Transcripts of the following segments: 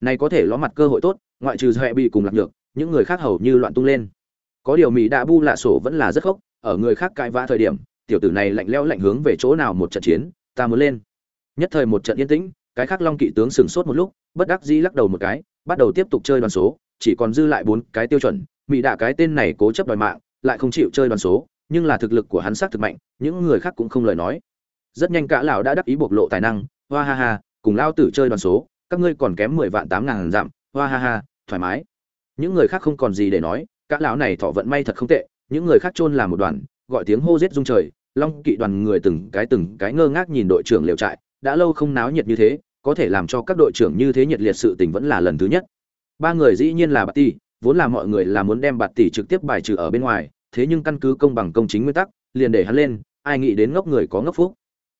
này có thể ló mặt cơ hội tốt, ngoại trừ huệ bị cùng lạc được những người khác hầu như loạn tung lên. Có điều mỹ đã bu lạ sổ vẫn là rất khốc, ở người khác cãi vã thời điểm, tiểu tử này lạnh lẽo lạnh hướng về chỗ nào một trận chiến, ta muốn lên. Nhất thời một trận yên tĩnh, cái khác long kỵ tướng sừng sốt một lúc, bất đắc dĩ lắc đầu một cái, bắt đầu tiếp tục chơi đoàn số, chỉ còn dư lại bốn cái tiêu chuẩn. Mỹ đạ cái tên này cố chấp đòi mạng, lại không chịu chơi đoàn số, nhưng là thực lực của hắn xác thực mạnh, những người khác cũng không lời nói. Rất nhanh cả lão đã đắc ý bộc lộ tài năng, hoa ha ha, cùng lao tử chơi đoàn số các ngươi còn kém mười vạn tám ngàn dặm, hoa ha ha, thoải mái. Những người khác không còn gì để nói, cả lão này thọ vận may thật không tệ, những người khác chôn làm một đoàn, gọi tiếng hô rết rung trời, long kỵ đoàn người từng cái từng cái ngơ ngác nhìn đội trưởng liều trại, đã lâu không náo nhiệt như thế, có thể làm cho các đội trưởng như thế nhiệt liệt sự tình vẫn là lần thứ nhất. Ba người dĩ nhiên là bạt tỷ, vốn là mọi người là muốn đem bạt tỷ trực tiếp bài trừ ở bên ngoài, thế nhưng căn cứ công bằng công chính nguyên tắc, liền để hắn lên, ai nghĩ đến ngốc người có ngốc phúc.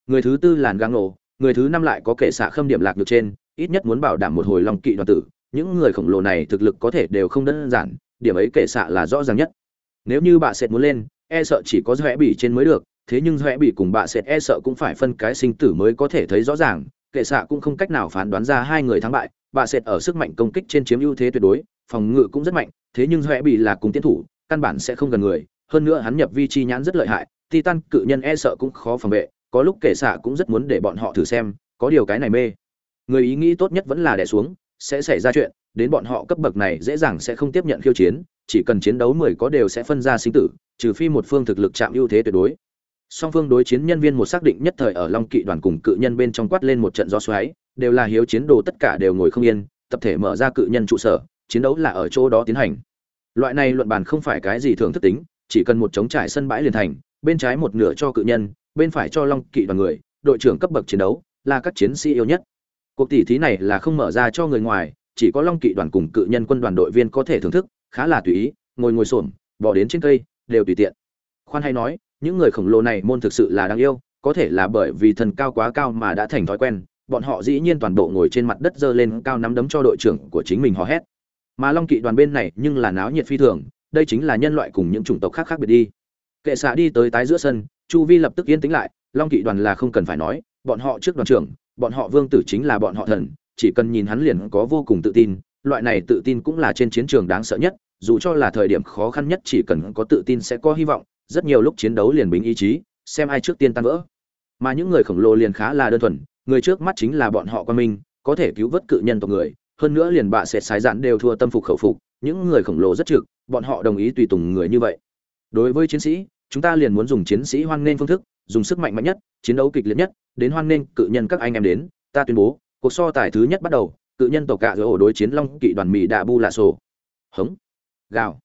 Người thứ tư làn gang nổ người thứ năm lại có kẻ xạ khâm điểm lạc được trên ít nhất muốn bảo đảm một hồi long kỵ đoàn tử, những người khổng lồ này thực lực có thể đều không đơn giản, điểm ấy kể xạ là rõ ràng nhất. Nếu như bà sệt muốn lên e sợ chỉ có rẽ bỉ trên mới được, thế nhưng rẽ bỉ cùng bà sệt e sợ cũng phải phân cái sinh tử mới có thể thấy rõ ràng, kệ xạ cũng không cách nào phán đoán ra hai người thắng bại bà sệt ở sức mạnh công kích trên chiếm ưu thế tuyệt đối, phòng ngự cũng rất mạnh, thế nhưng rẽ bỉ là cùng tiến thủ, căn bản sẽ không gần người, hơn nữa hắn nhập vi chi nhãn rất lợi hại, titan cự nhân e sợ cũng khó phòng vệ, có lúc kệ xạ cũng rất muốn để bọn họ thử xem, có điều cái này mê người ý nghĩ tốt nhất vẫn là đè xuống, sẽ xảy ra chuyện, đến bọn họ cấp bậc này dễ dàng sẽ không tiếp nhận khiêu chiến, chỉ cần chiến đấu mười có đều sẽ phân ra sinh tử, trừ phi một phương thực lực chạm ưu thế tuyệt đối. Song phương đối chiến nhân viên một xác định nhất thời ở long kỵ đoàn cùng cự nhân bên trong quát lên một trận do xoáy, đều là hiếu chiến đồ tất cả đều ngồi không yên, tập thể mở ra cự nhân trụ sở, chiến đấu là ở chỗ đó tiến hành. Loại này luận bàn không phải cái gì thường thức tính, chỉ cần một trống trải sân bãi liền thành, bên trái một nửa cho cự nhân, bên phải cho long kỵ đoàn người, đội trưởng cấp bậc chiến đấu, là các chiến sĩ yêu nhất cuộc tỷ thí này là không mở ra cho người ngoài, chỉ có long kỵ đoàn cùng cự nhân quân đoàn đội viên có thể thưởng thức, khá là tùy ý, ngồi ngồi xổm bỏ đến trên cây, đều tùy tiện. Khoan hay nói, những người khổng lồ này môn thực sự là đáng yêu, có thể là bởi vì thần cao quá cao mà đã thành thói quen, bọn họ dĩ nhiên toàn bộ ngồi trên mặt đất dơ lên cao nắm đấm cho đội trưởng của chính mình hò hét. Mà long kỵ đoàn bên này nhưng là náo nhiệt phi thường, đây chính là nhân loại cùng những chủng tộc khác khác biệt đi. Kệ xạ đi tới tái giữa sân, chu vi lập tức yên tĩnh lại, long kỵ đoàn là không cần phải nói, bọn họ trước đoàn trưởng bọn họ vương tử chính là bọn họ thần, chỉ cần nhìn hắn liền có vô cùng tự tin, loại này tự tin cũng là trên chiến trường đáng sợ nhất, dù cho là thời điểm khó khăn nhất chỉ cần có tự tin sẽ có hy vọng, rất nhiều lúc chiến đấu liền bình ý chí, xem ai trước tiên tan vỡ. Mà những người khổng lồ liền khá là đơn thuần, người trước mắt chính là bọn họ quan minh, có thể cứu vớt cự nhân tộc người, hơn nữa liền bạ sẽ sái dạn đều thua tâm phục khẩu phục, những người khổng lồ rất trực, bọn họ đồng ý tùy tùng người như vậy. Đối với chiến sĩ, chúng ta liền muốn dùng chiến sĩ hoan nghênh phương thức dùng sức mạnh mạnh nhất, chiến đấu kịch liệt nhất, đến hoan nghênh cự nhân các anh em đến, ta tuyên bố, cuộc so tài thứ nhất bắt đầu, cự nhân tộc cạ giữa ổ đối chiến long kỵ đoàn mỹ đạ bu lạ sổ. Hống. Gào.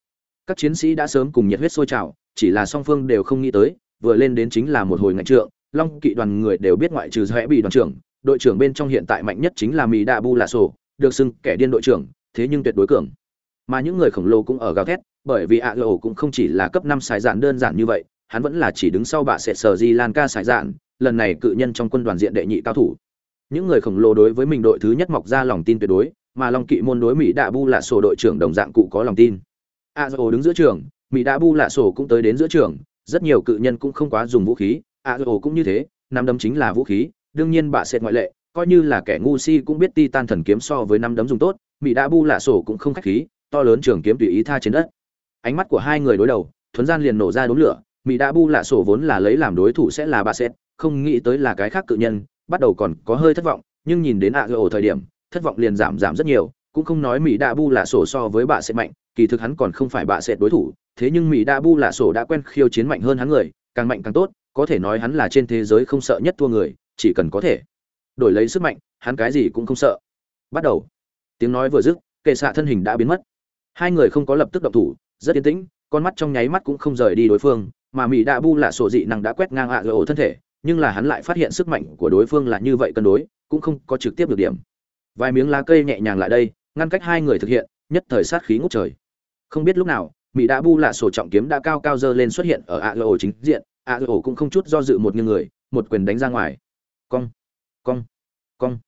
Các chiến sĩ đã sớm cùng nhiệt huyết sôi trào, chỉ là song phương đều không nghĩ tới, vừa lên đến chính là một hồi ngạch trượng, long kỵ đoàn người đều biết ngoại trừ rẽ bị đoàn trưởng, đội trưởng bên trong hiện tại mạnh nhất chính là mỹ đạ bu lạ sổ, được xưng kẻ điên đội trưởng, thế nhưng tuyệt đối cường. Mà những người khổng lồ cũng ở gào thét, bởi vì ạ lộ cũng không chỉ là cấp năm sai giản đơn giản như vậy hắn vẫn là chỉ đứng sau bà sẽ sờ di lan ca sải dạn lần này cự nhân trong quân đoàn diện đệ nhị cao thủ. Những người khổng lồ đối với mình đội thứ nhất mọc ra lòng tin tuyệt đối, mà long kỵ môn đối mỹ đạ bu là sổ đội trưởng đồng dạng cụ có lòng tin. A dô đứng giữa trường, mỹ đạ bu là sổ cũng tới đến giữa trường, rất nhiều cự nhân cũng không quá dùng vũ khí, a dô cũng như thế, năm đấm chính là vũ khí, đương nhiên bà sẽ ngoại lệ, coi như là kẻ ngu si cũng biết ti tan thần kiếm so với năm đấm dùng tốt, mỹ đạ bu là sổ cũng không khách khí, to lớn trường kiếm tùy ý tha trên đất. Ánh mắt của hai người đối đầu, thuấn gian liền nổ ra đốm lửa mỹ đã bu là sổ vốn là lấy làm đối thủ sẽ là bà xét không nghĩ tới là cái khác cự nhân, bắt đầu còn có hơi thất vọng, nhưng nhìn đến ạ gỡ ổ thời điểm, thất vọng liền giảm giảm rất nhiều, cũng không nói mỹ đa bu là sổ so với bà sẽ mạnh, kỳ thực hắn còn không phải bà sẽ đối thủ, thế nhưng mỹ đa bu là sổ đã quen khiêu chiến mạnh hơn hắn người, càng mạnh càng tốt, có thể nói hắn là trên thế giới không sợ nhất thua người, chỉ cần có thể đổi lấy sức mạnh, hắn cái gì cũng không sợ. Bắt đầu. Tiếng nói vừa dứt, kệ xạ thân hình đã biến mất. Hai người không có lập tức động thủ, rất yên tĩnh, con mắt trong nháy mắt cũng không rời đi đối phương mà mỹ đa bu là sổ dị năng đã quét ngang ạ gỗ thân thể, nhưng là hắn lại phát hiện sức mạnh của đối phương là như vậy cân đối, cũng không có trực tiếp được điểm. Vài miếng lá cây nhẹ nhàng lại đây, ngăn cách hai người thực hiện, nhất thời sát khí ngút trời. Không biết lúc nào mỹ đã bu là sổ trọng kiếm đã cao cao dơ lên xuất hiện ở a gỗ chính diện a gỗ cũng không chút do dự một nghiêng người, một quyền đánh ra ngoài. Cong cong cong.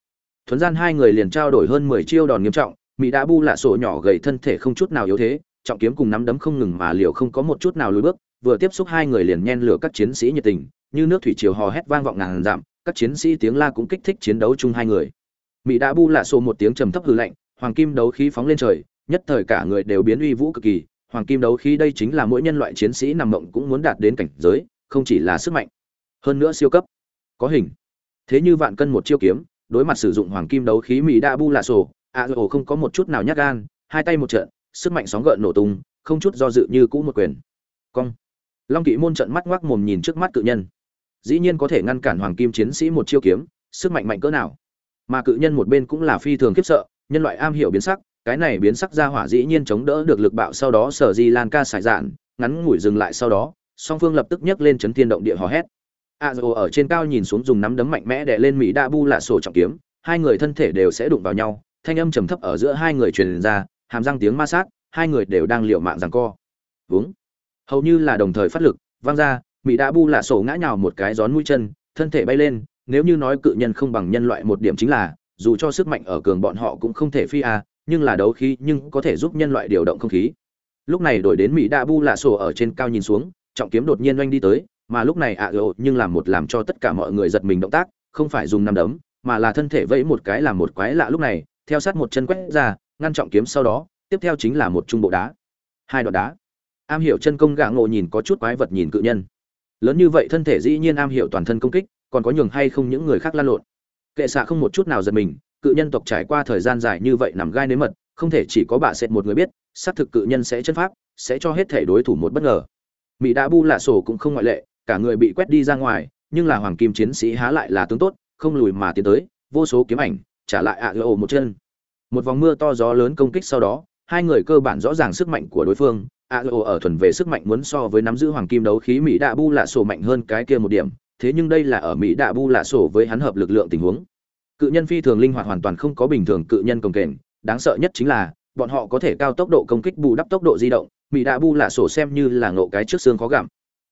Thuấn gian hai người liền trao đổi hơn mười chiêu đòn nghiêm trọng mỹ đã bu lạ sổ nhỏ gầy thân thể không chút nào yếu thế, trọng kiếm cùng nắm đấm không ngừng mà liều không có một chút nào lùi bước vừa tiếp xúc hai người liền nhen lửa các chiến sĩ nhiệt tình, như nước thủy triều hò hét vang vọng ngàn dặm, các chiến sĩ tiếng la cũng kích thích chiến đấu chung hai người. Mỹ đã bu lạ sổ một tiếng trầm thấp hư lạnh, hoàng kim đấu khí phóng lên trời, nhất thời cả người đều biến uy vũ cực kỳ, hoàng kim đấu khí đây chính là mỗi nhân loại chiến sĩ nằm mộng cũng muốn đạt đến cảnh giới, không chỉ là sức mạnh. Hơn nữa siêu cấp, có hình. Thế như vạn cân một chiêu kiếm, đối mặt sử dụng hoàng kim đấu khí mỹ đã bu lạ sổ a rồ không có một chút nào nhát gan, hai tay một trận, sức mạnh sóng gợn nổ tung, không chút do dự như cũ một quyền. Cong long kỵ môn trận mắt ngoác mồm nhìn trước mắt cự nhân. Dĩ nhiên có thể ngăn cản hoàng kim chiến sĩ một chiêu kiếm, sức mạnh mạnh cỡ nào. Mà cự nhân một bên cũng là phi thường khiếp sợ, nhân loại am hiểu biến sắc, cái này biến sắc ra hỏa dĩ nhiên chống đỡ được lực bạo sau đó sở di lan ca sải dạn, ngắn ngủi dừng lại sau đó, song phương lập tức nhấc lên chấn thiên động địa hò hét. A dô ở trên cao nhìn xuống dùng nắm đấm mạnh mẽ đè lên mỹ đa bu là sổ trọng kiếm, hai người thân thể đều sẽ đụng vào nhau, thanh âm trầm thấp ở giữa hai người truyền ra, hàm răng tiếng ma sát, hai người đều đang liều mạng rằng co. Vướng hầu như là đồng thời phát lực vang ra, mỹ đã bu lạ sổ ngã nhào một cái gión mũi chân, thân thể bay lên, nếu như nói cự nhân không bằng nhân loại một điểm chính là, dù cho sức mạnh ở cường bọn họ cũng không thể phi a, nhưng là đấu khí nhưng có thể giúp nhân loại điều động không khí. Lúc này đổi đến mỹ đa bu lạ sổ ở trên cao nhìn xuống, trọng kiếm đột nhiên oanh đi tới, mà lúc này ạ gỗ nhưng làm một làm cho tất cả mọi người giật mình động tác, không phải dùng nằm đấm, mà là thân thể vẫy một cái làm một quái lạ lúc này, theo sát một chân quét ra, ngăn trọng kiếm sau đó, tiếp theo chính là một trung bộ đá. Hai đoạn đá am hiểu chân công gã ngộ nhìn có chút quái vật nhìn cự nhân. Lớn như vậy thân thể dĩ nhiên am hiểu toàn thân công kích, còn có nhường hay không những người khác lan lộn. Kệ xạ không một chút nào giật mình, cự nhân tộc trải qua thời gian dài như vậy nằm gai nếm mật, không thể chỉ có bà sệt một người biết, xác thực cự nhân sẽ chân pháp, sẽ cho hết thể đối thủ một bất ngờ. Mỹ đã bu lạ sổ cũng không ngoại lệ, cả người bị quét đi ra ngoài, nhưng là hoàng kim chiến sĩ há lại là tướng tốt, không lùi mà tiến tới, vô số kiếm ảnh, trả lại ạ gỗ một chân. Một vòng mưa to gió lớn công kích sau đó, hai người cơ bản rõ ràng sức mạnh của đối phương a gỗ ở thuần về sức mạnh muốn so với nắm giữ hoàng kim đấu khí mỹ đạ bu lạ sổ mạnh hơn cái kia một điểm, thế nhưng đây là ở mỹ đạ bu lạ sổ với hắn hợp lực lượng tình huống. Cự nhân phi thường linh hoạt hoàn toàn không có bình thường cự nhân công kềnh, đáng sợ nhất chính là, bọn họ có thể cao tốc độ công kích bù đắp tốc độ di động, mỹ đạ bu lạ sổ xem như là ngộ cái trước xương khó gặm.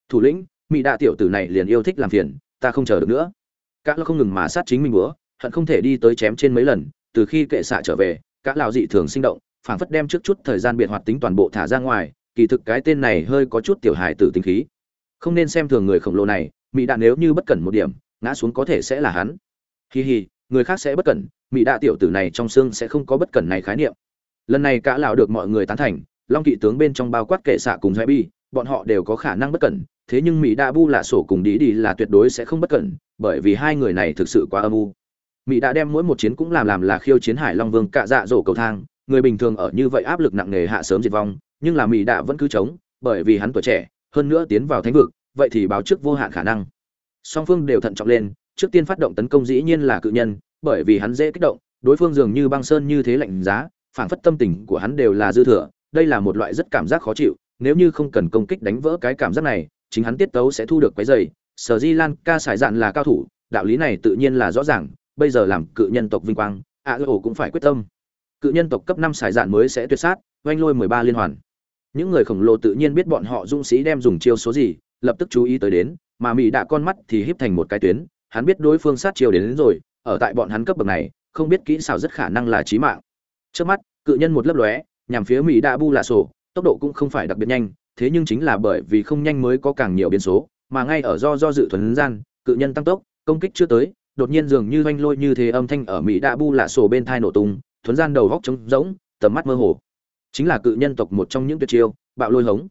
Thủ lĩnh, mỹ đạ tiểu tử này liền yêu thích làm phiền, ta không chờ được nữa. Cả là không ngừng mà sát chính mình bữa, hận không thể đi tới chém trên mấy lần, từ khi kệ xạ trở về, cả lão dị thường sinh động, phảng phất đem trước chút thời gian biệt hoạt tính toàn bộ thả ra ngoài kỳ thực cái tên này hơi có chút tiểu hài tử tính khí. Không nên xem thường người khổng lồ này mỹ đạ nếu như bất cẩn một điểm, ngã xuống có thể sẽ là hắn. Hi hi, người khác sẽ bất cẩn mỹ đạ tiểu tử này trong xương sẽ không có bất cẩn này khái niệm. Lần này cả lão được mọi người tán thành, long kỵ tướng bên trong bao quát kệ xạ cùng dạy bi, bọn họ đều có khả năng bất cẩn, thế nhưng mỹ đạ bu là sổ cùng đi đi là tuyệt đối sẽ không bất cẩn, bởi vì hai người này thực sự quá âm u. Mỹ đã đem mỗi một chiến cũng làm làm là khiêu chiến hải long vương cạ dạ dỗ cầu thang, người bình thường ở như vậy áp lực nặng nề hạ sớm diệt vong nhưng là mỹ đã vẫn cứ chống bởi vì hắn tuổi trẻ, hơn nữa tiến vào thánh vực, vậy thì báo trước vô hạn khả năng. Song phương đều thận trọng lên, trước tiên phát động tấn công dĩ nhiên là cự nhân, bởi vì hắn dễ kích động, đối phương dường như băng sơn như thế lạnh giá, phảng phất tâm tình của hắn đều là dư thừa, đây là một loại rất cảm giác khó chịu, nếu như không cần công kích đánh vỡ cái cảm giác này, chính hắn tiết tấu sẽ thu được cái giày sở di lan, ca sải dạn là cao thủ, đạo lý này tự nhiên là rõ ràng, bây giờ làm cự nhân tộc vinh quang, a ổ cũng phải quyết tâm. Cự nhân tộc cấp năm sải dạn mới sẽ tuyệt sát oanh lôi mười ba liên hoàn những người khổng lồ tự nhiên biết bọn họ dũng sĩ đem dùng chiêu số gì lập tức chú ý tới đến mà mỹ đã con mắt thì híp thành một cái tuyến hắn biết đối phương sát chiêu đến, đến rồi ở tại bọn hắn cấp bậc này không biết kỹ xảo rất khả năng là chí mạng trước mắt cự nhân một lớp lóe nhằm phía mỹ đã bu là sổ tốc độ cũng không phải đặc biệt nhanh thế nhưng chính là bởi vì không nhanh mới có càng nhiều biến số, mà ngay ở do do dự thuần gian, cự nhân tăng tốc, công kích chưa tới, đột nhiên dường như oanh lôi như thế âm thanh ở Mỹ đã Bu lạ sổ bên thai nổ tung, thuần gian đầu góc trống rỗng, tầm mắt mơ hồ. Chính là cự nhân tộc một trong những tuyệt chiêu, bạo lôi hống.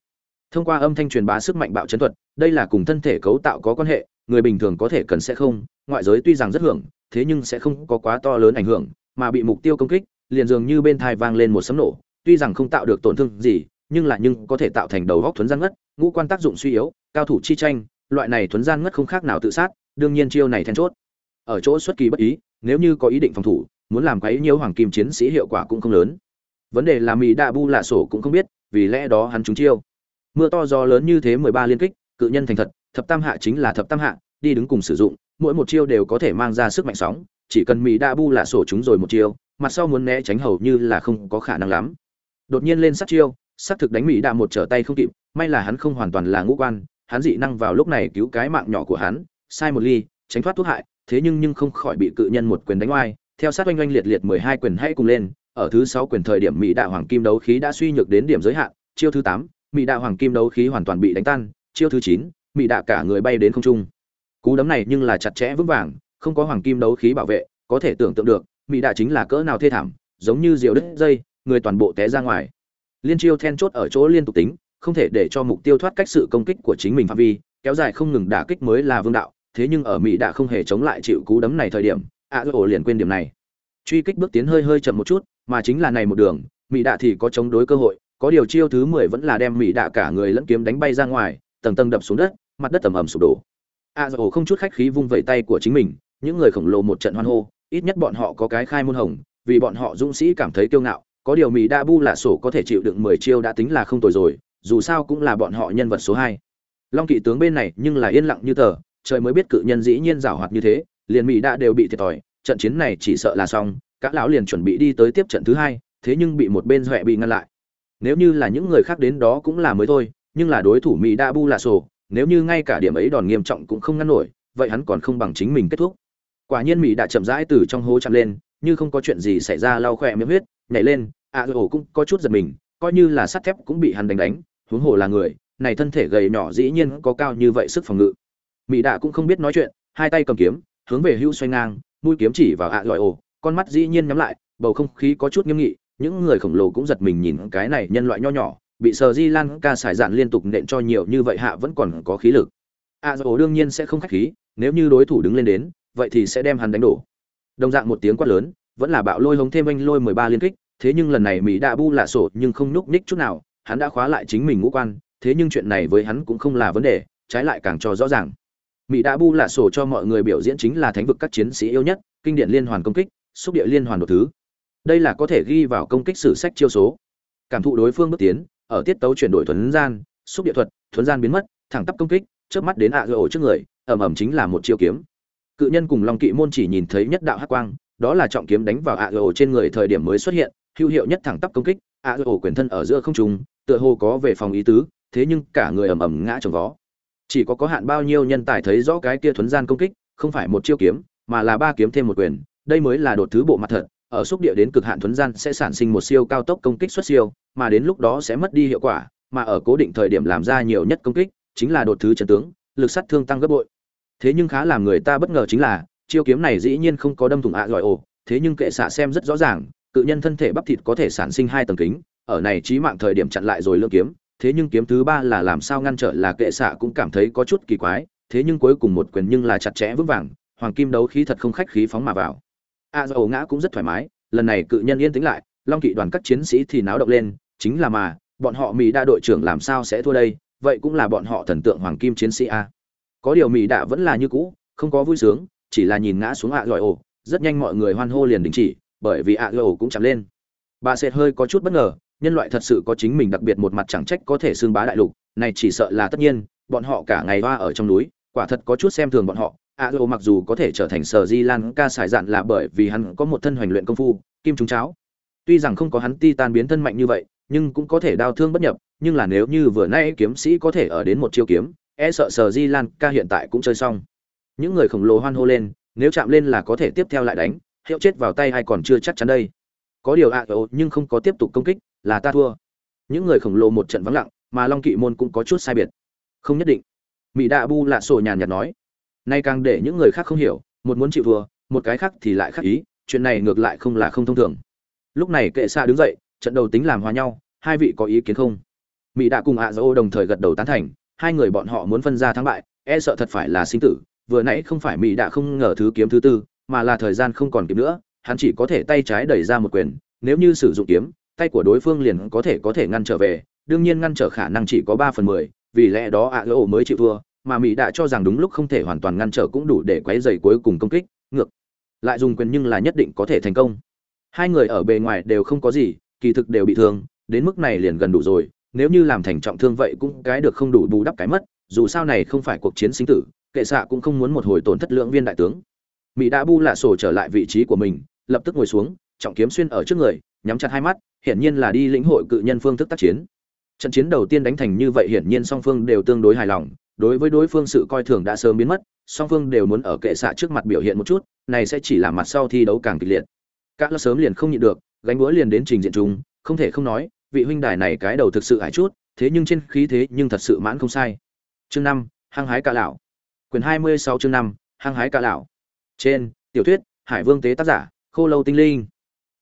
Thông qua âm thanh truyền bá sức mạnh bạo chấn thuật, đây là cùng thân thể cấu tạo có quan hệ, người bình thường có thể cần sẽ không, ngoại giới tuy rằng rất hưởng, thế nhưng sẽ không có quá to lớn ảnh hưởng, mà bị mục tiêu công kích, liền dường như bên thai vang lên một sấm nổ, tuy rằng không tạo được tổn thương gì, nhưng là nhưng có thể tạo thành đầu góc thuấn gian ngất ngũ quan tác dụng suy yếu cao thủ chi tranh loại này thuấn gian ngất không khác nào tự sát đương nhiên chiêu này then chốt ở chỗ xuất kỳ bất ý nếu như có ý định phòng thủ muốn làm quấy nhiễu hoàng kim chiến sĩ hiệu quả cũng không lớn vấn đề là mỹ đạ bu lạ sổ cũng không biết, vì lẽ đó hắn trúng chiêu. Mưa to gió lớn như thế mười ba liên kích, cự nhân thành thật, thập tam hạ chính là thập tam hạ, đi đứng cùng sử dụng, mỗi một chiêu đều có thể mang ra sức mạnh sóng, chỉ cần mỹ đa bu lạ sổ chúng rồi một chiêu, mặt sau muốn né tránh hầu như là không có khả năng lắm. Đột nhiên lên sát chiêu xác thực đánh mỹ đạ một trở tay không kịp, may là hắn không hoàn toàn là ngũ quan, hắn dị năng vào lúc này cứu cái mạng nhỏ của hắn, sai một ly, tránh thoát thuốc hại, thế nhưng nhưng không khỏi bị cự nhân một quyền đánh oai, theo sát oanh oanh liệt liệt mười hai quyền hãy cùng lên ở thứ sáu quyền thời điểm mỹ đạ hoàng kim đấu khí đã suy nhược đến điểm giới hạn, chiêu thứ tám, mỹ đạ hoàng kim đấu khí hoàn toàn bị đánh tan, chiêu thứ chín, mỹ đạ cả người bay đến không trung. Cú đấm này nhưng là chặt chẽ vững vàng, không có hoàng kim đấu khí bảo vệ, có thể tưởng tượng được, mỹ đạ chính là cỡ nào thê thảm, giống như diều đứt dây, người toàn bộ té ra ngoài. Liên chiêu then chốt ở chỗ liên tục tính, không thể để cho mục tiêu thoát cách sự công kích của chính mình phạm vi, kéo dài không ngừng đả kích mới là vương đạo, thế nhưng ở mỹ đã không hề chống lại chịu cú đấm này thời điểm, a ổ liền quên điểm này truy kích bước tiến hơi hơi chậm một chút, mà chính là này một đường mỹ đạ thì có chống đối cơ hội, có điều chiêu thứ mười vẫn là đem mỹ đạ cả người lẫn kiếm đánh bay ra ngoài, tầng tầng đập xuống đất, mặt đất tầm ầm sụp đổ. A dầu không chút khách khí vung vẩy tay của chính mình, những người khổng lồ một trận hoan hô, ít nhất bọn họ có cái khai môn hồng, vì bọn họ dũng sĩ cảm thấy kiêu ngạo, có điều mỹ đa bu là sổ có thể chịu đựng mười chiêu đã tính là không tồi rồi, dù sao cũng là bọn họ nhân vật số hai. Long kỵ tướng bên này nhưng là yên lặng như tờ, trời mới biết cự nhân dĩ nhiên giảo hoạt như thế, liền mỹ đã đều bị thiệt thòi trận chiến này chỉ sợ là xong, các lão liền chuẩn bị đi tới tiếp trận thứ hai, thế nhưng bị một bên huệ bị ngăn lại. Nếu như là những người khác đến đó cũng là mới thôi, nhưng là đối thủ mỹ đa bu là sổ, nếu như ngay cả điểm ấy đòn nghiêm trọng cũng không ngăn nổi, vậy hắn còn không bằng chính mình kết thúc. Quả nhiên mỹ đã chậm rãi từ trong hố chạm lên, như không có chuyện gì xảy ra lau khỏe miệng huyết, nhảy lên à ổ cũng có chút giật mình, coi như là sắt thép cũng bị hắn đánh đánh, huống hồ là người, này thân thể gầy nhỏ dĩ nhiên có cao như vậy sức phòng ngự. Mỹ đạ cũng không biết nói chuyện, hai tay cầm kiếm, hướng về hưu xoay ngang mũi kiếm chỉ vào ạ à ồ, con mắt dĩ nhiên nhắm lại bầu không khí có chút nghiêm nghị những người khổng lồ cũng giật mình nhìn cái này nhân loại nho nhỏ bị sờ di lan ca xài dạn liên tục nện cho nhiều như vậy hạ vẫn còn có khí lực. ạ ổ đương nhiên sẽ không khách khí nếu như đối thủ đứng lên đến vậy thì sẽ đem hắn đánh đổ. Đồng dạng một tiếng quát lớn vẫn là bạo lôi hống thêm anh lôi mười ba liên kích thế nhưng lần này mỹ đã bu lạ sổ nhưng không núp ních chút nào hắn đã khóa lại chính mình ngũ quan thế nhưng chuyện này với hắn cũng không là vấn đề trái lại càng cho rõ ràng mỹ đã bu lạ sổ cho mọi người biểu diễn chính là thánh vực các chiến sĩ yêu nhất, kinh điển liên hoàn công kích, xúc địa liên hoàn đột thứ. Đây là có thể ghi vào công kích sử sách chiêu số. Cảm thụ đối phương bước tiến, ở tiết tấu chuyển đổi thuấn gian, xúc địa thuật thuấn gian biến mất, thẳng tắp công kích trước mắt đến ạ à ổ trước người ẩm ẩm chính là một chiêu kiếm. Cự nhân cùng long kỵ môn chỉ nhìn thấy nhất đạo hắc quang, đó là trọng kiếm đánh vào ạ à ổ trên người thời điểm mới xuất hiện, hữu hiệu nhất thẳng tắp công kích, ạ à ổ quyền thân ở giữa không trung, tựa hồ có về phòng ý tứ, thế nhưng cả người ầm ầm ngã trồng vó chỉ có có hạn bao nhiêu nhân tài thấy rõ cái kia thuấn gian công kích, không phải một chiêu kiếm, mà là ba kiếm thêm một quyền, đây mới là đột thứ bộ mặt thật. Ở xúc địa đến cực hạn thuấn gian sẽ sản sinh một siêu cao tốc công kích xuất siêu, mà đến lúc đó sẽ mất đi hiệu quả, mà ở cố định thời điểm làm ra nhiều nhất công kích, chính là đột thứ trận tướng, lực sát thương tăng gấp bội. Thế nhưng khá làm người ta bất ngờ chính là, chiêu kiếm này dĩ nhiên không có đâm thủng ạ à giỏi ổ, thế nhưng kệ xạ xem rất rõ ràng, cự nhân thân thể bắp thịt có thể sản sinh hai tầng kính, ở này trí mạng thời điểm chặn lại rồi lương kiếm thế nhưng kiếm thứ ba là làm sao ngăn trở là kệ xạ cũng cảm thấy có chút kỳ quái, thế nhưng cuối cùng một quyền nhưng là chặt chẽ vững vàng, hoàng kim đấu khí thật không khách khí phóng mà vào. A dầu ngã cũng rất thoải mái, lần này cự nhân yên tĩnh lại, long kỵ đoàn các chiến sĩ thì náo động lên, chính là mà, bọn họ mỹ đa đội trưởng làm sao sẽ thua đây, vậy cũng là bọn họ thần tượng hoàng kim chiến sĩ a. Có điều mỹ đạ vẫn là như cũ, không có vui sướng, chỉ là nhìn ngã xuống ạ giỏi ồ rất nhanh mọi người hoan hô liền đình chỉ, bởi vì ạ giỏi ồ cũng chạm lên. Bà sệt hơi có chút bất ngờ nhân loại thật sự có chính mình đặc biệt một mặt chẳng trách có thể xương bá đại lục này chỉ sợ là tất nhiên bọn họ cả ngày hoa ở trong núi quả thật có chút xem thường bọn họ. A ô mặc dù có thể trở thành sở di lan ca xài dạn là bởi vì hắn có một thân hoành luyện công phu kim trúng cháo. Tuy rằng không có hắn ti tan biến thân mạnh như vậy nhưng cũng có thể đau thương bất nhập nhưng là nếu như vừa nay kiếm sĩ có thể ở đến một chiêu kiếm e sợ sở di lan ca hiện tại cũng chơi xong. Những người khổng lồ hoan hô lên nếu chạm lên là có thể tiếp theo lại đánh hiệu chết vào tay hay còn chưa chắc chắn đây. Có điều ạ à, nhưng không có tiếp tục công kích là ta thua. Những người khổng lồ một trận vắng lặng, mà long kỵ môn cũng có chút sai biệt. Không nhất định. Mỹ đạ bu lạ sổ nhàn nhạt nói. Nay càng để những người khác không hiểu, một muốn chịu thua, một cái khác thì lại khác ý, chuyện này ngược lại không là không thông thường. Lúc này kệ xa đứng dậy, trận đầu tính làm hòa nhau, hai vị có ý kiến không? Mỹ Đa cùng ạ dỗ đồng thời gật đầu tán thành, hai người bọn họ muốn phân ra thắng bại e sợ thật phải là sinh tử, vừa nãy không phải mỹ Đa không ngờ thứ kiếm thứ tư, mà là thời gian không còn kịp nữa, hắn chỉ có thể tay trái đẩy ra một quyền, nếu như sử dụng kiếm tay của đối phương liền có thể có thể ngăn trở về, đương nhiên ngăn trở khả năng chỉ có ba phần mười, vì lẽ đó ạ lỗ mới chịu thua, mà mỹ đã cho rằng đúng lúc không thể hoàn toàn ngăn trở cũng đủ để quấy dày cuối cùng công kích, ngược lại dùng quyền nhưng là nhất định có thể thành công. Hai người ở bề ngoài đều không có gì, kỳ thực đều bị thương, đến mức này liền gần đủ rồi, nếu như làm thành trọng thương vậy cũng cái được không đủ bù đắp cái mất, dù sao này không phải cuộc chiến sinh tử, kệ xạ cũng không muốn một hồi tổn thất lượng viên đại tướng. Mỹ đã bu lạ sổ trở lại vị trí của mình, lập tức ngồi xuống, trọng kiếm xuyên ở trước người, nhắm chặt hai mắt hiển nhiên là đi lĩnh hội cự nhân phương thức tác chiến. Trận chiến đầu tiên đánh thành như vậy hiển nhiên song phương đều tương đối hài lòng, đối với đối phương sự coi thường đã sớm biến mất, song phương đều muốn ở kệ xạ trước mặt biểu hiện một chút, này sẽ chỉ làm mặt sau thi đấu càng kịch liệt. Các lớp sớm liền không nhịn được, gánh búa liền đến trình diện chúng không thể không nói, vị huynh đài này cái đầu thực sự hải chút, thế nhưng trên khí thế nhưng thật sự mãn không sai. Chương năm, hăng hái cả lão. Quyền hai mươi sáu chương năm, hăng hái cả lão. Trên, tiểu thuyết, hải vương tế tác giả, khô lâu tinh linh.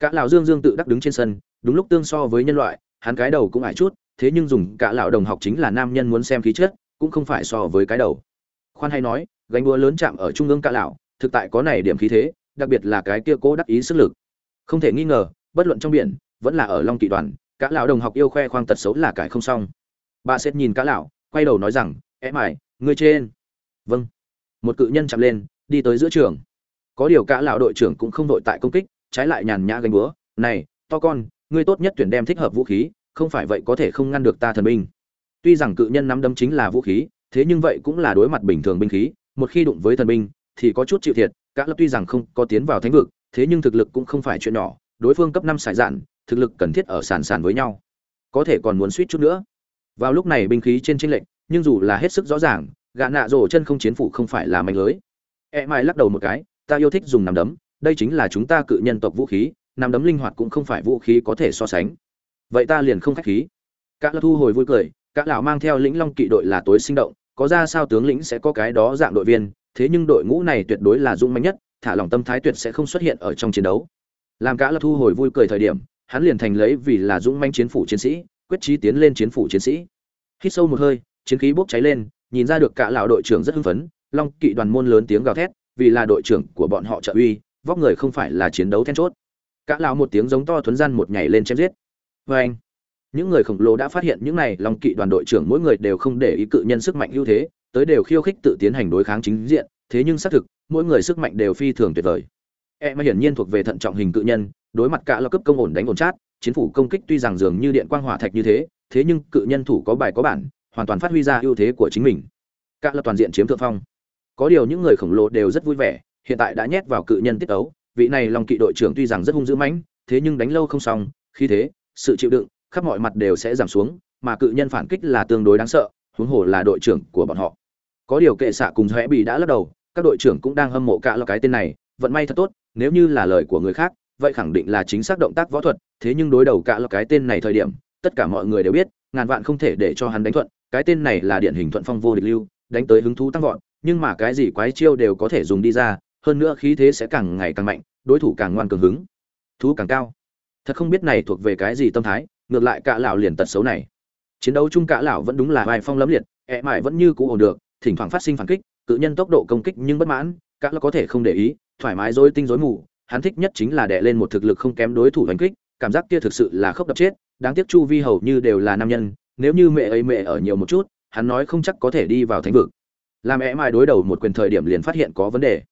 Cả lão dương dương tự đắc đứng trên sân đúng lúc tương so với nhân loại, hắn cái đầu cũng ải chút, thế nhưng dùng cả lão đồng học chính là nam nhân muốn xem khí chất, cũng không phải so với cái đầu. Khoan hay nói, gánh búa lớn chạm ở trung ương cả lão, thực tại có này điểm khí thế, đặc biệt là cái kia cố đắc ý sức lực. Không thể nghi ngờ, bất luận trong biển, vẫn là ở long kỵ đoàn, cả lão đồng học yêu khoe khoang tật xấu là cải không xong. Bà xét nhìn cả lão, quay đầu nói rằng em ải ngươi trên. Vâng. Một cự nhân chạm lên, đi tới giữa trường. Có điều cả lão đội trưởng cũng không đội tại công kích, trái lại nhàn nhã gánh búa, này, to con ngươi tốt nhất tuyển đem thích hợp vũ khí, không phải vậy có thể không ngăn được ta thần binh. Tuy rằng cự nhân nắm đấm chính là vũ khí, thế nhưng vậy cũng là đối mặt bình thường binh khí, một khi đụng với thần binh, thì có chút chịu thiệt, cả lập tuy rằng không có tiến vào thánh vực, thế nhưng thực lực cũng không phải chuyện nhỏ, đối phương cấp năm sải dạn, thực lực cần thiết ở sàn sàn với nhau. Có thể còn muốn suýt chút nữa. Vào lúc này binh khí trên tranh lệnh nhưng dù là hết sức rõ ràng, gã nạ rổ chân không chiến phủ không phải là manh lưới. E mai lắc đầu một cái, ta yêu thích dùng nằm đấm, đây chính là chúng ta cự nhân tộc vũ khí nắm đấm linh hoạt cũng không phải vũ khí có thể so sánh. Vậy ta liền không khách khí. Cả lão thu hồi vui cười, cả lão mang theo lĩnh long kỵ đội là tối sinh động, có ra sao tướng lĩnh sẽ có cái đó dạng đội viên, thế nhưng đội ngũ này tuyệt đối là dũng mãnh nhất, thả lòng tâm thái tuyệt sẽ không xuất hiện ở trong chiến đấu. Làm cả lão thu hồi vui cười thời điểm, hắn liền thành lấy vì là dũng mãnh chiến phủ chiến sĩ, quyết chí tiến lên chiến phủ chiến sĩ. Hít sâu một hơi, chiến khí bốc cháy lên, nhìn ra được cả lão đội trưởng rất hưng phấn, long kỵ đoàn môn lớn tiếng gào thét, vì là đội trưởng của bọn họ trợ uy, vóc người không phải là chiến đấu then chốt cả lão một tiếng giống to thuấn gian một nhảy lên chém giết. Vê anh, những người khổng lồ đã phát hiện những này long kỵ đoàn đội trưởng mỗi người đều không để ý cự nhân sức mạnh ưu thế, tới đều khiêu khích tự tiến hành đối kháng chính diện, thế nhưng xác thực, mỗi người sức mạnh đều phi thường tuyệt vời. E mà hiển nhiên thuộc về thận trọng hình cự nhân, đối mặt cả là cấp công ổn đánh ổn chát, chiến phủ công kích tuy rằng dường như điện quang hỏa thạch như thế thế nhưng cự nhân thủ có bài có bản, hoàn toàn phát huy ra ưu thế của chính mình. Cả là toàn diện chiếm thượng phong. Có điều những người khổng lồ đều rất vui vẻ, hiện tại đã nhét vào cự nhân tiết ấu vị này long kỵ đội trưởng tuy rằng rất hung dữ mãnh, thế nhưng đánh lâu không xong khi thế, sự chịu đựng, khắp mọi mặt đều sẽ giảm xuống, mà cự nhân phản kích là tương đối đáng sợ, huống hồ là đội trưởng của bọn họ. Có điều kệ xạ cùng rẽ bị đã lắc đầu, các đội trưởng cũng đang hâm mộ cả lo cái tên này, vận may thật tốt, nếu như là lời của người khác, vậy khẳng định là chính xác động tác võ thuật, thế nhưng đối đầu cả lo cái tên này thời điểm, tất cả mọi người đều biết, ngàn vạn không thể để cho hắn đánh thuận, cái tên này là điển hình thuận phong vô địch lưu, đánh tới hứng thú tăng vọt, nhưng mà cái gì quái chiêu đều có thể dùng đi ra hơn nữa khí thế sẽ càng ngày càng mạnh, đối thủ càng ngoan cường hứng. Thú càng cao. Thật không biết này thuộc về cái gì tâm thái, ngược lại cả lão liền tật xấu này. Chiến đấu chung cả lão vẫn đúng là vai phong lấm liệt ẹ mãi vẫn như cũ ổn được, thỉnh thoảng phát sinh phản kích, cự nhân tốc độ công kích nhưng bất mãn, cả lão có thể không để ý, thoải mái dối tinh dối mù, hắn thích nhất chính là đè lên một thực lực không kém đối thủ đánh kích, cảm giác kia thực sự là khốc đập chết, đáng tiếc chu vi hầu như đều là nam nhân, nếu như mẹ ấy mẹ ở nhiều một chút, hắn nói không chắc có thể đi vào thánh vực. Làm ẹ mãi đối đầu một quyền thời điểm liền phát hiện có vấn đề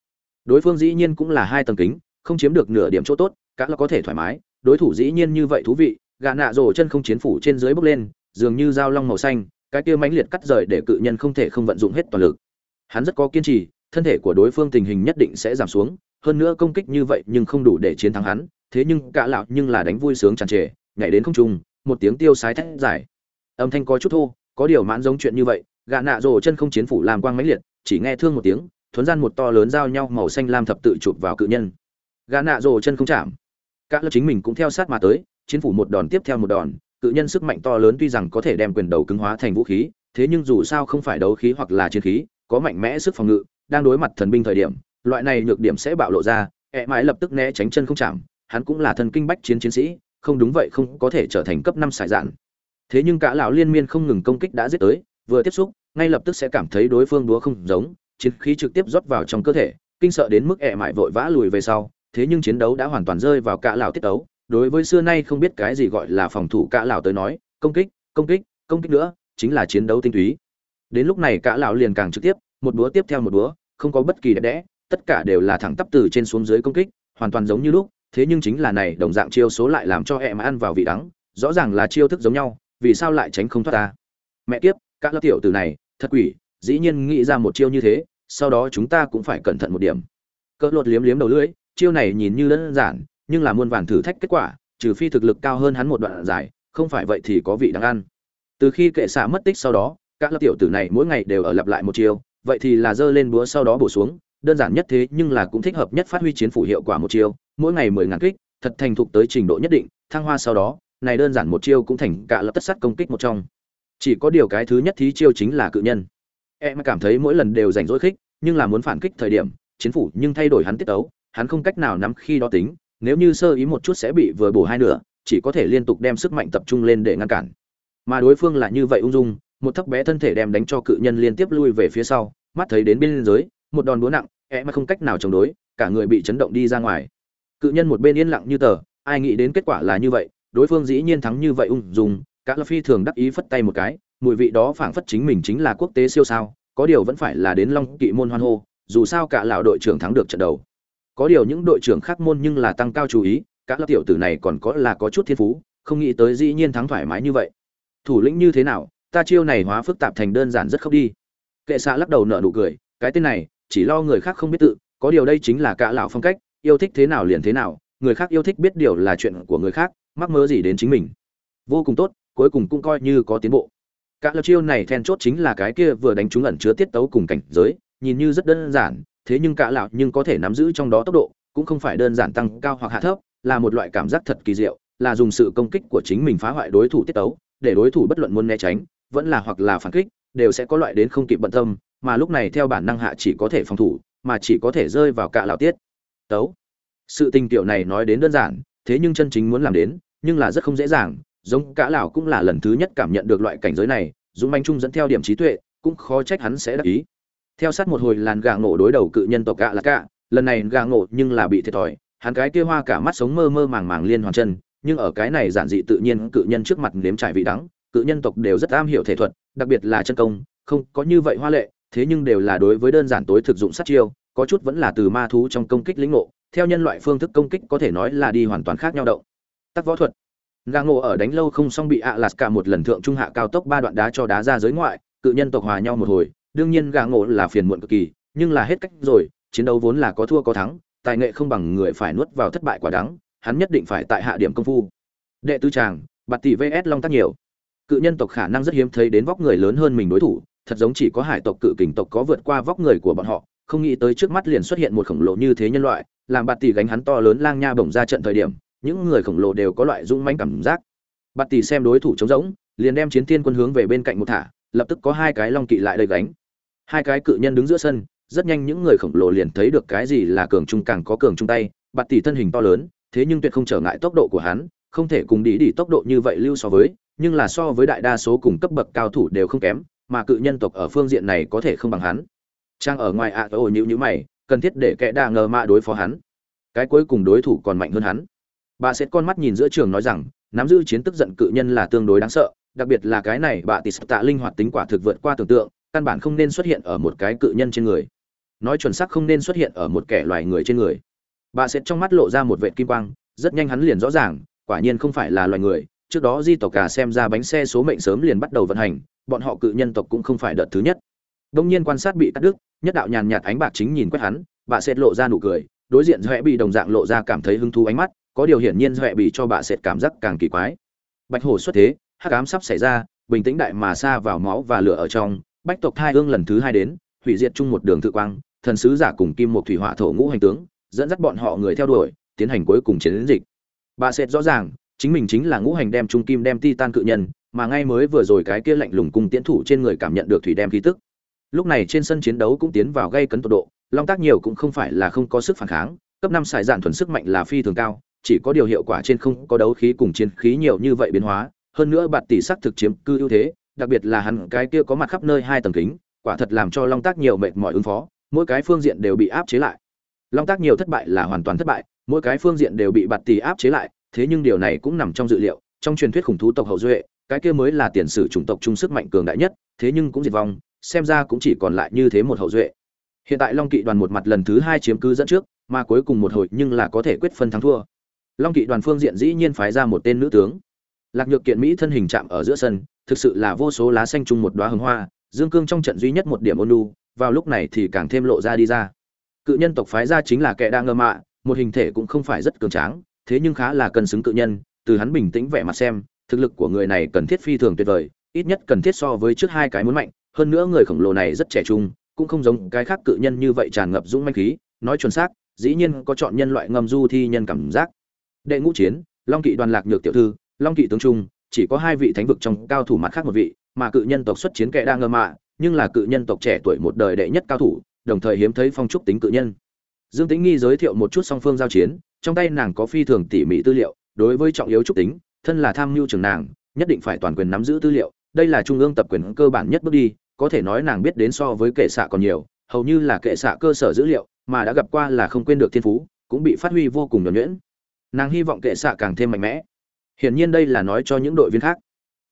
đối phương dĩ nhiên cũng là hai tầng kính, không chiếm được nửa điểm chỗ tốt, cả là có thể thoải mái. Đối thủ dĩ nhiên như vậy thú vị gạ nạ rổ chân không chiến phủ trên dưới bốc lên, dường như dao long màu xanh, cái kia mãnh liệt cắt rời để cự nhân không thể không vận dụng hết toàn lực. Hắn rất có kiên trì, thân thể của đối phương tình hình nhất định sẽ giảm xuống, hơn nữa công kích như vậy nhưng không đủ để chiến thắng hắn, thế nhưng cả lão nhưng là đánh vui sướng tràn trề, nhảy đến không trung, một tiếng tiêu sái thét giải âm thanh có chút thô, có điều mãn giống chuyện như vậy gạ nạ rổ chân không chiến phủ làm quang mãnh liệt, chỉ nghe thương một tiếng thuấn gian một to lớn giao nhau màu xanh lam thập tự chụp vào cự nhân. Gã nạ rồ chân không chạm. Cả lớp chính mình cũng theo sát mà tới, chiến phủ một đòn tiếp theo một đòn, cự nhân sức mạnh to lớn tuy rằng có thể đem quyền đầu cứng hóa thành vũ khí, thế nhưng dù sao không phải đấu khí hoặc là chiến khí, có mạnh mẽ sức phòng ngự, đang đối mặt thần binh thời điểm, loại này nhược điểm sẽ bạo lộ ra ẹ mãi lập tức né tránh chân không chạm, hắn cũng là thần kinh bách chiến chiến sĩ, không đúng vậy không có thể trở thành cấp năm sải dạn. Thế nhưng cả lão liên miên không ngừng công kích đã giết tới, vừa tiếp xúc, ngay lập tức sẽ cảm thấy đối phương đúa không giống chiến khí trực tiếp rót vào trong cơ thể, kinh sợ đến mức ẹ mại vội vã lùi về sau, thế nhưng chiến đấu đã hoàn toàn rơi vào cả lão tiết đấu đối với xưa nay không biết cái gì gọi là phòng thủ cả lão tới nói, công kích công kích công kích nữa, chính là chiến đấu tinh túy. Đến lúc này cả lão liền càng trực tiếp, một búa tiếp theo một búa, không có bất kỳ đẹp đẽ, tất cả đều là thẳng tắp từ trên xuống dưới công kích, hoàn toàn giống như lúc, thế nhưng chính là này, đồng dạng chiêu số lại làm cho ẹ mà ăn vào vị đắng, rõ ràng là chiêu thức giống nhau, vì sao lại tránh không thoát ta? Mẹ kiếp các lớp tiểu từ này, thật quỷ, dĩ nhiên nghĩ ra một chiêu như thế sau đó chúng ta cũng phải cẩn thận một điểm. Cỡ lột liếm liếm đầu lưỡi, chiêu này nhìn như đơn giản, nhưng là muôn vàn thử thách kết quả, trừ phi thực lực cao hơn hắn một đoạn dài, không phải vậy thì có vị đáng ăn. Từ khi kệ xạ mất tích sau đó, các lớp tiểu tử này mỗi ngày đều ở lặp lại một chiêu, vậy thì là giơ lên búa sau đó bổ xuống, đơn giản nhất thế nhưng là cũng thích hợp nhất phát huy chiến phủ hiệu quả một chiêu, mỗi ngày mười ngàn kích, thật thành thục tới trình độ nhất định, thăng hoa sau đó, này đơn giản một chiêu cũng thành cả lập tất sắt công kích một trong. Chỉ có điều cái thứ nhất thí chiêu chính là cự nhân em cảm thấy mỗi lần đều rảnh rỗi khích, nhưng là muốn phản kích thời điểm, chiến phủ nhưng thay đổi hắn tiết tấu, hắn không cách nào nắm khi đó tính, nếu như sơ ý một chút sẽ bị vừa bổ hai nửa, chỉ có thể liên tục đem sức mạnh tập trung lên để ngăn cản. Mà đối phương là như vậy ung dung, một thấp bé thân thể đem đánh cho cự nhân liên tiếp lui về phía sau, mắt thấy đến biên giới, một đòn búa nặng em mà không cách nào chống đối, cả người bị chấn động đi ra ngoài. Cự nhân một bên yên lặng như tờ, ai nghĩ đến kết quả là như vậy, đối phương dĩ nhiên thắng như vậy ung dung các phi thường đắc ý phất tay một cái mùi vị đó phảng phất chính mình chính là quốc tế siêu sao, có điều vẫn phải là đến long kỵ môn hoan hô, dù sao cả lão đội trưởng thắng được trận đầu. Có điều những đội trưởng khác môn nhưng là tăng cao chú ý các lớp tiểu tử này còn có là có chút thiên phú, không nghĩ tới dĩ nhiên thắng thoải mái như vậy. Thủ lĩnh như thế nào, ta chiêu này hóa phức tạp thành đơn giản rất khóc đi. Kệ xạ lắc đầu nở nụ cười, cái tên này, chỉ lo người khác không biết tự, có điều đây chính là cả lão phong cách, yêu thích thế nào liền thế nào, người khác yêu thích biết điều là chuyện của người khác, mắc mơ gì đến chính mình. Vô cùng tốt, cuối cùng cũng coi như có tiến bộ cả lập chiêu này then chốt chính là cái kia vừa đánh trúng ẩn chứa tiết tấu cùng cảnh giới, nhìn như rất đơn giản, thế nhưng cả lão nhưng có thể nắm giữ trong đó tốc độ, cũng không phải đơn giản tăng cao hoặc hạ thấp, là một loại cảm giác thật kỳ diệu, là dùng sự công kích của chính mình phá hoại đối thủ tiết tấu, để đối thủ bất luận muốn né tránh, vẫn là hoặc là phản kích, đều sẽ có loại đến không kịp bận tâm, mà lúc này theo bản năng hạ chỉ có thể phòng thủ, mà chỉ có thể rơi vào cả lão tiết tấu. Sự tình tiểu này nói đến đơn giản, thế nhưng chân chính muốn làm đến, nhưng là rất không dễ dàng giống cả lão cũng là lần thứ nhất cảm nhận được loại cảnh giới này, dũng manh trung dẫn theo điểm trí tuệ, cũng khó trách hắn sẽ đắc ý. Theo sát một hồi làn gà ngộ đối đầu cự nhân tộc gạ là cả lần này gà ngộ nhưng là bị thiệt thòi, hắn cái kia hoa cả mắt sống mơ mơ màng màng liên hoàn chân, nhưng ở cái này giản dị tự nhiên cự nhân trước mặt nếm trải vị đắng, cự nhân tộc đều rất am hiểu thể thuật, đặc biệt là chân công, không có như vậy hoa lệ, thế nhưng đều là đối với đơn giản tối thực dụng sát chiêu, có chút vẫn là từ ma thú trong công kích lĩnh ngộ, theo nhân loại phương thức công kích có thể nói là đi hoàn toàn khác nhau động. Tắc võ thuật gà ngộ ở đánh lâu không xong bị ạ lạt cả một lần thượng trung hạ cao tốc ba đoạn đá cho đá ra giới ngoại, cự nhân tộc hòa nhau một hồi. Đương nhiên gà ngộ là phiền muộn cực kỳ, nhưng là hết cách rồi, chiến đấu vốn là có thua có thắng, tài nghệ không bằng người phải nuốt vào thất bại quả đắng, hắn nhất định phải tại hạ điểm công phu. Đệ tứ tràng bạt tỷ vs long tác nhiều. Cự nhân tộc khả năng rất hiếm thấy đến vóc người lớn hơn mình đối thủ, thật giống chỉ có hải tộc cự kình tộc có vượt qua vóc người của bọn họ, không nghĩ tới trước mắt liền xuất hiện một khổng lồ như thế nhân loại, làm bạt tỷ gánh hắn to lớn lang nha bổng ra trận thời điểm những người khổng lồ đều có loại rung manh cảm giác. Bạt tỷ xem đối thủ trống rỗng liền đem chiến thiên quân hướng về bên cạnh một thả lập tức có hai cái long kỵ lại đầy gánh. Hai cái cự nhân đứng giữa sân rất nhanh những người khổng lồ liền thấy được cái gì là cường trung càng có cường trung tay. Bạt tỷ thân hình to lớn thế nhưng tuyệt không trở ngại tốc độ của hắn không thể cùng đi đi tốc độ như vậy lưu so với nhưng là so với đại đa số cùng cấp bậc cao thủ đều không kém mà cự nhân tộc ở phương diện này có thể không bằng hắn. Trang ở ngoài ạ à, ồ nhữ nhữ mày cần thiết để kẻ đa ngờ mạ đối phó hắn. Cái cuối cùng đối thủ còn mạnh hơn hắn bà sẽ con mắt nhìn giữa trường nói rằng, nắm giữ chiến tức giận cự nhân là tương đối đáng sợ, đặc biệt là cái này bà tỷ tạ linh hoạt tính quả thực vượt qua tưởng tượng, căn bản không nên xuất hiện ở một cái cự nhân trên người. Nói chuẩn xác không nên xuất hiện ở một kẻ loài người trên người. Bà sẽ trong mắt lộ ra một vệt kim quang, rất nhanh hắn liền rõ ràng, quả nhiên không phải là loài người, trước đó di tộc cả xem ra bánh xe số mệnh sớm liền bắt đầu vận hành, bọn họ cự nhân tộc cũng không phải đợt thứ nhất. Đông nhiên quan sát bị cắt đứt, nhất đạo nhàn nhạt ánh bạc chính nhìn quét hắn, bà sẽ lộ ra nụ cười, đối diện doẹ bị đồng dạng lộ ra cảm thấy hứng thú ánh mắt có điều hiển nhiên huệ bị cho bà sẽ cảm giác càng kỳ quái. Bạch hổ xuất thế, hắc ám sắp xảy ra, bình tĩnh đại mà xa vào máu và lửa ở trong, bách tộc thai hương lần thứ hai đến, hủy diệt chung một đường tự quang, thần sứ giả cùng kim một thủy hỏa thổ ngũ hành tướng, dẫn dắt bọn họ người theo đuổi, tiến hành cuối cùng chiến dịch. Bà sẽ rõ ràng, chính mình chính là ngũ hành đem trung kim đem titan cự nhân, mà ngay mới vừa rồi cái kia lạnh lùng cung tiến thủ trên người cảm nhận được thủy đem khí tức. Lúc này trên sân chiến đấu cũng tiến vào gây cấn tột độ, long tác nhiều cũng không phải là không có sức phản kháng, cấp năm xài dạn thuần sức mạnh là phi thường cao chỉ có điều hiệu quả trên không có đấu khí cùng chiến khí nhiều như vậy biến hóa, hơn nữa bạt tỷ sắc thực chiếm cư ưu thế, đặc biệt là hắn cái kia có mặt khắp nơi hai tầng kính, quả thật làm cho long tác nhiều mệt mỏi ứng phó, mỗi cái phương diện đều bị áp chế lại. Long tác nhiều thất bại là hoàn toàn thất bại, mỗi cái phương diện đều bị bạt tỷ áp chế lại, thế nhưng điều này cũng nằm trong dự liệu, trong truyền thuyết khủng thú tộc hậu duệ, cái kia mới là tiền sử chủng tộc trung sức mạnh cường đại nhất, thế nhưng cũng diệt vong, xem ra cũng chỉ còn lại như thế một hậu duệ. Hiện tại long kỵ đoàn một mặt lần thứ hai chiếm cứ dẫn trước, mà cuối cùng một hồi nhưng là có thể quyết phân thắng thua long kỵ đoàn phương diện dĩ nhiên phái ra một tên nữ tướng. Lạc nhược kiện mỹ thân hình chạm ở giữa sân, thực sự là vô số lá xanh chung một đoá hồng hoa, dương cương trong trận duy nhất một điểm ôn lu vào lúc này thì càng thêm lộ ra đi ra. Cự nhân tộc phái ra chính là kẻ đang ngơ mạ, một hình thể cũng không phải rất cường tráng, thế nhưng khá là cần xứng cự nhân, từ hắn bình tĩnh vẻ mặt xem, thực lực của người này cần thiết phi thường tuyệt vời, ít nhất cần thiết so với trước hai cái muốn mạnh, hơn nữa người khổng lồ này rất trẻ trung, cũng không giống cái khác cự nhân như vậy tràn ngập dũng manh khí, nói chuẩn xác, dĩ nhiên có chọn nhân loại ngầm du thi nhân cảm giác đệ ngũ chiến, long kỵ đoàn lạc nhược tiểu thư, long kỵ tướng trung, chỉ có hai vị thánh vực trong cao thủ mặt khác một vị, mà cự nhân tộc xuất chiến kẻ đang ngơ mạ, nhưng là cự nhân tộc trẻ tuổi một đời đệ nhất cao thủ, đồng thời hiếm thấy phong trúc tính cự nhân. Dương tĩnh nghi giới thiệu một chút song phương giao chiến, trong tay nàng có phi thường tỉ mỉ tư liệu, đối với trọng yếu trúc tính, thân là tham mưu trưởng nàng, nhất định phải toàn quyền nắm giữ tư liệu, đây là trung ương tập quyền cơ bản nhất bước đi, có thể nói nàng biết đến so với kệ xạ còn nhiều, hầu như là kệ xạ cơ sở dữ liệu, mà đã gặp qua là không quên được thiên phú, cũng bị phát huy vô cùng nhuẩn nhuyễn nàng hy vọng kệ xạ càng thêm mạnh mẽ. Hiển nhiên đây là nói cho những đội viên khác.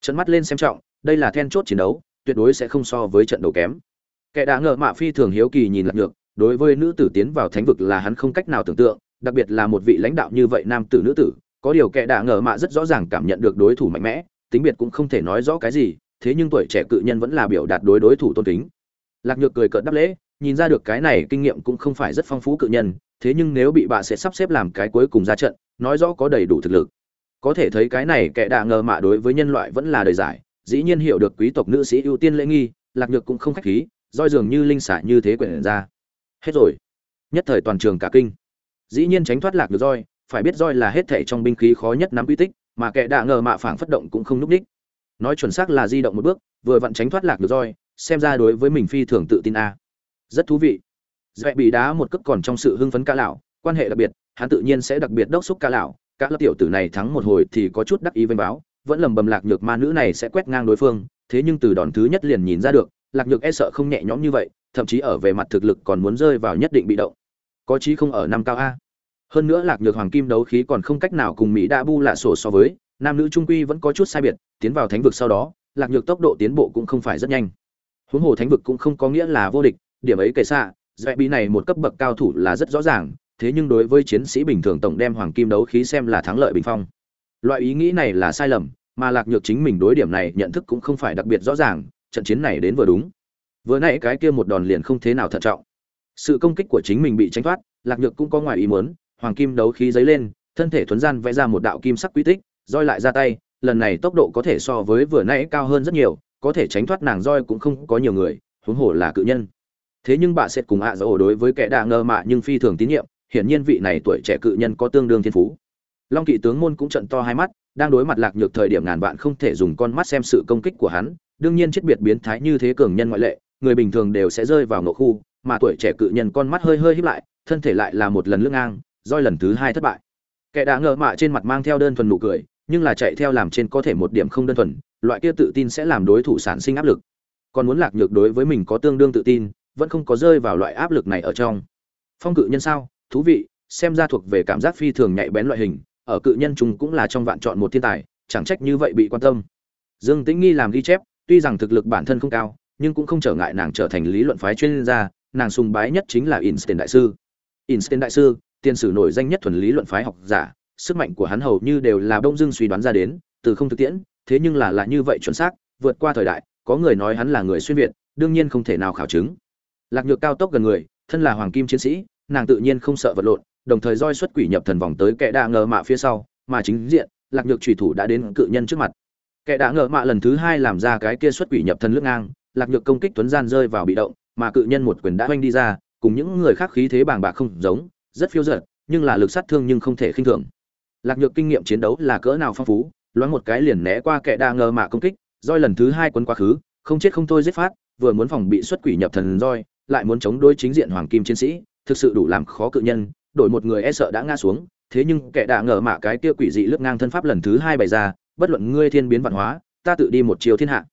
Trận mắt lên xem trọng, đây là then chốt chiến đấu, tuyệt đối sẽ không so với trận đấu kém. Kẻ đã ngờ mạ phi thường hiếu kỳ nhìn lạc nhược, đối với nữ tử tiến vào thánh vực là hắn không cách nào tưởng tượng, đặc biệt là một vị lãnh đạo như vậy nam tử nữ tử, có điều kẻ đã ngờ mạ rất rõ ràng cảm nhận được đối thủ mạnh mẽ, tính biệt cũng không thể nói rõ cái gì, thế nhưng tuổi trẻ cự nhân vẫn là biểu đạt đối đối thủ tôn kính. Lạc nhược cười cợt đáp lễ nhìn ra được cái này kinh nghiệm cũng không phải rất phong phú cự nhân, thế nhưng nếu bị bà sẽ sắp xếp làm cái cuối cùng ra trận, nói rõ có đầy đủ thực lực. Có thể thấy cái này kẻ đạ ngờ mạ đối với nhân loại vẫn là đời giải, dĩ nhiên hiểu được quý tộc nữ sĩ ưu tiên lễ nghi, lạc nhược cũng không khách khí, roi dường như linh xả như thế quyển ra. Hết rồi. Nhất thời toàn trường cả kinh. Dĩ nhiên tránh thoát lạc được roi, phải biết roi là hết thể trong binh khí khó nhất nắm uy tích, mà kẻ đạ ngờ mạ phảng phất động cũng không núp đích. Nói chuẩn xác là di động một bước, vừa vặn tránh thoát lạc được roi, xem ra đối với mình phi thường tự tin a rất thú vị. Dẹp bị đá một cước còn trong sự hưng phấn ca lão, quan hệ đặc biệt, hắn tự nhiên sẽ đặc biệt đốc xúc ca lão. Cả lớp tiểu tử này thắng một hồi thì có chút đắc ý vênh báo, vẫn lầm bầm lạc nhược ma nữ này sẽ quét ngang đối phương, thế nhưng từ đòn thứ nhất liền nhìn ra được, lạc nhược e sợ không nhẹ nhõm như vậy, thậm chí ở về mặt thực lực còn muốn rơi vào nhất định bị động. Có chí không ở năm cao a. Hơn nữa lạc nhược hoàng kim đấu khí còn không cách nào cùng mỹ đa bu lạ sổ so với, nam nữ trung quy vẫn có chút sai biệt, tiến vào thánh vực sau đó, lạc nhược tốc độ tiến bộ cũng không phải rất nhanh. Huống hồ thánh vực cũng không có nghĩa là vô địch điểm ấy kể xa, dạy bị này một cấp bậc cao thủ là rất rõ ràng, thế nhưng đối với chiến sĩ bình thường tổng đem hoàng kim đấu khí xem là thắng lợi bình phong. Loại ý nghĩ này là sai lầm, mà lạc nhược chính mình đối điểm này nhận thức cũng không phải đặc biệt rõ ràng, trận chiến này đến vừa đúng. Vừa nãy cái kia một đòn liền không thế nào thận trọng. Sự công kích của chính mình bị tránh thoát, lạc nhược cũng có ngoài ý muốn, hoàng kim đấu khí dấy lên, thân thể thuấn gian vẽ ra một đạo kim sắc quy tích, roi lại ra tay, lần này tốc độ có thể so với vừa nãy cao hơn rất nhiều, có thể tránh thoát nàng roi cũng không có nhiều người, huống hồ là cự nhân thế nhưng bà sẽ cùng ạ dỗ đối với kẻ đạ ngơ mạ nhưng phi thường tín nhiệm, hiển nhiên vị này tuổi trẻ cự nhân có tương đương thiên phú. Long kỵ tướng môn cũng trận to hai mắt, đang đối mặt lạc nhược thời điểm ngàn vạn không thể dùng con mắt xem sự công kích của hắn, đương nhiên chết biệt biến thái như thế cường nhân ngoại lệ, người bình thường đều sẽ rơi vào ngộ khu, mà tuổi trẻ cự nhân con mắt hơi hơi híp lại, thân thể lại là một lần lưng ngang, roi lần thứ hai thất bại. Kẻ đã ngờ mạ trên mặt mang theo đơn thuần nụ cười, nhưng là chạy theo làm trên có thể một điểm không đơn thuần, loại kia tự tin sẽ làm đối thủ sản sinh áp lực. Còn muốn lạc nhược đối với mình có tương đương tự tin vẫn không có rơi vào loại áp lực này ở trong. Phong cự nhân sao? Thú vị, xem ra thuộc về cảm giác phi thường nhạy bén loại hình, ở cự nhân chúng cũng là trong vạn chọn một thiên tài, chẳng trách như vậy bị quan tâm. Dương tĩnh nghi làm ghi chép, tuy rằng thực lực bản thân không cao, nhưng cũng không trở ngại nàng trở thành lý luận phái chuyên gia, nàng sùng bái nhất chính là Einstein đại sư. Einstein đại sư, tiên sử nổi danh nhất thuần lý luận phái học giả, sức mạnh của hắn hầu như đều là đông dương suy đoán ra đến, từ không thực tiễn, thế nhưng là là như vậy chuẩn xác, vượt qua thời đại, có người nói hắn là người xuyên việt, đương nhiên không thể nào khảo chứng lạc nhược cao tốc gần người, thân là hoàng kim chiến sĩ, nàng tự nhiên không sợ vật lộn, đồng thời roi xuất quỷ nhập thần vòng tới kẻ đạ ngờ mạ phía sau, mà chính diện, lạc nhược trùy thủ đã đến cự nhân trước mặt. Kẻ đạ ngờ mạ lần thứ hai làm ra cái kia xuất quỷ nhập thần lướt ngang, lạc nhược công kích tuấn gian rơi vào bị động, mà cự nhân một quyền đã oanh đi ra, cùng những người khác khí thế bàng bạc không giống, rất phiêu dật, nhưng là lực sát thương nhưng không thể khinh thường. Lạc nhược kinh nghiệm chiến đấu là cỡ nào phong phú, loáng một cái liền né qua kẻ đa ngờ mạ công kích, roi lần thứ hai quấn quá khứ, không chết không thôi giết phát, vừa muốn phòng bị xuất quỷ nhập thần roi lại muốn chống đối chính diện hoàng kim chiến sĩ, thực sự đủ làm khó cự nhân, đổi một người e sợ đã ngã xuống, thế nhưng kẻ đã ngờ mạ cái kia quỷ dị lướt ngang thân pháp lần thứ hai bày ra, bất luận ngươi thiên biến văn hóa, ta tự đi một chiều thiên hạ.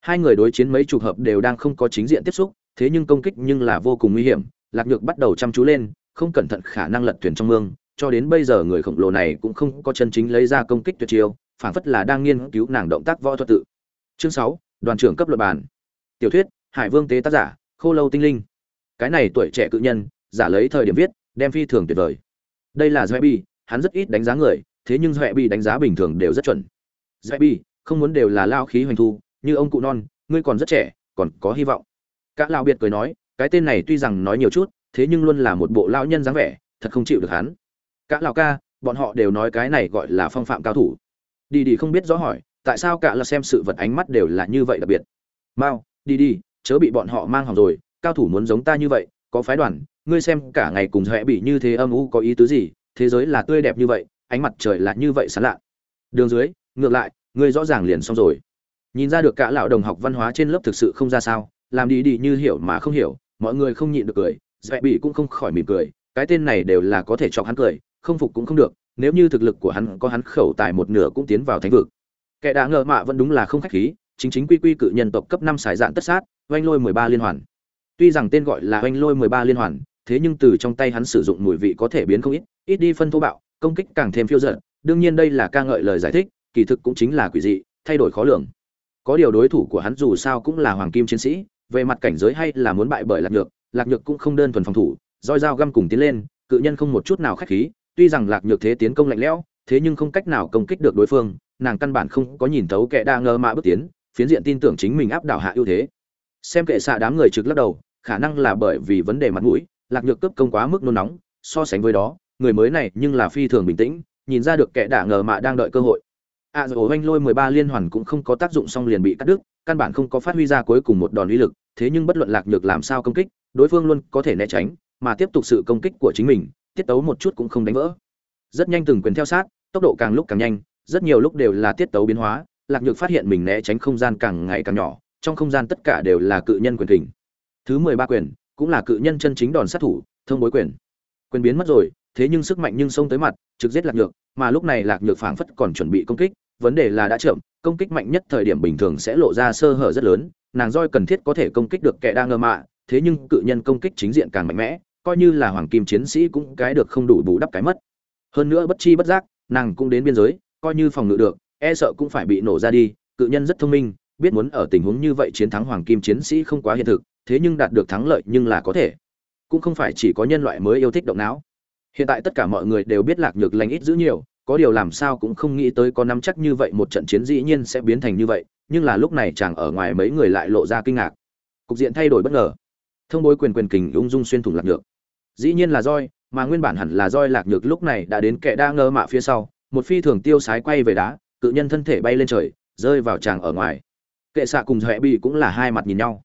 Hai người đối chiến mấy chục hợp đều đang không có chính diện tiếp xúc, thế nhưng công kích nhưng là vô cùng nguy hiểm, lạc nhược bắt đầu chăm chú lên, không cẩn thận khả năng lật thuyền trong mương, cho đến bây giờ người khổng lồ này cũng không có chân chính lấy ra công kích tuyệt chiêu, phảng phất là đang nghiên cứu nàng động tác võ thuật tự. Chương sáu, đoàn trưởng cấp luật bản. Tiểu thuyết, hải vương tế tác giả khô lâu tinh linh. Cái này tuổi trẻ cự nhân giả lấy thời điểm viết đem phi thường tuyệt vời. Đây là Zebi, hắn rất ít đánh giá người thế nhưng Zebi đánh giá bình thường đều rất chuẩn. Zebi, không muốn đều là lao khí hoành thu như ông cụ non ngươi còn rất trẻ còn có hy vọng. Các lao biệt cười nói cái tên này tuy rằng nói nhiều chút thế nhưng luôn là một bộ lao nhân dáng vẻ thật không chịu được hắn. Các lao ca bọn họ đều nói cái này gọi là phong phạm cao thủ. Đi đi không biết rõ hỏi tại sao cả là xem sự vật ánh mắt đều là như vậy đặc biệt. Mau đi đi chớ bị bọn họ mang hỏng rồi, cao thủ muốn giống ta như vậy, có phái đoàn, ngươi xem cả ngày cùng huệ bị như thế âm u có ý tứ gì, thế giới là tươi đẹp như vậy, ánh mặt trời là như vậy sán lạ. Đường dưới, ngược lại, ngươi rõ ràng liền xong rồi. Nhìn ra được cả lão đồng học văn hóa trên lớp thực sự không ra sao, làm đi đi như hiểu mà không hiểu, mọi người không nhịn được cười dễ bị cũng không khỏi mỉm cười, cái tên này đều là có thể chọc hắn cười, không phục cũng không được, nếu như thực lực của hắn có hắn khẩu tài một nửa cũng tiến vào thánh vực. Kẻ đã ngờ mạ vẫn đúng là không khách khí, chính chính quy quy cự nhân tộc cấp năm xài dạn tất sát oanh lôi mười ba liên hoàn. Tuy rằng tên gọi là oanh lôi mười ba liên hoàn, thế nhưng từ trong tay hắn sử dụng mùi vị có thể biến không ít ít đi phân thô bạo, công kích càng thêm phiêu dợn. đương nhiên đây là ca ngợi lời giải thích, kỳ thực cũng chính là quỷ dị, thay đổi khó lường. Có điều đối thủ của hắn dù sao cũng là hoàng kim chiến sĩ, về mặt cảnh giới hay là muốn bại bởi lạc nhược lạc nhược cũng không đơn thuần phòng thủ, roi dao găm cùng tiến lên, cự nhân không một chút nào khách khí, tuy rằng lạc nhược thế tiến công lạnh lẽo, thế nhưng không cách nào công kích được đối phương, nàng căn bản không có nhìn thấu kẻ đa ngơ mạ bước tiến, phiến diện tin tưởng chính mình áp đảo hạ ưu thế xem kệ xạ đám người trực lắc đầu khả năng là bởi vì vấn đề mặt mũi lạc nhược cấp công quá mức nôn nóng so sánh với đó người mới này nhưng là phi thường bình tĩnh nhìn ra được kẻ đả ngờ mạ đang đợi cơ hội. A à, rồi oanh lôi mười ba liên hoàn cũng không có tác dụng xong liền bị cắt đứt căn bản không có phát huy ra cuối cùng một đòn uy lực thế nhưng bất luận lạc nhược làm sao công kích đối phương luôn có thể né tránh mà tiếp tục sự công kích của chính mình tiết tấu một chút cũng không đánh vỡ. Rất nhanh từng quyền theo sát tốc độ càng lúc càng nhanh rất nhiều lúc đều là tiết tấu biến hóa lạc nhược phát hiện mình né tránh không gian càng ngày càng nhỏ trong không gian tất cả đều là cự nhân quyền kình. Thứ mười ba quyền cũng là cự nhân chân chính đòn sát thủ, thông bối quyền. Quyền biến mất rồi, thế nhưng sức mạnh nhưng xông tới mặt, trực giết lạc nhược, mà lúc này lạc nhược phảng phất còn chuẩn bị công kích, vấn đề là đã chậm, công kích mạnh nhất thời điểm bình thường sẽ lộ ra sơ hở rất lớn, nàng roi cần thiết có thể công kích được kẻ đang ngơ mạ, thế nhưng cự nhân công kích chính diện càng mạnh mẽ, coi như là hoàng kim chiến sĩ cũng cái được không đủ bù đắp cái mất. Hơn nữa bất chi bất giác, nàng cũng đến biên giới, coi như phòng ngự được e sợ cũng phải bị nổ ra đi, cự nhân rất thông minh biết muốn ở tình huống như vậy chiến thắng hoàng kim chiến sĩ không quá hiện thực, thế nhưng đạt được thắng lợi nhưng là có thể. Cũng không phải chỉ có nhân loại mới yêu thích động não. Hiện tại tất cả mọi người đều biết lạc nhược lành ít giữ nhiều, có điều làm sao cũng không nghĩ tới có nắm chắc như vậy một trận chiến dĩ nhiên sẽ biến thành như vậy, nhưng là lúc này chàng ở ngoài mấy người lại lộ ra kinh ngạc. Cục diện thay đổi bất ngờ. Thông bối quyền quyền kình ung dung xuyên thủng lạc nhược. Dĩ nhiên là roi, mà nguyên bản hẳn là roi lạc nhược lúc này đã đến kẻ đa ngơ mạ phía sau, một phi thường tiêu sái quay về đá, cự nhân thân thể bay lên trời, rơi vào chàng ở ngoài kệ xạ cùng huệ bị cũng là hai mặt nhìn nhau.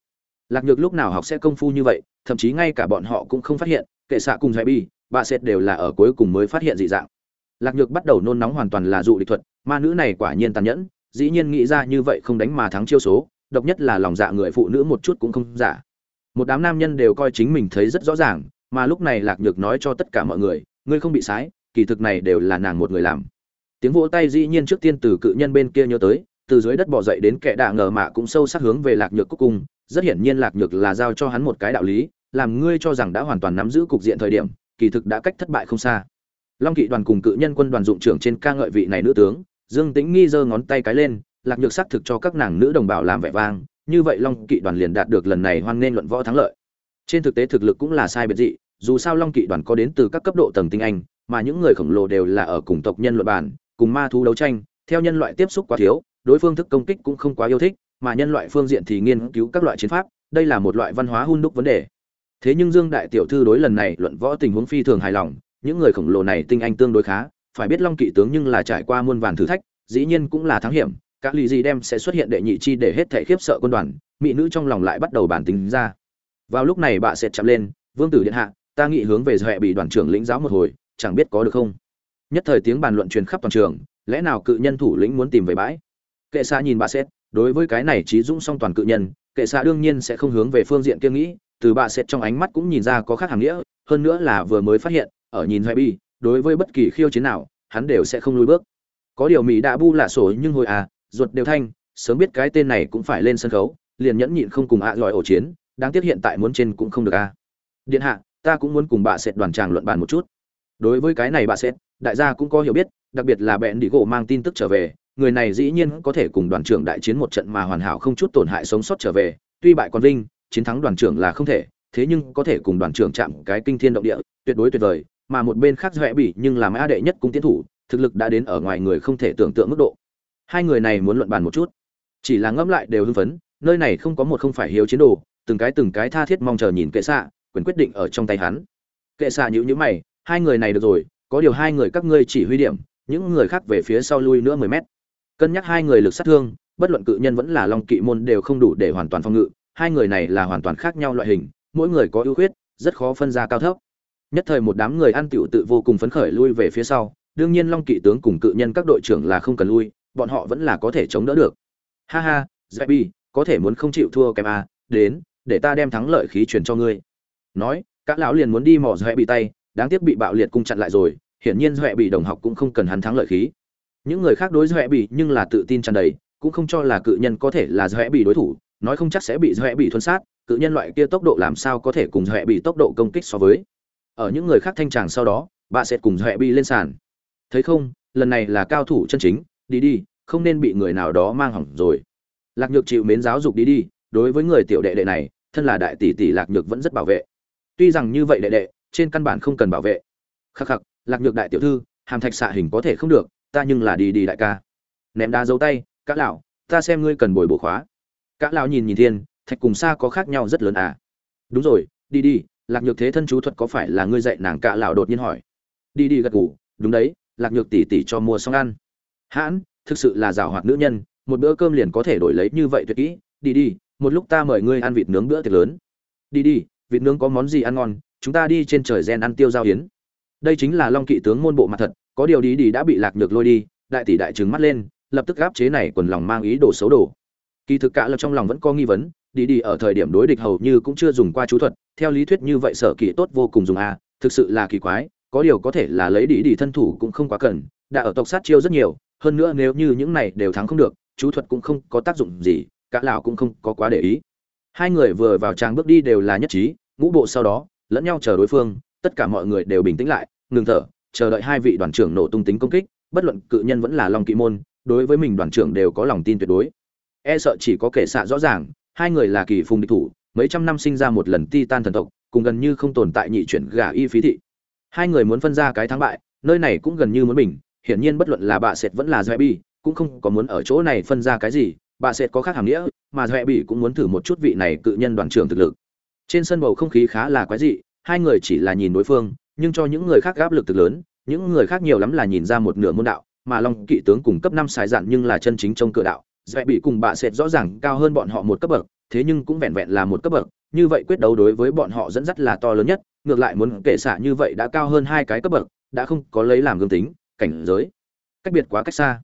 Lạc nhược lúc nào học sẽ công phu như vậy, thậm chí ngay cả bọn họ cũng không phát hiện, kệ xạ cùng huệ bị bà sệt đều là ở cuối cùng mới phát hiện dị dạng. Lạc nhược bắt đầu nôn nóng hoàn toàn là dụ địch thuật, ma nữ này quả nhiên tàn nhẫn, dĩ nhiên nghĩ ra như vậy không đánh mà thắng chiêu số, độc nhất là lòng dạ người phụ nữ một chút cũng không giả. Một đám nam nhân đều coi chính mình thấy rất rõ ràng, mà lúc này lạc nhược nói cho tất cả mọi người, ngươi không bị sái, kỳ thực này đều là nàng một người làm. Tiếng vỗ tay dĩ nhiên trước tiên từ cự nhân bên kia nhớ tới từ dưới đất bò dậy đến kẻ đạ ngờ mạ cũng sâu sắc hướng về lạc nhược cuối cùng rất hiển nhiên lạc nhược là giao cho hắn một cái đạo lý, làm ngươi cho rằng đã hoàn toàn nắm giữ cục diện thời điểm, kỳ thực đã cách thất bại không xa. Long kỵ đoàn cùng cự nhân quân đoàn dụng trưởng trên ca ngợi vị này nữ tướng, dương tĩnh nghi giơ ngón tay cái lên, lạc nhược xác thực cho các nàng nữ đồng bào làm vẻ vang, như vậy long kỵ đoàn liền đạt được lần này hoan nên luận võ thắng lợi. Trên thực tế thực lực cũng là sai biệt dị, dù sao long kỵ đoàn có đến từ các cấp độ tầng tinh anh, mà những người khổng lồ đều là ở cùng tộc nhân luận bản cùng ma thú đấu tranh, theo nhân loại tiếp xúc quá thiếu đối phương thức công kích cũng không quá yêu thích, mà nhân loại phương diện thì nghiên cứu các loại chiến pháp, đây là một loại văn hóa hun đúc vấn đề. Thế nhưng dương đại tiểu thư đối lần này luận võ tình huống phi thường hài lòng, những người khổng lồ này tinh anh tương đối khá, phải biết long kỵ tướng nhưng là trải qua muôn vàn thử thách, dĩ nhiên cũng là thắng hiểm các lý gì đem sẽ xuất hiện đệ nhị chi để hết thảy khiếp sợ quân đoàn, mỹ nữ trong lòng lại bắt đầu bản tính ra. Vào lúc này bà sẽ chạm lên, vương tử điện hạ, ta nghĩ hướng về hệ bị đoàn trưởng lĩnh giáo một hồi, chẳng biết có được không? Nhất thời tiếng bàn luận truyền khắp toàn trường, lẽ nào cự nhân thủ lĩnh muốn tìm về bãi? Kệ xa nhìn bà xét đối với cái này trí dũng song toàn cự nhân, kệ xa đương nhiên sẽ không hướng về phương diện kiêng nghĩ, từ bà xét trong ánh mắt cũng nhìn ra có khác hàm nghĩa, hơn nữa là vừa mới phát hiện, ở nhìn hoài bi, đối với bất kỳ khiêu chiến nào, hắn đều sẽ không lùi bước có điều mỹ đã bu lạ sổ nhưng hồi à ruột đều thanh, sớm biết cái tên này cũng phải lên sân khấu, liền nhẫn nhịn không cùng ạ à giỏi ổ chiến, đáng tiếc hiện tại muốn trên cũng không được a à. điện hạ, ta cũng muốn cùng bà sệt đoàn tràng luận bàn một chút đối với cái này bà sệt đại gia cũng có hiểu biết, đặc biệt là bẹn đi gỗ mang tin tức trở về người này dĩ nhiên có thể cùng đoàn trưởng đại chiến một trận mà hoàn hảo không chút tổn hại sống sót trở về. Tuy bại còn vinh, chiến thắng đoàn trưởng là không thể, thế nhưng có thể cùng đoàn trưởng chạm cái kinh thiên động địa, tuyệt đối tuyệt vời, mà một bên khác rẽ bị nhưng làm a đệ nhất cung tiến thủ, thực lực đã đến ở ngoài người không thể tưởng tượng mức độ. Hai người này muốn luận bàn một chút. Chỉ là ngẫm lại đều hưng phấn, nơi này không có một không phải hiếu chiến đồ, từng cái từng cái tha thiết mong chờ nhìn kệ xạ, quyền quyết định ở trong tay hắn. Kệ xạ nhữ nhữ mày, hai người này được rồi, có điều hai người các ngươi chỉ huy điểm, những người khác về phía sau lui nữa mười mét cân nhắc hai người lực sát thương bất luận cự nhân vẫn là long kỵ môn đều không đủ để hoàn toàn phòng ngự hai người này là hoàn toàn khác nhau loại hình mỗi người có ưu khuyết rất khó phân ra cao thấp. Nhất thời một đám người ăn tiểu tự vô cùng phấn khởi lui về phía sau đương nhiên long kỵ tướng cùng cự nhân các đội trưởng là không cần lui bọn họ vẫn là có thể chống đỡ được. Ha ha Zebi, có thể muốn không chịu thua kèm a à, đến để ta đem thắng lợi khí truyền cho ngươi. Nói các lão liền muốn đi mò Zebi tay đáng tiếc bị bạo liệt cung chặn lại rồi hiển nhiên zebi đồng học cũng không cần hắn thắng lợi khí. Những người khác đối Duệ bị nhưng là tự tin tràn đầy, cũng không cho là cự nhân có thể là Duệ bị đối thủ, nói không chắc sẽ bị Duệ bị thuần sát, cự nhân loại kia tốc độ làm sao có thể cùng Duệ bị tốc độ công kích so với. Ở những người khác thanh tràng sau đó, bà sẽ cùng Duệ bị lên sàn. Thấy không, lần này là cao thủ chân chính, đi đi, không nên bị người nào đó mang hỏng rồi. Lạc Nhược chịu mến giáo dục đi đi, đối với người tiểu đệ đệ này, thân là đại tỷ tỷ Lạc Nhược vẫn rất bảo vệ. Tuy rằng như vậy đệ đệ, trên căn bản không cần bảo vệ. Khắc khắc, Lạc Nhược đại tiểu thư, hàm thạch xạ hình có thể không được, ta nhưng là đi đi đại ca. Ném đá dấu tay, cả lão, ta xem ngươi cần bồi bổ khóa. Cả lão nhìn nhìn thiên, thạch cùng xa có khác nhau rất lớn à. Đúng rồi, đi đi, Lạc Nhược thế thân chú thuật có phải là ngươi dạy nàng cả lão đột nhiên hỏi. Đi đi gật gù, đúng đấy, Lạc Nhược tỷ tỷ cho mua xong ăn. Hãn, thực sự là giàu hoạt nữ nhân, một bữa cơm liền có thể đổi lấy như vậy tuyệt kỹ, đi đi, một lúc ta mời ngươi ăn vịt nướng bữa tiệc lớn. Đi đi, vịt nướng có món gì ăn ngon, chúng ta đi trên trời gen ăn tiêu giao hiến đây chính là long kỵ tướng môn bộ mặt thật có điều đi đi đã bị lạc nhược lôi đi, đại tỷ đại trừng mắt lên, lập tức gáp chế này quần lòng mang ý đồ xấu đồ. Kỳ thực cả lập trong lòng vẫn có nghi vấn, đi đi ở thời điểm đối địch hầu như cũng chưa dùng qua chú thuật, theo lý thuyết như vậy sở kỳ tốt vô cùng dùng a, thực sự là kỳ quái, có điều có thể là lấy đi đi thân thủ cũng không quá cần, đã ở tộc sát chiêu rất nhiều, hơn nữa nếu như những này đều thắng không được, chú thuật cũng không có tác dụng gì, cả lão cũng không có quá để ý. Hai người vừa vào trang bước đi đều là nhất trí, ngũ bộ sau đó, lẫn nhau chờ đối phương, tất cả mọi người đều bình tĩnh lại, ngừng thở chờ đợi hai vị đoàn trưởng nổ tung tính công kích, bất luận cự nhân vẫn là long kỵ môn, đối với mình đoàn trưởng đều có lòng tin tuyệt đối e sợ chỉ có kẻ xạ rõ ràng, hai người là kỳ phùng địch thủ, mấy trăm năm sinh ra một lần ti tan thần tộc, cùng gần như không tồn tại nhị chuyển gà y phí thị hai người muốn phân ra cái thắng bại, nơi này cũng gần như muốn mình. hiển nhiên bất luận là bà sệt vẫn là doe bi, cũng không có muốn ở chỗ này phân ra cái gì bà sệt có khác hàm nghĩa, mà doe bi cũng muốn thử một chút vị này cự nhân đoàn trưởng thực lực trên sân bầu không khí khá là quái dị, hai người chỉ là nhìn đối phương nhưng cho những người khác áp lực thực lớn, những người khác nhiều lắm là nhìn ra một nửa môn đạo, mà long kỵ tướng cùng cấp năm xài dạn nhưng là chân chính trong cửa đạo, dễ bị cùng bạ sệt rõ ràng cao hơn bọn họ một cấp bậc, thế nhưng cũng vẹn vẹn là một cấp bậc, như vậy quyết đấu đối với bọn họ dẫn dắt là to lớn nhất, ngược lại muốn kể xả như vậy đã cao hơn hai cái cấp bậc, đã không có lấy làm gương tính, cảnh giới. Cách biệt quá cách xa.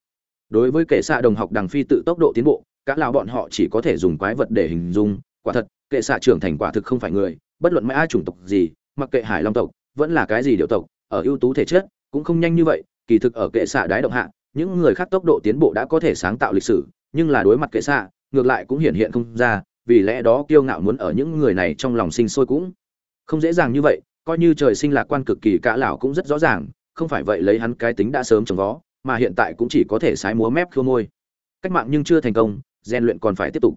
Đối với kệ xạ đồng học đằng phi tự tốc độ tiến bộ, cả lão bọn họ chỉ có thể dùng quái vật để hình dung, quả thật kệ xạ trưởng thành quả thực không phải người, bất luận mấy ai chủng tộc gì, mặc kệ hải long tộc vẫn là cái gì điệu tộc, ở ưu tú thể chất, cũng không nhanh như vậy, kỳ thực ở kệ xạ đái động hạ, những người khác tốc độ tiến bộ đã có thể sáng tạo lịch sử, nhưng là đối mặt kệ xạ, ngược lại cũng hiện hiện không ra, vì lẽ đó kiêu ngạo muốn ở những người này trong lòng sinh sôi cũng không dễ dàng như vậy, coi như trời sinh lạc quan cực kỳ cả lão cũng rất rõ ràng, không phải vậy lấy hắn cái tính đã sớm trồng vó, mà hiện tại cũng chỉ có thể sái múa mép khua môi. Cách mạng nhưng chưa thành công, rèn luyện còn phải tiếp tục.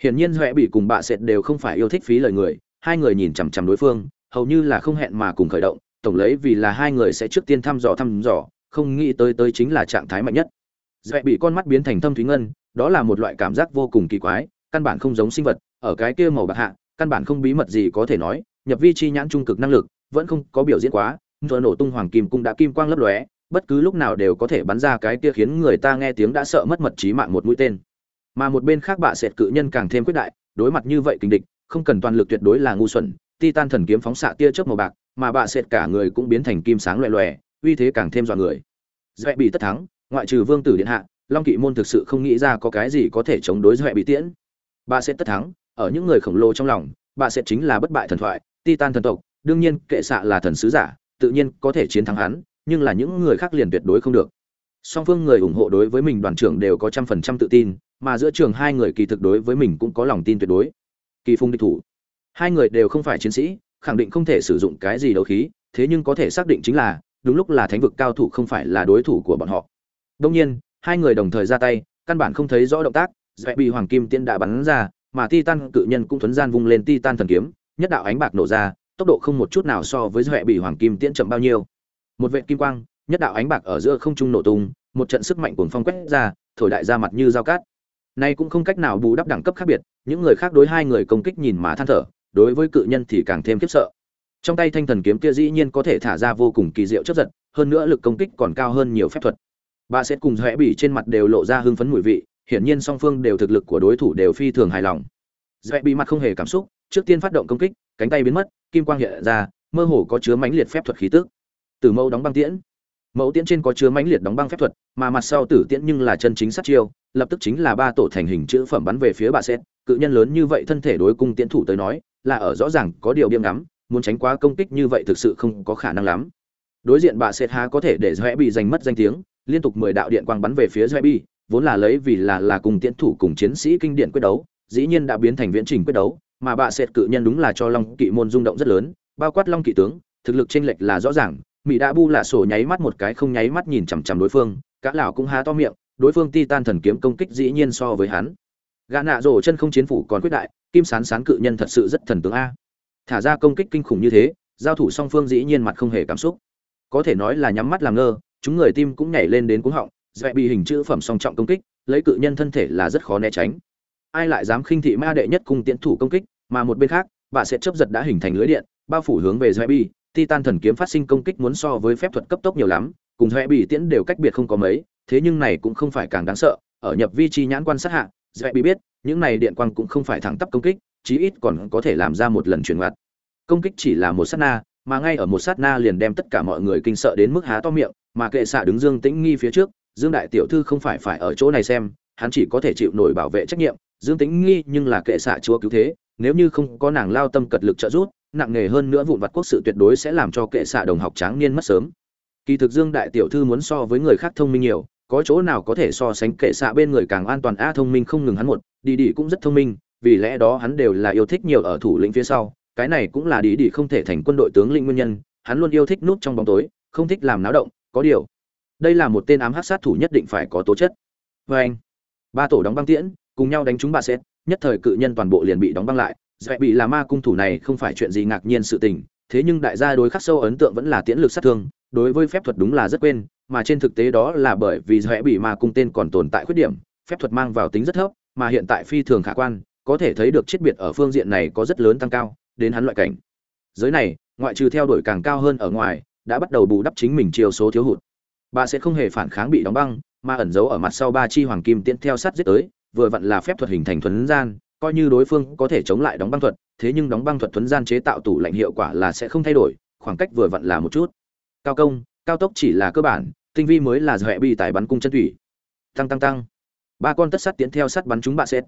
Hiển nhiên huệ bị cùng bạ sệt đều không phải yêu thích phí lời người, hai người nhìn chằm chằm đối phương hầu như là không hẹn mà cùng khởi động, tổng lấy vì là hai người sẽ trước tiên thăm dò thăm dò, không nghĩ tới tới chính là trạng thái mạnh nhất. Dễ bị con mắt biến thành thâm thúy ngân, đó là một loại cảm giác vô cùng kỳ quái, căn bản không giống sinh vật, ở cái kia màu bạc hạ, căn bản không bí mật gì có thể nói, nhập vi chi nhãn trung cực năng lực, vẫn không có biểu diễn quá vừa nổ tung hoàng kim cũng đã kim quang lấp lóe, bất cứ lúc nào đều có thể bắn ra cái kia khiến người ta nghe tiếng đã sợ mất mật trí mạng một mũi tên. Mà một bên khác bạ sệt cự nhân càng thêm quyết đại, đối mặt như vậy kình địch, không cần toàn lực tuyệt đối là ngu xuẩn titan thần kiếm phóng xạ tia chớp màu bạc, mà bạ sệt cả người cũng biến thành kim sáng loè loè, uy thế càng thêm dọa người. Dễ bị tất thắng, ngoại trừ vương tử điện hạ, long kỵ môn thực sự không nghĩ ra có cái gì có thể chống đối dễ bị tiễn. Bạ sệt tất thắng, ở những người khổng lồ trong lòng, bạ sệt chính là bất bại thần thoại, titan thần tộc, đương nhiên kệ xạ là thần sứ giả, tự nhiên có thể chiến thắng hắn, nhưng là những người khác liền tuyệt đối không được. Song phương người ủng hộ đối với mình đoàn trưởng đều có trăm phần trăm tự tin, mà giữa trường hai người kỳ thực đối với mình cũng có lòng tin tuyệt đối. Kỳ phung địch thủ hai người đều không phải chiến sĩ khẳng định không thể sử dụng cái gì đấu khí thế nhưng có thể xác định chính là đúng lúc là thánh vực cao thủ không phải là đối thủ của bọn họ. Đông nhiên hai người đồng thời ra tay căn bản không thấy rõ động tác dễ bị hoàng kim tiên đã bắn ra mà titan cự nhân cũng thuấn gian vung lên titan thần kiếm nhất đạo ánh bạc nổ ra tốc độ không một chút nào so với dễ bị hoàng kim tiễn chậm bao nhiêu. Một vệ kim quang nhất đạo ánh bạc ở giữa không trung nổ tung một trận sức mạnh cuồng phong quét ra thổi đại ra mặt như dao cát. Nay cũng không cách nào bù đắp đẳng cấp khác biệt, những người khác đối hai người công kích nhìn mà than thở, đối với cự nhân thì càng thêm khiếp sợ. Trong tay thanh thần kiếm kia dĩ nhiên có thể thả ra vô cùng kỳ diệu chớp giật, hơn nữa lực công kích còn cao hơn nhiều phép thuật. Ba sẽ cùng Dõe Bỉ trên mặt đều lộ ra hưng phấn mùi vị, hiển nhiên song phương đều thực lực của đối thủ đều phi thường hài lòng. Dõe Bỉ mặt không hề cảm xúc, trước tiên phát động công kích, cánh tay biến mất, kim quang hiện ra, mơ hồ có chứa mãnh liệt phép thuật khí tức. Tử Mâu đóng băng tiễn. Mẫu tiễn trên có chứa mãnh liệt đóng băng phép thuật, mà mặt sau tử tiễn nhưng là chân chính sát chiêu, lập tức chính là ba tổ thành hình chữ phẩm bắn về phía bà xét cự nhân lớn như vậy thân thể đối cung tiễn thủ tới nói, là ở rõ ràng có điều biêm ngắm, muốn tránh quá công kích như vậy thực sự không có khả năng lắm. Đối diện bà sệt há có thể để dõe bị giành mất danh tiếng, liên tục mười đạo điện quang bắn về phía dõe bị vốn là lấy vì là là cùng tiễn thủ cùng chiến sĩ kinh điển quyết đấu, dĩ nhiên đã biến thành viễn trình quyết đấu, mà bà sệt cự nhân đúng là cho long kỵ môn rung động rất lớn, bao quát long kỵ tướng, thực lực chênh lệch là rõ ràng mỹ đã bu lạ sổ nháy mắt một cái không nháy mắt nhìn chằm chằm đối phương, cả lão cũng há to miệng, đối phương titan thần kiếm công kích dĩ nhiên so với hắn gã nạ rổ chân không chiến phủ còn quyết đại, kim sán sán cự nhân thật sự rất thần tướng a. Thả ra công kích kinh khủng như thế, giao thủ song phương dĩ nhiên mặt không hề cảm xúc. Có thể nói là nhắm mắt làm ngơ, chúng người tim cũng nhảy lên đến cuống họng dẹ bị hình chữ phẩm song trọng công kích, lấy cự nhân thân thể là rất khó né tránh. Ai lại dám khinh thị ma đệ nhất cung tiễn thủ công kích, mà một bên khác, bà sẽ chấp giật đã hình thành lưới điện, bao phủ hướng về dẹ bị, titan thần kiếm phát sinh công kích muốn so với phép thuật cấp tốc nhiều lắm, cùng dẹ bị tiễn đều cách biệt không có mấy, thế nhưng này cũng không phải càng đáng sợ, ở nhập vi chi nhãn quan sát hạ dễ bị biết, những này điện quang cũng không phải thẳng tắp công kích, chí ít còn có thể làm ra một lần chuyển ngoặt. Công kích chỉ là một sát na, mà ngay ở một sát na liền đem tất cả mọi người kinh sợ đến mức há to miệng, mà kệ xạ đứng dương tĩnh nghi phía trước, dương đại tiểu thư không phải phải ở chỗ này xem, hắn chỉ có thể chịu nổi bảo vệ trách nhiệm, dương tĩnh nghi nhưng là kệ xạ chúa cứu thế, nếu như không có nàng lao tâm cật lực trợ giúp, nặng nề hơn nữa vụn vặt quốc sự tuyệt đối sẽ làm cho kệ xạ đồng học tráng niên mất sớm. Kỳ thực dương đại tiểu thư muốn so với người khác thông minh nhiều có chỗ nào có thể so sánh kệ xạ bên người càng an toàn? A, thông minh không ngừng hắn một đi đi cũng rất thông minh, vì lẽ đó hắn đều là yêu thích nhiều ở thủ lĩnh phía sau. Cái này cũng là đi đi không thể thành quân đội tướng lĩnh nguyên nhân, hắn luôn yêu thích núp trong bóng tối, không thích làm náo động, có điều, đây là một tên ám hát sát thủ nhất định phải có tố chất. Vê anh, ba tổ đóng băng tiễn, cùng nhau đánh trúng bà xét nhất thời cự nhân toàn bộ liền bị đóng băng lại. Dạy bị là ma cung thủ này không phải chuyện gì ngạc nhiên sự tình, thế nhưng đại gia đối khắc sâu ấn tượng vẫn là tiễn lực sát thương, đối với phép thuật đúng là rất quên mà trên thực tế đó là bởi vì rẽ bị ma cung tên còn tồn tại khuyết điểm, phép thuật mang vào tính rất thấp, mà hiện tại phi thường khả quan, có thể thấy được chiết biệt ở phương diện này có rất lớn tăng cao, đến hắn loại cảnh. Giới này, ngoại trừ theo đuổi càng cao hơn ở ngoài, đã bắt đầu bù đắp chính mình chiều số thiếu hụt. Bà sẽ không hề phản kháng bị đóng băng, mà ẩn giấu ở mặt sau ba chi hoàng kim tiễn theo sát giết tới, vừa vặn là phép thuật hình thành thuấn gian, coi như đối phương có thể chống lại đóng băng thuật, thế nhưng đóng băng thuật thuấn gian chế tạo tủ lạnh hiệu quả là sẽ không thay đổi, khoảng cách vừa vặn là một chút. Cao công, cao tốc chỉ là cơ bản tinh vi mới là hệ bị tải bắn cung chân thủy. Tăng tăng tăng. Ba con tất sắt tiến theo sắt bắn chúng bạ xét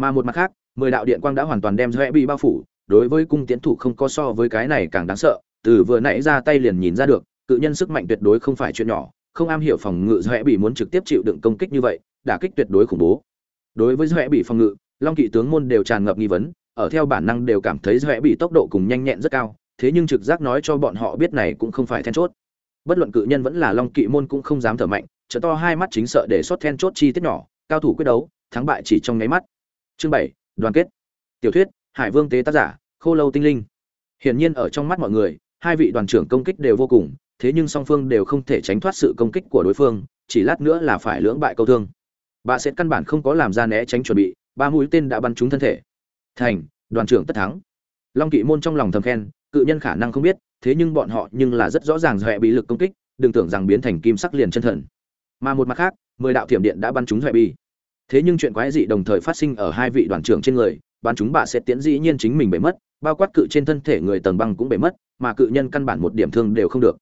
mà một mặt khác, mười đạo điện quang đã hoàn toàn đem hệ bị bao phủ, đối với cung tiến thủ không có so với cái này càng đáng sợ, từ vừa nãy ra tay liền nhìn ra được, cự nhân sức mạnh tuyệt đối không phải chuyện nhỏ, không am hiểu phòng ngự hệ bị muốn trực tiếp chịu đựng công kích như vậy, đả kích tuyệt đối khủng bố. Đối với hệ bị phòng ngự, long kỵ tướng môn đều tràn ngập nghi vấn, ở theo bản năng đều cảm thấy hệ bị tốc độ cùng nhanh nhẹn rất cao, thế nhưng trực giác nói cho bọn họ biết này cũng không phải then chốt bất luận cự nhân vẫn là long kỵ môn cũng không dám thở mạnh, trợ to hai mắt chính sợ để sót then chốt chi tiết nhỏ, cao thủ quyết đấu, thắng bại chỉ trong nháy mắt. Chương bảy, đoàn kết. Tiểu thuyết, hải vương tế tác giả, khô lâu tinh linh. Hiển nhiên ở trong mắt mọi người, hai vị đoàn trưởng công kích đều vô cùng, thế nhưng song phương đều không thể tránh thoát sự công kích của đối phương, chỉ lát nữa là phải lưỡng bại câu thương. Bà sẽ căn bản không có làm ra né tránh chuẩn bị, ba mũi tên đã bắn trúng thân thể. Thành, đoàn trưởng tất thắng. Long kỵ môn trong lòng thầm khen, cự nhân khả năng không biết thế nhưng bọn họ nhưng là rất rõ ràng huệ bị lực công kích, đừng tưởng rằng biến thành kim sắc liền chân thần. Mà một mặt khác, mười đạo thiểm điện đã bắn trúng huệ bị thế nhưng chuyện quái dị đồng thời phát sinh ở hai vị đoàn trưởng trên người, bắn chúng bà sẽ tiễn dĩ nhiên chính mình bể mất, bao quát cự trên thân thể người tầng băng cũng bể mất, mà cự nhân căn bản một điểm thương đều không được.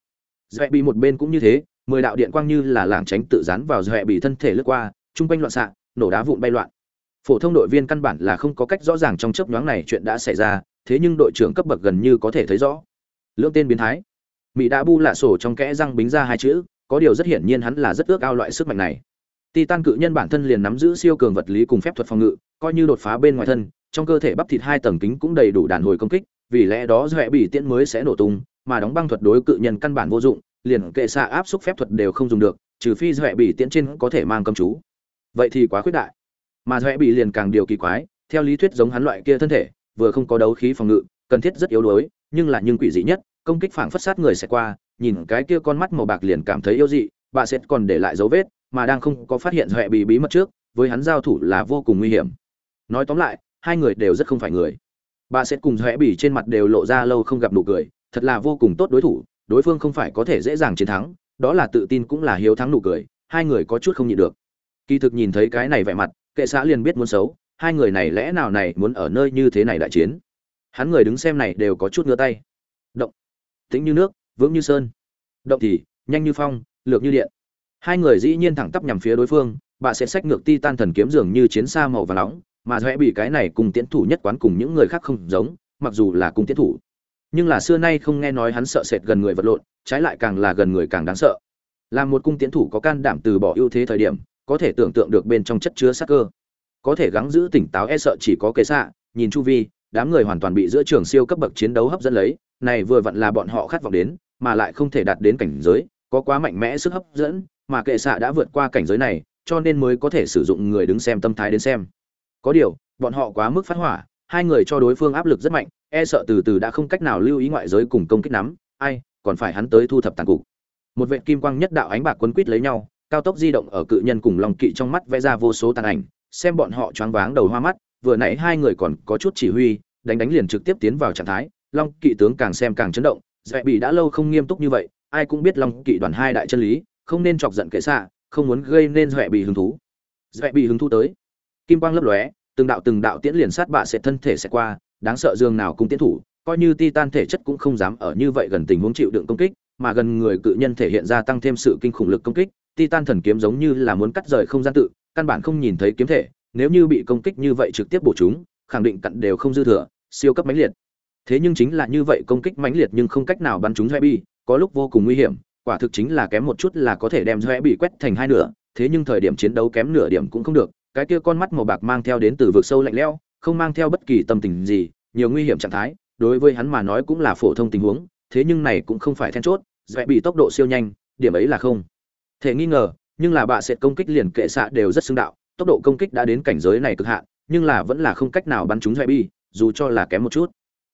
Dễ bị một bên cũng như thế, mười đạo điện quang như là lảng tránh tự dán vào dễ bị thân thể lướt qua trung quanh loạn xạ, nổ đá vụn bay loạn. Phổ thông đội viên căn bản là không có cách rõ ràng trong chớp nhoáng này chuyện đã xảy ra, thế nhưng đội trưởng cấp bậc gần như có thể thấy rõ lưỡng tên biến thái. Mỹ đã bu lạ sổ trong kẽ răng bính ra hai chữ, có điều rất hiển nhiên hắn là rất ước ao loại sức mạnh này. Titan cự nhân bản thân liền nắm giữ siêu cường vật lý cùng phép thuật phòng ngự, coi như đột phá bên ngoài thân, trong cơ thể bắp thịt hai tầng kính cũng đầy đủ đàn hồi công kích, vì lẽ đó dọa bị tiễn mới sẽ nổ tung, mà đóng băng thuật đối cự nhân căn bản vô dụng, liền kệ xạ áp xúc phép thuật đều không dùng được, trừ phi dọa bị tiễn trên có thể mang cầm chú. Vậy thì quá khuyết đại. Mà dọa bị liền càng điều kỳ quái, theo lý thuyết giống hắn loại kia thân thể, vừa không có đấu khí phòng ngự, cần thiết rất yếu đuối, nhưng là nhưng quỷ dị nhất công kích phảng phất sát người sẽ qua, nhìn cái kia con mắt màu bạc liền cảm thấy yêu dị, bà sẽ còn để lại dấu vết, mà đang không có phát hiện hệ bị bí mật trước, với hắn giao thủ là vô cùng nguy hiểm. Nói tóm lại, hai người đều rất không phải người. Bà sẽ cùng hệ bị trên mặt đều lộ ra lâu không gặp nụ cười, thật là vô cùng tốt đối thủ, đối phương không phải có thể dễ dàng chiến thắng, đó là tự tin cũng là hiếu thắng nụ cười, hai người có chút không nhịn được. Kỳ thực nhìn thấy cái này vẻ mặt, kệ xã liền biết muốn xấu, hai người này lẽ nào này muốn ở nơi như thế này đại chiến? Hắn người đứng xem này đều có chút ngửa tay tĩnh như nước, vững như sơn. Động thì, nhanh như phong, lược như điện. Hai người dĩ nhiên thẳng tắp nhằm phía đối phương, bà sẽ sách ngược ti tan thần kiếm dường như chiến xa màu và nóng, mà dễ bị cái này cùng tiến thủ nhất quán cùng những người khác không giống, mặc dù là cùng tiến thủ. Nhưng là xưa nay không nghe nói hắn sợ sệt gần người vật lộn, trái lại càng là gần người càng đáng sợ. Là một cung tiến thủ có can đảm từ bỏ ưu thế thời điểm, có thể tưởng tượng được bên trong chất chứa sát cơ. Có thể gắng giữ tỉnh táo e sợ chỉ có kế xạ, nhìn chu vi, đám người hoàn toàn bị giữa trường siêu cấp bậc chiến đấu hấp dẫn lấy này vừa vặn là bọn họ khát vọng đến, mà lại không thể đạt đến cảnh giới, có quá mạnh mẽ sức hấp dẫn, mà kệ xạ đã vượt qua cảnh giới này, cho nên mới có thể sử dụng người đứng xem tâm thái đến xem. Có điều, bọn họ quá mức phát hỏa, hai người cho đối phương áp lực rất mạnh e sợ từ từ đã không cách nào lưu ý ngoại giới cùng công kích nắm, ai, còn phải hắn tới thu thập tàn cục. Một vệt kim quang nhất đạo ánh bạc quấn quýt lấy nhau, cao tốc di động ở cự nhân cùng lòng kỵ trong mắt vẽ ra vô số tàn ảnh, xem bọn họ choáng váng đầu hoa mắt, vừa nãy hai người còn có chút chỉ huy, đánh đánh liền trực tiếp tiến vào trạng thái long kỵ tướng càng xem càng chấn động dạy bị đã lâu không nghiêm túc như vậy, ai cũng biết long kỵ đoàn hai đại chân lý, không nên chọc giận kệ xạ, không muốn gây nên dạy bị hứng thú. Dạy bị hứng thú tới. Kim quang lấp lóe, từng đạo từng đạo tiễn liền sát bạ sẽ thân thể sẽ qua, đáng sợ dương nào cũng tiến thủ, coi như titan thể chất cũng không dám ở như vậy gần tình huống chịu đựng công kích, mà gần người cự nhân thể hiện ra tăng thêm sự kinh khủng lực công kích, titan thần kiếm giống như là muốn cắt rời không gian tự, căn bản không nhìn thấy kiếm thể, nếu như bị công kích như vậy trực tiếp bổ chúng, khẳng định cặn đều không dư thừa, siêu cấp mãnh liệt thế nhưng chính là như vậy công kích mãnh liệt nhưng không cách nào bắn trúng Bi, có lúc vô cùng nguy hiểm quả thực chính là kém một chút là có thể đem Bi quét thành hai nửa thế nhưng thời điểm chiến đấu kém nửa điểm cũng không được cái kia con mắt màu bạc mang theo đến từ vực sâu lạnh lẽo không mang theo bất kỳ tâm tình gì nhiều nguy hiểm trạng thái đối với hắn mà nói cũng là phổ thông tình huống thế nhưng này cũng không phải then chốt doe bị tốc độ siêu nhanh điểm ấy là không. Thể nghi ngờ nhưng là bạ sẽ công kích liền kệ xạ đều rất xứng đạo tốc độ công kích đã đến cảnh giới này cực hạn nhưng là vẫn là không cách nào bắn trúng doe bi dù cho là kém một chút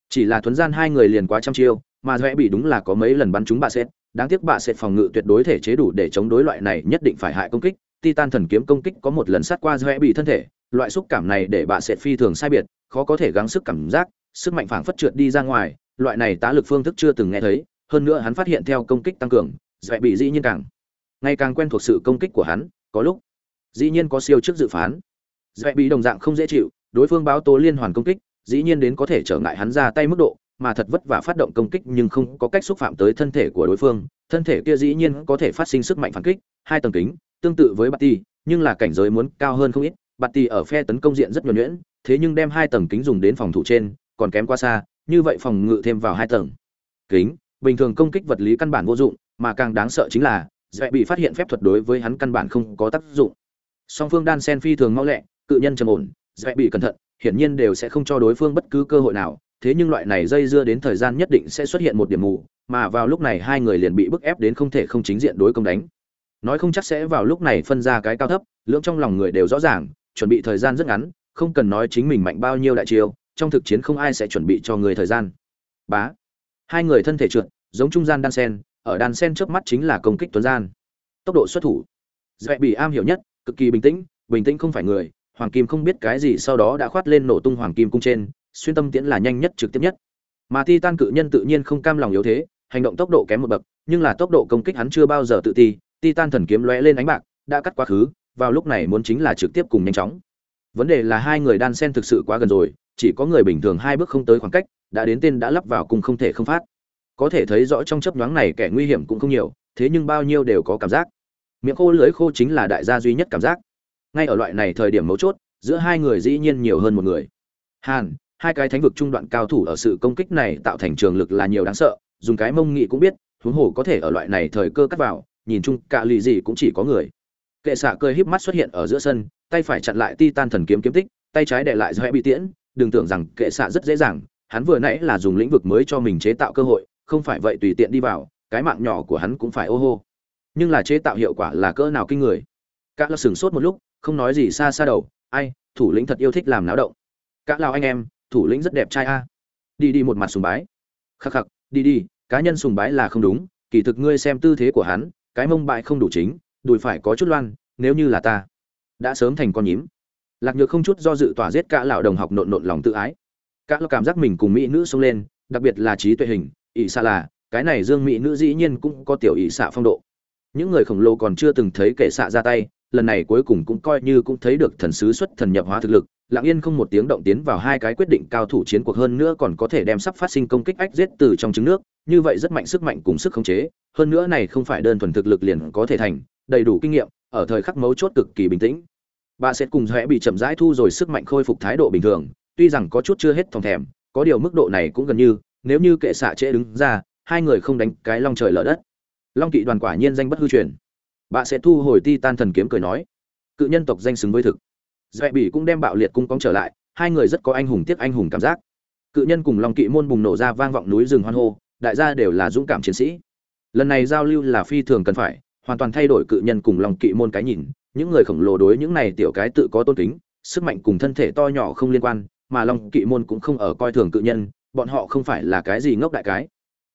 chỉ là thuấn gian hai người liền quá trăm chiêu, mà rẽ bị đúng là có mấy lần bắn trúng bạ sẽ đáng tiếc bạ sẽ phòng ngự tuyệt đối thể chế đủ để chống đối loại này nhất định phải hại công kích. Titan thần kiếm công kích có một lần sát qua rẽ bị thân thể, loại xúc cảm này để bạ sẽ phi thường sai biệt, khó có thể gắng sức cảm giác, sức mạnh phảng phất trượt đi ra ngoài, loại này tá lực phương thức chưa từng nghe thấy, hơn nữa hắn phát hiện theo công kích tăng cường rẽ bị dĩ nhiên càng, ngày càng quen thuộc sự công kích của hắn, có lúc, dĩ nhiên có siêu trước dự phán. Rẽ bị đồng dạng không dễ chịu, đối phương báo tố liên hoàn công kích dĩ nhiên đến có thể trở ngại hắn ra tay mức độ, mà thật vất vả phát động công kích nhưng không có cách xúc phạm tới thân thể của đối phương. Thân thể kia dĩ nhiên có thể phát sinh sức mạnh phản kích, hai tầng kính, tương tự với bạt ti nhưng là cảnh giới muốn cao hơn không ít. Bạt ti ở phe tấn công diện rất nhuần nhuyễn, thế nhưng đem hai tầng kính dùng đến phòng thủ trên, còn kém quá xa, như vậy phòng ngự thêm vào hai tầng. Kính, bình thường công kích vật lý căn bản vô dụng, mà càng đáng sợ chính là dễ bị phát hiện phép thuật đối với hắn căn bản không có tác dụng. Song phương đan sen phi thường mau lẹ, cự nhân trầm ổn dễ bị cẩn thận hiển nhiên đều sẽ không cho đối phương bất cứ cơ hội nào, thế nhưng loại này dây dưa đến thời gian nhất định sẽ xuất hiện một điểm mù, mà vào lúc này hai người liền bị bức ép đến không thể không chính diện đối công đánh. Nói không chắc sẽ vào lúc này phân ra cái cao thấp, lưỡng trong lòng người đều rõ ràng, chuẩn bị thời gian rất ngắn, không cần nói chính mình mạnh bao nhiêu đại chiêu, trong thực chiến không ai sẽ chuẩn bị cho người thời gian. Bá. Hai người thân thể trượt, giống trung gian đan sen, ở đan sen trước mắt chính là công kích tuấn gian. Tốc độ xuất thủ. Dễ bị am hiểu nhất, cực kỳ bình tĩnh bình tĩnh không phải người hoàng kim không biết cái gì sau đó đã khoát lên nổ tung hoàng kim cung trên, xuyên tâm tiễn là nhanh nhất trực tiếp nhất. Mà ti tan cự nhân tự nhiên không cam lòng yếu thế, hành động tốc độ kém một bậc, nhưng là tốc độ công kích hắn chưa bao giờ tự ti ti tan thần kiếm lóe lên ánh bạc, đã cắt quá khứ, vào lúc này muốn chính là trực tiếp cùng nhanh chóng. Vấn đề là hai người đan sen thực sự quá gần rồi, chỉ có người bình thường hai bước không tới khoảng cách, đã đến tên đã lắp vào cùng không thể không phát. Có thể thấy rõ trong chấp nhoáng này kẻ nguy hiểm cũng không nhiều, thế nhưng bao nhiêu đều có cảm giác. Miệng khô lưới khô chính là đại gia duy nhất cảm giác ngay ở loại này thời điểm mấu chốt, giữa hai người dĩ nhiên nhiều hơn một người. Hàn, hai cái thánh vực trung đoạn cao thủ ở sự công kích này tạo thành trường lực là nhiều đáng sợ, dùng cái mông nghị cũng biết, huống hồ có thể ở loại này thời cơ cắt vào, nhìn chung, cả lì gì cũng chỉ có người. Kệ xạ cười híp mắt xuất hiện ở giữa sân, tay phải chặn lại ti tan thần kiếm kiếm tích, tay trái để lại do bị tiễn. Đừng tưởng rằng kệ xạ rất dễ dàng, hắn vừa nãy là dùng lĩnh vực mới cho mình chế tạo cơ hội, không phải vậy tùy tiện đi vào, cái mạng nhỏ của hắn cũng phải ô hô. Nhưng là chế tạo hiệu quả là cỡ nào kinh người. Cả là sửng sốt một lúc, không nói gì xa xa đầu, ai, thủ lĩnh thật yêu thích làm náo động. Cả lão anh em, thủ lĩnh rất đẹp trai a. Đi đi một mặt sùng bái. Khắc khắc, đi đi, cá nhân sùng bái là không đúng, kỳ thực ngươi xem tư thế của hắn, cái mông bại không đủ chính, đùi phải có chút loan, nếu như là ta, đã sớm thành con nhím. Lạc nhược không chút do dự tỏa giết cả lão đồng học nộn nộn lòng tự ái. Cả lão cảm giác mình cùng mỹ nữ xông lên, đặc biệt là trí tuệ hình, ỷ xa là, cái này dương mỹ nữ dĩ nhiên cũng có tiểu ỷ xạ phong độ. Những người khổng lồ còn chưa từng thấy kẻ xạ ra tay lần này cuối cùng cũng coi như cũng thấy được thần sứ xuất thần nhập hóa thực lực, lặng yên không một tiếng động tiến vào hai cái quyết định cao thủ chiến cuộc hơn nữa còn có thể đem sắp phát sinh công kích ách giết từ trong trứng nước, như vậy rất mạnh sức mạnh cùng sức khống chế, hơn nữa này không phải đơn thuần thực lực liền có thể thành, đầy đủ kinh nghiệm, ở thời khắc mấu chốt cực kỳ bình tĩnh. Bà sẽ cùng rẽ bị chậm rãi thu rồi sức mạnh khôi phục thái độ bình thường, tuy rằng có chút chưa hết thòng thèm, có điều mức độ này cũng gần như, nếu như kệ xạ trễ đứng ra, hai người không đánh cái long trời lở đất. Long kỵ đoàn quả nhiên danh bất hư truyền bà sẽ thu hồi ti tan thần kiếm cười nói. Cự nhân tộc danh xứng với thực. Dạy bỉ cũng đem bạo liệt cung cóng trở lại, hai người rất có anh hùng tiếc anh hùng cảm giác. Cự nhân cùng long kỵ môn bùng nổ ra vang vọng núi rừng hoan hô, đại gia đều là dũng cảm chiến sĩ. Lần này giao lưu là phi thường cần phải, hoàn toàn thay đổi cự nhân cùng long kỵ môn cái nhìn, những người khổng lồ đối những này tiểu cái tự có tôn kính, sức mạnh cùng thân thể to nhỏ không liên quan, mà long kỵ môn cũng không ở coi thường cự nhân, bọn họ không phải là cái gì ngốc đại cái.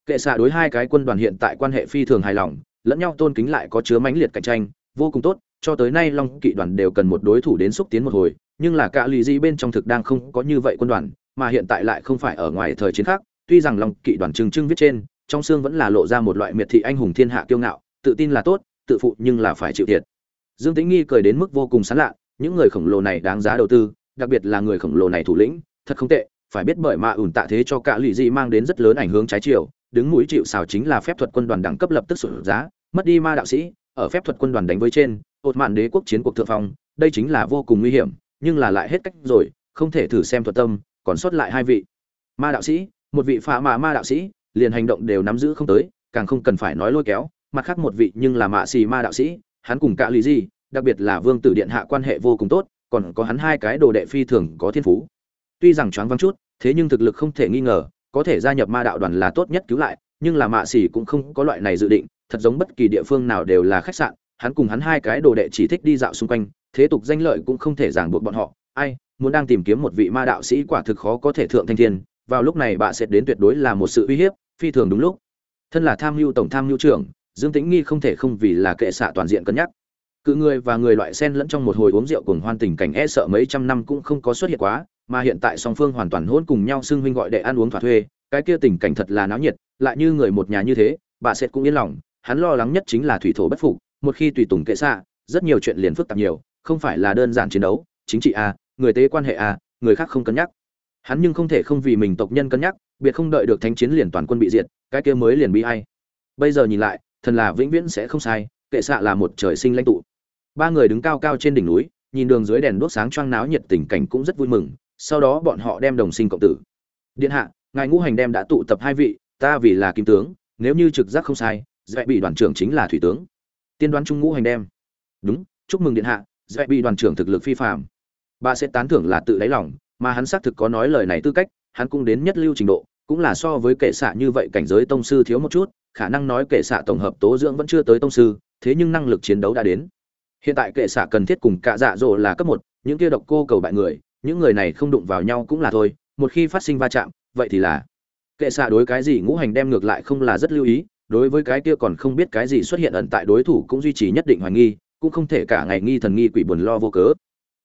Kệ xạ đối hai cái quân đoàn hiện tại quan hệ phi thường hài lòng lẫn nhau tôn kính lại có chứa mãnh liệt cạnh tranh, vô cùng tốt, cho tới nay long kỵ đoàn đều cần một đối thủ đến xúc tiến một hồi, nhưng là cả lì di bên trong thực đang không có như vậy quân đoàn, mà hiện tại lại không phải ở ngoài thời chiến khác, tuy rằng long kỵ đoàn trưng trưng viết trên, trong xương vẫn là lộ ra một loại miệt thị anh hùng thiên hạ kiêu ngạo, tự tin là tốt, tự phụ nhưng là phải chịu thiệt. Dương tĩnh nghi cười đến mức vô cùng sán lạ, những người khổng lồ này đáng giá đầu tư, đặc biệt là người khổng lồ này thủ lĩnh, thật không tệ, phải biết bởi mà ủn tạ thế cho cả lì di mang đến rất lớn ảnh hưởng trái chiều đứng mũi chịu xào chính là phép thuật quân đoàn đẳng cấp lập tức sụt giá, mất đi ma đạo sĩ, ở phép thuật quân đoàn đánh với trên ột mạn đế quốc chiến cuộc thượng phong, đây chính là vô cùng nguy hiểm, nhưng là lại hết cách rồi, không thể thử xem thuật tâm, còn sót lại hai vị. Ma đạo sĩ, một vị phạ mạ ma đạo sĩ, liền hành động đều nắm giữ không tới, càng không cần phải nói lôi kéo, mặt khác một vị nhưng là mạ xì ma đạo sĩ, hắn cùng cả lý gì đặc biệt là vương tử điện hạ quan hệ vô cùng tốt, còn có hắn hai cái đồ đệ phi thường có thiên phú. Tuy rằng choáng vắng chút, thế nhưng thực lực không thể nghi ngờ có thể gia nhập ma đạo đoàn là tốt nhất cứu lại, nhưng là mạ xỉ cũng không có loại này dự định, thật giống bất kỳ địa phương nào đều là khách sạn, hắn cùng hắn hai cái đồ đệ chỉ thích đi dạo xung quanh, thế tục danh lợi cũng không thể ràng buộc bọn họ. Ai, muốn đang tìm kiếm một vị ma đạo sĩ quả thực khó có thể thượng thanh thiên, vào lúc này bà sẽ đến tuyệt đối là một sự uy hiếp, phi thường đúng lúc. Thân là tham mưu tổng tham mưu trưởng, dương tĩnh nghi không thể không vì là kệ xạ toàn diện cân nhắc. Cự người và người loại sen lẫn trong một hồi uống rượu cùng hoan tình cảnh e sợ mấy trăm năm cũng không có xuất hiện quá mà hiện tại song phương hoàn toàn hôn cùng nhau xưng huynh gọi đệ ăn uống thỏa thuê, cái kia tình cảnh thật là náo nhiệt, lại như người một nhà như thế, bà sẽ cũng yên lòng, hắn lo lắng nhất chính là thủy thổ bất phục, một khi tùy tùng kệ xạ, rất nhiều chuyện liền phức tạp nhiều, không phải là đơn giản chiến đấu, chính trị a người tế quan hệ a người khác không cân nhắc. Hắn nhưng không thể không vì mình tộc nhân cân nhắc, biệt không đợi được thánh chiến liền toàn quân bị diệt, cái kia mới liền bị hay bây giờ nhìn lại, thần là vĩnh viễn sẽ không sai, kệ xạ là một trời sinh lãnh tụ. Ba người đứng cao cao trên đỉnh núi, nhìn đường dưới đèn đuốc sáng choang náo nhiệt tình cảnh cũng rất vui mừng sau đó bọn họ đem đồng sinh cộng tử. Điện hạ, ngài ngũ hành đem đã tụ tập hai vị, ta vì là kim tướng, nếu như trực giác không sai dạy bị đoàn trưởng chính là thủy tướng. Tiên đoán trung ngũ hành đem. Đúng, chúc mừng điện hạ dạy bị đoàn trưởng thực lực phi phạm bà sẽ tán thưởng là tự đáy lòng, mà hắn xác thực có nói lời này tư cách, hắn cũng đến nhất lưu trình độ, cũng là so với kệ xạ như vậy cảnh giới tông sư thiếu một chút, khả năng nói kệ xạ tổng hợp tố dưỡng vẫn chưa tới tông sư, thế nhưng năng lực chiến đấu đã đến. Hiện tại kệ xạ cần thiết cùng cả dạ dỗ là cấp một, những kia độc cô cầu bại người những người này không đụng vào nhau cũng là thôi, một khi phát sinh va chạm, vậy thì là. Kệ xạ đối cái gì ngũ hành đem ngược lại không là rất lưu ý, đối với cái kia còn không biết cái gì xuất hiện ẩn tại đối thủ cũng duy trì nhất định hoài nghi, cũng không thể cả ngày nghi thần nghi quỷ buồn lo vô cớ.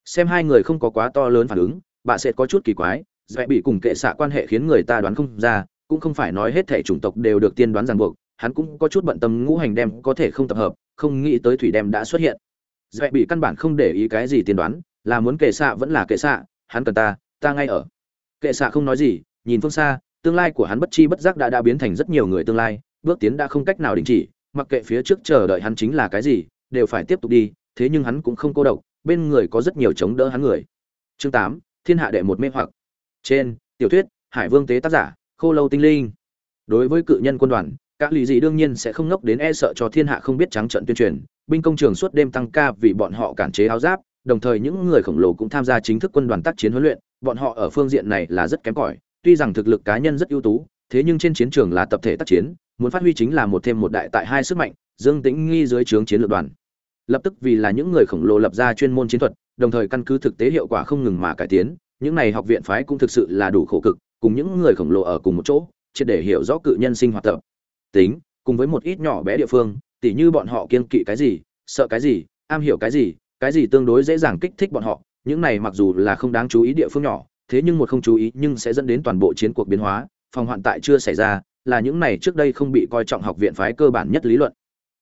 Xem hai người không có quá to lớn phản ứng, bà sẽ có chút kỳ quái dễ bị cùng kệ xạ quan hệ khiến người ta đoán không ra, cũng không phải nói hết thể chủng tộc đều được tiên đoán ràng buộc, hắn cũng có chút bận tâm ngũ hành đem có thể không tập hợp, không nghĩ tới thủy đem đã xuất hiện. Dễ bị căn bản không để ý cái gì tiên đoán là muốn kệ xạ vẫn là kệ xạ, hắn cần ta ta ngay ở. Kệ xạ không nói gì, nhìn phương xa, tương lai của hắn bất chi bất giác đã đã biến thành rất nhiều người tương lai, bước tiến đã không cách nào đình chỉ, mặc kệ phía trước chờ đợi hắn chính là cái gì, đều phải tiếp tục đi, thế nhưng hắn cũng không cô độc, bên người có rất nhiều chống đỡ hắn người. Chương tám, thiên hạ đệ một mê hoặc. Trên, tiểu thuyết, hải vương tế tác giả, khô lâu tinh linh. Đối với cự nhân quân đoàn các lý gì đương nhiên sẽ không ngốc đến e sợ cho thiên hạ không biết trắng trận tuyên truyền, binh công trường suốt đêm tăng ca vì bọn họ cản chế áo giáp đồng thời những người khổng lồ cũng tham gia chính thức quân đoàn tác chiến huấn luyện, bọn họ ở phương diện này là rất kém cỏi, tuy rằng thực lực cá nhân rất ưu tú, thế nhưng trên chiến trường là tập thể tác chiến, muốn phát huy chính là một thêm một đại tại hai sức mạnh, dương tĩnh nghi dưới trướng chiến lược đoàn. Lập tức vì là những người khổng lồ lập ra chuyên môn chiến thuật, đồng thời căn cứ thực tế hiệu quả không ngừng mà cải tiến, những này học viện phái cũng thực sự là đủ khổ cực, cùng những người khổng lồ ở cùng một chỗ, triệt để hiểu rõ cự nhân sinh hoạt tập. Tính, cùng với một ít nhỏ bé địa phương, tỉ như bọn họ kiên kỵ cái gì, sợ cái gì, am hiểu cái gì cái gì tương đối dễ dàng kích thích bọn họ, những này mặc dù là không đáng chú ý địa phương nhỏ, thế nhưng một không chú ý nhưng sẽ dẫn đến toàn bộ chiến cuộc biến hóa, phòng hoạn tại chưa xảy ra, là những này trước đây không bị coi trọng học viện phái cơ bản nhất lý luận.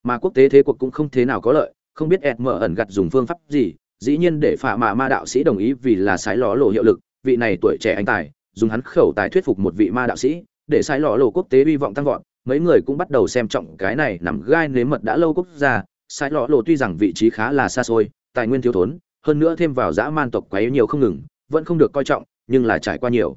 Mà quốc tế thế cuộc cũng không thế nào có lợi, không biết ẹt mở ẩn gặt dùng phương pháp gì, dĩ nhiên để phạ mạ ma đạo sĩ đồng ý vì là sái ló lộ hiệu lực, vị này tuổi trẻ anh tài, dùng hắn khẩu tài thuyết phục một vị ma đạo sĩ, để sái ló lộ quốc tế hy vọng tăng vọt, mấy người cũng bắt đầu xem trọng cái này nằm gai nếm mật đã lâu quốc gia, sái ló lộ tuy rằng vị trí khá là xa xôi tài nguyên thiếu thốn hơn nữa thêm vào dã man tộc quấy nhiều không ngừng vẫn không được coi trọng nhưng là trải qua nhiều.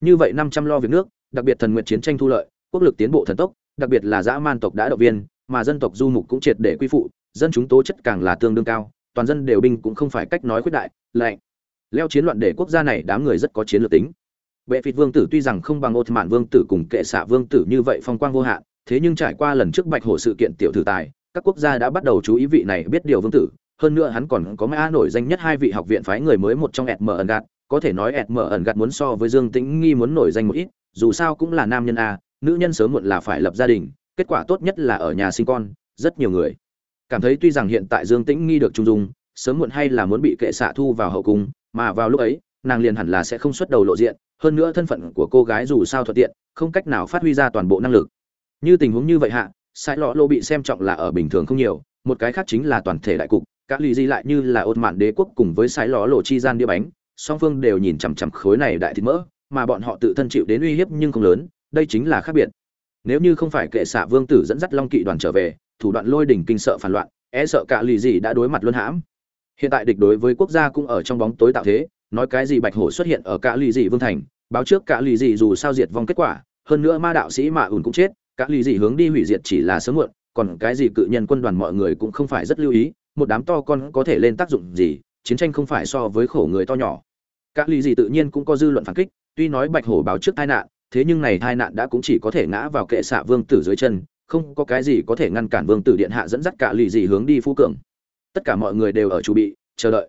Như vậy năm trăm lo việc nước đặc biệt thần nguyện chiến tranh thu lợi quốc lực tiến bộ thần tốc đặc biệt là dã man tộc đã động viên mà dân tộc du mục cũng triệt để quy phụ dân chúng tố chất càng là tương đương cao toàn dân đều binh cũng không phải cách nói khuyết đại lạnh. Leo chiến loạn để quốc gia này đám người rất có chiến lược tính. Bệ Phịt Vương tử tuy rằng không bằng Ột Mạn Vương tử cùng Kệ Xạ Vương tử như vậy phong quang vô hạn, thế nhưng trải qua lần trước Bạch Hổ sự kiện tiểu thử tài, các quốc gia đã bắt đầu chú ý vị này biết điều vương tử, hơn nữa hắn còn có mã nổi danh nhất hai vị học viện phái người mới một trong ẹt mở ẩn gạt, có thể nói ẹt mở ẩn gạt muốn so với Dương Tĩnh Nghi muốn nổi danh một ít, dù sao cũng là nam nhân a, nữ nhân sớm muộn là phải lập gia đình, kết quả tốt nhất là ở nhà sinh con, rất nhiều người. Cảm thấy tuy rằng hiện tại Dương Tĩnh Nghi được trung dung, sớm muộn hay là muốn bị kệ xạ thu vào hậu cung, mà vào lúc ấy, nàng liền hẳn là sẽ không xuất đầu lộ diện, hơn nữa thân phận của cô gái dù sao thuận tiện không cách nào phát huy ra toàn bộ năng lực. Như tình huống như vậy hạ sai lọ lô bị xem trọng là ở bình thường không nhiều một cái khác chính là toàn thể đại cục các lý di lại như là ột mạn đế quốc cùng với sai ló lộ chi gian đĩa bánh, song phương đều nhìn chằm chằm khối này đại thịt mỡ, mà bọn họ tự thân chịu đến uy hiếp nhưng không lớn, đây chính là khác biệt. Nếu như không phải kệ xạ vương tử dẫn dắt long kỵ đoàn trở về, thủ đoạn lôi đỉnh kinh sợ phản loạn e sợ cả lì gì đã đối mặt luân hãm. Hiện tại địch đối với quốc gia cũng ở trong bóng tối tạo thế, nói cái gì bạch hổ xuất hiện ở cả lì dị vương thành, báo trước cả lì dị dù sao diệt vong kết quả, hơn nữa ma đạo sĩ mạ ùn cũng chết, cả lì dị hướng đi hủy diệt chỉ là sớm muộn, còn cái gì cự nhân quân đoàn mọi người cũng không phải rất lưu ý một đám to con có thể lên tác dụng gì, chiến tranh không phải so với khổ người to nhỏ. Các lì gì tự nhiên cũng có dư luận phản kích, tuy nói bạch hổ báo trước tai nạn, thế nhưng này tai nạn đã cũng chỉ có thể ngã vào kệ xạ vương tử dưới chân, không có cái gì có thể ngăn cản vương tử điện hạ dẫn dắt cả lì gì hướng đi phú cường. Tất cả mọi người đều ở chuẩn bị, chờ đợi.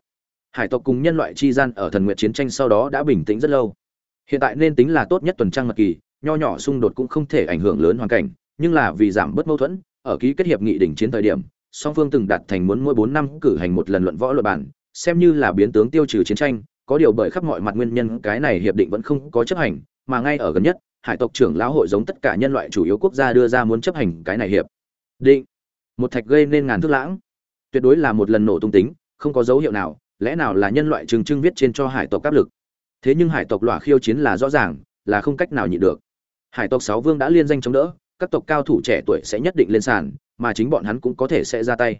Hải tộc cùng nhân loại chi gian ở thần nguyện chiến tranh sau đó đã bình tĩnh rất lâu. Hiện tại nên tính là tốt nhất tuần trăng mật kỳ, nho nhỏ xung đột cũng không thể ảnh hưởng lớn hoàn cảnh, nhưng là vì giảm bớt mâu thuẫn, ở ký kết hiệp nghị đỉnh chiến thời điểm song phương từng đặt thành muốn mỗi bốn năm cử hành một lần luận võ luận bản xem như là biến tướng tiêu trừ chiến tranh, có điều bởi khắp mọi mặt nguyên nhân, cái này hiệp định vẫn không có chấp hành, mà ngay ở gần nhất, hải tộc trưởng lão hội giống tất cả nhân loại chủ yếu quốc gia đưa ra muốn chấp hành cái này hiệp định. Một thạch gây nên ngàn thước lãng. Tuyệt đối là một lần nổ tung tính, không có dấu hiệu nào, lẽ nào là nhân loại trừng trưng viết trên cho hải tộc áp lực? Thế nhưng hải tộc lỏa khiêu chiến là rõ ràng, là không cách nào nhịn được. Hải tộc sáu vương đã liên danh chống đỡ các tộc cao thủ trẻ tuổi sẽ nhất định lên sàn, mà chính bọn hắn cũng có thể sẽ ra tay.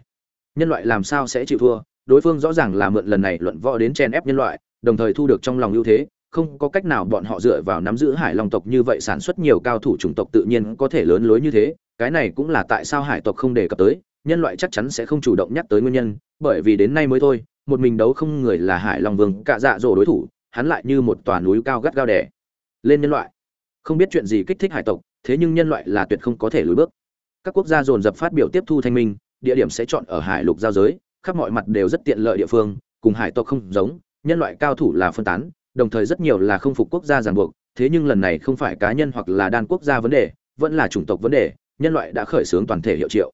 Nhân loại làm sao sẽ chịu thua? Đối phương rõ ràng là mượn lần này luận võ đến chen ép nhân loại, đồng thời thu được trong lòng ưu thế, không có cách nào bọn họ dựa vào nắm giữ hải long tộc như vậy sản xuất nhiều cao thủ chủng tộc tự nhiên có thể lớn lối như thế, cái này cũng là tại sao hải tộc không đề cập tới, nhân loại chắc chắn sẽ không chủ động nhắc tới nguyên nhân, bởi vì đến nay mới thôi, một mình đấu không người là hải long vương, cả dạ dỗ đối thủ, hắn lại như một tòa núi cao gắt gao đẻ lên nhân loại. Không biết chuyện gì kích thích hải tộc thế nhưng nhân loại là tuyệt không có thể lùi bước. Các quốc gia dồn dập phát biểu tiếp thu thanh minh, địa điểm sẽ chọn ở hải lục giao giới, khắp mọi mặt đều rất tiện lợi địa phương, cùng hải tộc không giống, nhân loại cao thủ là phân tán, đồng thời rất nhiều là không phục quốc gia ràng buộc, thế nhưng lần này không phải cá nhân hoặc là đan quốc gia vấn đề, vẫn là chủng tộc vấn đề, nhân loại đã khởi xướng toàn thể hiệu triệu.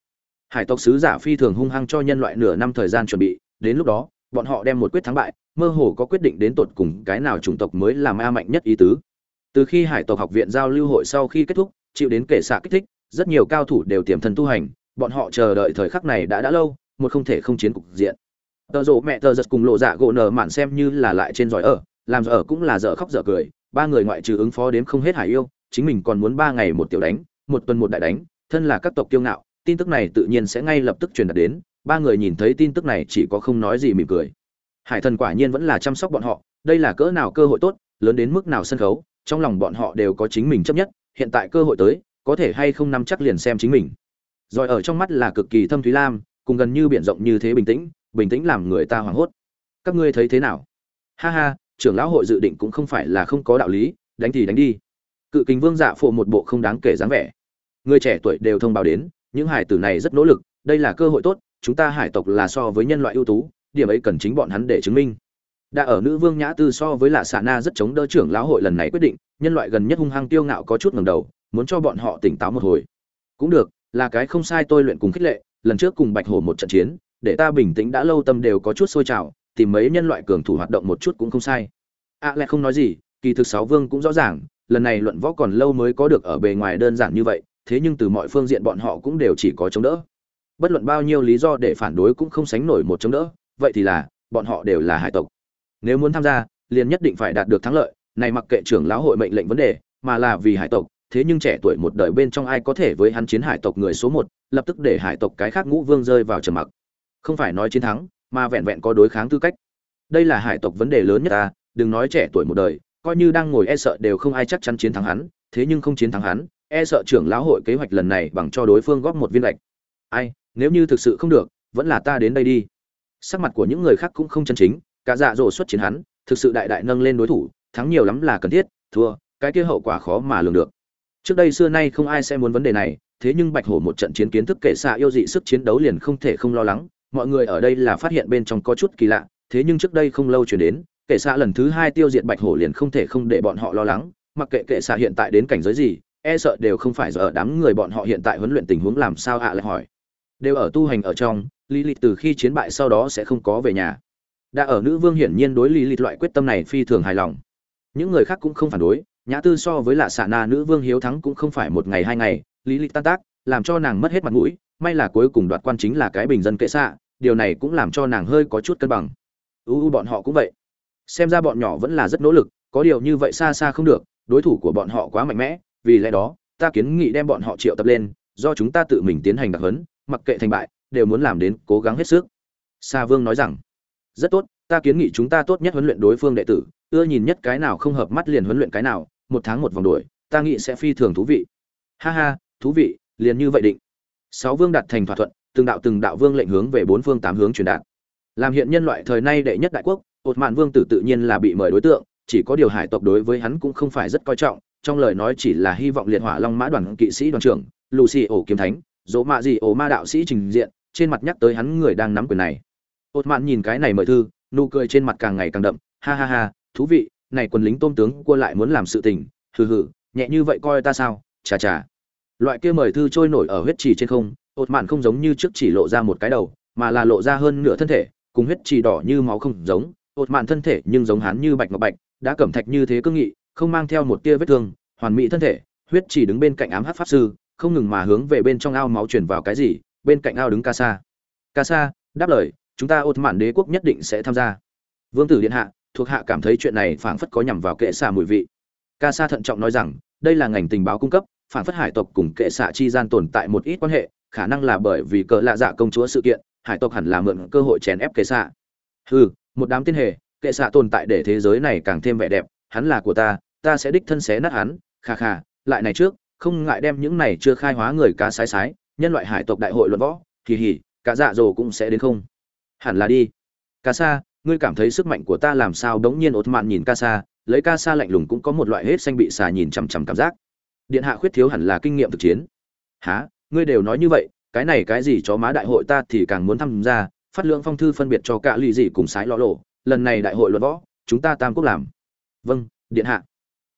Hải tộc sứ giả phi thường hung hăng cho nhân loại nửa năm thời gian chuẩn bị, đến lúc đó, bọn họ đem một quyết thắng bại, mơ hồ có quyết định đến tột cùng cái nào chủng tộc mới làm a mạnh nhất ý tứ. Từ khi hải tộc học viện giao lưu hội sau khi kết thúc chịu đến kể xạ kích thích, rất nhiều cao thủ đều tiềm thần tu hành, bọn họ chờ đợi thời khắc này đã đã lâu, một không thể không chiến cục diện. Tờ rộ mẹ tờ giật cùng lộ dạ gỗ nở mạn xem như là lại trên giỏi ở, làm ở cũng là dở khóc dở cười, ba người ngoại trừ ứng phó đến không hết hải yêu, chính mình còn muốn ba ngày một tiểu đánh, một tuần một đại đánh, thân là các tộc kiêu ngạo, tin tức này tự nhiên sẽ ngay lập tức truyền đạt đến, ba người nhìn thấy tin tức này chỉ có không nói gì mỉm cười. Hải thần quả nhiên vẫn là chăm sóc bọn họ, đây là cỡ nào cơ hội tốt, lớn đến mức nào sân khấu, trong lòng bọn họ đều có chính mình chấp nhất hiện tại cơ hội tới, có thể hay không nắm chắc liền xem chính mình. Rồi ở trong mắt là cực kỳ thâm thúy lam, cùng gần như biển rộng như thế bình tĩnh bình tĩnh làm người ta hoảng hốt. Các ngươi thấy thế nào? Ha ha, trưởng lão hội dự định cũng không phải là không có đạo lý, đánh thì đánh đi. Cự kính vương dạ phụ một bộ không đáng kể dáng vẻ. Người trẻ tuổi đều thông báo đến, những hải tử này rất nỗ lực, đây là cơ hội tốt, chúng ta hải tộc là so với nhân loại ưu tú, điểm ấy cần chính bọn hắn để chứng minh. Đã ở nữ vương nhã tư so với lạ xạ na rất chống đỡ trưởng lão hội lần này quyết định nhân loại gần nhất hung hăng tiêu ngạo có chút ngẩng đầu muốn cho bọn họ tỉnh táo một hồi. Cũng được là cái không sai tôi luyện cùng khích lệ lần trước cùng bạch hổ một trận chiến để ta bình tĩnh đã lâu tâm đều có chút sôi trào tìm mấy nhân loại cường thủ hoạt động một chút cũng không sai. A à, lại không nói gì kỳ thực sáu vương cũng rõ ràng lần này luận võ còn lâu mới có được ở bề ngoài đơn giản như vậy thế nhưng từ mọi phương diện bọn họ cũng đều chỉ có chống đỡ. Bất luận bao nhiêu lý do để phản đối cũng không sánh nổi một chống đỡ vậy thì là bọn họ đều là hải tộc. Nếu muốn tham gia liền nhất định phải đạt được thắng lợi này mặc kệ trưởng lão hội mệnh lệnh vấn đề, mà là vì hải tộc, thế nhưng trẻ tuổi một đời bên trong ai có thể với hắn chiến hải tộc người số một, lập tức để hải tộc cái khác ngũ vương rơi vào trầm mặc. Không phải nói chiến thắng, mà vẹn vẹn có đối kháng tư cách. Đây là hải tộc vấn đề lớn nhất ta, đừng nói trẻ tuổi một đời, coi như đang ngồi e sợ đều không ai chắc chắn chiến thắng hắn, thế nhưng không chiến thắng hắn e sợ trưởng lão hội kế hoạch lần này bằng cho đối phương góp một viên lạch. ai, nếu như thực sự không được, vẫn là ta đến đây đi. Sắc mặt của những người khác cũng không chân chính, cả dạ dỗ xuất chiến hắn, thực sự đại đại nâng lên đối thủ thắng nhiều lắm là cần thiết, thua, cái kia hậu quả khó mà lường được. Trước đây xưa nay không ai sẽ muốn vấn đề này, thế nhưng bạch hổ một trận chiến kiến thức kệ xạ yêu dị sức chiến đấu liền không thể không lo lắng, mọi người ở đây là phát hiện bên trong có chút kỳ lạ, thế nhưng trước đây không lâu chuyển đến, kệ xạ lần thứ hai tiêu diệt bạch hổ liền không thể không để bọn họ lo lắng, mặc kệ kệ xạ hiện tại đến cảnh giới gì e sợ đều không phải giờ đám người bọn họ hiện tại huấn luyện tình huống làm sao ạ lại hỏi. Đều ở tu hành ở trong, lý lịch từ khi chiến bại sau đó sẽ không có về nhà. Đã ở nữ vương hiển nhiên đối lý lịch loại quyết tâm này phi thường hài lòng những người khác cũng không phản đối, nhã tư so với lạ xạ na nữ vương hiếu thắng cũng không phải một ngày hai ngày, lý lịch tan tác, làm cho nàng mất hết mặt mũi, may là cuối cùng đoạt quan chính là cái bình dân kệ xạ, điều này cũng làm cho nàng hơi có chút cân bằng. U u bọn họ cũng vậy. Xem ra bọn nhỏ vẫn là rất nỗ lực, có điều như vậy xa xa không được, đối thủ của bọn họ quá mạnh mẽ, vì lẽ đó, ta kiến nghị đem bọn họ triệu tập lên, do chúng ta tự mình tiến hành đặc huấn, mặc kệ thành bại, đều muốn làm đến cố gắng hết sức. Sa vương nói rằng, rất tốt, ta kiến nghị chúng ta tốt nhất huấn luyện đối phương đệ tử ưa nhìn nhất cái nào không hợp mắt liền huấn luyện cái nào, một tháng một vòng đuổi, ta nghĩ sẽ phi thường thú vị. Ha ha, thú vị, liền như vậy định. Sáu vương đạt thành thỏa thuận, từng đạo từng đạo vương lệnh hướng về bốn phương tám hướng truyền đạt. Làm hiện nhân loại thời nay đệ nhất đại quốc ột mạn vương tử tự nhiên là bị mời đối tượng, chỉ có điều hải tộc đối với hắn cũng không phải rất coi trọng, trong lời nói chỉ là hy vọng liệt hỏa long mã đoàn kỵ sĩ đoàn trưởng, lucy ổ kiếm thánh, dỗ mạ gì ổ ma đạo sĩ trình diện, trên mặt nhắc tới hắn người đang nắm quyền này. Ột mạn nhìn cái này mời thư, nụ cười trên mặt càng ngày càng đậm, ha ha ha thú vị, này quân lính tôm tướng cua lại muốn làm sự tình, hừ hừ, nhẹ như vậy coi ta sao, chà chà. Loại kia mời thư trôi nổi ở huyết trì trên không, ột mạn không giống như trước chỉ lộ ra một cái đầu, mà là lộ ra hơn nửa thân thể, cùng huyết trì đỏ như máu không giống, ột mạn thân thể nhưng giống hắn như bạch ngọc bạch, đã cẩm thạch như thế cương nghị, không mang theo một tia vết thương, hoàn mỹ thân thể, huyết trì đứng bên cạnh ám hát pháp sư, không ngừng mà hướng về bên trong ao máu truyền vào cái gì, bên cạnh ao đứng ca sa. Ca sa, đáp lời, chúng ta ột mạn đế quốc nhất định sẽ tham gia. Vương tử điện hạ thuộc hạ cảm thấy chuyện này phảng phất có nhằm vào kệ xạ mùi vị. Ca sa thận trọng nói rằng, đây là ngành tình báo cung cấp, phảng phất hải tộc cùng kệ xạ chi gian tồn tại một ít quan hệ, khả năng là bởi vì cờ lạ dạ công chúa sự kiện, hải tộc hẳn là mượn cơ hội chèn ép kệ xạ. Hừ, một đám tiên hề, kệ xạ tồn tại để thế giới này càng thêm vẻ đẹp, hắn là của ta ta sẽ đích thân xé nát hắn, kha kha, lại này trước, không ngại đem những này chưa khai hóa người cá sái sái, nhân loại hải tộc đại hội luận võ kỳ hỉ cả dạ dồ cũng sẽ đến không? Hẳn là đi. Ca sa ngươi cảm thấy sức mạnh của ta làm sao? Đống nhiên ột mạn nhìn ca sa lấy ca sa lạnh lùng cũng có một loại hết xanh bị xà nhìn chằm chằm cảm giác. Điện hạ khuyết thiếu hẳn là kinh nghiệm thực chiến. Há ngươi đều nói như vậy, cái này cái gì chó má đại hội ta thì càng muốn tham gia, phát lượng phong thư phân biệt cho cả lì gì cùng sái lọ lộ, lần này đại hội luận võ, chúng ta tam quốc làm. Vâng điện hạ.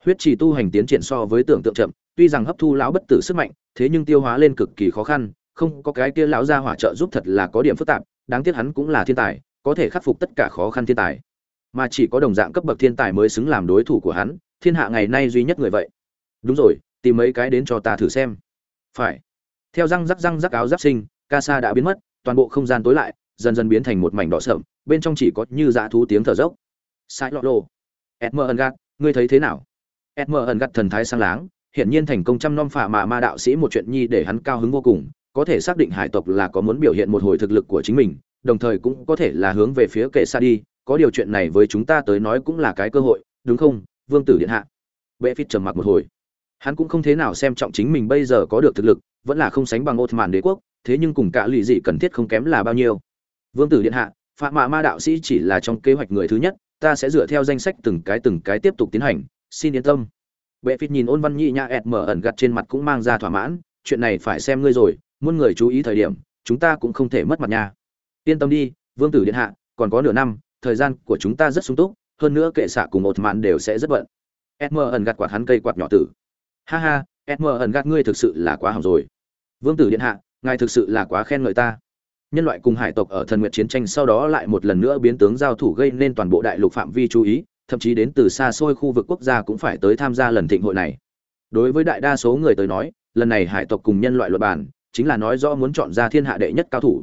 Huyết trì tu hành tiến triển so với tưởng tượng chậm, tuy rằng hấp thu lão bất tử sức mạnh, thế nhưng tiêu hóa lên cực kỳ khó khăn, không có cái kia lão gia hỏa trợ giúp thật là có điểm phức tạp, đáng tiếc hắn cũng là thiên tài có thể khắc phục tất cả khó khăn thiên tài. Mà chỉ có đồng dạng cấp bậc thiên tài mới xứng làm đối thủ của hắn, thiên hạ ngày nay duy nhất người vậy. Đúng rồi, tìm mấy cái đến cho ta thử xem. Phải. Theo răng rắc răng rắc áo giáp sinh ca sa đã biến mất, toàn bộ không gian tối lại, dần dần biến thành một mảnh đỏ sợm bên trong chỉ có như dã thú tiếng thở dốc. Sai lọt lô edmer ẩn gạt ngươi thấy thế nào? Edmer ẩn gạt thần thái sang láng, hiển nhiên thành công trăm năm phả mà ma đạo sĩ một chuyện nhi để hắn cao hứng vô cùng, có thể xác định hải tộc là có muốn biểu hiện một hồi thực lực của chính mình đồng thời cũng có thể là hướng về phía kệ xa đi, có điều chuyện này với chúng ta tới nói cũng là cái cơ hội, đúng không, vương tử điện hạ? Bệ phít trầm mặc một hồi. Hắn cũng không thế nào xem trọng chính mình bây giờ có được thực lực, vẫn là không sánh bằng ột màn đế quốc, thế nhưng cùng cả lụy dị cần thiết không kém là bao nhiêu. Vương tử điện hạ phạm mạ ma đạo sĩ chỉ là trong kế hoạch người thứ nhất, ta sẽ dựa theo danh sách từng cái từng cái tiếp tục tiến hành, xin yên tâm. Bệ phít nhìn ôn văn nhị nha ẹt mở ẩn gặt trên mặt cũng mang ra thỏa mãn, chuyện này phải xem ngươi rồi muôn người chú ý thời điểm, chúng ta cũng không thể mất mặt nha yên tâm đi, vương tử điện hạ, còn có nửa năm, thời gian của chúng ta rất sung túc, hơn nữa kệ xạ cùng một mạn đều sẽ rất bận. Edm ẩn gạt quạt hắn cây quạt nhỏ tử. Ha ha edm ẩn gạt ngươi thực sự là quá hỏng rồi. Vương tử điện hạ, ngài thực sự là quá khen ngợi ta. Nhân loại cùng hải tộc ở thần nguyện chiến tranh sau đó lại một lần nữa biến tướng giao thủ gây nên toàn bộ đại lục phạm vi chú ý, thậm chí đến từ xa xôi khu vực quốc gia cũng phải tới tham gia lần thịnh hội này. Đối với đại đa số người tới nói, lần này hải tộc cùng nhân loại luật bản, chính là nói rõ muốn chọn ra thiên hạ đệ nhất cao thủ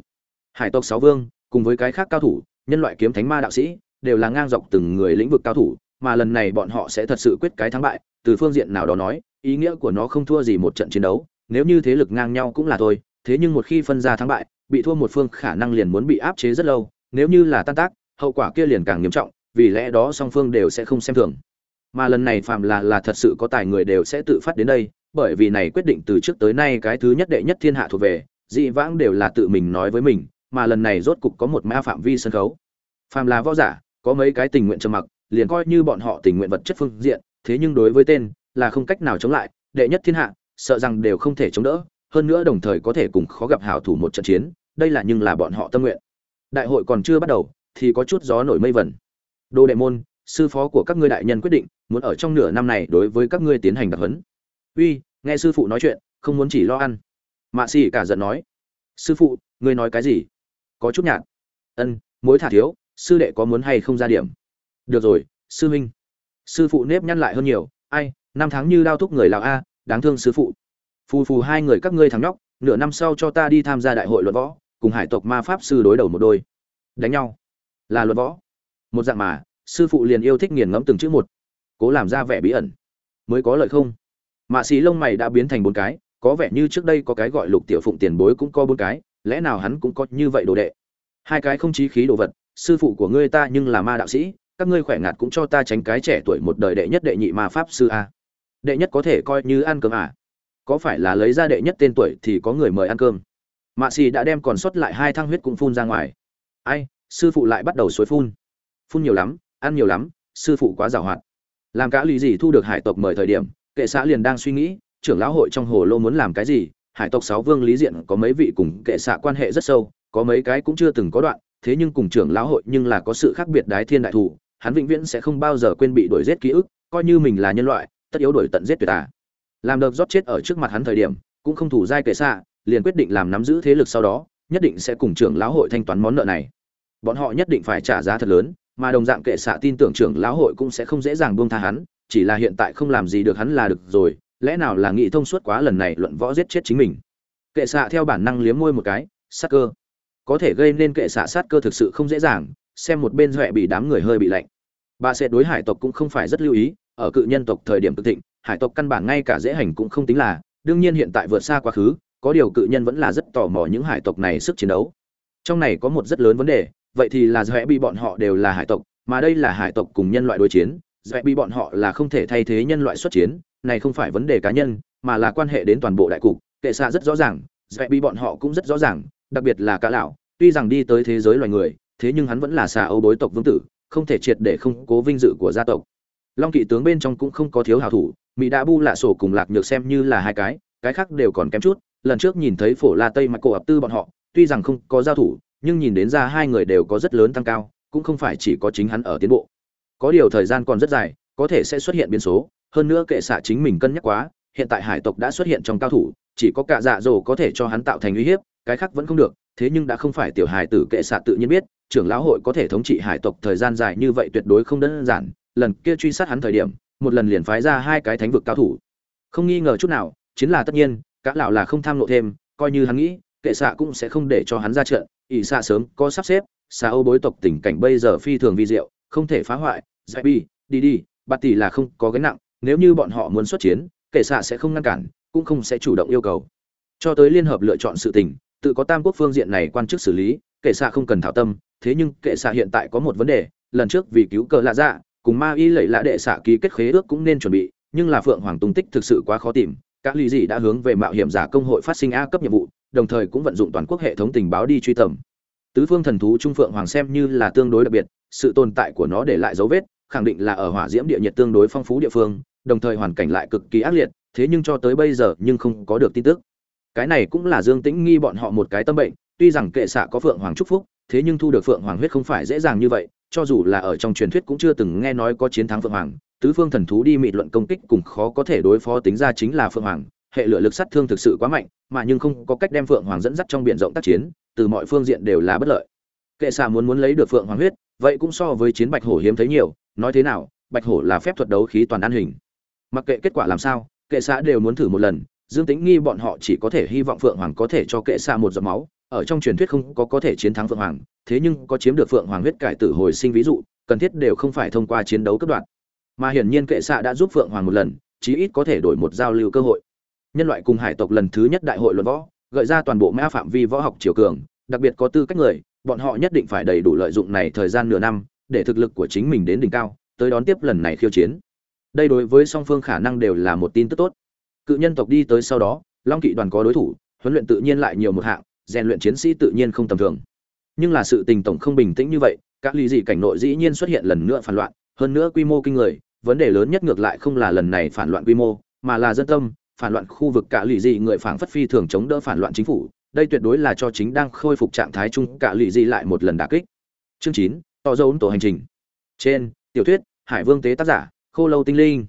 hải tộc sáu vương, cùng với cái khác cao thủ, nhân loại kiếm thánh ma đạo sĩ, đều là ngang dọc từng người lĩnh vực cao thủ, mà lần này bọn họ sẽ thật sự quyết cái thắng bại, từ phương diện nào đó nói, ý nghĩa của nó không thua gì một trận chiến đấu, nếu như thế lực ngang nhau cũng là thôi, thế nhưng một khi phân ra thắng bại, bị thua một phương khả năng liền muốn bị áp chế rất lâu, nếu như là tan tác, hậu quả kia liền càng nghiêm trọng, vì lẽ đó song phương đều sẽ không xem thường. Mà lần này phạm là là thật sự có tài người đều sẽ tự phát đến đây, bởi vì này quyết định từ trước tới nay cái thứ nhất đệ nhất thiên hạ thuộc về, dị vãng đều là tự mình nói với mình mà lần này rốt cục có một ma phạm vi sân khấu. Phạm là võ giả, có mấy cái tình nguyện trầm mặc, liền coi như bọn họ tình nguyện vật chất phương diện, thế nhưng đối với tên, là không cách nào chống lại, đệ nhất thiên hạ, sợ rằng đều không thể chống đỡ, hơn nữa đồng thời có thể cùng khó gặp hảo thủ một trận chiến, đây là nhưng là bọn họ tâm nguyện. Đại hội còn chưa bắt đầu, thì có chút gió nổi mây vẩn. Đô đệ môn, sư phó của các ngươi đại nhân quyết định, muốn ở trong nửa năm này đối với các ngươi tiến hành đặc huấn. Uy, nghe sư phụ nói chuyện, không muốn chỉ lo ăn. Mạ sĩ cả giận nói. Sư phụ, ngươi nói cái gì? Có chút nhạt. Ân mối thả thiếu sư đệ có muốn hay không ra điểm? Được rồi sư minh, sư phụ nếp nhăn lại hơn nhiều. Ai năm tháng như đao thúc người lào a đáng thương sư phụ. Phù phù hai người các ngươi thằng nhóc nửa năm sau cho ta đi tham gia đại hội luận võ cùng hải tộc ma pháp sư đối đầu một đôi. Đánh nhau. Là luận võ. Một dạng mà sư phụ liền yêu thích nghiền ngẫm từng chữ một. Cố làm ra vẻ bí ẩn. Mới có lợi không? Mạ xí lông mày đã biến thành bốn cái có vẻ như trước đây có cái gọi lục tiểu phụng tiền bối cũng có bốn cái lẽ nào hắn cũng có như vậy đồ đệ? Hai cái không chí khí đồ vật, sư phụ của ngươi ta nhưng là ma đạo sĩ, các ngươi khỏe ngạt cũng cho ta tránh cái trẻ tuổi một đời đệ nhất đệ nhị ma pháp sư a. Đệ nhất có thể coi như ăn cơm à? Có phải là lấy ra đệ nhất tên tuổi thì có người mời ăn cơm? Mạ xì đã đem còn sót lại hai thang huyết cũng phun ra ngoài. Ai, sư phụ lại bắt đầu suối phun. Phun nhiều lắm, ăn nhiều lắm, sư phụ quá giàu hoạt. Làm cả lì gì thu được hải tộc mời thời điểm, kệ xã liền đang suy nghĩ, trưởng lão hội trong hồ lô muốn làm cái gì hải tộc sáu vương lý diện có mấy vị cùng kệ xạ quan hệ rất sâu có mấy cái cũng chưa từng có đoạn thế nhưng cùng trưởng lão hội nhưng là có sự khác biệt đái thiên đại thủ hắn vĩnh viễn sẽ không bao giờ quên bị đuổi giết ký ức coi như mình là nhân loại tất yếu đuổi tận giết tuyệt tả, làm đợt rót chết ở trước mặt hắn thời điểm cũng không thủ dai kệ xạ liền quyết định làm nắm giữ thế lực sau đó nhất định sẽ cùng trưởng lão hội thanh toán món nợ này. Bọn họ nhất định phải trả giá thật lớn mà đồng dạng kệ xạ tin tưởng trưởng lão hội cũng sẽ không dễ dàng buông tha hắn chỉ là hiện tại không làm gì được hắn là được rồi lẽ nào là nghị thông suốt quá lần này luận võ giết chết chính mình? Kệ xạ theo bản năng liếm môi một cái, sát cơ. Có thể gây nên kệ xạ sát cơ thực sự không dễ dàng, xem một bên duệ bị đám người hơi bị lạnh. Bà sẽ đối hải tộc cũng không phải rất lưu ý, ở cự nhân tộc thời điểm tự thịnh, hải tộc căn bản ngay cả dễ hành cũng không tính là, đương nhiên hiện tại vượt xa quá khứ, có điều cự nhân vẫn là rất tò mò những hải tộc này sức chiến đấu. Trong này có một rất lớn vấn đề, vậy thì là duệ bị bọn họ đều là hải tộc, mà đây là hải tộc cùng nhân loại đối chiến dạy bị bọn họ là không thể thay thế nhân loại xuất chiến, này không phải vấn đề cá nhân, mà là quan hệ đến toàn bộ đại cục, kệ xạ rất rõ ràng dạy bị bọn họ cũng rất rõ ràng, đặc biệt là cả lão, tuy rằng đi tới thế giới loài người, thế nhưng hắn vẫn là xà âu bối tộc vương tử, không thể triệt để không cố vinh dự của gia tộc. Long kỵ tướng bên trong cũng không có thiếu hào thủ mỹ đã bu lạ sổ cùng lạc nhược xem như là hai cái cái khác đều còn kém chút, lần trước nhìn thấy phổ la tây mặc cổ ập tư bọn họ, tuy rằng không có giao thủ, nhưng nhìn đến ra hai người đều có rất lớn tăng cao, cũng không phải chỉ có chính hắn ở tiến bộ có điều thời gian còn rất dài, có thể sẽ xuất hiện biến số. Hơn nữa kệ xạ chính mình cân nhắc quá, hiện tại hải tộc đã xuất hiện trong cao thủ, chỉ có cả dạ dỗ có thể cho hắn tạo thành uy hiếp, cái khác vẫn không được. Thế nhưng đã không phải tiểu hải tử kệ xạ tự nhiên biết, trưởng lão hội có thể thống trị hải tộc thời gian dài như vậy tuyệt đối không đơn giản. Lần kia truy sát hắn thời điểm, một lần liền phái ra hai cái thánh vực cao thủ. Không nghi ngờ chút nào chính là tất nhiên, cả lão là không tham lộ thêm, coi như hắn nghĩ, kệ xạ cũng sẽ không để cho hắn ra trận. Ỷ xạ sớm có sắp xếp, xạ ô bối tộc tình cảnh bây giờ phi thường vi diệu, không thể phá hoại dạy bi, đi đi bạt tỷ là không có gánh nặng, nếu như bọn họ muốn xuất chiến kệ xạ sẽ không ngăn cản, cũng không sẽ chủ động yêu cầu. Cho tới liên hợp lựa chọn sự tình, tự có tam quốc phương diện này quan chức xử lý kệ xạ không cần thảo tâm, thế nhưng kệ xạ hiện tại có một vấn đề, lần trước vì cứu cờ lạ dạ cùng ma y lẩy lạ đệ xạ ký kết khế ước cũng nên chuẩn bị, nhưng là phượng hoàng tung tích thực sự quá khó tìm các lý dị đã hướng về mạo hiểm giả công hội phát sinh a cấp nhiệm vụ, đồng thời cũng vận dụng toàn quốc hệ thống tình báo đi truy tầm. Tứ phương thần thú trung phượng hoàng xem như là tương đối đặc biệt, sự tồn tại của nó để lại dấu vết khẳng định là ở hỏa diễm địa nhiệt tương đối phong phú địa phương, đồng thời hoàn cảnh lại cực kỳ ác liệt, thế nhưng cho tới bây giờ nhưng không có được tin tức. Cái này cũng là dương tĩnh nghi bọn họ một cái tâm bệnh, tuy rằng kệ xạ có phượng hoàng chúc phúc, thế nhưng thu được phượng hoàng huyết không phải dễ dàng như vậy, cho dù là ở trong truyền thuyết cũng chưa từng nghe nói có chiến thắng phượng hoàng, tứ phương thần thú đi mị luận công kích cùng khó có thể đối phó tính ra chính là phượng hoàng, hệ lửa lực sát thương thực sự quá mạnh, mà nhưng không có cách đem phượng hoàng dẫn dắt trong biển rộng tác chiến, từ mọi phương diện đều là bất lợi. Kệ xạ muốn muốn lấy được phượng hoàng huyết, vậy cũng so với chiến bạch hổ hiếm thấy nhiều nói thế nào, bạch hổ là phép thuật đấu khí toàn an hình. Mặc kệ kết quả làm sao, kệ xã đều muốn thử một lần, dương tính nghi bọn họ chỉ có thể hy vọng phượng hoàng có thể cho kệ xã một giọt máu, ở trong truyền thuyết không có có thể chiến thắng phượng hoàng, thế nhưng có chiếm được phượng hoàng huyết cải tử hồi sinh ví dụ, cần thiết đều không phải thông qua chiến đấu cấp đoạn. Mà hiển nhiên kệ xạ đã giúp phượng hoàng một lần, chí ít có thể đổi một giao lưu cơ hội. Nhân loại cùng hải tộc lần thứ nhất đại hội luận võ, gợi ra toàn bộ mã phạm vi võ học triều cường, đặc biệt có tư cách người, bọn họ nhất định phải đầy đủ lợi dụng này thời gian nửa năm để thực lực của chính mình đến đỉnh cao, tới đón tiếp lần này khiêu chiến. Đây đối với song phương khả năng đều là một tin tức tốt. Cự nhân tộc đi tới sau đó, Long Kỵ đoàn có đối thủ, huấn luyện tự nhiên lại nhiều một hạng, rèn luyện chiến sĩ tự nhiên không tầm thường. Nhưng là sự tình tổng không bình tĩnh như vậy, các lý dị cảnh nội dĩ nhiên xuất hiện lần nữa phản loạn, hơn nữa quy mô kinh người, vấn đề lớn nhất ngược lại không là lần này phản loạn quy mô, mà là dân tâm, phản loạn khu vực cả lì dị người phản phất phi thường chống đỡ phản loạn chính phủ, đây tuyệt đối là cho chính đang khôi phục trạng thái chung cả lì dị lại một lần đả kích. Chương 9, to dấu tổ hành trình. Trên, tiểu thuyết, hải vương tế tác giả, khô lâu tinh linh.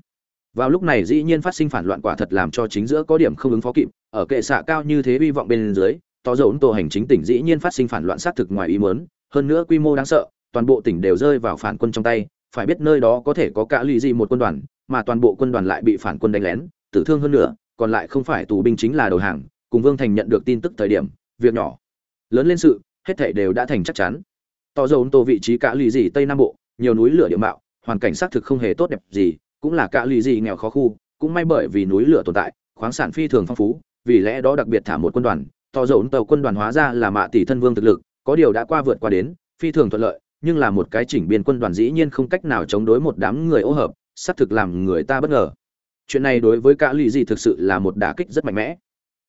Vào lúc này dĩ nhiên phát sinh phản loạn quả thật làm cho chính giữa có điểm không ứng phó kịp, ở kệ xạ cao như thế hy vọng bên dưới, to dấu tổ hành chính tỉnh dĩ nhiên phát sinh phản loạn xác thực ngoài ý muốn, hơn nữa quy mô đáng sợ, toàn bộ tỉnh đều rơi vào phản quân trong tay, phải biết nơi đó có thể có cả lụy gì một quân đoàn, mà toàn bộ quân đoàn lại bị phản quân đánh lén, tử thương hơn nữa, còn lại không phải tù binh chính là đầu hàng, cùng vương thành nhận được tin tức thời điểm, việc nhỏ, lớn lên sự, hết thảy đều đã thành chắc chắn to dầu tô vị trí cả lì gì tây nam bộ, nhiều núi lửa địa mạo, hoàn cảnh xác thực không hề tốt đẹp gì, cũng là cả lì gì nghèo khó khu, cũng may bởi vì núi lửa tồn tại, khoáng sản phi thường phong phú, vì lẽ đó đặc biệt thả một quân đoàn to dầu tàu quân đoàn hóa ra là mạ tỷ thân vương thực lực, có điều đã qua vượt qua đến, phi thường thuận lợi, nhưng là một cái chỉnh biên quân đoàn dĩ nhiên không cách nào chống đối một đám người ô hợp, xác thực làm người ta bất ngờ. Chuyện này đối với cả lì gì thực sự là một đả kích rất mạnh mẽ.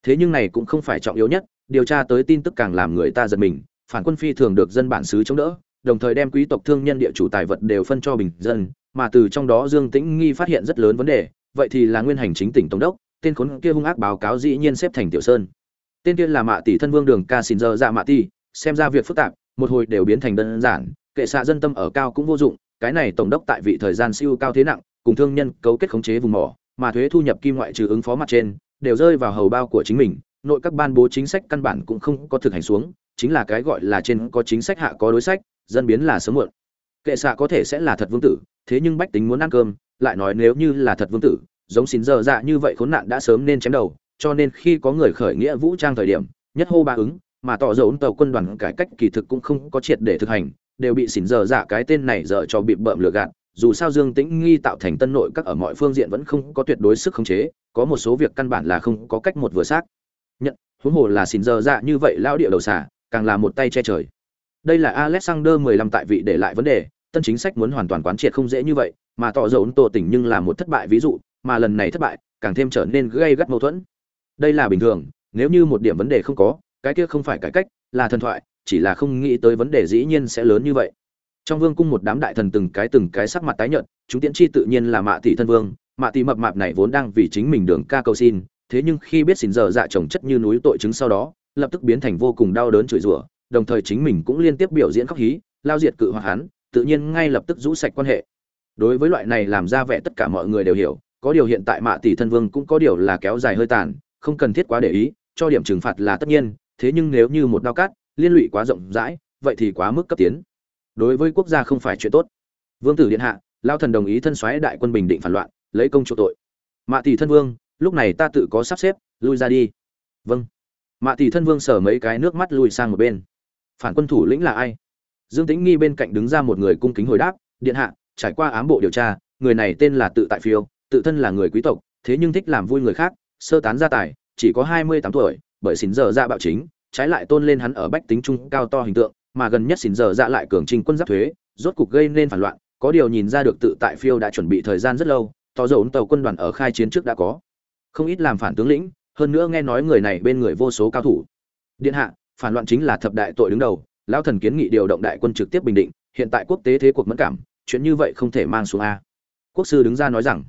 Thế nhưng này cũng không phải trọng yếu nhất, điều tra tới tin tức càng làm người ta giật mình phản quân phi thường được dân bản xứ chống đỡ, đồng thời đem quý tộc thương nhân địa chủ tài vật đều phân cho bình dân, mà từ trong đó dương tĩnh nghi phát hiện rất lớn vấn đề, vậy thì là nguyên hành chính tỉnh tổng đốc, tên khốn kia hung ác báo cáo dĩ nhiên xếp thành tiểu sơn. Tên kia là mạ tỷ thân vương đường ca xin giờ dạ mạ tỷ, xem ra việc phức tạp, một hồi đều biến thành đơn giản, kệ xạ dân tâm ở cao cũng vô dụng, cái này tổng đốc tại vị thời gian siêu cao thế nặng, cùng thương nhân cấu kết khống chế vùng mỏ, mà thuế thu nhập kim ngoại trừ ứng phó mặt trên, đều rơi vào hầu bao của chính mình nội các ban bố chính sách căn bản cũng không có thực hành xuống, chính là cái gọi là trên có chính sách, hạ có đối sách, dân biến là sớm muộn. Kệ xạ có thể sẽ là thật vương tử, thế nhưng bách tính muốn ăn cơm, lại nói nếu như là thật vương tử, giống xin giờ dạ như vậy khốn nạn đã sớm nên chém đầu, cho nên khi có người khởi nghĩa vũ trang thời điểm, nhất hô ba ứng, mà tỏ dấu tàu quân đoàn cải cách kỳ thực cũng không có triệt để thực hành, đều bị xỉn giờ dạ cái tên này dở cho bị bợm lừa gạt. Dù sao dương tĩnh nghi tạo thành tân nội các ở mọi phương diện vẫn không có tuyệt đối sức khống chế, có một số việc căn bản là không có cách một vừa xác nhận, huống hồ là xin giờ dạ như vậy lão địa đầu xả, càng là một tay che trời. Đây là alexander 15 tại vị để lại vấn đề, tân chính sách muốn hoàn toàn quán triệt không dễ như vậy, mà tỏ dấu tổ tỉnh nhưng là một thất bại ví dụ, mà lần này thất bại, càng thêm trở nên gây gắt mâu thuẫn. Đây là bình thường, nếu như một điểm vấn đề không có, cái kia không phải cải cách, là thần thoại, chỉ là không nghĩ tới vấn đề dĩ nhiên sẽ lớn như vậy. Trong vương cung một đám đại thần từng cái từng cái sắc mặt tái nhợt, chúng tiễn chi tự nhiên là mạ tỷ thân vương, mạ tỷ mập mạp này vốn đang vì chính mình đường ca cầu xin thế nhưng khi biết xin giờ dạ chồng chất như núi tội chứng sau đó, lập tức biến thành vô cùng đau đớn chửi rủa, đồng thời chính mình cũng liên tiếp biểu diễn khóc hí, lao diệt cự hoặc hắn, tự nhiên ngay lập tức rũ sạch quan hệ. Đối với loại này làm ra vẻ tất cả mọi người đều hiểu, có điều hiện tại mạ tỷ thân vương cũng có điều là kéo dài hơi tàn, không cần thiết quá để ý, cho điểm trừng phạt là tất nhiên, thế nhưng nếu như một đao cát liên lụy quá rộng rãi, vậy thì quá mức cấp tiến. Đối với quốc gia không phải chuyện tốt. Vương tử điện hạ, lao thần đồng ý thân xoáy đại quân bình định phản loạn, lấy công chỗ tội. Mạ tỷ thân vương lúc này ta tự có sắp xếp, lui ra đi. Vâng. Mạ tỷ thân vương sở mấy cái nước mắt lùi sang một bên. Phản quân thủ lĩnh là ai? Dương tĩnh nghi bên cạnh đứng ra một người cung kính hồi đáp, điện hạ, trải qua ám bộ điều tra, người này tên là tự tại phiêu, tự thân là người quý tộc, thế nhưng thích làm vui người khác, sơ tán gia tài, chỉ có hai mươi tám tuổi, bởi xỉn giờ ra bạo chính, trái lại tôn lên hắn ở bách tính trung cao to hình tượng, mà gần nhất xỉn giờ dạ lại cường trình quân giáp thuế, rốt cục gây nên phản loạn, có điều nhìn ra được tự tại phiêu đã chuẩn bị thời gian rất lâu tỏ dấu tàu quân đoàn ở khai chiến trước đã có không ít làm phản tướng lĩnh, hơn nữa nghe nói người này bên người vô số cao thủ. Điện hạ, phản loạn chính là thập đại tội đứng đầu, lão thần kiến nghị điều động đại quân trực tiếp bình định, hiện tại quốc tế thế cuộc mẫn cảm, chuyện như vậy không thể mang xuống a. Quốc sư đứng ra nói rằng,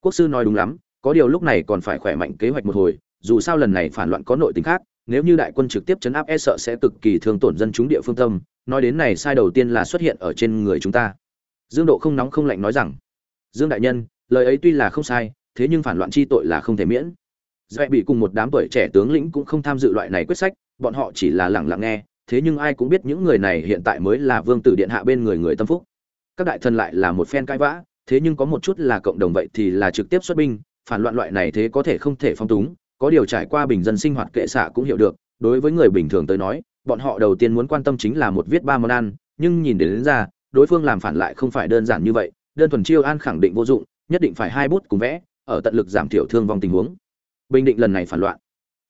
quốc sư nói đúng lắm, có điều lúc này còn phải khỏe mạnh kế hoạch một hồi, dù sao lần này phản loạn có nội tình khác, nếu như đại quân trực tiếp chấn áp e sợ sẽ cực kỳ thương tổn dân chúng địa phương tâm, nói đến này sai đầu tiên là xuất hiện ở trên người chúng ta. Dương độ không nóng không lạnh nói rằng, dương đại nhân, lời ấy tuy là không sai thế nhưng phản loạn chi tội là không thể miễn. Dạy bị cùng một đám tuổi trẻ tướng lĩnh cũng không tham dự loại này quyết sách bọn họ chỉ là lẳng lặng nghe thế nhưng ai cũng biết những người này hiện tại mới là vương tử điện hạ bên người người tâm phúc. Các đại thần lại là một phen cãi vã thế nhưng có một chút là cộng đồng vậy thì là trực tiếp xuất binh phản loạn loại này thế có thể không thể phong túng có điều trải qua bình dân sinh hoạt kệ xạ cũng hiểu được đối với người bình thường tới nói bọn họ đầu tiên muốn quan tâm chính là một viết ba món ăn nhưng nhìn đến, đến ra đối phương làm phản lại không phải đơn giản như vậy đơn thuần chiêu an khẳng định vô dụng nhất định phải hai bút cùng vẽ ở tận lực giảm thiểu thương vong tình huống. Bình định lần này phản loạn.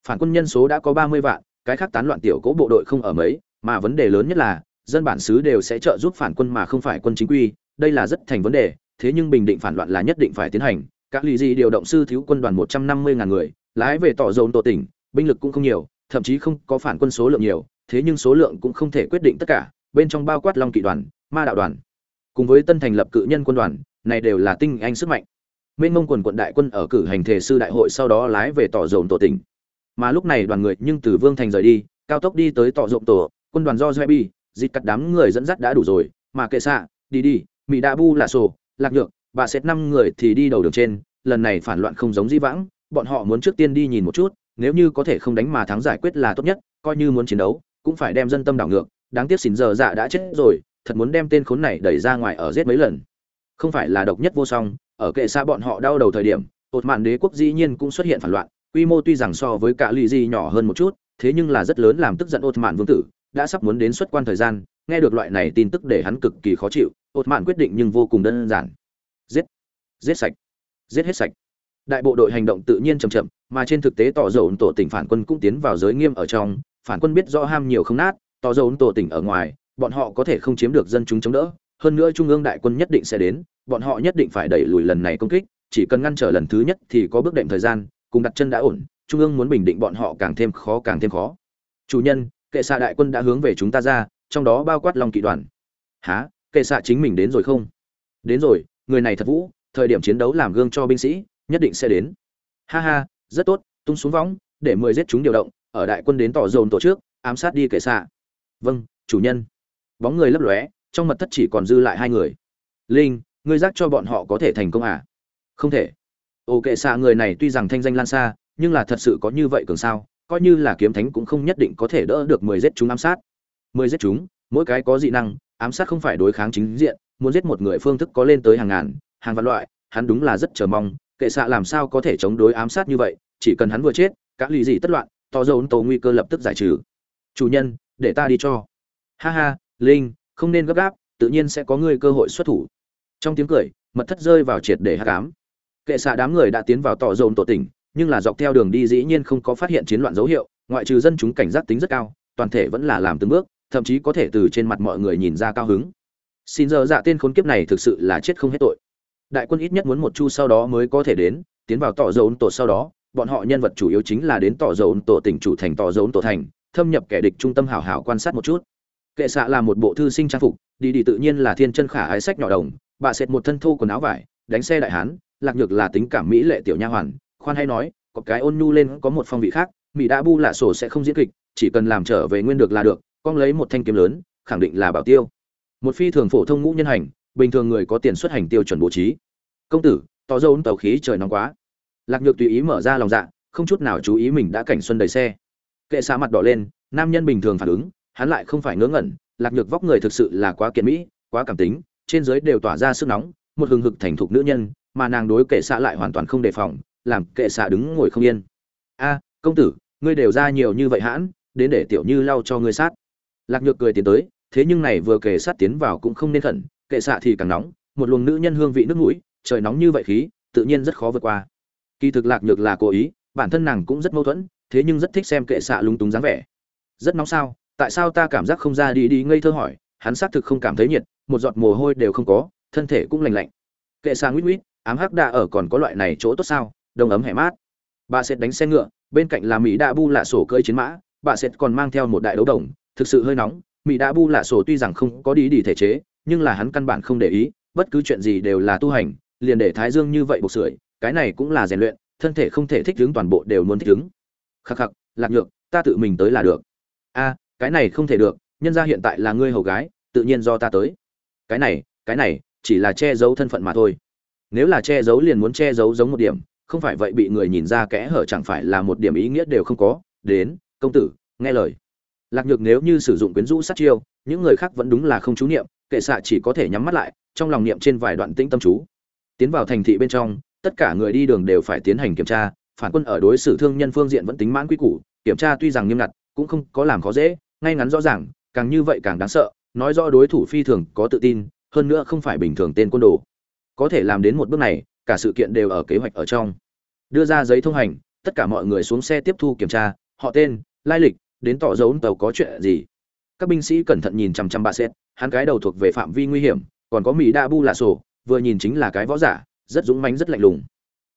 Phản quân nhân số đã có ba mươi vạn, cái khác tán loạn tiểu cố bộ đội không ở mấy, mà vấn đề lớn nhất là, dân bản xứ đều sẽ trợ giúp phản quân mà không phải quân chính quy, đây là rất thành vấn đề, thế nhưng bình định phản loạn là nhất định phải tiến hành. Các lì gì điều động sư thiếu quân đoàn một trăm năm mươi ngàn người, lái về tỏ dồn tổ tỉnh, binh lực cũng không nhiều, thậm chí không có phản quân số lượng nhiều, thế nhưng số lượng cũng không thể quyết định tất cả, bên trong bao quát long kỵ đoàn, ma đạo đoàn. Cùng với tân thành lập cự nhân quân đoàn, này đều là tinh anh sức mạnh mênh mông quần quận đại quân ở cử hành thể sư đại hội sau đó lái về tỏ dồn tổ tỉnh. Mà lúc này đoàn người nhưng từ vương thành rời đi cao tốc đi tới tỏ rộng tổ quân đoàn do Zebi, dịch cắt đám người dẫn dắt đã đủ rồi mà kệ xạ đi đi mỹ đa bu là sổ lạc nhược bà xét năm người thì đi đầu đường trên lần này phản loạn không giống di vãng bọn họ muốn trước tiên đi nhìn một chút nếu như có thể không đánh mà thắng giải quyết là tốt nhất coi như muốn chiến đấu cũng phải đem dân tâm đảo ngược đáng tiếc xỉn giờ dạ đã chết rồi thật muốn đem tên khốn này đẩy ra ngoài ở giết mấy lần. Không phải là độc nhất vô song ở kệ xa bọn họ đau đầu thời điểm ột mạn đế quốc dĩ nhiên cũng xuất hiện phản loạn, quy mô tuy rằng so với cả lì di nhỏ hơn một chút, thế nhưng là rất lớn làm tức giận ột mạn vương tử, đã sắp muốn đến xuất quan thời gian, nghe được loại này tin tức để hắn cực kỳ khó chịu ột mạn quyết định nhưng vô cùng đơn giản. Giết! Giết sạch! Giết hết sạch! Đại bộ đội hành động tự nhiên chậm chậm, mà trên thực tế tỏ dầu tổ tỉnh phản quân cũng tiến vào giới nghiêm ở trong, phản quân biết rõ ham nhiều không nát, tỏ dầu tổ tỉnh ở ngoài, bọn họ có thể không chiếm được dân chúng chống đỡ hơn nữa trung ương đại quân nhất định sẽ đến, bọn họ nhất định phải đẩy lùi lần này công kích, chỉ cần ngăn trở lần thứ nhất thì có bước đệm thời gian, cùng đặt chân đã ổn, trung ương muốn bình định bọn họ càng thêm khó càng thêm khó. Chủ nhân, kệ xạ đại quân đã hướng về chúng ta ra, trong đó bao quát long kỵ đoàn. Há kệ xạ chính mình đến rồi không? Đến rồi, người này thật vũ, thời điểm chiến đấu làm gương cho binh sĩ, nhất định sẽ đến. Ha ha, rất tốt, tung xuống võng, để mười giết chúng điều động, ở đại quân đến tỏ dồn tổ trước, ám sát đi kệ xạ. Vâng chủ nhân. Bóng người lấp lóe trong mật thất chỉ còn dư lại hai người. Linh, ngươi giác cho bọn họ có thể thành công à? Không thể. Ô kệ xạ người này tuy rằng thanh danh lan xa, nhưng là thật sự có như vậy cường sao, coi như là kiếm thánh cũng không nhất định có thể đỡ được mười giết chúng ám sát. Mười giết chúng, mỗi cái có dị năng, ám sát không phải đối kháng chính diện, muốn giết một người phương thức có lên tới hàng ngàn, hàng vạn loại, hắn đúng là rất chờ mong, kệ xạ làm sao có thể chống đối ám sát như vậy, chỉ cần hắn vừa chết các lì gì tất loạn, to dấu tố nguy cơ lập tức giải trừ. Chủ nhân, để ta đi cho. Ha ha, linh không nên gấp gáp, tự nhiên sẽ có người cơ hội xuất thủ. Trong tiếng cười, mật thất rơi vào triệt để hát cám kệ xạ đám người đã tiến vào tỏ dồn tổ tỉnh, nhưng là dọc theo đường đi dĩ nhiên không có phát hiện chiến loạn dấu hiệu, ngoại trừ dân chúng cảnh giác tính rất cao, toàn thể vẫn là làm từng bước, thậm chí có thể từ trên mặt mọi người nhìn ra cao hứng. Xin giờ dạ tên khốn kiếp này thực sự là chết không hết tội. Đại quân ít nhất muốn một chu sau đó mới có thể đến, tiến vào tỏ dồn tổ sau đó, bọn họ nhân vật chủ yếu chính là đến tỏ dồn tổ tỉnh chủ thành tỏ dồn tổ thành, thâm nhập kẻ địch trung tâm hảo hảo quan sát một chút kệ xạ là một bộ thư sinh trang phục, đi đi tự nhiên là thiên chân khả ái sách nhỏ đồng, bà sệt một thân thô quần áo vải, đánh xe đại hán, lạc nhược là tính cảm mỹ lệ tiểu nha hoàn, khoan hay nói, có cái ôn nhu lên có một phong vị khác, mỹ đã bu lạ sổ sẽ không diễn kịch, chỉ cần làm trở về nguyên được là được, con lấy một thanh kiếm lớn, khẳng định là bảo tiêu. Một phi thường phổ thông ngũ nhân hành, bình thường người có tiền xuất hành tiêu chuẩn bố trí. Công tử tỏ dâu tàu khí trời nóng quá. Lạc nhược tùy ý mở ra lòng dạ không chút nào chú ý mình đã cảnh xuân đầy xe. Kệ xa mặt đỏ lên, nam nhân bình thường phản ứng hắn lại không phải ngớ ngẩn, lạc nhược vóc người thực sự là quá kiệt mỹ, quá cảm tính, trên dưới đều tỏa ra sức nóng, một hừng hực thành thục nữ nhân, mà nàng đối kệ xạ lại hoàn toàn không đề phòng, làm kệ xạ đứng ngồi không yên. A, công tử, ngươi đều ra nhiều như vậy hãn, đến để tiểu như lau cho ngươi sát. Lạc nhược cười tiến tới, thế nhưng này vừa kề sát tiến vào cũng không nên khẩn, kệ xạ thì càng nóng, một luồng nữ nhân hương vị nước mũi, trời nóng như vậy khí, tự nhiên rất khó vượt qua. Kỳ thực lạc nhược là cố ý, bản thân nàng cũng rất mâu thuẫn, thế nhưng rất thích xem kệ xạ lúng túng dáng vẻ. Rất nóng sao? Tại sao ta cảm giác không ra đi đi ngây thơ hỏi, hắn xác thực không cảm thấy nhiệt, một giọt mồ hôi đều không có, thân thể cũng lành lạnh. Kệ sang nguyết nguyết, ám hắc đa ở còn có loại này chỗ tốt sao? Đông ấm hẻ mát. Bà sẽ đánh xe ngựa, bên cạnh là mỹ đa bu lạ sổ cơi chiến mã, bà sẽ còn mang theo một đại đấu đồng, thực sự hơi nóng. Mỹ đa bu lạ sổ tuy rằng không có đi đi thể chế, nhưng là hắn căn bản không để ý, bất cứ chuyện gì đều là tu hành, liền để thái dương như vậy buộc sưởi, cái này cũng là rèn luyện, thân thể không thể thích ứng, toàn bộ đều muốn thích ứng. Khắc khắc, lạc nhược, ta tự mình tới là được. A cái này không thể được, nhân ra hiện tại là ngươi hầu gái, tự nhiên do ta tới. Cái này cái này, chỉ là che giấu thân phận mà thôi. Nếu là che giấu liền muốn che giấu giống một điểm, không phải vậy bị người nhìn ra kẽ hở chẳng phải là một điểm ý nghĩa đều không có. Đến, công tử, nghe lời. Lạc nhược nếu như sử dụng quyến rũ sát chiêu, những người khác vẫn đúng là không chú niệm, kệ xạ chỉ có thể nhắm mắt lại, trong lòng niệm trên vài đoạn tĩnh tâm chú. Tiến vào thành thị bên trong, tất cả người đi đường đều phải tiến hành kiểm tra, phản quân ở đối xử thương nhân phương diện vẫn tính mãn quy củ, kiểm tra tuy rằng nghiêm ngặt, cũng không có làm khó dễ ngay ngắn rõ ràng, càng như vậy càng đáng sợ, nói rõ đối thủ phi thường có tự tin, hơn nữa không phải bình thường tên quân đồ. Có thể làm đến một bước này, cả sự kiện đều ở kế hoạch ở trong. Đưa ra giấy thông hành, tất cả mọi người xuống xe tiếp thu kiểm tra, họ tên, lai lịch, đến tỏ dấu tàu có chuyện gì. Các binh sĩ cẩn thận nhìn chằm chằm bà xét hắn cái đầu thuộc về phạm vi nguy hiểm, còn có mỹ đa bu là sổ, vừa nhìn chính là cái võ giả, rất dũng mãnh rất lạnh lùng.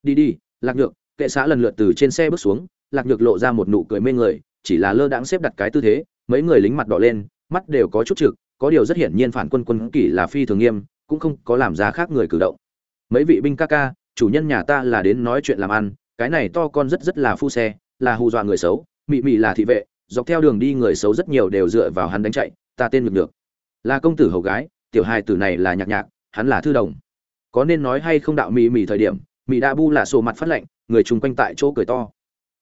Đi đi, lạc nhược, kệ xã lần lượt từ trên xe bước xuống, lạc nhược lộ ra một nụ cười mê người, chỉ là lơ đãng xếp đặt cái tư thế mấy người lính mặt đỏ lên, mắt đều có chút trực, có điều rất hiển nhiên phản quân quân kỷ là phi thường nghiêm, cũng không có làm ra khác người cử động. Mấy vị binh ca ca, chủ nhân nhà ta là đến nói chuyện làm ăn, cái này to con rất rất là phu xe, là hù dọa người xấu, mị mị là thị vệ, dọc theo đường đi người xấu rất nhiều đều dựa vào hắn đánh chạy, ta tên ngược được là công tử hầu gái, tiểu hài tử này là nhạc nhạc, hắn là thư đồng. Có nên nói hay không đạo mị mị thời điểm, mị đa bu là sổ mặt phát lạnh người chung quanh tại chỗ cười to.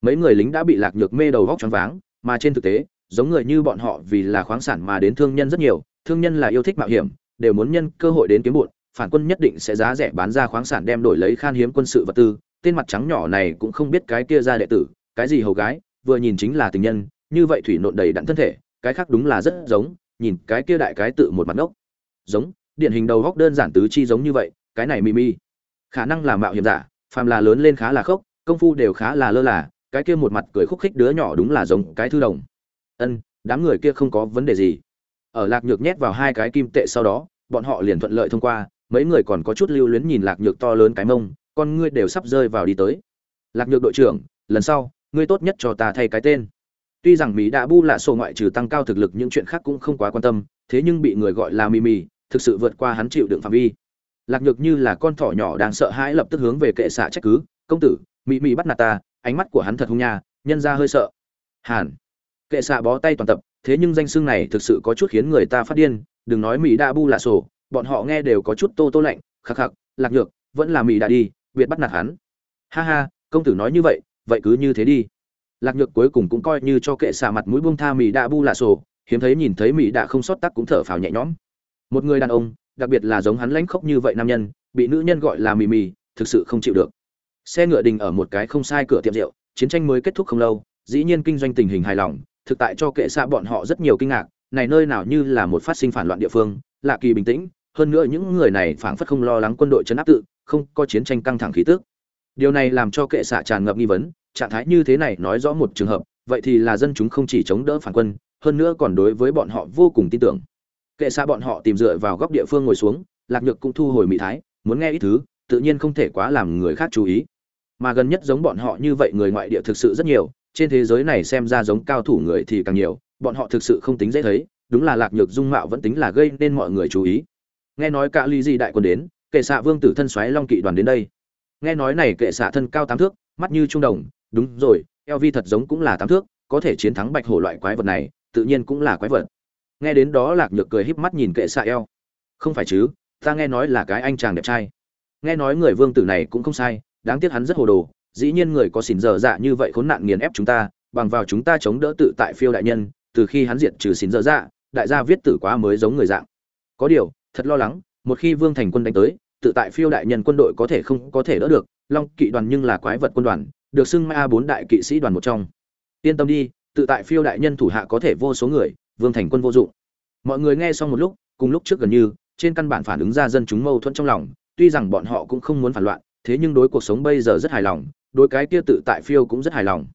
Mấy người lính đã bị lạc nhược mê đầu vóc choáng váng, mà trên thực tế giống người như bọn họ vì là khoáng sản mà đến thương nhân rất nhiều thương nhân là yêu thích mạo hiểm đều muốn nhân cơ hội đến kiếm bộn, phản quân nhất định sẽ giá rẻ bán ra khoáng sản đem đổi lấy khan hiếm quân sự vật tư tên mặt trắng nhỏ này cũng không biết cái kia ra đệ tử cái gì hầu gái vừa nhìn chính là tình nhân như vậy thủy nộn đầy đặn thân thể cái khác đúng là rất giống nhìn cái kia đại cái tự một mặt ngốc. Giống điển hình đầu góc đơn giản tứ chi giống như vậy cái này mimi khả năng là mạo hiểm giả phàm là lớn lên khá là khốc công phu đều khá là lơ là cái kia một mặt cười khúc khích đứa nhỏ đúng là giống cái thư đồng ân, đám người kia không có vấn đề gì. Ở lạc nhược nhét vào hai cái kim tệ sau đó, bọn họ liền thuận lợi thông qua, mấy người còn có chút lưu luyến nhìn lạc nhược to lớn cái mông, con ngươi đều sắp rơi vào đi tới. Lạc nhược đội trưởng, lần sau, ngươi tốt nhất cho ta thay cái tên. Tuy rằng mỹ đã bu là sổ ngoại trừ tăng cao thực lực, những chuyện khác cũng không quá quan tâm, thế nhưng bị người gọi là mì mì thực sự vượt qua hắn chịu đựng phạm vi. Lạc nhược như là con thỏ nhỏ đang sợ hãi lập tức hướng về kệ xạ trách cứ, công tử mỹ mì bắt nạt ta, ánh mắt của hắn thật hung nha, nhân ra hơi sợ. Hàn kệ xạ bó tay toàn tập, thế nhưng danh xưng này thực sự có chút khiến người ta phát điên, đừng nói mỹ đã bu là sổ, bọn họ nghe đều có chút tô tô lạnh khắc khắc lạc nhược, vẫn là mỹ đã đi, biệt bắt nạt hắn. Ha ha, công tử nói như vậy vậy cứ như thế đi. Lạc nhược cuối cùng cũng coi như cho kệ xạ mặt mũi buông tha mỹ đã bu là sổ, hiếm thấy nhìn thấy mỹ đã không sót tắc cũng thở phào nhẹ nhõm. Một người đàn ông, đặc biệt là giống hắn lãnh khốc như vậy nam nhân, bị nữ nhân gọi là mì mì thực sự không chịu được. Xe ngựa đình ở một cái không sai cửa tiệm rượu, chiến tranh mới kết thúc không lâu, dĩ nhiên kinh doanh tình hình hài lòng thực tại cho kệ xạ bọn họ rất nhiều kinh ngạc, này nơi nào như là một phát sinh phản loạn địa phương, lạ kỳ bình tĩnh, hơn nữa những người này phảng phất không lo lắng quân đội chấn áp tự, không có chiến tranh căng thẳng khí tức. Điều này làm cho kệ xạ tràn ngập nghi vấn, trạng thái như thế này nói rõ một trường hợp, vậy thì là dân chúng không chỉ chống đỡ phản quân, hơn nữa còn đối với bọn họ vô cùng tin tưởng. Kệ xạ bọn họ tìm dựa vào góc địa phương ngồi xuống, lạc nhược cũng thu hồi mỹ thái, muốn nghe ít thứ, tự nhiên không thể quá làm người khác chú ý. Mà gần nhất giống bọn họ như vậy người ngoại địa thực sự rất nhiều trên thế giới này xem ra giống cao thủ người thì càng nhiều, bọn họ thực sự không tính dễ thấy, đúng là lạc nhược dung mạo vẫn tính là gây nên mọi người chú ý. Nghe nói cả ly di đại quân đến, kệ xạ vương tử thân xoáy long kỵ đoàn đến đây. Nghe nói này kệ xạ thân cao tám thước, mắt như trung đồng, đúng rồi, eo vi thật giống cũng là tám thước, có thể chiến thắng bạch hổ loại quái vật này, tự nhiên cũng là quái vật. Nghe đến đó lạc nhược cười híp mắt nhìn kệ xạ eo. Không phải chứ, ta nghe nói là cái anh chàng đẹp trai. Nghe nói người vương tử này cũng không sai, đáng tiếc hắn rất hồ đồ dĩ nhiên người có xỉn dở dạ như vậy khốn nạn nghiền ép chúng ta, bằng vào chúng ta chống đỡ tự tại phiêu đại nhân, từ khi hắn diệt trừ xỉn dở dạ đại gia viết tử quá mới giống người dạng. Có điều, thật lo lắng, một khi vương thành quân đánh tới, tự tại phiêu đại nhân quân đội có thể không có thể đỡ được, long kỵ đoàn nhưng là quái vật quân đoàn, được xưng ma bốn đại kỵ sĩ đoàn một trong. Yên tâm đi, tự tại phiêu đại nhân thủ hạ có thể vô số người, vương thành quân vô dụng. Mọi người nghe xong một lúc, cùng lúc trước gần như, trên căn bản phản ứng ra dân chúng mâu thuẫn trong lòng, tuy rằng bọn họ cũng không muốn phản loạn, thế nhưng đối cuộc sống bây giờ rất hài lòng đối cái kia tự tại phiêu cũng rất hài lòng.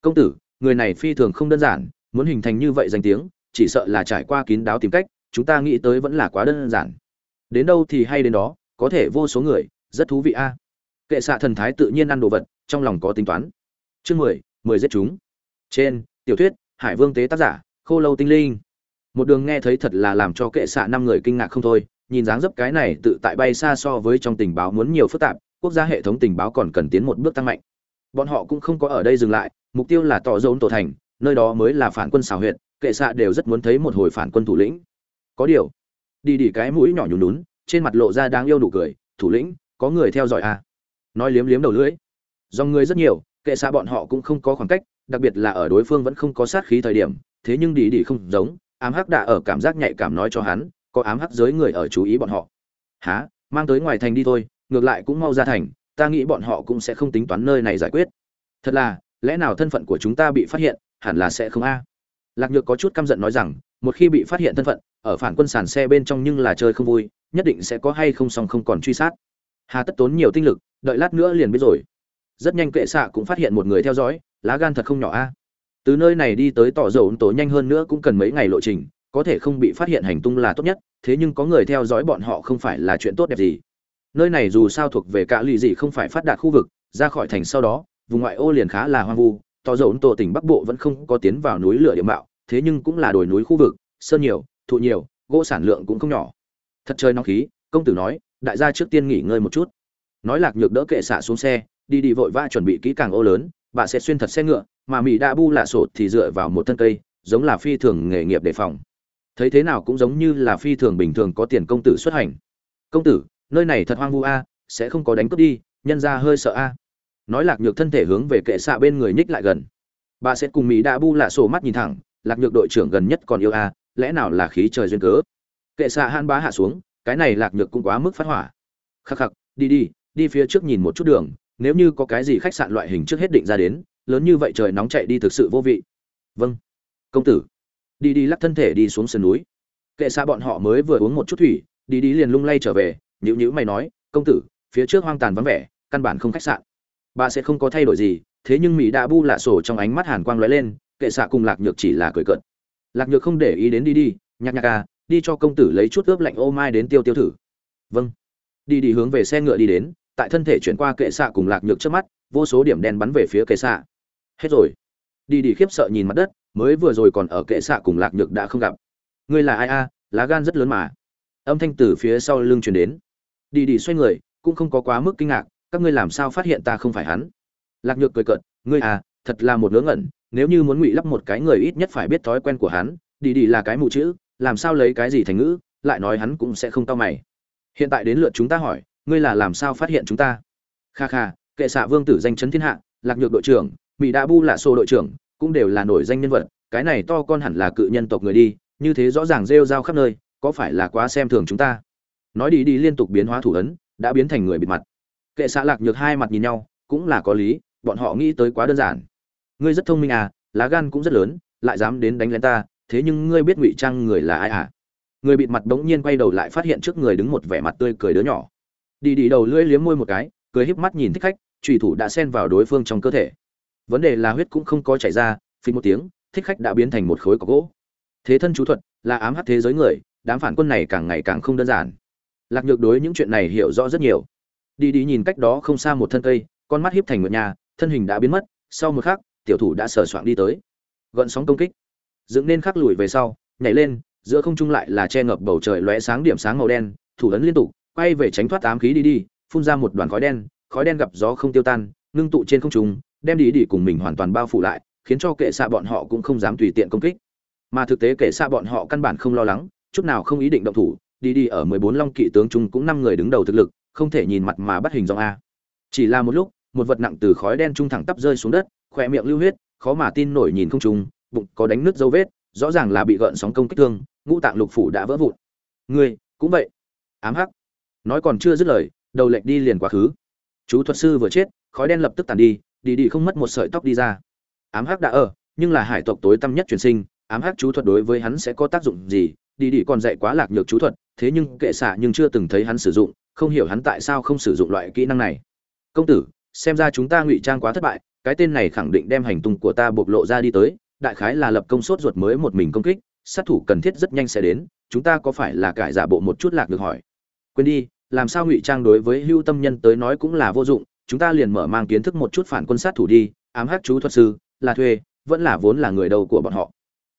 Công tử, người này phi thường không đơn giản, muốn hình thành như vậy danh tiếng, chỉ sợ là trải qua kín đáo tìm cách, chúng ta nghĩ tới vẫn là quá đơn giản. Đến đâu thì hay đến đó, có thể vô số người, rất thú vị a. Kệ xạ thần thái tự nhiên ăn đồ vật, trong lòng có tính toán. Chương mười mười giết chúng. Trên, tiểu thuyết, hải vương tế tác giả, khô lâu tinh linh. Một đường nghe thấy thật là làm cho kệ xạ năm người kinh ngạc không thôi, nhìn dáng dấp cái này tự tại bay xa so với trong tình báo muốn nhiều phức tạp quốc gia hệ thống tình báo còn cần tiến một bước tăng mạnh. Bọn họ cũng không có ở đây dừng lại, mục tiêu là tỏ dồn tổ thành, nơi đó mới là phản quân xào huyệt, kệ xạ đều rất muốn thấy một hồi phản quân thủ lĩnh. Có điều, đi đi cái mũi nhỏ nhùn nhún, trên mặt lộ ra đáng yêu đủ cười, thủ lĩnh, có người theo dõi à? Nói liếm liếm đầu lưỡi. Do người rất nhiều, kệ xạ bọn họ cũng không có khoảng cách, đặc biệt là ở đối phương vẫn không có sát khí thời điểm, thế nhưng đi đi không giống, ám hắc đã ở cảm giác nhạy cảm nói cho hắn, có ám hắc giới người ở chú ý bọn họ. Há mang tới ngoài thành đi thôi ngược lại cũng mau ra thành, ta nghĩ bọn họ cũng sẽ không tính toán nơi này giải quyết. Thật là, lẽ nào thân phận của chúng ta bị phát hiện, hẳn là sẽ không a? Lạc nhược có chút căm giận nói rằng, một khi bị phát hiện thân phận, ở phản quân sàn xe bên trong nhưng là chơi không vui, nhất định sẽ có hay không xong không còn truy sát. Hà tất tốn nhiều tinh lực, đợi lát nữa liền biết rồi. Rất nhanh kệ xạ cũng phát hiện một người theo dõi, lá gan thật không nhỏ a. Từ nơi này đi tới tỏ dầu tối nhanh hơn nữa cũng cần mấy ngày lộ trình, có thể không bị phát hiện hành tung là tốt nhất, thế nhưng có người theo dõi bọn họ không phải là chuyện tốt đẹp gì nơi này dù sao thuộc về cả lì gì không phải phát đạt khu vực, ra khỏi thành sau đó, vùng ngoại ô liền khá là hoang vu, to dầu tổ tỉnh bắc bộ vẫn không có tiến vào núi lửa địa mạo, thế nhưng cũng là đồi núi khu vực, sơn nhiều, thụ nhiều, gỗ sản lượng cũng không nhỏ. Thật trời nóng khí, công tử nói, đại gia trước tiên nghỉ ngơi một chút. Nói lạc nhược đỡ kệ xạ xuống xe, đi đi vội vã chuẩn bị kỹ càng ô lớn, bà sẽ xuyên thật xe ngựa, mà mỹ đã bu lạ sột thì dựa vào một thân cây, giống là phi thường nghề nghiệp đề phòng. Thấy thế nào cũng giống như là phi thường bình thường có tiền công tử xuất hành. Công tử nơi này thật hoang vu a, sẽ không có đánh cướp đi, nhân ra hơi sợ a. Nói lạc nhược thân thể hướng về kệ xạ bên người nhích lại gần. Bà sẽ cùng mỹ đã bu lạ sổ mắt nhìn thẳng, lạc nhược đội trưởng gần nhất còn yêu a, lẽ nào là khí trời duyên cớ? Kệ xạ han bá hạ xuống, cái này lạc nhược cũng quá mức phát hỏa. Khắc khắc, đi đi đi phía trước nhìn một chút đường, nếu như có cái gì khách sạn loại hình trước hết định ra đến, lớn như vậy trời nóng chạy đi thực sự vô vị. Vâng. Công tử. Đi đi lắc thân thể đi xuống sườn núi. Kệ xa bọn họ mới vừa uống một chút thủy, đi đi liền lung lay trở về nhữ nhữ mày nói, công tử, phía trước hoang tàn vắng vẻ, căn bản không khách sạn. Bà sẽ không có thay đổi gì. Thế nhưng mỹ đã bu lạ sổ trong ánh mắt hàn quang lóe lên, kệ xạ cùng lạc nhược chỉ là cười cợt. Lạc nhược không để ý đến đi đi, nhạc nhạc à đi cho công tử lấy chút ướp lạnh ô mai đến tiêu tiêu thử. Vâng. Đi đi hướng về xe ngựa đi đến, tại thân thể chuyển qua kệ xạ cùng lạc nhược trước mắt, vô số điểm đen bắn về phía kệ xạ. Hết rồi. Đi đi khiếp sợ nhìn mặt đất, mới vừa rồi còn ở kệ xạ cùng lạc nhược đã không gặp. Ngươi là ai a? Lá gan rất lớn mà. Âm thanh từ phía sau lưng truyền đến đi đi xoay người, cũng không có quá mức kinh ngạc, các ngươi làm sao phát hiện ta không phải hắn? Lạc nhược cười cợt, ngươi à thật là một ngớ ngẩn, nếu như muốn ngụy lắp một cái người ít nhất phải biết thói quen của hắn, đi đi là cái mù chữ, làm sao lấy cái gì thành ngữ, lại nói hắn cũng sẽ không tao mày. Hiện tại đến lượt chúng ta hỏi, ngươi là làm sao phát hiện chúng ta? Kha kha, kệ xạ vương tử danh chấn thiên hạ, lạc nhược đội trưởng mỹ đa bu là xô đội trưởng, cũng đều là nổi danh nhân vật, cái này to con hẳn là cự nhân tộc người đi, như thế rõ ràng rêu rao khắp nơi, có phải là quá xem thường chúng ta? Nói đi đi liên tục biến hóa thủ ấn, đã biến thành người bịt mặt. Kệ xạ lạc nhược hai mặt nhìn nhau, cũng là có lý, bọn họ nghĩ tới quá đơn giản. Ngươi rất thông minh à lá gan cũng rất lớn, lại dám đến đánh lén ta, thế nhưng ngươi biết ngụy trang người là ai à? Người bịt mặt bỗng nhiên quay đầu lại phát hiện trước người đứng một vẻ mặt tươi cười đứa nhỏ. Đi đi đầu lưỡi liếm môi một cái, cười híp mắt nhìn thích khách, trùy thủ đã xen vào đối phương trong cơ thể. Vấn đề là huyết cũng không có chảy ra, phí một tiếng, thích khách đã biến thành một khối cọc gỗ. Thế thân chú thuật, là ám hắc thế giới người, đám phản quân này càng ngày càng không đơn giản lạc nhược đối những chuyện này hiểu rõ rất nhiều. Đi đi nhìn cách đó không xa một thân cây, con mắt hiếp thành ngựa nhà, thân hình đã biến mất, sau một khắc, tiểu thủ đã sờ soạng đi tới. Gợn sóng công kích. Dựng nên khắc lùi về sau, nhảy lên, giữa không trung lại là che ngập bầu trời lóe sáng điểm sáng màu đen, thủ ấn liên tục, quay về tránh thoát tám khí đi đi, phun ra một đoàn khói đen khói đen gặp gió không tiêu tan, ngưng tụ trên không trung, đem đi đi cùng mình hoàn toàn bao phủ lại, khiến cho kệ xạ bọn họ cũng không dám tùy tiện công kích. Mà thực tế kệ xạ bọn họ căn bản không lo lắng, chút nào không ý định động thủ đi đi ở 14 long kỵ tướng trung cũng năm người đứng đầu thực lực, không thể nhìn mặt mà bắt hình dong a. Chỉ là một lúc, một vật nặng từ khói đen trung thẳng tắp rơi xuống đất, khỏe miệng lưu huyết, khó mà tin nổi nhìn không trung, bụng có đánh nứt dấu vết, rõ ràng là bị gợn sóng công kích thương, ngũ tạng lục phủ đã vỡ vụn. Ngươi, cũng vậy. Ám hắc. Nói còn chưa dứt lời, đầu lệch đi liền quá khứ. Chú thuật sư vừa chết, khói đen lập tức tàn đi đi đi không mất một sợi tóc đi ra. Ám hắc đã ở, nhưng là hải tộc tối tâm nhất truyền sinh, ám hắc chú thuật đối với hắn sẽ có tác dụng gì? Đi đi còn dạy quá lạc nhược chú thuật thế nhưng kệ xạ nhưng chưa từng thấy hắn sử dụng, không hiểu hắn tại sao không sử dụng loại kỹ năng này. Công tử, xem ra chúng ta ngụy trang quá thất bại, cái tên này khẳng định đem hành tung của ta bộc lộ ra đi tới, đại khái là lập công sốt ruột mới một mình công kích, sát thủ cần thiết rất nhanh sẽ đến, chúng ta có phải là cải giả bộ một chút lạc được hỏi. Quên đi, làm sao ngụy trang đối với hưu tâm nhân tới nói cũng là vô dụng, chúng ta liền mở mang kiến thức một chút phản quân sát thủ đi, ám hát chú thuật sư, là thuê, vẫn là vốn là người đầu của bọn họ.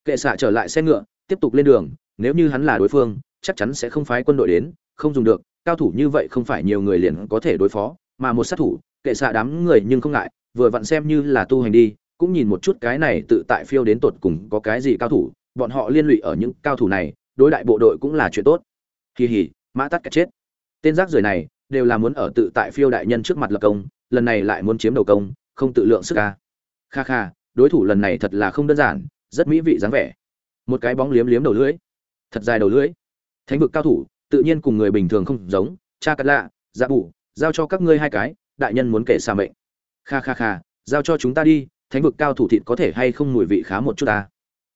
Kệ xạ trở lại xe ngựa, tiếp tục lên đường, nếu như hắn là đối phương chắc chắn sẽ không phái quân đội đến, không dùng được, cao thủ như vậy không phải nhiều người liền có thể đối phó, mà một sát thủ, kệ xạ đám người nhưng không ngại, vừa vặn xem như là tu hành đi, cũng nhìn một chút cái này tự tại phiêu đến tột cùng có cái gì cao thủ, bọn họ liên lụy ở những cao thủ này, đối đại bộ đội cũng là chuyện tốt. Kỳ hỉ mã tắt cả chết. Tên rác rưởi này, đều là muốn ở tự tại phiêu đại nhân trước mặt lập công, lần này lại muốn chiếm đầu công, không tự lượng sức ca kha kha, đối thủ lần này thật là không đơn giản, rất mỹ vị dáng vẻ. Một cái bóng liếm liếm đầu lưỡi. Thật dài đầu lưỡi thánh vực cao thủ, tự nhiên cùng người bình thường không giống, cha cắt lạ dạ bụ giao cho các ngươi hai cái, đại nhân muốn kể xa mệnh. Kha kha kha, giao cho chúng ta đi, thánh vực cao thủ thịt có thể hay không mùi vị khá một chút ta?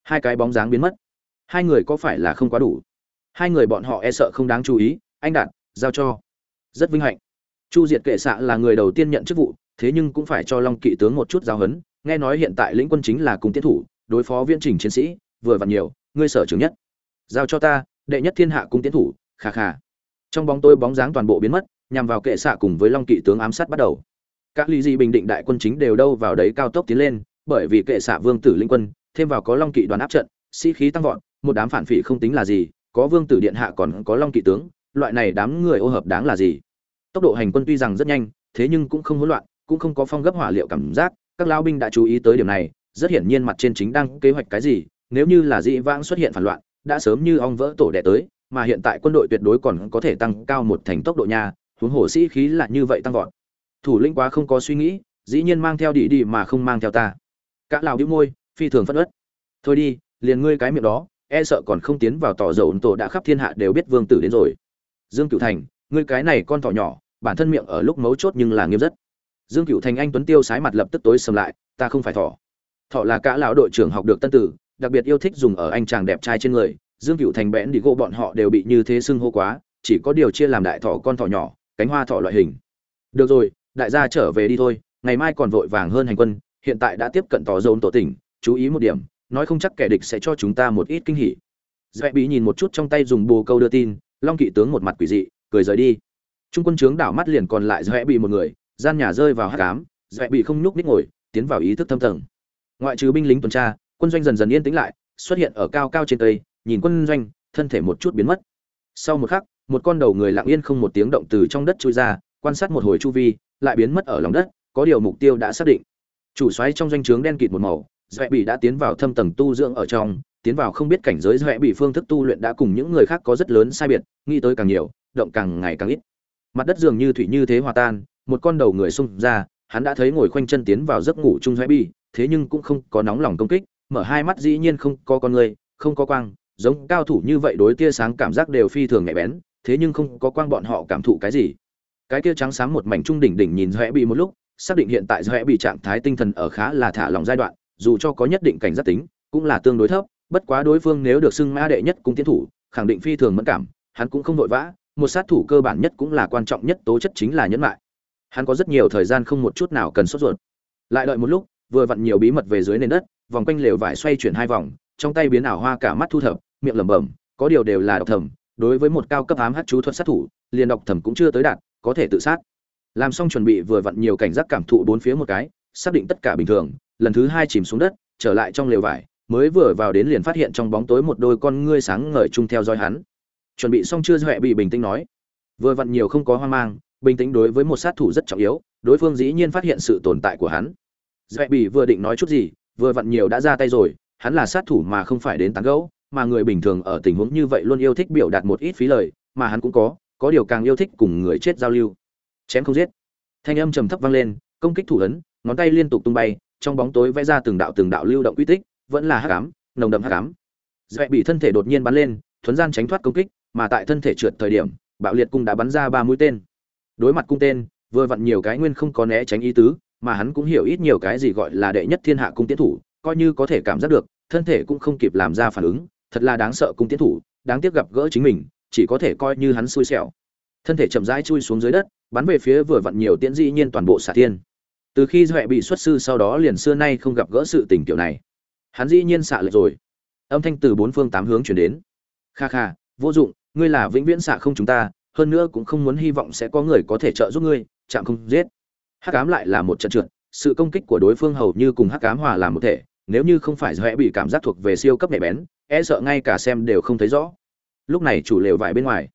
Hai cái bóng dáng biến mất. Hai người có phải là không quá đủ? Hai người bọn họ e sợ không đáng chú ý, anh đạt, giao cho. Rất vinh hạnh. Chu diệt kệ xạ là người đầu tiên nhận chức vụ, thế nhưng cũng phải cho long kỵ tướng một chút giao hấn nghe nói hiện tại lĩnh quân chính là cùng tiến thủ, đối phó viễn trình chiến sĩ, vừa vặn nhiều, ngươi sở trưởng nhất. Giao cho ta đệ nhất thiên hạ cung tiến thủ khà khà trong bóng tôi bóng dáng toàn bộ biến mất, nhằm vào kệ xạ cùng với long kỵ tướng ám sát bắt đầu. Các lý dị bình định đại quân chính đều đâu vào đấy cao tốc tiến lên, bởi vì kệ xạ vương tử linh quân, thêm vào có long kỵ đoàn áp trận, sĩ khí tăng vọt, một đám phản phỉ không tính là gì, có vương tử điện hạ còn có long kỵ tướng, loại này đám người ô hợp đáng là gì? Tốc độ hành quân tuy rằng rất nhanh, thế nhưng cũng không hỗn loạn, cũng không có phong gấp hỏa liệu cảm giác, các lão binh đã chú ý tới điểm này, rất hiển nhiên mặt trên chính đang kế hoạch cái gì, nếu như là dĩ vãng xuất hiện phản loạn đã sớm như ong vỡ tổ đẻ tới, mà hiện tại quân đội tuyệt đối còn có thể tăng cao một thành tốc độ nha, huống hồ sĩ khí là như vậy tăng vọt. Thủ lĩnh quá không có suy nghĩ, dĩ nhiên mang theo đi đi mà không mang theo ta. Cả lào đĩu môi, phi thường phất ớt thôi đi, liền ngươi cái miệng đó e sợ còn không tiến vào tỏ dầu tổ đã khắp thiên hạ đều biết vương tử đến rồi. Dương cựu thành, ngươi cái này con thỏ nhỏ, bản thân miệng ở lúc mấu chốt nhưng là nghiêm rất. Dương cựu thành anh tuấn tiêu sái mặt lập tức tối sầm lại, ta không phải thỏ. Thỏ là cả lão đội trưởng học được tân tử đặc biệt yêu thích dùng ở anh chàng đẹp trai trên người, dương cựu thành bẽn đi gỗ bọn họ đều bị như thế xưng hô quá, chỉ có điều chia làm đại thỏ con thỏ nhỏ, cánh hoa thỏ loại hình. Được rồi, đại gia trở về đi thôi, ngày mai còn vội vàng hơn hành quân, hiện tại đã tiếp cận tò dồn tổ tỉnh, chú ý một điểm, nói không chắc kẻ địch sẽ cho chúng ta một ít kinh hỉ. Dễ bị nhìn một chút trong tay dùng bồ câu đưa tin, long kỵ tướng một mặt quỷ dị, cười rời đi. Trung quân trướng đảo mắt liền còn lại dễ bị một người, gian nhà rơi vào hát cám dễ bị không nhúc ních ngồi, tiến vào ý thức thâm tầng. Ngoại trừ binh lính tuần tra quân doanh dần dần yên tĩnh lại, xuất hiện ở cao cao trên cây, nhìn quân doanh, thân thể một chút biến mất. Sau một khắc, một con đầu người lặng yên không một tiếng động từ trong đất trôi ra, quan sát một hồi chu vi, lại biến mất ở lòng đất, có điều mục tiêu đã xác định. Chủ xoáy trong doanh trướng đen kịt một màu dọa bị đã tiến vào thâm tầng tu dưỡng ở trong, tiến vào không biết cảnh giới dọa bị phương thức tu luyện đã cùng những người khác có rất lớn sai biệt, nghĩ tới càng nhiều, động càng ngày càng ít. Mặt đất dường như thủy như thế hòa tan, một con đầu người xung ra, hắn đã thấy ngồi khoanh chân tiến vào giấc ngủ chung dọa bị thế nhưng cũng không có nóng lòng công kích mở hai mắt dĩ nhiên không có con người, không có quang, giống cao thủ như vậy đối tia sáng cảm giác đều phi thường nhạy bén, thế nhưng không có quang bọn họ cảm thụ cái gì. Cái kia trắng sáng một mảnh trung đỉnh đỉnh nhìn rẽ bị một lúc, xác định hiện tại rẽ bị trạng thái tinh thần ở khá là thả lỏng giai đoạn, dù cho có nhất định cảnh giác tính, cũng là tương đối thấp, bất quá đối phương nếu được xưng mã đệ nhất cung tiến thủ, khẳng định phi thường mẫn cảm, hắn cũng không vội vã, một sát thủ cơ bản nhất cũng là quan trọng nhất tố chất chính là nhẫn lại hắn có rất nhiều thời gian không một chút nào cần sốt ruột. Lại đợi một lúc, vừa vặn nhiều bí mật về dưới nền đất vòng quanh lều vải xoay chuyển hai vòng, trong tay biến ảo hoa cả mắt thu thập, miệng lẩm bẩm, có điều đều là độc thẩm, đối với một cao cấp ám hát chú thuật sát thủ, liền độc thẩm cũng chưa tới đạt, có thể tự sát. Làm xong chuẩn bị vừa vặn nhiều cảnh giác cảm thụ bốn phía một cái, xác định tất cả bình thường, lần thứ hai chìm xuống đất, trở lại trong lều vải, mới vừa vào đến liền phát hiện trong bóng tối một đôi con ngươi sáng ngời chung theo dõi hắn. Chuẩn bị xong chưa huệ bị bình tĩnh nói. Vừa vặn nhiều không có hoang mang, bình tĩnh đối với một sát thủ rất trọng yếu, đối phương dĩ nhiên phát hiện sự tồn tại của hắn. Dễ bị vừa định nói chút gì vừa vặn nhiều đã ra tay rồi, hắn là sát thủ mà không phải đến tán gẫu, mà người bình thường ở tình huống như vậy luôn yêu thích biểu đạt một ít phí lời, mà hắn cũng có có điều càng yêu thích cùng người chết giao lưu. Chém không giết. Thanh âm trầm thấp vang lên, công kích thủ ấn, ngón tay liên tục tung bay, trong bóng tối vẽ ra từng đạo từng đạo lưu động quy tích, vẫn là hắc ám, nồng đậm hắc ám. Dễ bị thân thể đột nhiên bắn lên, thuấn gian tránh thoát công kích, mà tại thân thể trượt thời điểm, bạo liệt cung đã bắn ra ba mũi tên. Đối mặt cung tên, vừa vặn nhiều cái nguyên không có né tránh ý tứ mà hắn cũng hiểu ít nhiều cái gì gọi là đệ nhất thiên hạ cung tiến thủ, coi như có thể cảm giác được, thân thể cũng không kịp làm ra phản ứng, thật là đáng sợ cung tiến thủ, đáng tiếc gặp gỡ chính mình, chỉ có thể coi như hắn xui xẻo. Thân thể chậm rãi chui xuống dưới đất, bắn về phía vừa vặn nhiều tiễn dĩ nhiên toàn bộ xả thiên. Từ khi duệ bị xuất sư sau đó liền xưa nay không gặp gỡ sự tình kiểu này. Hắn dĩ nhiên xạ lệch rồi. Âm thanh từ bốn phương tám hướng chuyển đến. Kha kha, vô dụng, ngươi là vĩnh viễn xạ không chúng ta, hơn nữa cũng không muốn hy vọng sẽ có người có thể trợ giúp ngươi, chạm không giết hắc ám lại là một trận trượt sự công kích của đối phương hầu như cùng hắc ám hòa làm một thể nếu như không phải do bị cảm giác thuộc về siêu cấp nhạy bén e sợ ngay cả xem đều không thấy rõ. Lúc này chủ lều vải bên ngoài.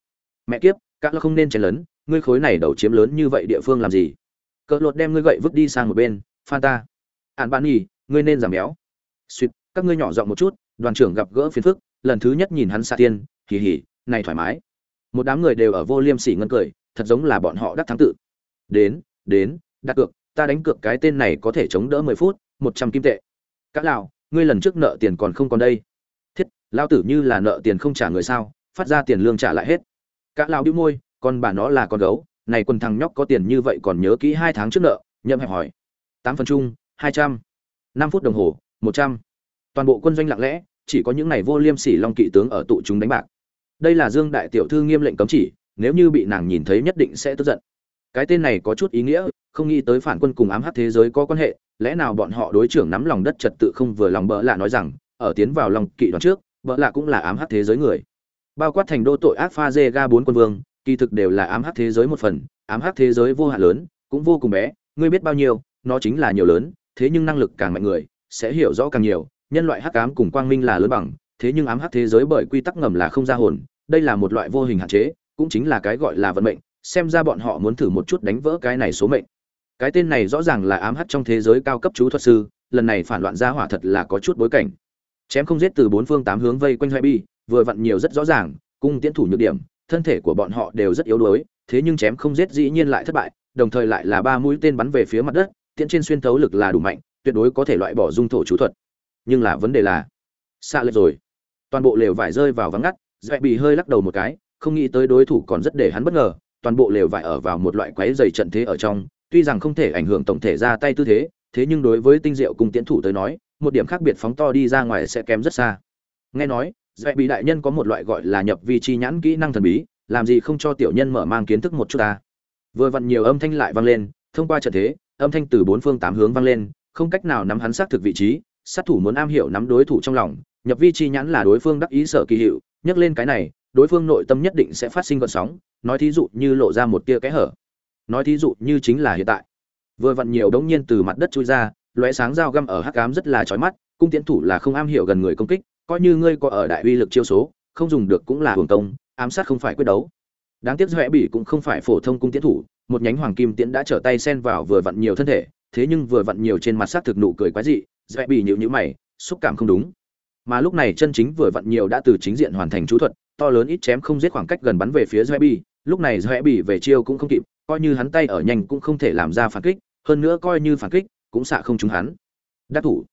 Mẹ kiếp các lo không nên chen lớn ngươi khối này đầu chiếm lớn như vậy địa phương làm gì? Cỡ lột đem ngươi gậy vứt đi sang một bên phan ta ạn bạn nhỉ ngươi nên giảm béo. Suýt các ngươi nhỏ giọng một chút đoàn trưởng gặp gỡ phiền phức lần thứ nhất nhìn hắn xa tiên hì hì, này thoải mái. Một đám người đều ở vô liêm sỉ ngân cười thật giống là bọn họ đắc thắng tự. Đến đến đặt cược, ta đánh cược cái tên này có thể chống đỡ mười phút, một trăm kim tệ. Các lão ngươi lần trước nợ tiền còn không còn đây. Thiết lao tử như là nợ tiền không trả người sao, phát ra tiền lương trả lại hết. Các lão đĩu môi, con bà nó là con gấu, này quần thằng nhóc có tiền như vậy còn nhớ kỹ hai tháng trước nợ, nhậm hẹp hỏi. Tám phần chung, hai trăm. Năm phút đồng hồ, một trăm. Toàn bộ quân doanh lặng lẽ, chỉ có những này vô liêm sỉ long kỵ tướng ở tụ chúng đánh bạc. Đây là dương đại tiểu thư nghiêm lệnh cấm chỉ, nếu như bị nàng nhìn thấy nhất định sẽ tức giận. Cái tên này có chút ý nghĩa không nghĩ tới phản quân cùng ám hát thế giới có quan hệ, lẽ nào bọn họ đối trưởng nắm lòng đất trật tự không vừa lòng bỡ lạ nói rằng, ở tiến vào lòng kỵ đoàn trước bỡ lạ cũng là ám hát thế giới người. Bao quát thành đô tội ác pha dê ga bốn quân vương, kỳ thực đều là ám hát thế giới một phần, ám hắc thế giới vô hạn lớn, cũng vô cùng bé, ngươi biết bao nhiêu, nó chính là nhiều lớn, thế nhưng năng lực càng mạnh người, sẽ hiểu rõ càng nhiều, nhân loại hắc ám cùng quang minh là lớn bằng, thế nhưng ám hắc thế giới bởi quy tắc ngầm là không ra hồn, đây là một loại vô hình hạn chế, cũng chính là cái gọi là vận mệnh, xem ra bọn họ muốn thử một chút đánh vỡ cái này số mệnh cái tên này rõ ràng là ám hắc trong thế giới cao cấp chú thuật sư, lần này phản loạn ra hỏa thật là có chút bối cảnh. Chém không giết từ bốn phương tám hướng vây quanh hoài bi, vừa vặn nhiều rất rõ ràng, cung tiến thủ nhược điểm, thân thể của bọn họ đều rất yếu đuối, thế nhưng chém không giết dĩ nhiên lại thất bại, đồng thời lại là ba mũi tên bắn về phía mặt đất, tiễn trên xuyên thấu lực là đủ mạnh, tuyệt đối có thể loại bỏ dung thổ chú thuật. Nhưng là vấn đề là, xa lệch rồi. Toàn bộ lều vải rơi vào vắng ngắt, dẹp bị hơi lắc đầu một cái, không nghĩ tới đối thủ còn rất để hắn bất ngờ, toàn bộ lều vải ở vào một loại quái dày trận thế ở trong tuy rằng không thể ảnh hưởng tổng thể ra tay tư thế thế nhưng đối với tinh diệu cùng tiến thủ tới nói, một điểm khác biệt phóng to đi ra ngoài sẽ kém rất xa. Nghe nói dạy bị đại nhân có một loại gọi là nhập vi chi nhãn kỹ năng thần bí, làm gì không cho tiểu nhân mở mang kiến thức một chút ta. Vừa vặn nhiều âm thanh lại vang lên, thông qua trận thế, âm thanh từ bốn phương tám hướng vang lên, không cách nào nắm hắn xác thực vị trí, sát thủ muốn am hiểu nắm đối thủ trong lòng, nhập vi chi nhãn là đối phương đắc ý sở kỳ hiệu, nhắc lên cái này, đối phương nội tâm nhất định sẽ phát sinh gợn sóng, nói thí dụ như lộ ra một tia kẽ hở nói thí dụ như chính là hiện tại. Vừa vặn nhiều đống nhiên từ mặt đất chui ra, lóe sáng dao găm ở hắc ám rất là chói mắt, cung tiến thủ là không am hiểu gần người công kích, coi như ngươi có ở đại uy lực chiêu số, không dùng được cũng là hưởng công, ám sát không phải quyết đấu. Đáng tiếc doẹ bỉ cũng không phải phổ thông cung tiến thủ, một nhánh hoàng kim tiễn đã trở tay xen vào vừa vặn nhiều thân thể, thế nhưng vừa vặn nhiều trên mặt sát thực nụ cười quái dị doẹ bỉ nhịu nhữ mày, xúc cảm không đúng. Mà lúc này chân chính vừa vặn nhiều đã từ chính diện hoàn thành chú thuật, to lớn ít chém không giết khoảng cách gần bắn về phía doẹ bỉ, lúc này doẹ bỉ về chiêu cũng không kịp coi như hắn tay ở nhanh cũng không thể làm ra phản kích hơn nữa coi như phản kích cũng xạ không trúng hắn. Đắc thủ.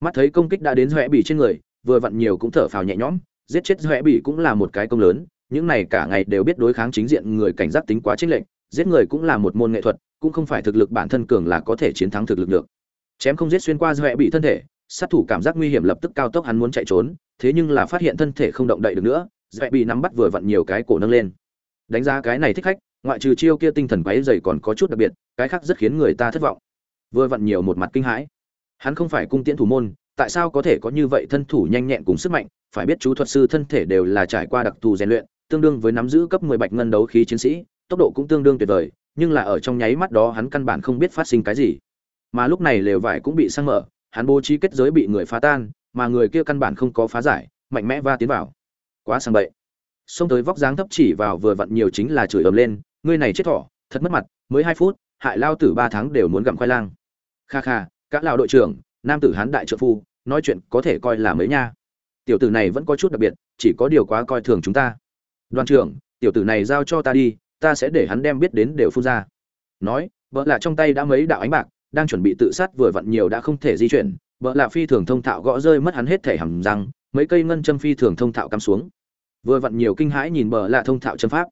Mắt thấy công kích đã đến doẹ Bỉ trên người vừa vặn nhiều cũng thở phào nhẹ nhõm giết chết doẹ Bỉ cũng là một cái công lớn những này cả ngày đều biết đối kháng chính diện người cảnh giác tính quá chênh lệnh, giết người cũng là một môn nghệ thuật cũng không phải thực lực bản thân cường là có thể chiến thắng thực lực được. Chém không giết xuyên qua doẹ Bỉ thân thể sát thủ cảm giác nguy hiểm lập tức cao tốc hắn muốn chạy trốn thế nhưng là phát hiện thân thể không động đậy được nữa doẹ Bỉ nắm bắt vừa vặn nhiều cái cổ nâng lên. Đánh giá cái này thích khách ngoại trừ chiêu kia tinh thần quái dày còn có chút đặc biệt, cái khác rất khiến người ta thất vọng. Vừa vặn nhiều một mặt kinh hãi. Hắn không phải cung tiễn thủ môn, tại sao có thể có như vậy thân thủ nhanh nhẹn cùng sức mạnh? Phải biết chú thuật sư thân thể đều là trải qua đặc thù rèn luyện, tương đương với nắm giữ cấp 10 bạch ngân đấu khí chiến sĩ, tốc độ cũng tương đương tuyệt vời, nhưng là ở trong nháy mắt đó hắn căn bản không biết phát sinh cái gì. Mà lúc này lều vải cũng bị sang mở, hắn bố trí kết giới bị người phá tan, mà người kia căn bản không có phá giải, mạnh mẽ va tiến vào. Quá sang bậy. Xông tới vóc dáng thấp chỉ vào vừa vặn nhiều chính là chửi ầm lên ngươi này chết thỏ, thật mất mặt, mới hai phút, hại lao tử ba tháng đều muốn gặm khoai lang. Kha kha, các lao đội trưởng, nam tử hán đại trợ phu, nói chuyện có thể coi là mấy nha. Tiểu tử này vẫn có chút đặc biệt, chỉ có điều quá coi thường chúng ta. Đoàn trưởng, tiểu tử này giao cho ta đi, ta sẽ để hắn đem biết đến đều phun ra. Nói, vợ lạ trong tay đã mấy đạo ánh bạc, đang chuẩn bị tự sát vừa vặn nhiều đã không thể di chuyển, vợ lạ phi thường thông thạo gõ rơi mất hắn hết thể hầm răng, mấy cây ngân châm phi thường thông thạo cắm xuống. Vừa vặn nhiều kinh hãi nhìn bờ lạ thông thạo châm pháp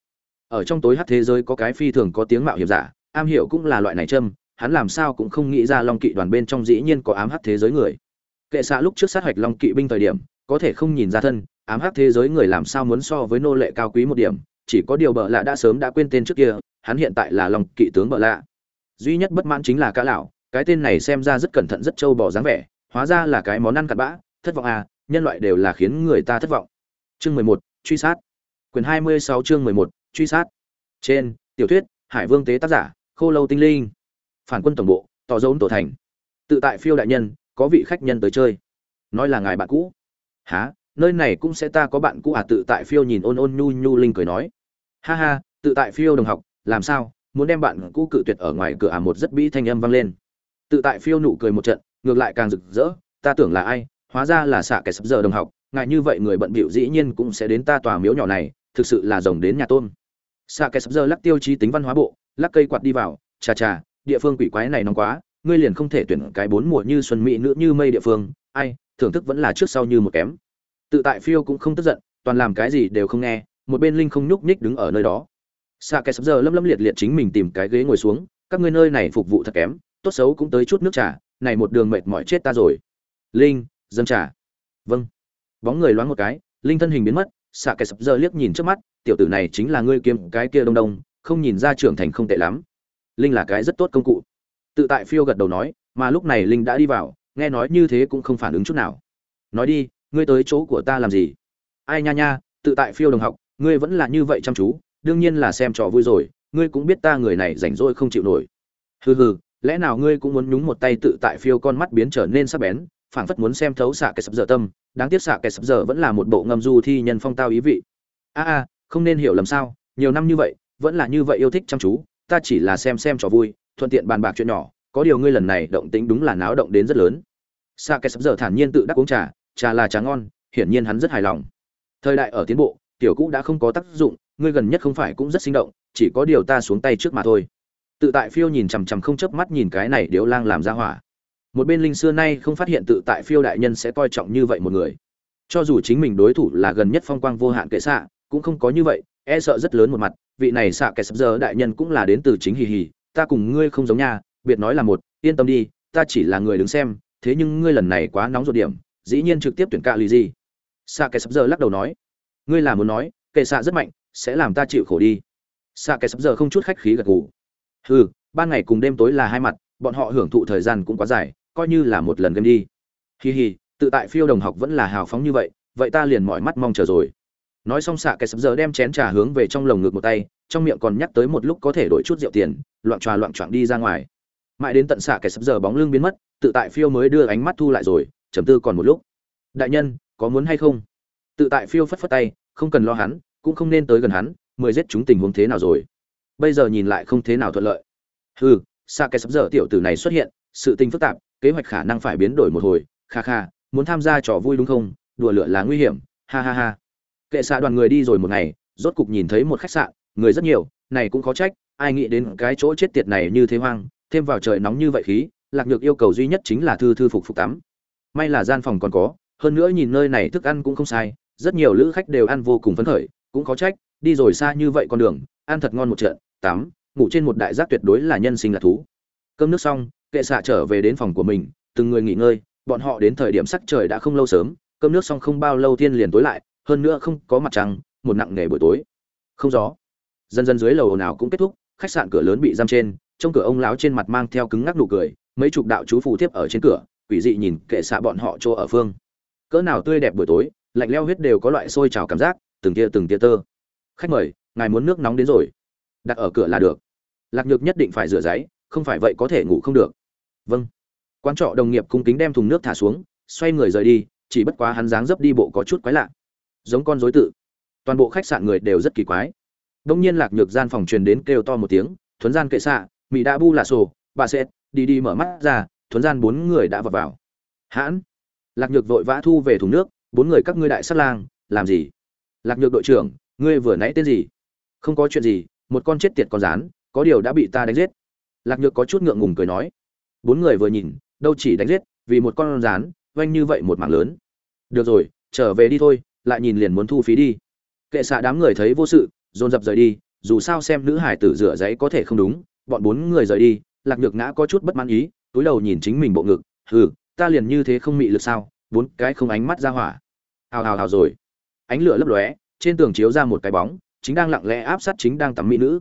ở trong tối hát thế giới có cái phi thường có tiếng mạo hiểm giả, am hiểu cũng là loại này châm, hắn làm sao cũng không nghĩ ra long kỵ đoàn bên trong dĩ nhiên có ám hát thế giới người. Kệ xạ lúc trước sát hạch long kỵ binh thời điểm, có thể không nhìn ra thân, ám hắc thế giới người làm sao muốn so với nô lệ cao quý một điểm, chỉ có điều bợ lạ đã sớm đã quên tên trước kia, hắn hiện tại là lòng kỵ tướng bợ lạ. Duy nhất bất mãn chính là cá lão, cái tên này xem ra rất cẩn thận rất trâu bỏ dáng vẻ, hóa ra là cái món ăn cặn bã, thất vọng à nhân loại đều là khiến người ta thất vọng. Chương mười một, truy sát. Quyền hai mươi sáu chương mười một truy sát. Trên, tiểu thuyết, hải vương tế tác giả, khô lâu tinh linh. Phản quân tổng bộ, tỏ dấu tổ thành. Tự tại phiêu đại nhân, có vị khách nhân tới chơi. Nói là ngài bạn cũ. Há nơi này cũng sẽ ta có bạn cũ à? Tự tại phiêu nhìn ôn ôn nhu nhu linh cười nói. Ha ha, tự tại phiêu đồng học, làm sao? Muốn đem bạn cũ cự tuyệt ở ngoài cửa à? Một rất bi thanh âm vang lên. Tự tại phiêu nụ cười một trận, ngược lại càng rực rỡ. Ta tưởng là ai? Hóa ra là xạ kẻ sắp giờ đồng học. Ngại như vậy người bận bịu dĩ nhiên cũng sẽ đến ta tòa miếu nhỏ này. Thực sự là rồng đến nhà tôn xạ kẻ sắp giờ lắc tiêu chí tính văn hóa bộ, lắc cây quạt đi vào, chà chà, địa phương quỷ quái này nóng quá, ngươi liền không thể tuyển cái bốn mùa như xuân mỹ nữ như mây địa phương, ai, thưởng thức vẫn là trước sau như một kém. Tự tại phiêu cũng không tức giận, toàn làm cái gì đều không nghe, một bên linh không nhúc nhích đứng ở nơi đó. Xạ kẻ sắp giờ lâm lâm liệt liệt chính mình tìm cái ghế ngồi xuống, các ngươi nơi này phục vụ thật kém, tốt xấu cũng tới chút nước trà, này một đường mệt mỏi chết ta rồi. Linh, dâng trà. Vâng. Bóng người loáng một cái, linh thân hình biến mất xạ kẻ sập giờ liếc nhìn trước mắt, tiểu tử này chính là ngươi kiếm cái kia đông đông, không nhìn ra trưởng thành không tệ lắm. Linh là cái rất tốt công cụ. Tự tại phiêu gật đầu nói, mà lúc này linh đã đi vào, nghe nói như thế cũng không phản ứng chút nào. Nói đi, ngươi tới chỗ của ta làm gì? Ai nha nha, tự tại phiêu đồng học, ngươi vẫn là như vậy chăm chú, đương nhiên là xem trò vui rồi, ngươi cũng biết ta người này rảnh rỗi không chịu nổi. Hừ hừ, lẽ nào ngươi cũng muốn nhúng một tay tự tại phiêu con mắt biến trở nên sắc bén phảng phất muốn xem thấu xạ kẻ sập dở tâm, đáng tiếc xạ kẻ sập dở vẫn là một bộ ngâm du thi nhân phong tao ý vị. A a, không nên hiểu lầm sao, nhiều năm như vậy, vẫn là như vậy yêu thích chăm chú, ta chỉ là xem xem trò vui, thuận tiện bàn bạc chuyện nhỏ, có điều ngươi lần này động tính đúng là náo động đến rất lớn. Xạ kẻ sập dở thản nhiên tự đắc uống trà trà là trà ngon, hiển nhiên hắn rất hài lòng. Thời đại ở tiến bộ, tiểu cũ đã không có tác dụng, ngươi gần nhất không phải cũng rất sinh động, chỉ có điều ta xuống tay trước mà thôi. Tự tại phiêu nhìn chằm chằm không chớp mắt nhìn cái này điếu lang làm ra hỏa một bên linh xưa nay không phát hiện tự tại phiêu đại nhân sẽ coi trọng như vậy một người. Cho dù chính mình đối thủ là gần nhất phong quang vô hạn kệ xạ, cũng không có như vậy e sợ rất lớn một mặt, vị này xạ kẻ sập giờ đại nhân cũng là đến từ chính hì hì, ta cùng ngươi không giống nha, biệt nói là một, yên tâm đi, ta chỉ là người đứng xem, thế nhưng ngươi lần này quá nóng ruột điểm, dĩ nhiên trực tiếp tuyển cạ lì gì. Xạ kẻ sập giờ lắc đầu nói, ngươi là muốn nói, kệ xạ rất mạnh, sẽ làm ta chịu khổ đi. Xạ kẻ sập giờ không chút khách khí gật gù. Ừ ban ngày cùng đêm tối là hai mặt, bọn họ hưởng thụ thời gian cũng quá dài coi như là một lần game đi. Hi hi, tự tại phiêu đồng học vẫn là hào phóng như vậy vậy ta liền mỏi mắt mong chờ rồi. Nói xong xạ cái sập giờ đem chén trà hướng về trong lồng ngực một tay, trong miệng còn nhắc tới một lúc có thể đổi chút rượu tiền, loạn tròa loạn choạng đi ra ngoài. Mãi đến tận xạ cái sập giờ bóng lưng biến mất, tự tại phiêu mới đưa ánh mắt thu lại rồi chấm tư còn một lúc. Đại nhân, có muốn hay không? Tự tại phiêu phất phất tay, không cần lo hắn, cũng không nên tới gần hắn, mười giết chúng tình huống thế nào rồi? Bây giờ nhìn lại không thế nào thuận lợi. Hừ, xạ cái sập giờ tiểu tử này xuất hiện, sự tình phức tạp kế hoạch khả năng phải biến đổi một hồi, kha kha, muốn tham gia trò vui đúng không? Đùa lửa là nguy hiểm, ha ha ha. Kệ xạ đoàn người đi rồi một ngày, rốt cục nhìn thấy một khách sạn, người rất nhiều, này cũng khó trách, ai nghĩ đến cái chỗ chết tiệt này như thế hoang, thêm vào trời nóng như vậy khí, lạc nhược yêu cầu duy nhất chính là thư thư phục phục tắm. May là gian phòng còn có, hơn nữa nhìn nơi này thức ăn cũng không sai, rất nhiều lữ khách đều ăn vô cùng phấn khởi, cũng khó trách, đi rồi xa như vậy con đường, ăn thật ngon một trận, tắm, ngủ trên một đại giác tuyệt đối là nhân sinh là thú. Cơm nước xong kệ xạ trở về đến phòng của mình, từng người nghỉ ngơi, bọn họ đến thời điểm sắc trời đã không lâu sớm, cơm nước xong không bao lâu thiên liền tối lại, hơn nữa không có mặt trăng, một nặng nề buổi tối. Không gió. Dần dần dưới lầu nào cũng kết thúc, khách sạn cửa lớn bị giam trên, trong cửa ông lão trên mặt mang theo cứng ngắc nụ cười, mấy chục đạo chú phù tiếp ở trên cửa, quỷ dị nhìn kệ xạ bọn họ chỗ ở phương. Cỡ nào tươi đẹp buổi tối, lạnh leo huyết đều có loại sôi trào cảm giác, từng tia từng tia tơ. Khách mời, ngài muốn nước nóng đến rồi. Đặt ở cửa là được. Lạc nhược nhất định phải rửa giấy, không phải vậy có thể ngủ không được vâng. Quan trọ đồng nghiệp cung kính đem thùng nước thả xuống, xoay người rời đi, chỉ bất quá hắn dáng dấp đi bộ có chút quái lạ. Giống con dối tự. Toàn bộ khách sạn người đều rất kỳ quái. Đông nhiên lạc nhược gian phòng truyền đến kêu to một tiếng, thuấn gian kệ xạ mỹ đã bu là sổ, bà sẽ, đi đi mở mắt ra, thuấn gian bốn người đã vào vào. Hãn. Lạc nhược vội vã thu về thùng nước, bốn người các ngươi đại sát lang, làm gì? Lạc nhược đội trưởng, ngươi vừa nãy tên gì? Không có chuyện gì, một con chết tiệt con rán, có điều đã bị ta đánh giết. Lạc nhược có chút ngượng ngùng cười nói bốn người vừa nhìn, đâu chỉ đánh giết, vì một con rán oanh như vậy một mảng lớn. Được rồi, trở về đi thôi, lại nhìn liền muốn thu phí đi. Kệ xạ đám người thấy vô sự, dồn dập rời đi, dù sao xem nữ hải tử rửa giấy có thể không đúng, bọn bốn người rời đi, lạc nhược ngã có chút bất mãn ý, túi đầu nhìn chính mình bộ ngực, hừ, ta liền như thế không mị lực sao, bốn cái không ánh mắt ra hỏa. Hào hào hào rồi. Ánh lửa lấp lóe, trên tường chiếu ra một cái bóng, chính đang lặng lẽ áp sát chính đang tắm mỹ nữ.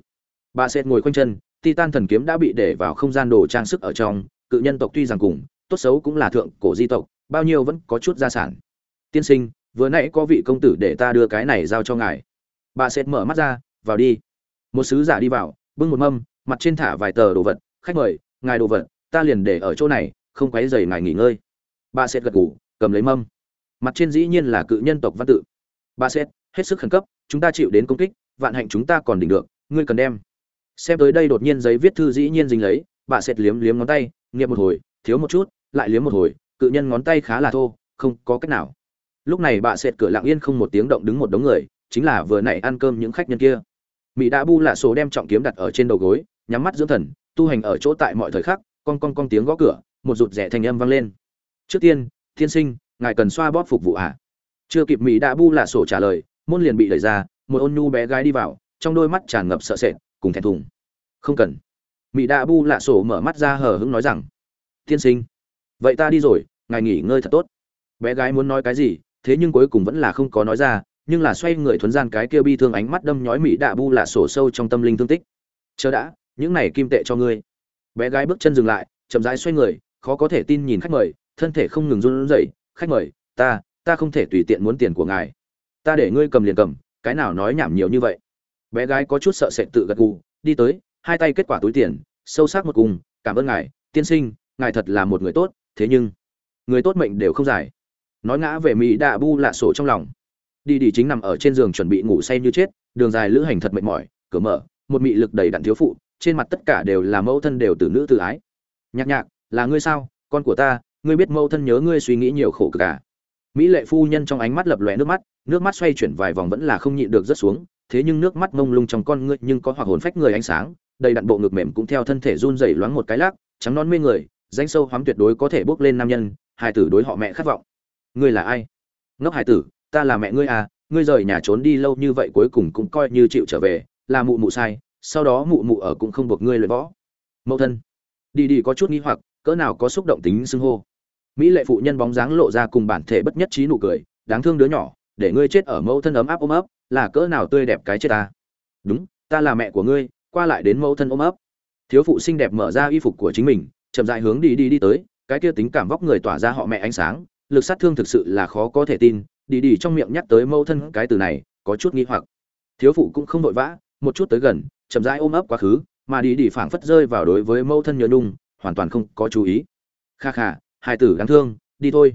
Bà sệt ngồi quanh chân, titan thần kiếm đã bị để vào không gian đồ trang sức ở trong cự nhân tộc tuy rằng cùng, tốt xấu cũng là thượng cổ di tộc, bao nhiêu vẫn có chút gia sản. Tiên sinh, vừa nãy có vị công tử để ta đưa cái này giao cho ngài. Bà sệt mở mắt ra, vào đi. Một sứ giả đi vào, bưng một mâm, mặt trên thả vài tờ đồ vật, khách mời, ngài đồ vật, ta liền để ở chỗ này, không quấy dày ngài nghỉ ngơi. Bà sệt gật ngủ cầm lấy mâm. Mặt trên dĩ nhiên là cự nhân tộc văn tự. Bà sệt, hết sức khẩn cấp, chúng ta chịu đến công kích, vạn hạnh chúng ta còn đỉnh được, ngươi cần đem. Xem tới đây đột nhiên giấy viết thư dĩ nhiên dính lấy, bà sệt liếm liếm ngón tay nghiệm một hồi, thiếu một chút, lại liếm một hồi, cự nhân ngón tay khá là thô, không có cách nào. Lúc này bà sệt cửa lặng yên không một tiếng động đứng một đống người, chính là vừa nãy ăn cơm những khách nhân kia. Mỹ đã bu lạ số đem trọng kiếm đặt ở trên đầu gối, nhắm mắt dưỡng thần, tu hành ở chỗ tại mọi thời khắc, con con con tiếng gõ cửa, một rụt rẻ thành âm vang lên. Trước tiên thiên sinh, ngài cần xoa bóp phục vụ ạ. À? chưa kịp mỹ đã bu lạ sổ trả lời, môn liền bị đẩy ra, một ôn nhu bé gái đi vào, trong đôi mắt tràn ngập sợ sệt, cùng thẹn thùng. Không cần mỹ đạ bu lạ sổ mở mắt ra hờ hững nói rằng, tiên sinh, vậy ta đi rồi, ngài nghỉ ngơi thật tốt. Bé gái muốn nói cái gì, thế nhưng cuối cùng vẫn là không có nói ra, nhưng là xoay người thuấn gian cái kia bi thương ánh mắt đâm nhói mỹ đạ bu lạ sổ sâu trong tâm linh thương tích. Chờ đã, những này kim tệ cho ngươi. Bé gái bước chân dừng lại, chậm rãi xoay người, khó có thể tin nhìn khách mời, thân thể không ngừng run rẩy, khách mời, ta ta không thể tùy tiện muốn tiền của ngài. Ta để ngươi cầm liền cầm, cái nào nói nhảm nhiều như vậy. Bé gái có chút sợ sệt tự gật gù, đi tới hai tay kết quả túi tiền, sâu sắc một cùng, cảm ơn ngài, tiên sinh, ngài thật là một người tốt, thế nhưng, người tốt mệnh đều không dài nói ngã về mỹ đạ bu lạ sổ trong lòng. Đi đi chính nằm ở trên giường chuẩn bị ngủ say như chết, đường dài lữ hành thật mệt mỏi, cửa mở, một mị lực đầy đặn thiếu phụ, trên mặt tất cả đều là mẫu thân đều từ nữ từ ái. Nhạc nhạc, là ngươi sao? Con của ta, ngươi biết mẫu thân nhớ ngươi suy nghĩ nhiều khổ cả à? mỹ lệ phu nhân trong ánh mắt lập lòe nước mắt nước mắt xoay chuyển vài vòng vẫn là không nhịn được rớt xuống thế nhưng nước mắt mông lung trong con ngươi nhưng có hoặc hồn phách người ánh sáng, đầy đặn bộ ngực mềm cũng theo thân thể run rẩy loáng một cái lắc, trắng non mê người, danh sâu hoắm tuyệt đối có thể bước lên nam nhân hai tử đối họ mẹ khát vọng. Ngươi là ai? Ngốc hài tử, ta là mẹ ngươi à ngươi rời nhà trốn đi lâu như vậy cuối cùng cũng coi như chịu trở về, là mụ mụ sai, sau đó mụ mụ ở cũng không buộc ngươi luyện võ. Mẫu thân. Đi đi có chút nghi hoặc, cỡ nào có xúc động tính xưng hô. Mỹ lệ phụ nhân bóng dáng lộ ra cùng bản thể bất nhất trí nụ cười, đáng thương đứa nhỏ, để ngươi chết ở mẫu thân ấm áp ôm ấp là cỡ nào tươi đẹp cái chết ta? Đúng ta là mẹ của ngươi qua lại đến mẫu thân ôm ấp. Thiếu phụ xinh đẹp mở ra y phục của chính mình chậm dại hướng đi đi đi tới cái kia tính cảm vóc người tỏa ra họ mẹ ánh sáng lực sát thương thực sự là khó có thể tin đi đi trong miệng nhắc tới mẫu thân cái từ này có chút nghi hoặc. Thiếu phụ cũng không vội vã một chút tới gần chậm rãi ôm ấp quá khứ mà đi đi phảng phất rơi vào đối với mẫu thân nhớ nung, hoàn toàn không có chú ý. Kha kha hai tử đáng thương đi thôi.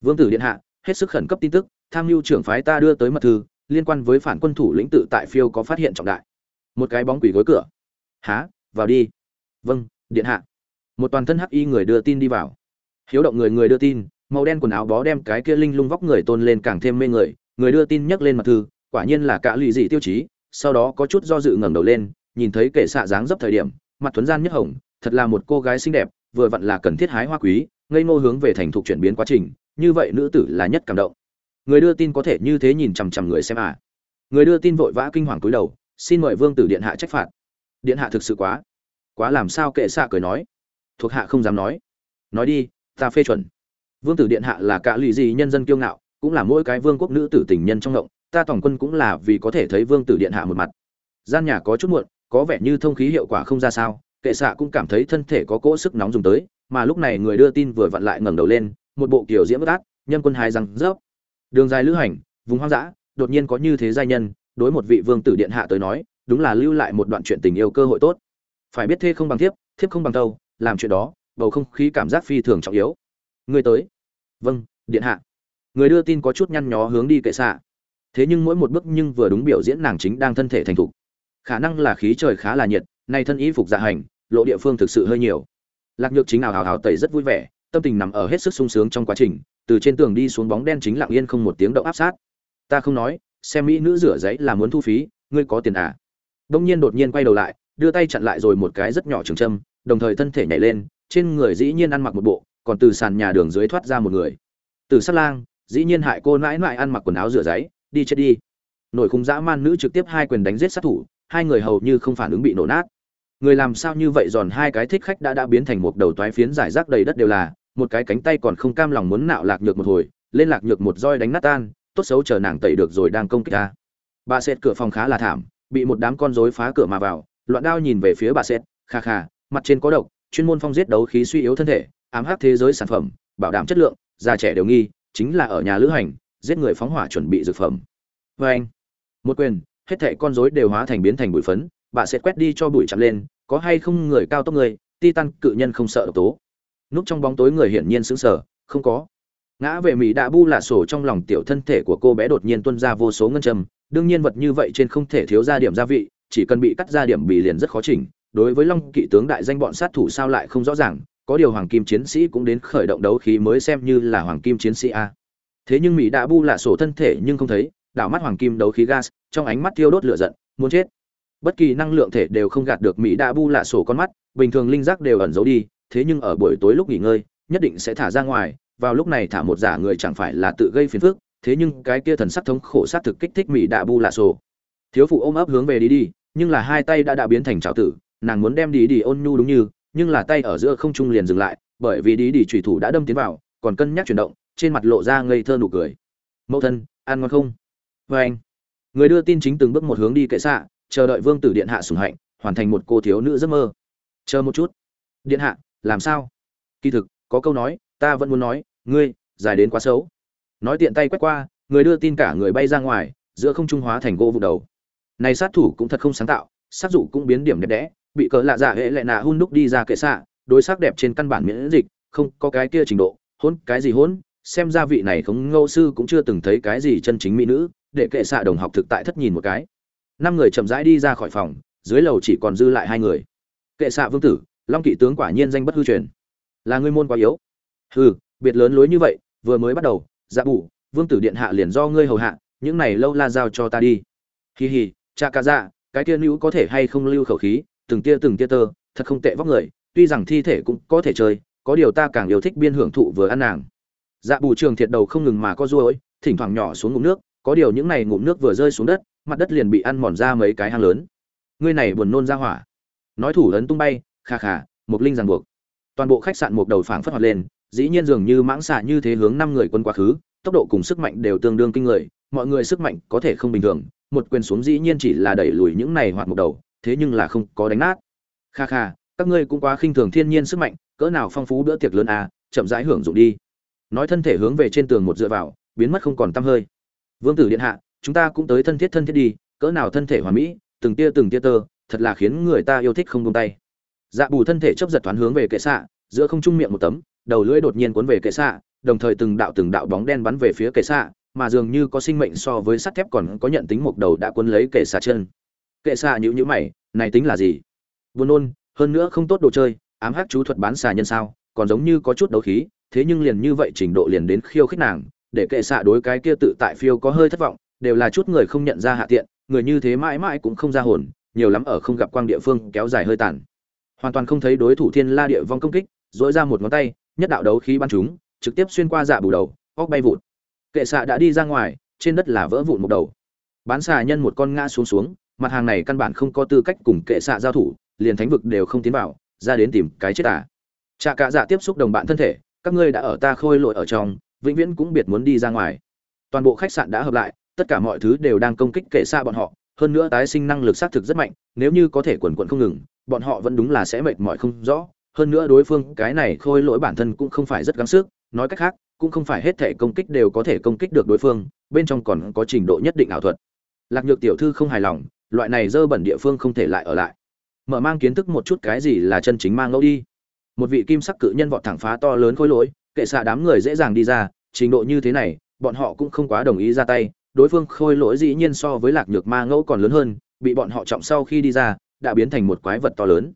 Vương tử điện hạ hết sức khẩn cấp tin tức tham mưu trưởng phái ta đưa tới mật thư liên quan với phản quân thủ lĩnh tự tại phiêu có phát hiện trọng đại. Một cái bóng quỷ gối cửa. Há, vào đi. Vâng điện hạ. Một toàn thân hắc y người đưa tin đi vào. Hiếu động người người đưa tin, màu đen quần áo bó đem cái kia linh lung vóc người tôn lên càng thêm mê người người đưa tin nhắc lên mặt thư, quả nhiên là cả lụy dị tiêu chí, sau đó có chút do dự ngẩng đầu lên, nhìn thấy kẻ xạ dáng dấp thời điểm, mặt thuấn gian nhất hồng, thật là một cô gái xinh đẹp, vừa vặn là cần thiết hái hoa quý, ngây ngô hướng về thành thục chuyển biến quá trình, như vậy nữ tử là nhất cảm động người đưa tin có thể như thế nhìn chằm chằm người xem à? Người đưa tin vội vã kinh hoàng cúi đầu, xin mời vương tử điện hạ trách phạt. Điện hạ thực sự quá quá làm sao kệ xạ cười nói. Thuộc hạ không dám nói. Nói đi, ta phê chuẩn. Vương tử điện hạ là cả lụy gì nhân dân kiêu ngạo, cũng là mỗi cái vương quốc nữ tử tình nhân trong ngộng, ta tổng quân cũng là vì có thể thấy vương tử điện hạ một mặt. Gian nhà có chút muộn, có vẻ như thông khí hiệu quả không ra sao, kệ xạ cũng cảm thấy thân thể có cỗ sức nóng dùng tới, mà lúc này người đưa tin vừa vặn lại ngẩng đầu lên, một bộ kiểu diễm bất ác, nhân quân hai răng rớp đường dài lữ hành, vùng hoang dã, đột nhiên có như thế giai nhân, đối một vị vương tử điện hạ tới nói, đúng là lưu lại một đoạn chuyện tình yêu cơ hội tốt. Phải biết thê không bằng thiếp thiếp không bằng tâu, làm chuyện đó, bầu không khí cảm giác phi thường trọng yếu. Người tới. Vâng điện hạ. Người đưa tin có chút nhăn nhó hướng đi kệ xạ. Thế nhưng mỗi một bước nhưng vừa đúng biểu diễn nàng chính đang thân thể thành thục. Khả năng là khí trời khá là nhiệt, nay thân y phục dạ hành, lộ địa phương thực sự hơi nhiều. Lạc nhược chính nào hào hào tẩy rất vui vẻ, tâm tình nằm ở hết sức sung sướng trong quá trình từ trên tường đi xuống bóng đen chính lặng yên không một tiếng động áp sát. Ta không nói, xem mỹ nữ rửa giấy là muốn thu phí, ngươi có tiền à? Đông nhiên đột nhiên quay đầu lại, đưa tay chặn lại rồi một cái rất nhỏ trường châm, đồng thời thân thể nhảy lên, trên người dĩ nhiên ăn mặc một bộ, còn từ sàn nhà đường dưới thoát ra một người. Từ sát lang, dĩ nhiên hại cô nãi nãi ăn mặc quần áo rửa giấy, đi chết đi. Nổi khung dã man nữ trực tiếp hai quyền đánh giết sát thủ, hai người hầu như không phản ứng bị nổ nát. Người làm sao như vậy giòn hai cái thích khách đã đã biến thành một đầu toái phiến giải rác đầy đất đều là một cái cánh tay còn không cam lòng muốn nạo lạc nhược một hồi, lên lạc nhược một roi đánh nát tan, tốt xấu chờ nàng tẩy được rồi đang công kích ta. Bà sệt cửa phòng khá là thảm, bị một đám con rối phá cửa mà vào, loạn đao nhìn về phía bà sệt, kha kha, mặt trên có độc, chuyên môn phong giết đấu khí suy yếu thân thể, ám hắc thế giới sản phẩm, bảo đảm chất lượng, già trẻ đều nghi, chính là ở nhà lữ hành, giết người phóng hỏa chuẩn bị dược phẩm. Vê anh, một quyền, hết thảy con rối đều hóa thành biến thành bụi phấn, bà sẽ quét đi cho bụi chạm lên, có hay không người cao tốc người, titan cự nhân không sợ độc tố núp trong bóng tối người hiển nhiên sững sờ, không có. Ngã về mỹ đã bu lạ sổ trong lòng tiểu thân thể của cô bé đột nhiên tuôn ra vô số ngân châm, đương nhiên vật như vậy trên không thể thiếu ra điểm gia vị, chỉ cần bị cắt ra điểm bị liền rất khó chỉnh. Đối với long kỵ tướng đại danh bọn sát thủ sao lại không rõ ràng, có điều hoàng kim chiến sĩ cũng đến khởi động đấu khí mới xem như là hoàng kim chiến sĩ a. Thế nhưng mỹ đã bu lạ sổ thân thể nhưng không thấy, đảo mắt hoàng kim đấu khí gas, trong ánh mắt thiêu đốt lửa giận, muốn chết. Bất kỳ năng lượng thể đều không gạt được mỹ đã bu lạ sổ con mắt, bình thường linh giác đều ẩn giấu đi thế nhưng ở buổi tối lúc nghỉ ngơi, nhất định sẽ thả ra ngoài, vào lúc này thả một giả người chẳng phải là tự gây phiền phức, thế nhưng cái kia thần sắc thống khổ sát thực kích thích mỹ đạ bu lạ sổ. Thiếu phụ ôm ấp hướng về đi đi, nhưng là hai tay đã đã biến thành trào tử, nàng muốn đem đi đi ôn nhu đúng như, nhưng là tay ở giữa không trung liền dừng lại, bởi vì đi đi chủy thủ đã đâm tiến vào, còn cân nhắc chuyển động, trên mặt lộ ra ngây thơ nụ cười. Mẫu thân, ăn ngon không? Vê anh. Người đưa tin chính từng bước một hướng đi kệ xạ, chờ đợi vương tử điện hạ sủng hạnh, hoàn thành một cô thiếu nữ giấc mơ. Chờ một chút. Điện hạ làm sao? Kỳ thực, có câu nói, ta vẫn muốn nói, ngươi, dài đến quá xấu. Nói tiện tay quét qua, người đưa tin cả người bay ra ngoài, giữa không trung hóa thành gỗ vụ đầu. Này sát thủ cũng thật không sáng tạo, sát dụ cũng biến điểm đẹp đẽ, bị cỡ lạ dạ hệ lại nạ hun đúc đi ra kệ xạ, đối sắc đẹp trên căn bản miễn dịch, không có cái kia trình độ, hôn cái gì hôn, xem ra vị này khống ngâu sư cũng chưa từng thấy cái gì chân chính mỹ nữ, để kệ xạ đồng học thực tại thất nhìn một cái. Năm người chậm rãi đi ra khỏi phòng, dưới lầu chỉ còn dư lại hai người. Kệ xạ vương tử long kỵ tướng quả nhiên danh bất hư truyền. Là ngươi môn quá yếu. Hừ, biệt lớn lối như vậy, vừa mới bắt đầu dạ bù vương tử điện hạ liền do ngươi hầu hạ, những này lâu la giao cho ta đi. Hì hì, cha ca dạ cái tiên nữ có thể hay không lưu khẩu khí, từng tia từng tia tơ, thật không tệ vóc người, tuy rằng thi thể cũng có thể chơi, có điều ta càng yêu thích biên hưởng thụ vừa ăn nàng. Dạ bù trường thiệt đầu không ngừng mà có ruôi, thỉnh thoảng nhỏ xuống ngụm nước, có điều những này ngụm nước vừa rơi xuống đất, mặt đất liền bị ăn mòn ra mấy cái hang lớn. Ngươi này buồn nôn ra hỏa. Nói thủ ấn tung bay kha kha một linh ràng buộc. Toàn bộ khách sạn một đầu phảng phất hoạt lên, dĩ nhiên dường như mãng xạ như thế hướng năm người quân quá khứ, tốc độ cùng sức mạnh đều tương đương kinh người, mọi người sức mạnh có thể không bình thường, một quyền xuống dĩ nhiên chỉ là đẩy lùi những này hoạt một đầu, thế nhưng là không có đánh nát. Kha kha, các ngươi cũng quá khinh thường thiên nhiên sức mạnh, cỡ nào phong phú bữa tiệc lớn à chậm rãi hưởng dụng đi. Nói thân thể hướng về trên tường một dựa vào, biến mất không còn tăm hơi. Vương tử điện hạ, chúng ta cũng tới thân thiết thân thiết đi, cỡ nào thân thể hoàn mỹ, từng tia từng tia tơ, thật là khiến người ta yêu thích không buông tay dạ bù thân thể chấp giật thoáng hướng về kệ xạ, giữa không trung miệng một tấm, đầu lưỡi đột nhiên cuốn về kệ xạ, đồng thời từng đạo từng đạo bóng đen bắn về phía kệ xạ, mà dường như có sinh mệnh so với sắt thép còn có nhận tính một đầu đã cuốn lấy kệ xạ chân. Kệ xạ nhữ nhữ mày, này tính là gì? Buồn nôn, hơn nữa không tốt đồ chơi, ám hát chú thuật bán xà nhân sao, còn giống như có chút đấu khí, thế nhưng liền như vậy trình độ liền đến khiêu khích nàng, để kệ xạ đối cái kia tự tại phiêu có hơi thất vọng, đều là chút người không nhận ra hạ tiện, người như thế mãi mãi cũng không ra hồn, nhiều lắm ở không gặp quang địa phương kéo dài hơi tàn hoàn toàn không thấy đối thủ thiên la địa vong công kích, dỗi ra một ngón tay, nhất đạo đấu khí bắn chúng, trực tiếp xuyên qua dạ bù đầu óc bay vụt. Kệ xạ đã đi ra ngoài, trên đất là vỡ vụn một đầu. Bán xà nhân một con ngã xuống xuống, mặt hàng này căn bản không có tư cách cùng kệ xạ giao thủ, liền thánh vực đều không tiến vào, ra đến tìm cái chết à. trà cả dạ tiếp xúc đồng bạn thân thể, các ngươi đã ở ta khôi lội ở trong, vĩnh viễn cũng biệt muốn đi ra ngoài. Toàn bộ khách sạn đã hợp lại, tất cả mọi thứ đều đang công kích kệ xa bọn họ, hơn nữa tái sinh năng lực xác thực rất mạnh, nếu như có thể quần quận không ngừng bọn họ vẫn đúng là sẽ mệt mỏi không rõ. Hơn nữa đối phương, cái này khôi lỗi bản thân cũng không phải rất gắng sức. Nói cách khác, cũng không phải hết thể công kích đều có thể công kích được đối phương, bên trong còn có trình độ nhất định ảo thuật. Lạc nhược tiểu thư không hài lòng, loại này dơ bẩn địa phương không thể lại ở lại. Mở mang kiến thức một chút cái gì là chân chính mang ngẫu đi. Một vị kim sắc cự nhân vọt thẳng phá to lớn khối lỗi, kệ xạ đám người dễ dàng đi ra, trình độ như thế này, bọn họ cũng không quá đồng ý ra tay. Đối phương khôi lỗi dĩ nhiên so với lạc nhược ma ngẫu còn lớn hơn, bị bọn họ trọng sau khi đi ra đã biến thành một quái vật to lớn.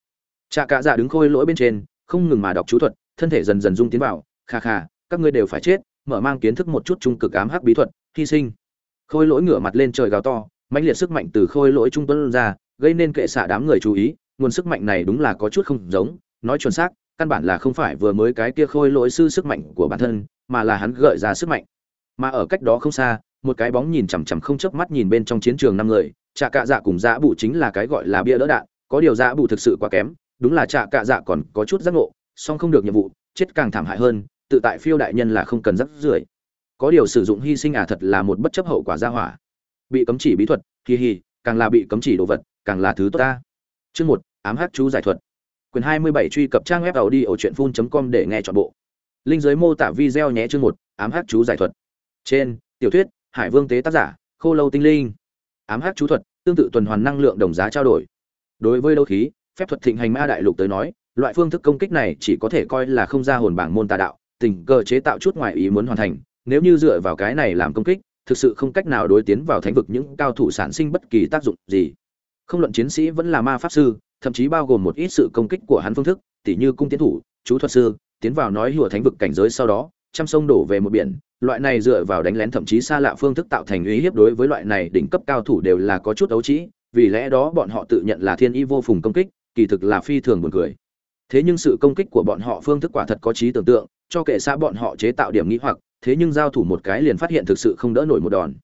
Trà cạ dạ đứng khôi lỗi bên trên, không ngừng mà đọc chú thuật, thân thể dần dần rung tiến vào, kha kha, các ngươi đều phải chết, mở mang kiến thức một chút trung cực ám hắc bí thuật, hy sinh. Khôi lỗi ngửa mặt lên trời gào to, mãnh liệt sức mạnh từ khôi lỗi trung tuấn ra, gây nên kệ xạ đám người chú ý, nguồn sức mạnh này đúng là có chút không giống, nói chuẩn xác, căn bản là không phải vừa mới cái kia khôi lỗi sư sức mạnh của bản thân, mà là hắn gợi ra sức mạnh. Mà ở cách đó không xa, một cái bóng nhìn chằm chằm không chớp mắt nhìn bên trong chiến trường năm người trạ cạ dạ cùng dạ dã bụ chính là cái gọi là bia đỡ đạn, có điều dạ dã bụ thực sự quá kém, đúng là trạ cạ dạ còn có chút giác ngộ, song không được nhiệm vụ, chết càng thảm hại hơn, tự tại phiêu đại nhân là không cần rắc rưởi. Có điều sử dụng hy sinh à thật là một bất chấp hậu quả ra hỏa. Bị cấm chỉ bí thuật kỳ hi, càng là bị cấm chỉ đồ vật, càng là thứ tốt ta. Chương một, ám hát chú giải thuật. Quyền 27 truy cập trang web tàu đi ở truyện phun.com để nghe chọn bộ. Linh giới mô tả video nhé chương một, ám hát chú giải thuật. Trên, tiểu thuyết, hải vương tế tác giả, khô lâu tinh linh ám hát chú thuật, tương tự tuần hoàn năng lượng đồng giá trao đổi. Đối với đấu khí, phép thuật thịnh hành ma đại lục tới nói, loại phương thức công kích này chỉ có thể coi là không ra hồn bảng môn tà đạo, tình cờ chế tạo chút ngoại ý muốn hoàn thành, nếu như dựa vào cái này làm công kích, thực sự không cách nào đối tiến vào thánh vực những cao thủ sản sinh bất kỳ tác dụng gì. Không luận chiến sĩ vẫn là ma pháp sư, thậm chí bao gồm một ít sự công kích của hắn phương thức, tỉ như cung tiến thủ, chú thuật sư, tiến vào nói hùa thánh vực cảnh giới sau đó trăm sông đổ về một biển, loại này dựa vào đánh lén thậm chí xa lạ phương thức tạo thành uy hiếp đối với loại này đỉnh cấp cao thủ đều là có chút ấu trĩ, vì lẽ đó bọn họ tự nhận là thiên y vô phùng công kích, kỳ thực là phi thường buồn cười. Thế nhưng sự công kích của bọn họ phương thức quả thật có trí tưởng tượng, cho kệ xã bọn họ chế tạo điểm nghĩ hoặc, thế nhưng giao thủ một cái liền phát hiện thực sự không đỡ nổi một đòn.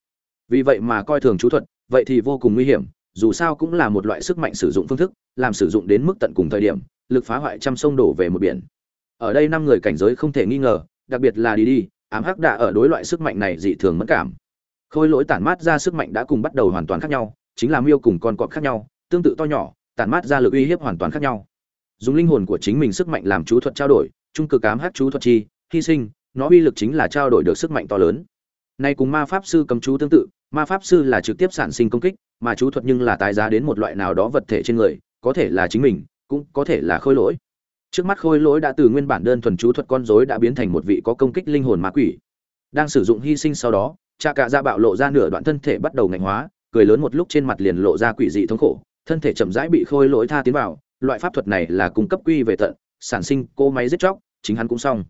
Vì vậy mà coi thường chú thuật, vậy thì vô cùng nguy hiểm, dù sao cũng là một loại sức mạnh sử dụng phương thức, làm sử dụng đến mức tận cùng thời điểm, lực phá hoại trăm sông đổ về một biển. Ở đây năm người cảnh giới không thể nghi ngờ đặc biệt là đi đi ám hắc đã ở đối loại sức mạnh này dị thường mất cảm. Khôi lỗi tản mát ra sức mạnh đã cùng bắt đầu hoàn toàn khác nhau chính là miêu cùng con cọp khác nhau tương tự to nhỏ tản mát ra lực uy hiếp hoàn toàn khác nhau. Dùng linh hồn của chính mình sức mạnh làm chú thuật trao đổi trung cực ám hắc chú thuật chi hy sinh nó uy lực chính là trao đổi được sức mạnh to lớn. Nay cùng ma pháp sư cầm chú tương tự, ma pháp sư là trực tiếp sản sinh công kích, mà chú thuật nhưng là tái giá đến một loại nào đó vật thể trên người, có thể là chính mình, cũng có thể là khôi lỗi. Trước mắt khôi lỗi đã từ nguyên bản đơn thuần chú thuật con rối đã biến thành một vị có công kích linh hồn ma quỷ. Đang sử dụng hy sinh sau đó, cha cả ra bạo lộ ra nửa đoạn thân thể bắt đầu ngạnh hóa, cười lớn một lúc trên mặt liền lộ ra quỷ dị thống khổ, thân thể chậm rãi bị khôi lỗi tha tiến vào, loại pháp thuật này là cung cấp quy về tận, sản sinh cô máy giết chóc, chính hắn cũng xong.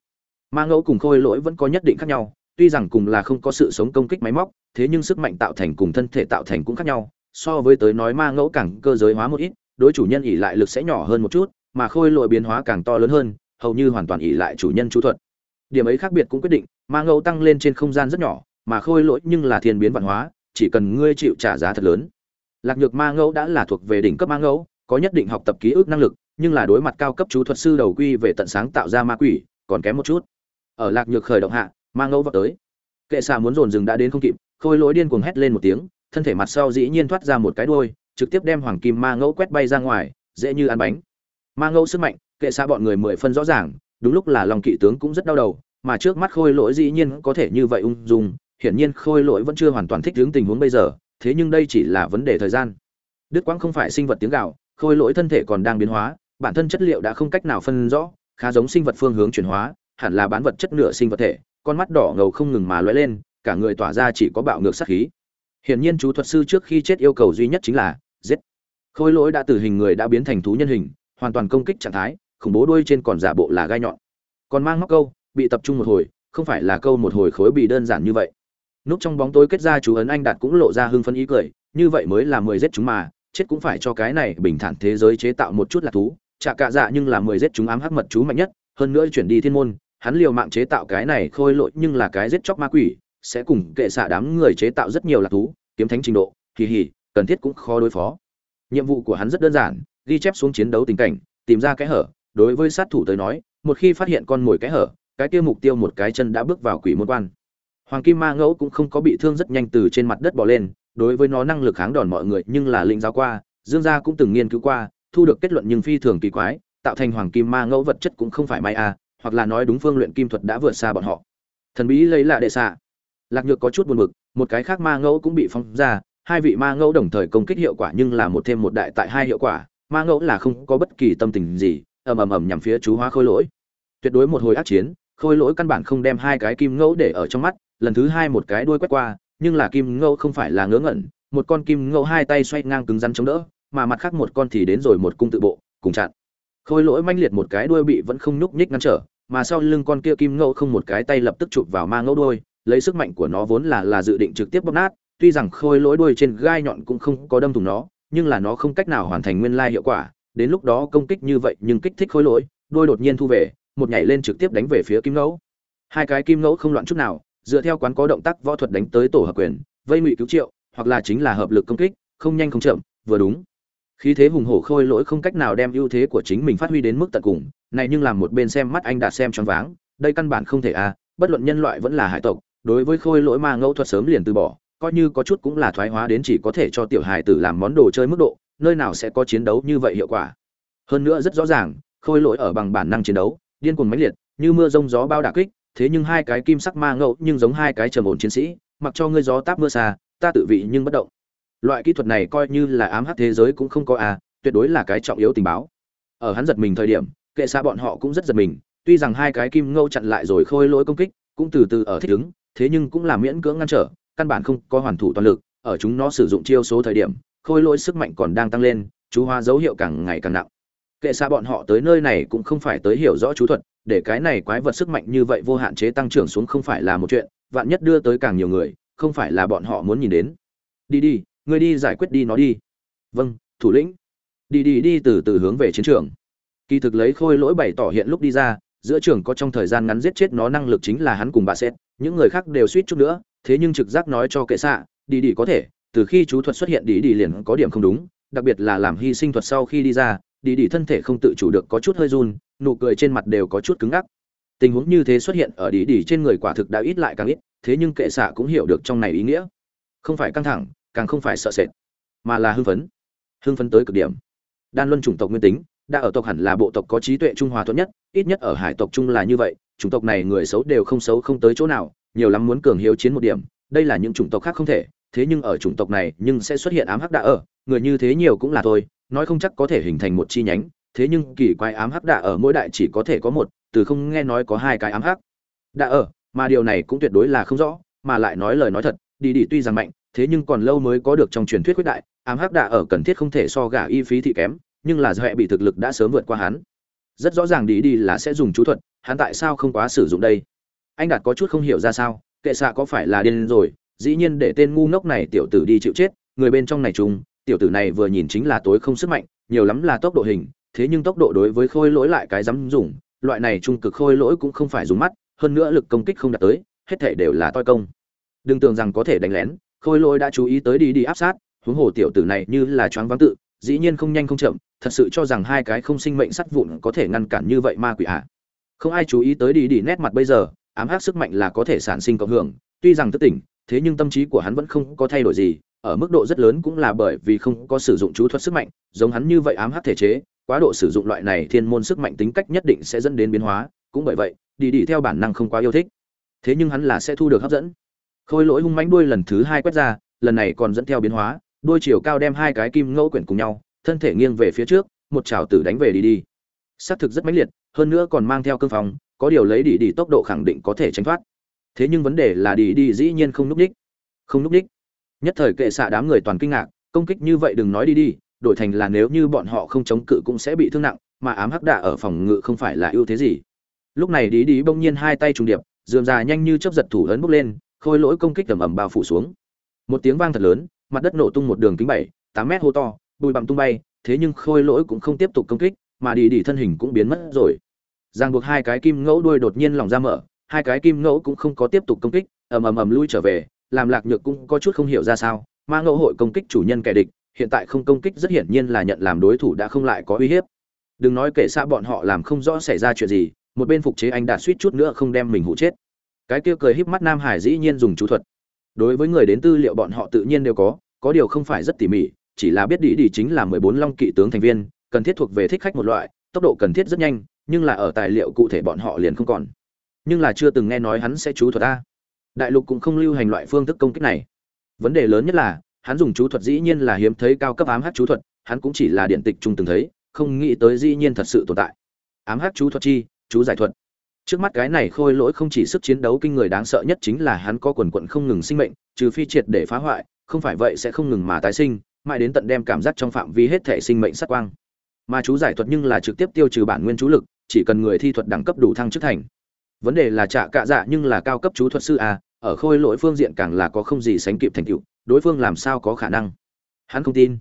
Ma ngẫu cùng khôi lỗi vẫn có nhất định khác nhau, tuy rằng cùng là không có sự sống công kích máy móc, thế nhưng sức mạnh tạo thành cùng thân thể tạo thành cũng khác nhau, so với tới nói ma ngẫu càng cơ giới hóa một ít, đối chủ nhân ỉ lại lực sẽ nhỏ hơn một chút, mà khôi lỗi biến hóa càng to lớn hơn, hầu như hoàn toàn ỷ lại chủ nhân chú thuật. Điểm ấy khác biệt cũng quyết định, ma ngẫu tăng lên trên không gian rất nhỏ, mà khôi lỗi nhưng là thiên biến văn hóa, chỉ cần ngươi chịu trả giá thật lớn. Lạc Nhược Ma ngẫu đã là thuộc về đỉnh cấp ma ngẫu, có nhất định học tập ký ức năng lực, nhưng là đối mặt cao cấp chú thuật sư đầu quy về tận sáng tạo ra ma quỷ, còn kém một chút. Ở Lạc Nhược khởi động hạ, ma ngẫu vào tới. Kệ xà muốn dồn dừng đã đến không kịp, khôi lỗi điên cuồng hét lên một tiếng, thân thể mặt sau dĩ nhiên thoát ra một cái đuôi, trực tiếp đem hoàng kim ma ngẫu quét bay ra ngoài, dễ như ăn bánh. Ma ngẫu sức mạnh, kệ xa bọn người mười phân rõ ràng, đúng lúc là lòng kỵ tướng cũng rất đau đầu, mà trước mắt khôi lỗi dĩ nhiên có thể như vậy ung dung, hiển nhiên khôi lỗi vẫn chưa hoàn toàn thích ứng tình huống bây giờ, thế nhưng đây chỉ là vấn đề thời gian. Đức quang không phải sinh vật tiếng gạo, khôi lỗi thân thể còn đang biến hóa, bản thân chất liệu đã không cách nào phân rõ, khá giống sinh vật phương hướng chuyển hóa, hẳn là bán vật chất nửa sinh vật thể, con mắt đỏ ngầu không ngừng mà lóe lên, cả người tỏa ra chỉ có bạo ngược sát khí. Hiển nhiên chú thuật sư trước khi chết yêu cầu duy nhất chính là giết. Khôi lỗi đã từ hình người đã biến thành thú nhân hình, hoàn toàn công kích trạng thái, khủng bố đuôi trên còn giả bộ là gai nhọn. Còn mang móc câu, bị tập trung một hồi, không phải là câu một hồi khối bị đơn giản như vậy. Núp trong bóng tối kết ra chú ấn anh đạt cũng lộ ra hưng phân ý cười, như vậy mới là mười giết chúng mà, chết cũng phải cho cái này bình thản thế giới chế tạo một chút là thú, chả cả dạ nhưng là mười giết chúng ám hắc mật chú mạnh nhất, hơn nữa chuyển đi thiên môn, hắn liều mạng chế tạo cái này khôi lội nhưng là cái giết chóc ma quỷ, sẽ cùng kệ xạ đám người chế tạo rất nhiều lạc thú, kiếm thánh trình độ, kỳ hỉ, cần thiết cũng khó đối phó. Nhiệm vụ của hắn rất đơn giản, ghi chép xuống chiến đấu tình cảnh, tìm ra cái hở, đối với sát thủ tới nói, một khi phát hiện con mồi cái hở, cái kia mục tiêu một cái chân đã bước vào quỷ môn quan. Hoàng Kim Ma Ngẫu cũng không có bị thương rất nhanh từ trên mặt đất bò lên, đối với nó năng lực kháng đòn mọi người nhưng là linh giáo qua, Dương gia cũng từng nghiên cứu qua, thu được kết luận nhưng phi thường kỳ quái, tạo thành Hoàng Kim Ma Ngẫu vật chất cũng không phải may a, hoặc là nói đúng phương luyện kim thuật đã vượt xa bọn họ. Thần bí lấy lạ đệ xạ. Lạc Nhược có chút buồn bực, một cái khác ma ngẫu cũng bị phóng ra, hai vị ma ngẫu đồng thời công kích hiệu quả nhưng là một thêm một đại tại hai hiệu quả, ma ngẫu là không có bất kỳ tâm tình gì, ầm ầm ầm nhằm phía chú hóa khôi lỗi. Tuyệt đối một hồi ác chiến, khôi lỗi căn bản không đem hai cái kim ngẫu để ở trong mắt, lần thứ hai một cái đuôi quét qua, nhưng là kim ngẫu không phải là ngớ ngẩn, một con kim ngẫu hai tay xoay ngang cứng rắn chống đỡ, mà mặt khác một con thì đến rồi một cung tự bộ, cùng chặn. Khôi lỗi manh liệt một cái đuôi bị vẫn không nhúc nhích ngăn trở, mà sau lưng con kia kim ngẫu không một cái tay lập tức chụp vào ma ngẫu đuôi, lấy sức mạnh của nó vốn là là dự định trực tiếp bóp nát, tuy rằng khôi lỗi đuôi trên gai nhọn cũng không có đâm thủng nó, nhưng là nó không cách nào hoàn thành nguyên lai hiệu quả, đến lúc đó công kích như vậy nhưng kích thích khối lỗi, đôi đột nhiên thu về, một nhảy lên trực tiếp đánh về phía kim ngẫu. Hai cái kim ngẫu không loạn chút nào, dựa theo quán có động tác võ thuật đánh tới tổ hợp quyền, vây ngụy cứu triệu, hoặc là chính là hợp lực công kích, không nhanh không chậm, vừa đúng. Khí thế hùng hổ khôi lỗi không cách nào đem ưu thế của chính mình phát huy đến mức tận cùng, này nhưng làm một bên xem mắt anh đạt xem choáng váng, đây căn bản không thể a, bất luận nhân loại vẫn là hải tộc, đối với khôi lỗi ma ngẫu thuật sớm liền từ bỏ, coi như có chút cũng là thoái hóa đến chỉ có thể cho tiểu hài tử làm món đồ chơi mức độ, nơi nào sẽ có chiến đấu như vậy hiệu quả. Hơn nữa rất rõ ràng, khôi lỗi ở bằng bản năng chiến đấu, điên cuồng mãnh liệt, như mưa rông gió bao đả kích, thế nhưng hai cái kim sắc ma ngẫu nhưng giống hai cái trầm ổn chiến sĩ, mặc cho ngươi gió táp mưa xa, ta tự vị nhưng bất động. Loại kỹ thuật này coi như là ám hắc thế giới cũng không có à, tuyệt đối là cái trọng yếu tình báo. Ở hắn giật mình thời điểm, kệ xa bọn họ cũng rất giật mình, tuy rằng hai cái kim ngâu chặn lại rồi khôi lỗi công kích, cũng từ từ ở thích ứng, thế nhưng cũng là miễn cưỡng ngăn trở, căn bản không có hoàn thủ toàn lực, ở chúng nó sử dụng chiêu số thời điểm, khôi lỗi sức mạnh còn đang tăng lên, chú hoa dấu hiệu càng ngày càng nặng. Kệ xa bọn họ tới nơi này cũng không phải tới hiểu rõ chú thuật, để cái này quái vật sức mạnh như vậy vô hạn chế tăng trưởng xuống không phải là một chuyện, vạn nhất đưa tới càng nhiều người, không phải là bọn họ muốn nhìn đến. Đi đi, người đi giải quyết đi nó đi. Vâng, thủ lĩnh. Đi đi đi từ từ hướng về chiến trường. Kỳ thực lấy khôi lỗi bày tỏ hiện lúc đi ra, giữa trường có trong thời gian ngắn giết chết nó năng lực chính là hắn cùng bà xét, những người khác đều suýt chút nữa, thế nhưng trực giác nói cho kệ xạ, đi đi có thể, từ khi chú thuật xuất hiện đi đi liền có điểm không đúng, đặc biệt là làm hy sinh thuật sau khi đi ra, đi đi thân thể không tự chủ được có chút hơi run, nụ cười trên mặt đều có chút cứng ngắc. Tình huống như thế xuất hiện ở đi đi trên người quả thực đã ít lại càng ít, thế nhưng kệ xạ cũng hiểu được trong này ý nghĩa. Không phải căng thẳng, càng không phải sợ sệt, mà là hưng phấn. Hưng phấn tới cực điểm. Đan luân chủng tộc nguyên tính, đã ở tộc hẳn là bộ tộc có trí tuệ trung hòa thuận nhất, ít nhất ở hải tộc chung là như vậy, chủng tộc này người xấu đều không xấu không tới chỗ nào, nhiều lắm muốn cường hiếu chiến một điểm, đây là những chủng tộc khác không thể thế nhưng ở chủng tộc này nhưng sẽ xuất hiện ám hắc đạ ở người như thế nhiều cũng là thôi nói không chắc có thể hình thành một chi nhánh thế nhưng kỳ quái ám hắc đạ ở mỗi đại chỉ có thể có một từ không nghe nói có hai cái ám hắc đạ ở mà điều này cũng tuyệt đối là không rõ mà lại nói lời nói thật đi đi tuy rằng mạnh thế nhưng còn lâu mới có được trong truyền thuyết quyết đại ám hắc đạ ở cần thiết không thể so gả y phí thị kém nhưng là do bị thực lực đã sớm vượt qua hắn. Rất rõ ràng đi đi là sẽ dùng chú thuật, hắn tại sao không quá sử dụng đây? Anh đạt có chút không hiểu ra sao, kệ xạ có phải là điên rồi? Dĩ nhiên để tên ngu ngốc này tiểu tử đi chịu chết, người bên trong này chung tiểu tử này vừa nhìn chính là tối không sức mạnh, nhiều lắm là tốc độ hình, thế nhưng tốc độ đối với khôi lỗi lại cái dám dùng, loại này trung cực khôi lỗi cũng không phải dùng mắt, hơn nữa lực công kích không đạt tới, hết thể đều là toi công. Đừng tưởng rằng có thể đánh lén, khôi lỗi đã chú ý tới đi đi áp sát, huống hồ tiểu tử này như là choáng váng tự, dĩ nhiên không nhanh không chậm thật sự cho rằng hai cái không sinh mệnh sắt vụn có thể ngăn cản như vậy ma quỷ à? không ai chú ý tới đi đi nét mặt bây giờ, ám hắc sức mạnh là có thể sản sinh cộng hưởng, tuy rằng thức tỉnh, thế nhưng tâm trí của hắn vẫn không có thay đổi gì, ở mức độ rất lớn cũng là bởi vì không có sử dụng chú thuật sức mạnh, giống hắn như vậy ám hắc thể chế, quá độ sử dụng loại này thiên môn sức mạnh tính cách nhất định sẽ dẫn đến biến hóa, cũng bởi vậy, đi đi theo bản năng không quá yêu thích thế nhưng hắn là sẽ thu được hấp dẫn khôi lỗi hung mãnh đuôi lần thứ hai quét ra, lần này còn dẫn theo biến hóa, đuôi chiều cao đem hai cái kim ngẫu quyển cùng nhau thân thể nghiêng về phía trước, một chảo tử đánh về đi đi. Xác thực rất mãnh liệt, hơn nữa còn mang theo cương phòng có điều lấy đi đi tốc độ khẳng định có thể tránh thoát. Thế nhưng vấn đề là đi đi dĩ nhiên không núp đích. Không núp đích. Nhất thời kệ xạ đám người toàn kinh ngạc, công kích như vậy đừng nói đi đi, đổi thành là nếu như bọn họ không chống cự cũng sẽ bị thương nặng, mà ám hắc đạ ở phòng ngự không phải là ưu thế gì. Lúc này đi đi bỗng nhiên hai tay trùng điệp, dườm già nhanh như chớp giật thủ ấn bốc lên, khôi lỗi công kích tầm ầm bao phủ xuống. Một tiếng vang thật lớn, mặt đất nổ tung một đường kính bảy, tám mét hô to bụi bặm tung bay, thế nhưng khôi lỗi cũng không tiếp tục công kích, mà đi đi thân hình cũng biến mất rồi. Giang buộc hai cái kim ngẫu đuôi đột nhiên lỏng ra mở, hai cái kim ngẫu cũng không có tiếp tục công kích, ầm ầm ầm lui trở về, làm lạc nhược cũng có chút không hiểu ra sao ma ngẫu hội công kích chủ nhân kẻ địch, hiện tại không công kích rất hiển nhiên là nhận làm đối thủ đã không lại có uy hiếp. Đừng nói kể xa bọn họ làm không rõ xảy ra chuyện gì, một bên phục chế anh đã suýt chút nữa không đem mình hụ chết. Cái kia cười híp mắt nam hải dĩ nhiên dùng chú thuật. Đối với người đến tư liệu bọn họ tự nhiên đều có có điều không phải rất tỉ mỉ chỉ là biết đi đi chính là mười bốn long kỵ tướng thành viên, cần thiết thuộc về thích khách một loại, tốc độ cần thiết rất nhanh, nhưng là ở tài liệu cụ thể bọn họ liền không còn. Nhưng là chưa từng nghe nói hắn sẽ chú thuật a. Đại lục cũng không lưu hành loại phương thức công kích này. Vấn đề lớn nhất là, hắn dùng chú thuật dĩ nhiên là hiếm thấy cao cấp ám hắc chú thuật, hắn cũng chỉ là điện tịch trung từng thấy, không nghĩ tới dĩ nhiên thật sự tồn tại. Ám hắc chú thuật chi, chú giải thuật. Trước mắt cái này khôi lỗi không chỉ sức chiến đấu kinh người đáng sợ nhất chính là hắn có quần quần không ngừng sinh mệnh, trừ phi triệt để phá hoại, không phải vậy sẽ không ngừng mà tái sinh mãi đến tận đem cảm giác trong phạm vi hết thể sinh mệnh sát quang. Mà chú giải thuật nhưng là trực tiếp tiêu trừ bản nguyên chú lực, chỉ cần người thi thuật đẳng cấp đủ thăng chức thành. Vấn đề là trả cạ dạ nhưng là cao cấp chú thuật sư a ở khôi lỗi phương diện càng là có không gì sánh kịp thành tựu, đối phương làm sao có khả năng? Hắn không tin.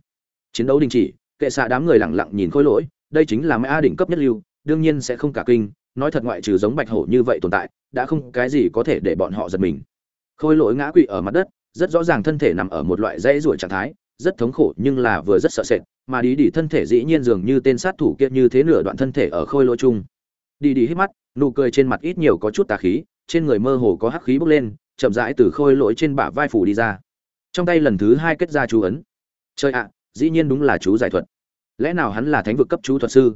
Chiến đấu đình chỉ, kệ xạ đám người lẳng lặng nhìn khôi lỗi, đây chính là mã đỉnh cấp nhất lưu, đương nhiên sẽ không cả kinh, nói thật ngoại trừ giống bạch hổ như vậy tồn tại, đã không cái gì có thể để bọn họ giật mình. Khôi lỗi ngã quỵ ở mặt đất, rất rõ ràng thân thể nằm ở một loại dãy ruổi trạng thái rất thống khổ nhưng là vừa rất sợ sệt, mà đi đi thân thể dĩ nhiên dường như tên sát thủ kia như thế nửa đoạn thân thể ở khôi lỗ chung. Đi đi hít mắt, nụ cười trên mặt ít nhiều có chút tà khí, trên người mơ hồ có hắc khí bốc lên, chậm rãi từ khôi lỗi trên bả vai phủ đi ra. Trong tay lần thứ hai kết ra chú ấn. Chơi ạ, dĩ nhiên đúng là chú giải thuật. Lẽ nào hắn là thánh vực cấp chú thuật sư?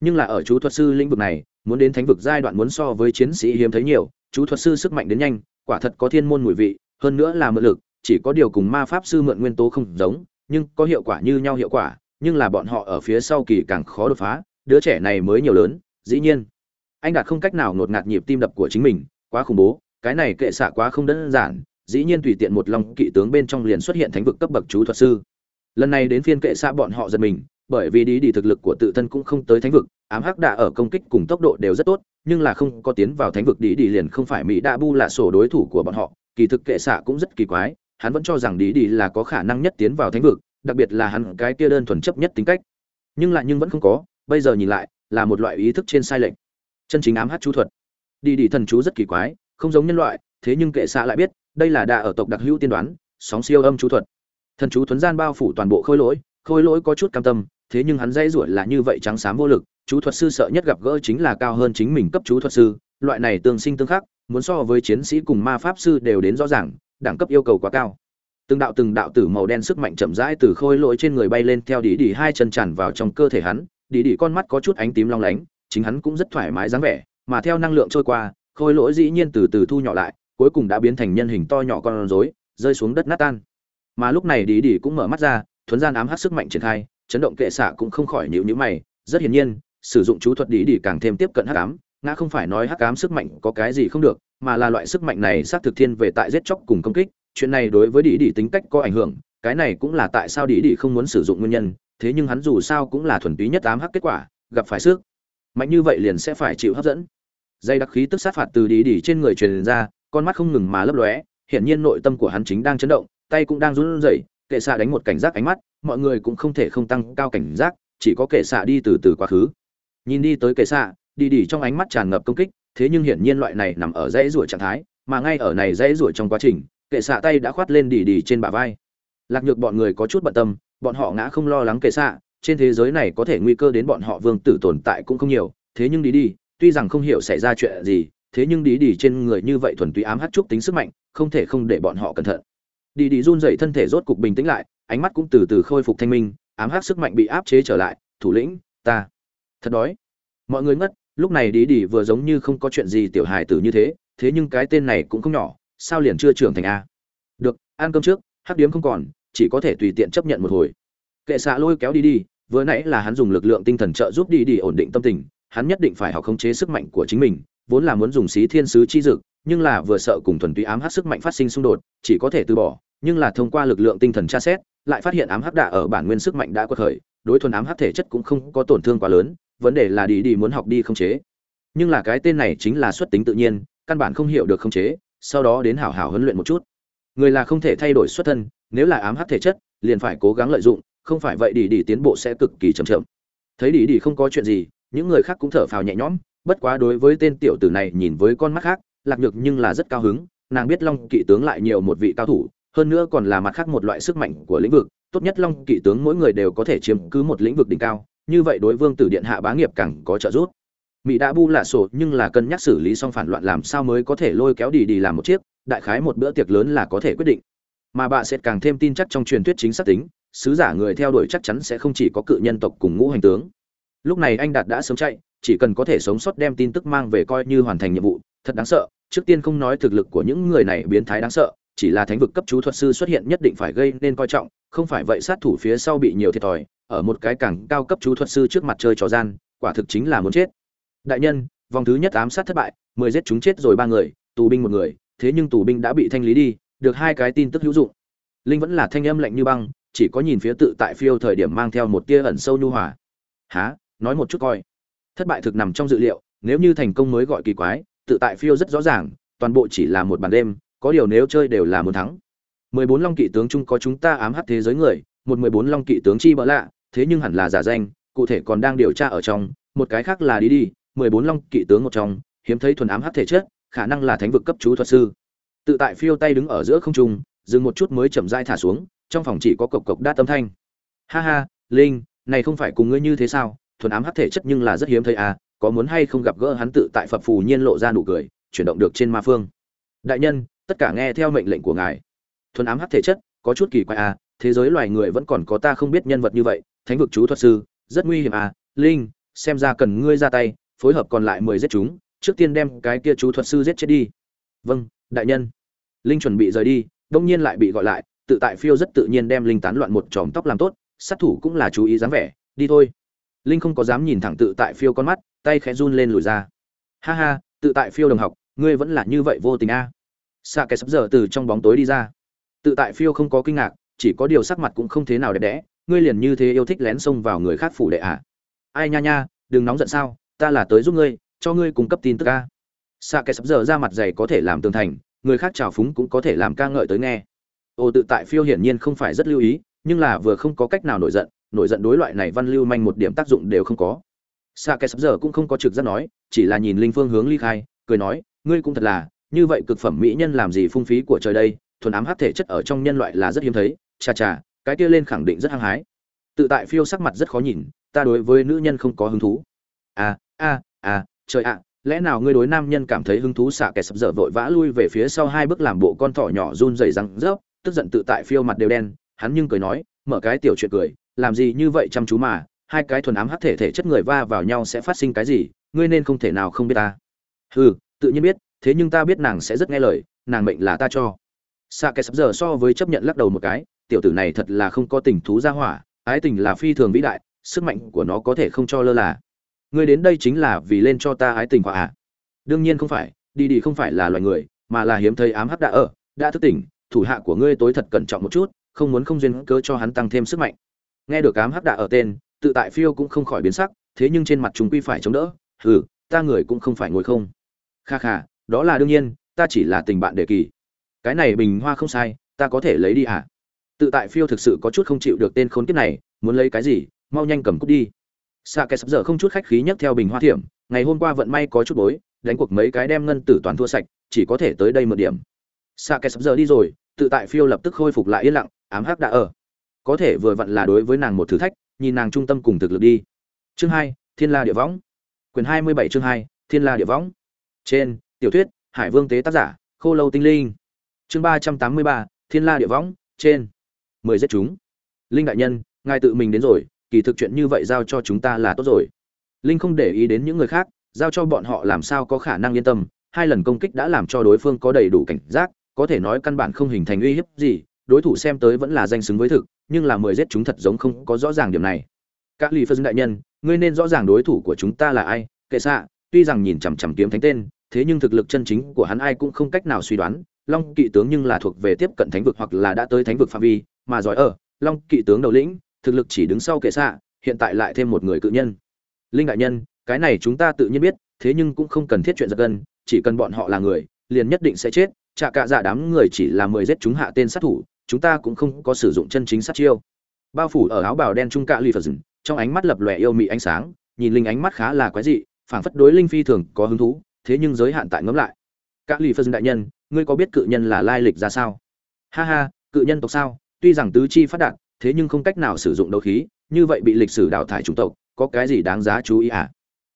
Nhưng là ở chú thuật sư lĩnh vực này, muốn đến thánh vực giai đoạn muốn so với chiến sĩ hiếm thấy nhiều, chú thuật sư sức mạnh đến nhanh, quả thật có thiên môn mùi vị, hơn nữa là mượn lực chỉ có điều cùng ma pháp sư mượn nguyên tố không giống, nhưng có hiệu quả như nhau hiệu quả, nhưng là bọn họ ở phía sau kỳ càng khó đột phá, đứa trẻ này mới nhiều lớn, dĩ nhiên. Anh đạt không cách nào ngột ngạt nhịp tim đập của chính mình, quá khủng bố, cái này kệ xạ quá không đơn giản, dĩ nhiên tùy tiện một lòng kỵ tướng bên trong liền xuất hiện thánh vực cấp bậc chú thuật sư. Lần này đến phiên kệ xạ bọn họ giật mình, bởi vì đi đi thực lực của tự thân cũng không tới thánh vực, ám hắc đã ở công kích cùng tốc độ đều rất tốt, nhưng là không có tiến vào thánh vực đi đi liền không phải mỹ đa bu là sổ đối thủ của bọn họ, kỳ thực kệ xạ cũng rất kỳ quái hắn vẫn cho rằng đi đi là có khả năng nhất tiến vào thánh vực, đặc biệt là hắn cái kia đơn thuần chấp nhất tính cách. Nhưng lại nhưng vẫn không có, bây giờ nhìn lại, là một loại ý thức trên sai lệch. Chân chính ám hát chú thuật. Đi đi thần chú rất kỳ quái, không giống nhân loại, thế nhưng kệ xạ lại biết, đây là đà ở tộc đặc hữu tiên đoán, sóng siêu âm chú thuật. Thần chú thuấn gian bao phủ toàn bộ khôi lỗi khôi lỗi có chút cam tâm, thế nhưng hắn dây ruổi là như vậy trắng xám vô lực, chú thuật sư sợ nhất gặp gỡ chính là cao hơn chính mình cấp chú thuật sư, loại này tương sinh tương khắc, muốn so với chiến sĩ cùng ma pháp sư đều đến rõ ràng đẳng cấp yêu cầu quá cao. Từng đạo từng đạo tử màu đen sức mạnh chậm rãi từ khôi lỗi trên người bay lên theo đi đi hai chân tràn vào trong cơ thể hắn đi đi con mắt có chút ánh tím long lánh, chính hắn cũng rất thoải mái dáng vẻ, mà theo năng lượng trôi qua, khôi lỗi dĩ nhiên từ từ thu nhỏ lại, cuối cùng đã biến thành nhân hình to nhỏ con rối, rơi xuống đất nát tan. Mà lúc này đi đi cũng mở mắt ra, thuấn gian ám hắc sức mạnh triển khai, chấn động kệ xạ cũng không khỏi nhíu nhíu mày, rất hiển nhiên, sử dụng chú thuật đi đi càng thêm tiếp cận hắc ám ngã không phải nói hắc ám sức mạnh có cái gì không được, mà là loại sức mạnh này xác thực thiên về tại giết chóc cùng công kích, chuyện này đối với đĩ đĩ tính cách có ảnh hưởng, cái này cũng là tại sao đĩ đĩ không muốn sử dụng nguyên nhân, thế nhưng hắn dù sao cũng là thuần túy nhất ám hắc kết quả, gặp phải sức mạnh như vậy liền sẽ phải chịu hấp dẫn. Dây đặc khí tức sát phạt từ đĩ đĩ trên người truyền ra, con mắt không ngừng mà lấp lóe, hiển nhiên nội tâm của hắn chính đang chấn động, tay cũng đang run rẩy, kệ xạ đánh một cảnh giác ánh mắt, mọi người cũng không thể không tăng cao cảnh giác, chỉ có kệ xạ đi từ từ quá khứ. Nhìn đi tới kệ xạ đi đi trong ánh mắt tràn ngập công kích, thế nhưng hiển nhiên loại này nằm ở dãy ruổi trạng thái, mà ngay ở này dãy ruổi trong quá trình, kệ xạ tay đã khoát lên đi đi trên bả vai. Lạc nhược bọn người có chút bận tâm, bọn họ ngã không lo lắng kệ xạ, trên thế giới này có thể nguy cơ đến bọn họ vương tử tồn tại cũng không nhiều, thế nhưng đi đi, tuy rằng không hiểu xảy ra chuyện gì, thế nhưng đi đi trên người như vậy thuần túy ám hát chút tính sức mạnh, không thể không để bọn họ cẩn thận. Đi đi run dậy thân thể rốt cục bình tĩnh lại, ánh mắt cũng từ từ khôi phục thanh minh, ám hát sức mạnh bị áp chế trở lại, thủ lĩnh, ta. Thật đói. Mọi người ngất lúc này đi đi vừa giống như không có chuyện gì tiểu hài tử như thế thế nhưng cái tên này cũng không nhỏ, sao liền chưa trưởng thành a? Được, ăn cơm trước, hắc điếm không còn, chỉ có thể tùy tiện chấp nhận một hồi. Kệ xạ lôi kéo đi đi vừa nãy là hắn dùng lực lượng tinh thần trợ giúp đi đi ổn định tâm tình, hắn nhất định phải học khống chế sức mạnh của chính mình, vốn là muốn dùng xí thiên sứ chi dực, nhưng là vừa sợ cùng thuần túy ám hắc sức mạnh phát sinh xung đột, chỉ có thể từ bỏ, nhưng là thông qua lực lượng tinh thần tra xét, lại phát hiện ám hắc đạ ở bản nguyên sức mạnh đã quật khởi, đối thuần ám hắc thể chất cũng không có tổn thương quá lớn vấn đề là đi đi muốn học đi không chế. Nhưng là cái tên này chính là xuất tính tự nhiên, căn bản không hiểu được không chế, sau đó đến hảo hảo huấn luyện một chút. Người là không thể thay đổi xuất thân, nếu là ám hắc thể chất, liền phải cố gắng lợi dụng, không phải vậy đi đi tiến bộ sẽ cực kỳ chậm chậm. Thấy đi đi không có chuyện gì, những người khác cũng thở phào nhẹ nhõm, bất quá đối với tên tiểu tử này nhìn với con mắt khác, lạc nhược nhưng là rất cao hứng, nàng biết long kỵ tướng lại nhiều một vị cao thủ, hơn nữa còn là mặt khác một loại sức mạnh của lĩnh vực, tốt nhất long kỵ tướng mỗi người đều có thể chiếm cứ một lĩnh vực đỉnh cao như vậy đối vương tử điện hạ bá nghiệp càng có trợ giúp. Mỹ đã bu lạ sổ nhưng là cân nhắc xử lý xong phản loạn làm sao mới có thể lôi kéo đi đi làm một chiếc, đại khái một bữa tiệc lớn là có thể quyết định. Mà bà sẽ càng thêm tin chắc trong truyền thuyết chính xác tính, sứ giả người theo đuổi chắc chắn sẽ không chỉ có cự nhân tộc cùng ngũ hành tướng. Lúc này anh đạt đã sớm chạy, chỉ cần có thể sống sót đem tin tức mang về coi như hoàn thành nhiệm vụ, thật đáng sợ, trước tiên không nói thực lực của những người này biến thái đáng sợ, chỉ là thánh vực cấp chú thuật sư xuất hiện nhất định phải gây nên coi trọng, không phải vậy sát thủ phía sau bị nhiều thiệt thòi ở một cái càng cao cấp chú thuật sư trước mặt chơi trò gian, quả thực chính là muốn chết. Đại nhân, vòng thứ nhất ám sát thất bại, mười giết chúng chết rồi ba người, tù binh một người, thế nhưng tù binh đã bị thanh lý đi, được hai cái tin tức hữu dụng. Linh vẫn là thanh âm lạnh như băng, chỉ có nhìn phía tự tại phiêu thời điểm mang theo một tia ẩn sâu nhu hòa. Há nói một chút coi. Thất bại thực nằm trong dự liệu, nếu như thành công mới gọi kỳ quái, tự tại phiêu rất rõ ràng, toàn bộ chỉ là một bàn đêm, có điều nếu chơi đều là muốn thắng. mười bốn long kỵ tướng chung có chúng ta ám hắc thế giới người, một mười bốn long kỵ tướng chi bỡ lạ thế nhưng hẳn là giả danh, cụ thể còn đang điều tra ở trong, một cái khác là đi đi, mười bốn long kỵ tướng một trong, hiếm thấy thuần ám hắc thể chất, khả năng là thánh vực cấp chú thuật sư. Tự tại phiêu tay đứng ở giữa không trung, dừng một chút mới chậm rãi thả xuống, trong phòng chỉ có cộc cộc đát âm thanh. Ha ha, linh, này không phải cùng ngươi như thế sao? Thuần ám hắc thể chất nhưng là rất hiếm thấy à có muốn hay không gặp gỡ hắn tự tại phật phù nhiên lộ ra nụ cười, chuyển động được trên ma phương. Đại nhân, tất cả nghe theo mệnh lệnh của ngài. Thuần ám hắc thể chất, có chút kỳ quái à thế giới loài người vẫn còn có ta không biết nhân vật như vậy thánh vực chú thuật sư, rất nguy hiểm à linh, xem ra cần ngươi ra tay, phối hợp còn lại mười giết chúng, trước tiên đem cái kia chú thuật sư giết chết đi. Vâng đại nhân. Linh chuẩn bị rời đi, đông nhiên lại bị gọi lại, tự tại phiêu rất tự nhiên đem linh tán loạn một chòm tóc làm tốt, sát thủ cũng là chú ý dáng vẻ, đi thôi. Linh không có dám nhìn thẳng tự tại phiêu con mắt, tay khẽ run lên lùi ra. Ha ha, tự tại phiêu đồng học, ngươi vẫn là như vậy vô tình a à. xạ kẻ sắp giờ từ trong bóng tối đi ra. Tự tại phiêu không có kinh ngạc, chỉ có điều sắc mặt cũng không thế nào đẹp đẽ ngươi liền như thế yêu thích lén xông vào người khác phủ đệ à? Ai nha nha, đừng nóng giận sao, ta là tới giúp ngươi, cho ngươi cung cấp tin tức ca xạ kẻ sắp giờ ra mặt dày có thể làm tường thành, người khác trào phúng cũng có thể làm ca ngợi tới nghe. Ô tự tại phiêu hiển nhiên không phải rất lưu ý, nhưng là vừa không có cách nào nổi giận nổi giận đối loại này văn lưu manh một điểm tác dụng đều không có. Xạ kẻ sắp giờ cũng không có trực giác nói, chỉ là nhìn linh phương hướng ly khai, cười nói, ngươi cũng thật là, như vậy cực phẩm mỹ nhân làm gì phung phí của trời đây, thuần ám hát thể chất ở trong nhân loại là rất hiếm thấy chà chà cái kia lên khẳng định rất hăng hái. Tự tại phiêu sắc mặt rất khó nhìn, ta đối với nữ nhân không có hứng thú. À a à trời ạ, lẽ nào ngươi đối nam nhân cảm thấy hứng thú xạ kẻ sập dở vội vã lui về phía sau hai bước làm bộ con thỏ nhỏ run rẩy răng rớp, tức giận tự tại phiêu mặt đều đen, hắn nhưng cười nói, mở cái tiểu chuyện cười, làm gì như vậy chăm chú mà, hai cái thuần ám hắc thể thể chất người va vào nhau sẽ phát sinh cái gì, ngươi nên không thể nào không biết ta. Ừ tự nhiên biết, thế nhưng ta biết nàng sẽ rất nghe lời, nàng mệnh là ta cho. Xạ kẻ sắp giờ so với chấp nhận lắc đầu một cái tiểu tử này thật là không có tình thú ra hỏa, ái tình là phi thường vĩ đại, sức mạnh của nó có thể không cho lơ là. Ngươi đến đây chính là vì lên cho ta ái tình họa à? Đương nhiên không phải, đi đi không phải là loài người, mà là hiếm thấy ám hắc đã ở, đã thức tỉnh, thủ hạ của ngươi tối thật cẩn trọng một chút, không muốn không duyên cớ cho hắn tăng thêm sức mạnh. Nghe được ám hắc đã ở tên, tự tại phiêu cũng không khỏi biến sắc, thế nhưng trên mặt chúng quy phải chống đỡ, hừ, ta người cũng không phải ngồi không. Kha kha, đó là đương nhiên, ta chỉ là tình bạn đề kỳ. Cái này bình hoa không sai, ta có thể lấy đi à? Tự tại phiêu thực sự có chút không chịu được tên khốn kiếp này, muốn lấy cái gì, mau nhanh cầm cút đi. Xạ kẻ sắp giờ không chút khách khí nhất theo bình hoa thiểm, ngày hôm qua vận may có chút bối, đánh cuộc mấy cái đem ngân tử toàn thua sạch, chỉ có thể tới đây một điểm. Xạ kẻ sắp dở đi rồi, tự tại phiêu lập tức khôi phục lại yên lặng, ám hắc đã ở. Có thể vừa vặn là đối với nàng một thử thách, nhìn nàng trung tâm cùng thực lực đi. Chương hai, thiên la địa võng. Quyền hai mươi bảy chương hai, thiên la địa võng. Trên, tiểu thuyết, hải vương tế tác giả, khô lâu tinh linh. Chương ba trăm tám mươi ba, thiên la địa võng, trên mười giết chúng. Linh đại nhân, ngài tự mình đến rồi, kỳ thực chuyện như vậy giao cho chúng ta là tốt rồi. Linh không để ý đến những người khác, giao cho bọn họ làm sao có khả năng yên tâm. Hai lần công kích đã làm cho đối phương có đầy đủ cảnh giác, có thể nói căn bản không hình thành uy hiếp gì, đối thủ xem tới vẫn là danh xứng với thực, nhưng là mười giết chúng thật giống không có rõ ràng điểm này. Các lì phân đại nhân, ngươi nên rõ ràng đối thủ của chúng ta là ai, kệ xạ, tuy rằng nhìn chằm chằm kiếm thánh tên, thế nhưng thực lực chân chính của hắn ai cũng không cách nào suy đoán, long kỵ tướng nhưng là thuộc về tiếp cận thánh vực hoặc là đã tới thánh vực phạm vi mà giỏi ở, long kỵ tướng đầu lĩnh, thực lực chỉ đứng sau kệ xạ, hiện tại lại thêm một người cự nhân. Linh đại nhân, cái này chúng ta tự nhiên biết, thế nhưng cũng không cần thiết chuyện giật gân, chỉ cần bọn họ là người, liền nhất định sẽ chết chả cả dạ đám người chỉ là mười giết chúng hạ tên sát thủ, chúng ta cũng không có sử dụng chân chính sát chiêu. Bao phủ ở áo bào đen trung cạ lì phật dừng, trong ánh mắt lập lòe yêu mị ánh sáng, nhìn linh ánh mắt khá là quái dị, phảng phất đối linh phi thường có hứng thú, thế nhưng giới hạn tại ngẫm lại. Cạ lì phật dừng đại nhân, ngươi có biết cự nhân là lai lịch ra sao? Ha ha, cự nhân tộc sao? Tuy rằng tứ chi phát đạt, thế nhưng không cách nào sử dụng đấu khí, như vậy bị lịch sử đào thải chủng tộc, có cái gì đáng giá chú ý à?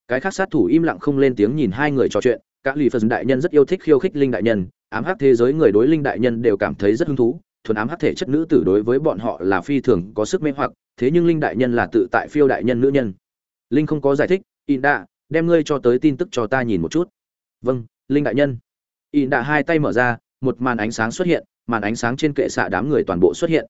Cái khác sát thủ im lặng không lên tiếng nhìn hai người trò chuyện các lì phật đại nhân rất yêu thích khiêu khích linh đại nhân, ám hắc thế giới người đối linh đại nhân đều cảm thấy rất hứng thú, thuần ám hắc thể chất nữ tử đối với bọn họ là phi thường có sức mê hoặc, thế nhưng linh đại nhân là tự tại phiêu đại nhân nữ nhân. Linh không có giải thích in đạ, đem ngươi cho tới tin tức cho ta nhìn một chút. Vâng linh đại nhân. In đạ hai tay mở ra, một màn ánh sáng xuất hiện màn ánh sáng trên kệ xạ đám người toàn bộ xuất hiện.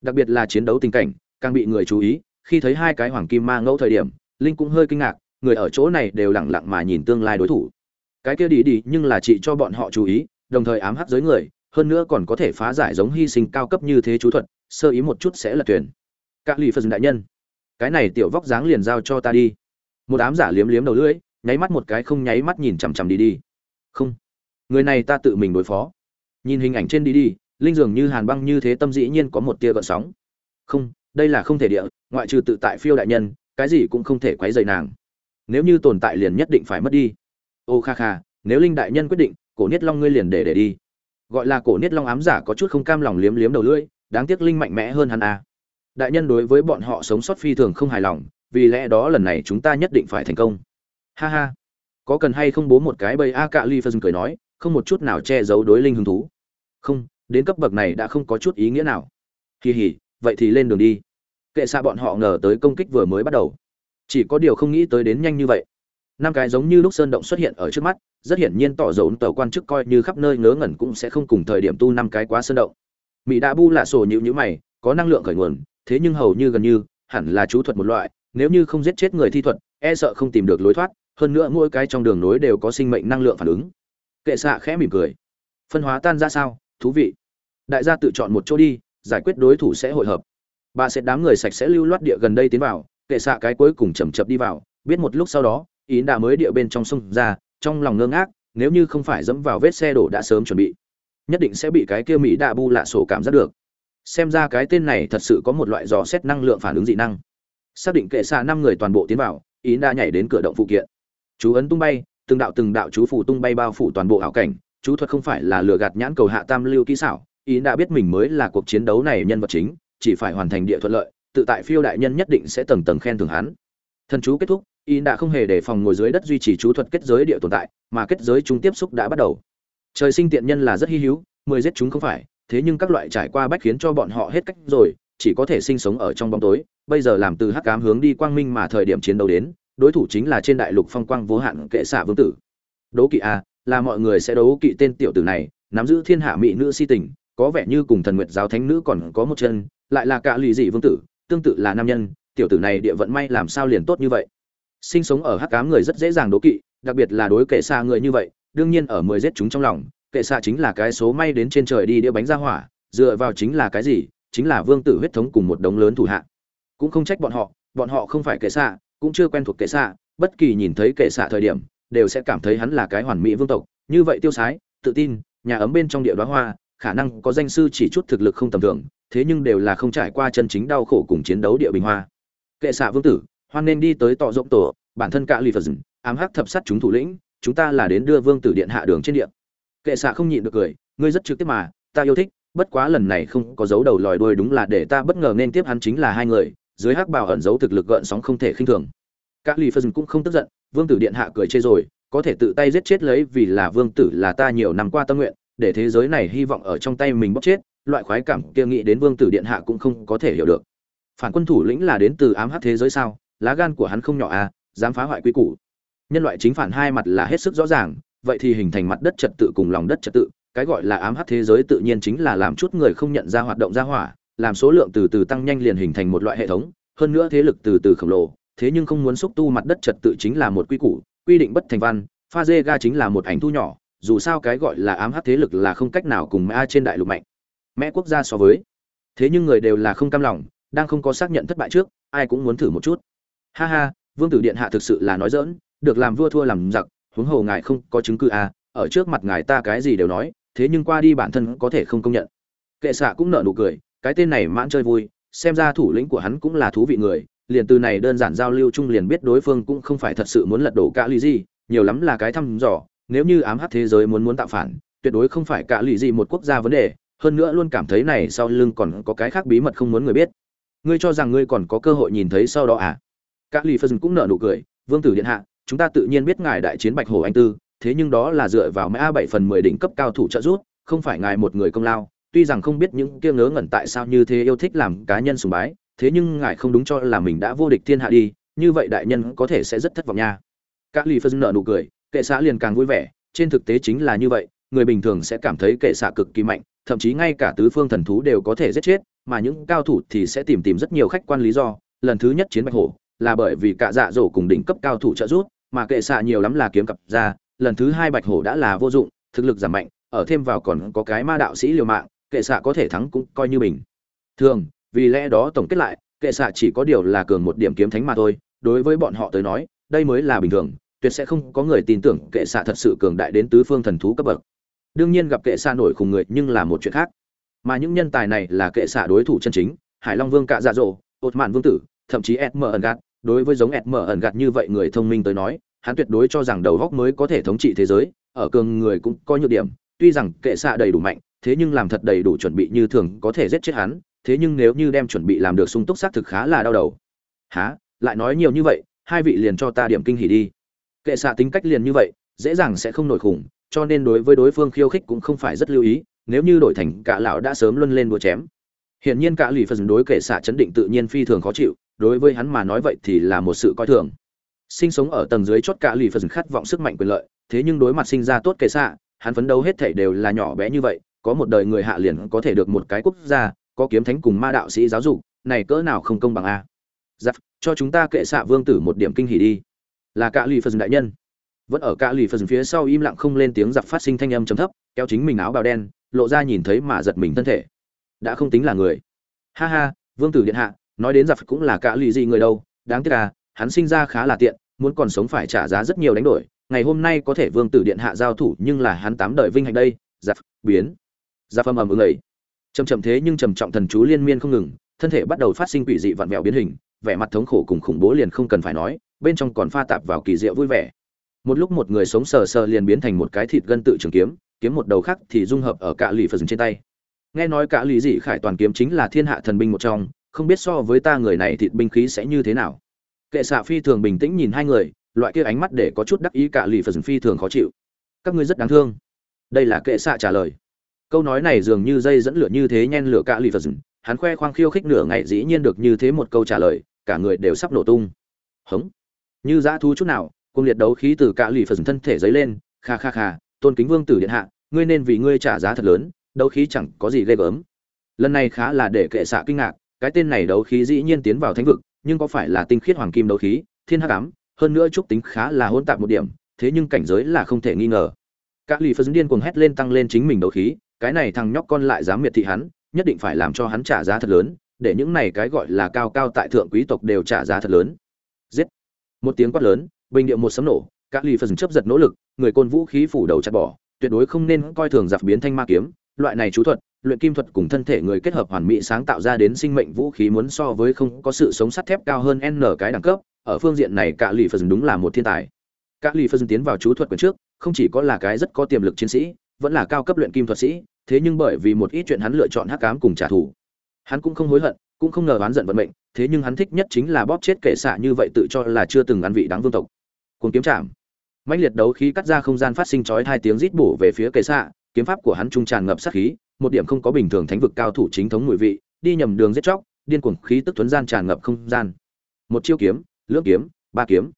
Đặc biệt là chiến đấu tình cảnh, càng bị người chú ý, khi thấy hai cái hoàng kim ma ngẫu thời điểm, linh cũng hơi kinh ngạc, người ở chỗ này đều lẳng lặng mà nhìn tương lai đối thủ. Cái kia đi đi, nhưng là chị cho bọn họ chú ý, đồng thời ám hắc giới người, hơn nữa còn có thể phá giải giống hy sinh cao cấp như thế chú thuật, sơ ý một chút sẽ là tuyển. Các lì phân đại nhân, cái này tiểu vóc dáng liền giao cho ta đi. Một ám giả liếm liếm đầu lưỡi, nháy mắt một cái không nháy mắt nhìn chằm chằm đi đi. Không, người này ta tự mình đối phó nhìn hình ảnh trên đi đi, linh dường như hàn băng như thế tâm dĩ nhiên có một tia gợn sóng. Không, đây là không thể địa, ngoại trừ tự tại phiêu đại nhân, cái gì cũng không thể quấy rầy nàng. Nếu như tồn tại liền nhất định phải mất đi. Ô kha kha, nếu linh đại nhân quyết định, cổ niết long ngươi liền để để đi. Gọi là cổ niết long ám giả có chút không cam lòng liếm liếm đầu lưỡi, đáng tiếc linh mạnh mẽ hơn hắn à. đại nhân đối với bọn họ sống sót phi thường không hài lòng, vì lẽ đó lần này chúng ta nhất định phải thành công. Ha ha. Có cần hay không bố một cái bầy a cạ ly phân cười nói, không một chút nào che giấu đối linh hứng thú không, đến cấp bậc này đã không có chút ý nghĩa nào. Kỳ hỉ vậy thì lên đường đi. Kệ xa bọn họ ngờ tới công kích vừa mới bắt đầu. Chỉ có điều không nghĩ tới đến nhanh như vậy. Năm cái giống như lúc sơn động xuất hiện ở trước mắt, rất hiển nhiên tỏ dấu tàu quan chức coi như khắp nơi ngớ ngẩn cũng sẽ không cùng thời điểm tu năm cái quá sơn động. Mỹ đã bu là sổ nhịu nhữ mày, có năng lượng khởi nguồn, thế nhưng hầu như gần như, hẳn là chú thuật một loại, nếu như không giết chết người thi thuật e sợ không tìm được lối thoát, hơn nữa mỗi cái trong đường nối đều có sinh mệnh năng lượng phản ứng. Kệ xạ khẽ mỉm cười. Phân hóa tan ra sao? Thú vị. Đại gia tự chọn một chỗ đi, giải quyết đối thủ sẽ hội hợp. Bà sẽ đám người sạch sẽ lưu loát địa gần đây tiến vào, kệ xạ cái cuối cùng chầm chập đi vào, biết một lúc sau đó, ý đã mới địa bên trong sông ra, trong lòng ngơ ngác, nếu như không phải dẫm vào vết xe đổ đã sớm chuẩn bị, nhất định sẽ bị cái kia mỹ đạ bu lạ sổ cảm giác được. Xem ra cái tên này thật sự có một loại dò xét năng lượng phản ứng dị năng. Xác định kệ xạ năm người toàn bộ tiến vào, ý đã nhảy đến cửa động phụ kiện. Chú ấn tung bay, từng đạo từng đạo chú phủ tung bay bao phủ toàn bộ ảo cảnh chú thuật không phải là lừa gạt nhãn cầu hạ tam lưu kỹ xảo, ý đã biết mình mới là cuộc chiến đấu này nhân vật chính, chỉ phải hoàn thành địa thuận lợi, tự tại phiêu đại nhân nhất định sẽ tầng tầng khen thưởng hắn. Thần chú kết thúc, ý đã không hề để phòng ngồi dưới đất duy trì chú thuật kết giới địa tồn tại, mà kết giới chúng tiếp xúc đã bắt đầu. Trời sinh tiện nhân là rất hy hữu, mười giết chúng không phải, thế nhưng các loại trải qua bách khiến cho bọn họ hết cách rồi, chỉ có thể sinh sống ở trong bóng tối, bây giờ làm từ hắc cám hướng đi quang minh mà thời điểm chiến đấu đến, đối thủ chính là trên đại lục phong quang vô hạn kệ xạ vương tử. Đố kỵ a là mọi người sẽ đấu kỵ tên tiểu tử này, nắm giữ thiên hạ mỹ nữ si tình, có vẻ như cùng thần nguyệt giáo thánh nữ còn có một chân, lại là cả lì dị vương tử, tương tự là nam nhân, tiểu tử này địa vận may làm sao liền tốt như vậy. Sinh sống ở hắc cám người rất dễ dàng đố kỵ, đặc biệt là đối kệ xa người như vậy, đương nhiên ở mười giết chúng trong lòng, kệ xa chính là cái số may đến trên trời đi đĩa bánh ra hỏa, dựa vào chính là cái gì, chính là vương tử huyết thống cùng một đống lớn thủ hạ. Cũng không trách bọn họ bọn họ không phải kệ xa, cũng chưa quen thuộc kệ xa, bất kỳ nhìn thấy kệ xạ thời điểm đều sẽ cảm thấy hắn là cái hoàn mỹ vương tộc. Như vậy tiêu sái, tự tin, nhà ấm bên trong địa đoá hoa, khả năng có danh sư chỉ chút thực lực không tầm thường, thế nhưng đều là không trải qua chân chính đau khổ cùng chiến đấu địa bình hoa. Kệ xạ vương tử, hoan nên đi tới tọ rộng tổ, bản thân cả lì phật ám hắc thập sát chúng thủ lĩnh, chúng ta là đến đưa vương tử điện hạ đường trên địa. Kệ xạ không nhịn được cười, ngươi rất trực tiếp mà, ta yêu thích, bất quá lần này không có dấu đầu lòi đuôi đúng là để ta bất ngờ nên tiếp hắn chính là hai người, dưới hắc bào ẩn giấu thực lực gợn sóng không thể khinh thường các lì phân cũng không tức giận, vương tử điện hạ cười chê rồi, có thể tự tay giết chết lấy vì là vương tử là ta nhiều năm qua tâm nguyện, để thế giới này hy vọng ở trong tay mình bóc chết, loại khoái cảm kia nghĩ đến vương tử điện hạ cũng không có thể hiểu được. Phản quân thủ lĩnh là đến từ ám hắc thế giới sao, lá gan của hắn không nhỏ à dám phá hoại quy củ. Nhân loại chính phản hai mặt là hết sức rõ ràng, vậy thì hình thành mặt đất trật tự cùng lòng đất trật tự, cái gọi là ám hắc thế giới tự nhiên chính là làm chút người không nhận ra hoạt động ra hỏa, làm số lượng từ từ tăng nhanh liền hình thành một loại hệ thống, hơn nữa thế lực từ từ khổng lồ thế nhưng không muốn xúc tu mặt đất trật tự chính là một quy củ, quy định bất thành văn, pha dê ga chính là một ảnh thu nhỏ, dù sao cái gọi là ám hắc thế lực là không cách nào cùng mã trên đại lục mạnh. Mẹ quốc gia so với. Thế nhưng người đều là không cam lòng, đang không có xác nhận thất bại trước, ai cũng muốn thử một chút. Ha ha, vương tử điện hạ thực sự là nói dỡn được làm vua thua làm giặc, huống hồ ngài không có chứng cứ à ở trước mặt ngài ta cái gì đều nói, thế nhưng qua đi bản thân có thể không công nhận. Kệ xạ cũng nở nụ cười, cái tên này mãn chơi vui, xem ra thủ lĩnh của hắn cũng là thú vị người liền từ này đơn giản giao lưu chung liền biết đối phương cũng không phải thật sự muốn lật đổ cả lì gì, nhiều lắm là cái thăm dò, nếu như ám hắc thế giới muốn muốn tạo phản, tuyệt đối không phải cả lì gì một quốc gia vấn đề, hơn nữa luôn cảm thấy này sau lưng còn có cái khác bí mật không muốn người biết. Ngươi cho rằng ngươi còn có cơ hội nhìn thấy sau đó à? Cả lì phân cũng nở nụ cười, vương tử điện hạ, chúng ta tự nhiên biết ngài đại chiến bạch Hổ anh tư, thế nhưng đó là dựa vào mã bảy phần mười đỉnh cấp cao thủ trợ giúp, không phải ngài một người công lao, tuy rằng không biết những kia ngớ ngẩn tại sao như thế yêu thích làm cá nhân sùng bái thế nhưng ngài không đúng cho là mình đã vô địch thiên hạ đi, như vậy đại nhân có thể sẽ rất thất vọng nha. Các lì phân nợ nụ cười, kệ xã liền càng vui vẻ, trên thực tế chính là như vậy, người bình thường sẽ cảm thấy kệ xạ cực kỳ mạnh, thậm chí ngay cả tứ phương thần thú đều có thể giết chết, mà những cao thủ thì sẽ tìm tìm rất nhiều khách quan lý do. Lần thứ nhất chiến bạch hổ là bởi vì cả dạ dỗ cùng đỉnh cấp cao thủ trợ giúp, mà kệ xạ nhiều lắm là kiếm cặp ra, lần thứ hai bạch hổ đã là vô dụng, thực lực giảm mạnh, ở thêm vào còn có cái ma đạo sĩ liều mạng, kệ xạ có thể thắng cũng coi như bình thường vì lẽ đó tổng kết lại, kệ xạ chỉ có điều là cường một điểm kiếm thánh mà thôi, đối với bọn họ tới nói, đây mới là bình thường, tuyệt sẽ không có người tin tưởng kệ xạ thật sự cường đại đến tứ phương thần thú cấp bậc. Đương nhiên gặp kệ xạ nổi khùng người nhưng là một chuyện khác. Mà những nhân tài này là kệ xạ đối thủ chân chính, hải long vương cạ dạ dỗ ột mạn vương tử, thậm chí ed mờ ẩn gạt, đối với giống ed mờ ẩn gạt như vậy người thông minh tới nói, hắn tuyệt đối cho rằng đầu góc mới có thể thống trị thế giới, ở cường người cũng có nhược điểm, tuy rằng kệ xạ đầy đủ mạnh, thế nhưng làm thật đầy đủ chuẩn bị như thường có thể giết chết hắn thế nhưng nếu như đem chuẩn bị làm được sung túc xác thực khá là đau đầu. Há lại nói nhiều như vậy, hai vị liền cho ta điểm kinh hỉ đi. Kệ xạ tính cách liền như vậy, dễ dàng sẽ không nổi khủng, cho nên đối với đối phương khiêu khích cũng không phải rất lưu ý, nếu như đổi thành cả lão đã sớm luân lên đua chém. Hiển nhiên cả lì phần đối kệ xạ chấn định tự nhiên phi thường khó chịu, đối với hắn mà nói vậy thì là một sự coi thường. Sinh sống ở tầng dưới chót cả lì phần khát vọng sức mạnh quyền lợi, thế nhưng đối mặt sinh ra tốt kệ xạ, hắn phấn đấu hết thảy đều là nhỏ bé như vậy, có một đời người hạ liền có thể được một cái quốc gia có kiếm thánh cùng ma đạo sĩ giáo dục này cỡ nào không công bằng a giặc cho chúng ta kệ xạ vương tử một điểm kinh hỉ đi là cả lì phần đại nhân vẫn ở cả lì phần phía sau im lặng không lên tiếng giặc phát sinh thanh âm trầm thấp kéo chính mình áo bào đen lộ ra nhìn thấy mà giật mình thân thể đã không tính là người ha ha vương tử điện hạ nói đến giặc cũng là cả lì gì người đâu đáng tiếc là hắn sinh ra khá là tiện muốn còn sống phải trả giá rất nhiều đánh đổi ngày hôm nay có thể vương tử điện hạ giao thủ nhưng là hắn tám đời vinh hạnh đây giặc biến giặc âm ầm ứng ấy chậm chậm thế nhưng trầm trọng thần chú liên miên không ngừng, thân thể bắt đầu phát sinh quỷ dị vặn vẹo biến hình, vẻ mặt thống khổ cùng khủng bố liền không cần phải nói, bên trong còn pha tạp vào kỳ diệu vui vẻ. Một lúc một người sống sờ sờ liền biến thành một cái thịt gân tự trường kiếm kiếm một đầu khác thì dung hợp ở cả lì phần trên tay. Nghe nói cả lì dị khải toàn kiếm chính là thiên hạ thần binh một trong, không biết so với ta người này thịt binh khí sẽ như thế nào. Kệ xạ phi thường bình tĩnh nhìn hai người, loại kia ánh mắt để có chút đắc ý cả lì phần phi thường khó chịu. Các ngươi rất đáng thương. Đây là kệ xạ trả lời câu nói này dường như dây dẫn lửa như thế nhen lửa cả lì phần hắn khoe khoang khiêu khích nửa ngày dĩ nhiên được như thế một câu trả lời, cả người đều sắp nổ tung. Hống. Như dã thú chút nào cùng liệt đấu khí từ cả lì phần thân thể dấy lên. Kha kha kha, tôn kính vương tử điện hạ, ngươi nên vì ngươi trả giá thật lớn, đấu khí chẳng có gì ghê gớm. Lần này khá là để kệ xạ kinh ngạc, cái tên này đấu khí dĩ nhiên tiến vào thánh vực, nhưng có phải là tinh khiết hoàng kim đấu khí, thiên hắc ám, hơn nữa trúc tính khá là hỗn tạp một điểm, thế nhưng cảnh giới là không thể nghi ngờ. Các lì phân điên cuồng hét lên tăng lên chính mình đấu khí cái này thằng nhóc con lại dám miệt thị hắn, nhất định phải làm cho hắn trả giá thật lớn, để những này cái gọi là cao cao tại thượng quý tộc đều trả giá thật lớn. Giết! Một tiếng quát lớn, bình điệu một sấm nổ các lì phần chấp giật nỗ lực, người côn vũ khí phủ đầu chặt bỏ, tuyệt đối không nên coi thường giặc biến thanh ma kiếm, loại này chú thuật, luyện kim thuật cùng thân thể người kết hợp hoàn mỹ sáng tạo ra đến sinh mệnh vũ khí muốn so với không có sự sống sắt thép cao hơn n cái đẳng cấp, ở phương diện này cả lì phần đúng là một thiên tài. Cả lì phần tiến vào chú thuật quyền trước, không chỉ có là cái rất có tiềm lực chiến sĩ, vẫn là cao cấp luyện kim thuật sĩ thế nhưng bởi vì một ít chuyện hắn lựa chọn hắc ám cùng trả thù. Hắn cũng không hối hận, cũng không ngờ oán giận vận mệnh, thế nhưng hắn thích nhất chính là bóp chết kệ xạ như vậy tự cho là chưa từng ăn vị đáng vương tộc. Cuồng kiếm chạm. Mãnh liệt đấu khí cắt ra không gian phát sinh chói hai tiếng rít bổ về phía kệ xạ, kiếm pháp của hắn trung tràn ngập sát khí, một điểm không có bình thường thánh vực cao thủ chính thống mùi vị, đi nhầm đường giết chóc, điên cuồng khí tức tuấn gian tràn ngập không gian. Một chiêu kiếm, lưỡng kiếm, ba kiếm.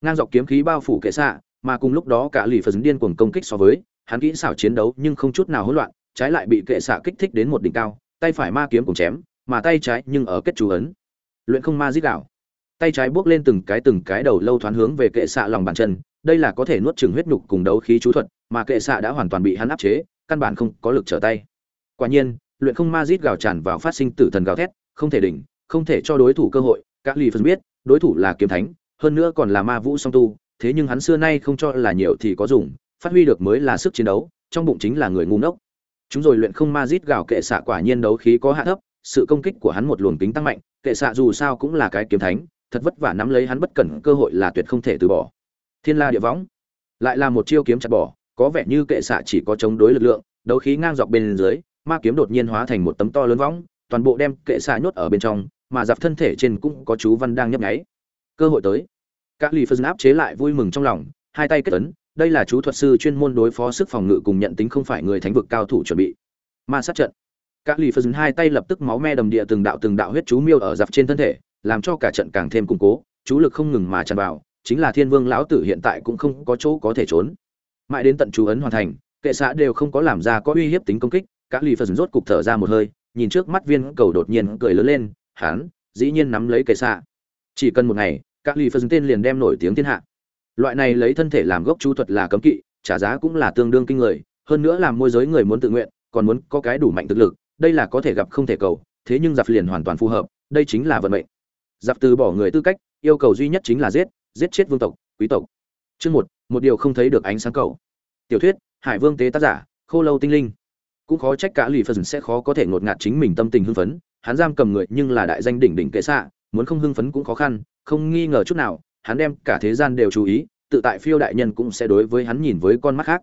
Ngang dọc kiếm khí bao phủ kệ xạ, mà cùng lúc đó cả lì phật điên cuồng công kích so với, hắn kỹ xảo chiến đấu nhưng không chút nào hỗn loạn trái lại bị kệ xạ kích thích đến một đỉnh cao, tay phải ma kiếm cùng chém, mà tay trái nhưng ở kết chú ấn. Luyện không ma giết đảo tay trái bước lên từng cái từng cái đầu lâu thoáng hướng về kệ xạ lòng bàn chân, đây là có thể nuốt chừng huyết nhục cùng đấu khí chú thuật, mà kệ xạ đã hoàn toàn bị hắn áp chế, căn bản không có lực trở tay. Quả nhiên, luyện không ma giết gào tràn vào phát sinh tử thần gào thét, không thể đỉnh, không thể cho đối thủ cơ hội, các lì phân biết, đối thủ là kiếm thánh, hơn nữa còn là ma vũ song tu, thế nhưng hắn xưa nay không cho là nhiều thì có dùng, phát huy được mới là sức chiến đấu, trong bụng chính là người ngu ngốc chúng rồi luyện không ma rít gào kệ xạ quả nhiên đấu khí có hạ thấp, sự công kích của hắn một luồng tính tăng mạnh, kệ xạ dù sao cũng là cái kiếm thánh, thật vất vả nắm lấy hắn bất cẩn, cơ hội là tuyệt không thể từ bỏ. Thiên la địa võng, lại là một chiêu kiếm chặt bỏ, có vẻ như kệ xạ chỉ có chống đối lực lượng, đấu khí ngang dọc bên dưới, ma kiếm đột nhiên hóa thành một tấm to lớn võng, toàn bộ đem kệ xạ nhốt ở bên trong, mà giặc thân thể trên cũng có chú văn đang nhấp nháy. Cơ hội tới. Các lì phân áp chế lại vui mừng trong lòng, hai tay kết ấn đây là chú thuật sư chuyên môn đối phó sức phòng ngự cùng nhận tính không phải người thánh vực cao thủ chuẩn bị. Ma sát trận. Các lì phân hai tay lập tức máu me đầm địa từng đạo từng đạo huyết chú miêu ở dạp trên thân thể, làm cho cả trận càng thêm củng cố, chú lực không ngừng mà tràn vào, chính là thiên vương lão tử hiện tại cũng không có chỗ có thể trốn. Mãi đến tận chú ấn hoàn thành, kệ xã đều không có làm ra có uy hiếp tính công kích các lì phân rốt cục thở ra một hơi, nhìn trước mắt viên cầu đột nhiên cười lớn lên hắn dĩ nhiên nắm lấy kệ xã chỉ cần một ngày các lì phân tên liền đem nổi tiếng thiên hạ loại này lấy thân thể làm gốc chú thuật là cấm kỵ, trả giá cũng là tương đương kinh người, hơn nữa làm môi giới người muốn tự nguyện, còn muốn có cái đủ mạnh thực lực, đây là có thể gặp không thể cầu, thế nhưng giặc liền hoàn toàn phù hợp, đây chính là vận mệnh. Giặc từ bỏ người tư cách, yêu cầu duy nhất chính là giết giết chết vương tộc, quý tộc. Chương một một điều không thấy được ánh sáng cầu. Tiểu thuyết, hải vương tế tác giả, khô lâu tinh linh. Cũng khó trách cả lì phần sẽ khó có thể ngột ngạt chính mình tâm tình hưng phấn, hắn giam cầm người nhưng là đại danh đỉnh đỉnh kệ xạ, muốn không hưng phấn cũng khó khăn, không nghi ngờ chút nào hắn đem cả thế gian đều chú ý, tự tại phiêu đại nhân cũng sẽ đối với hắn nhìn với con mắt khác.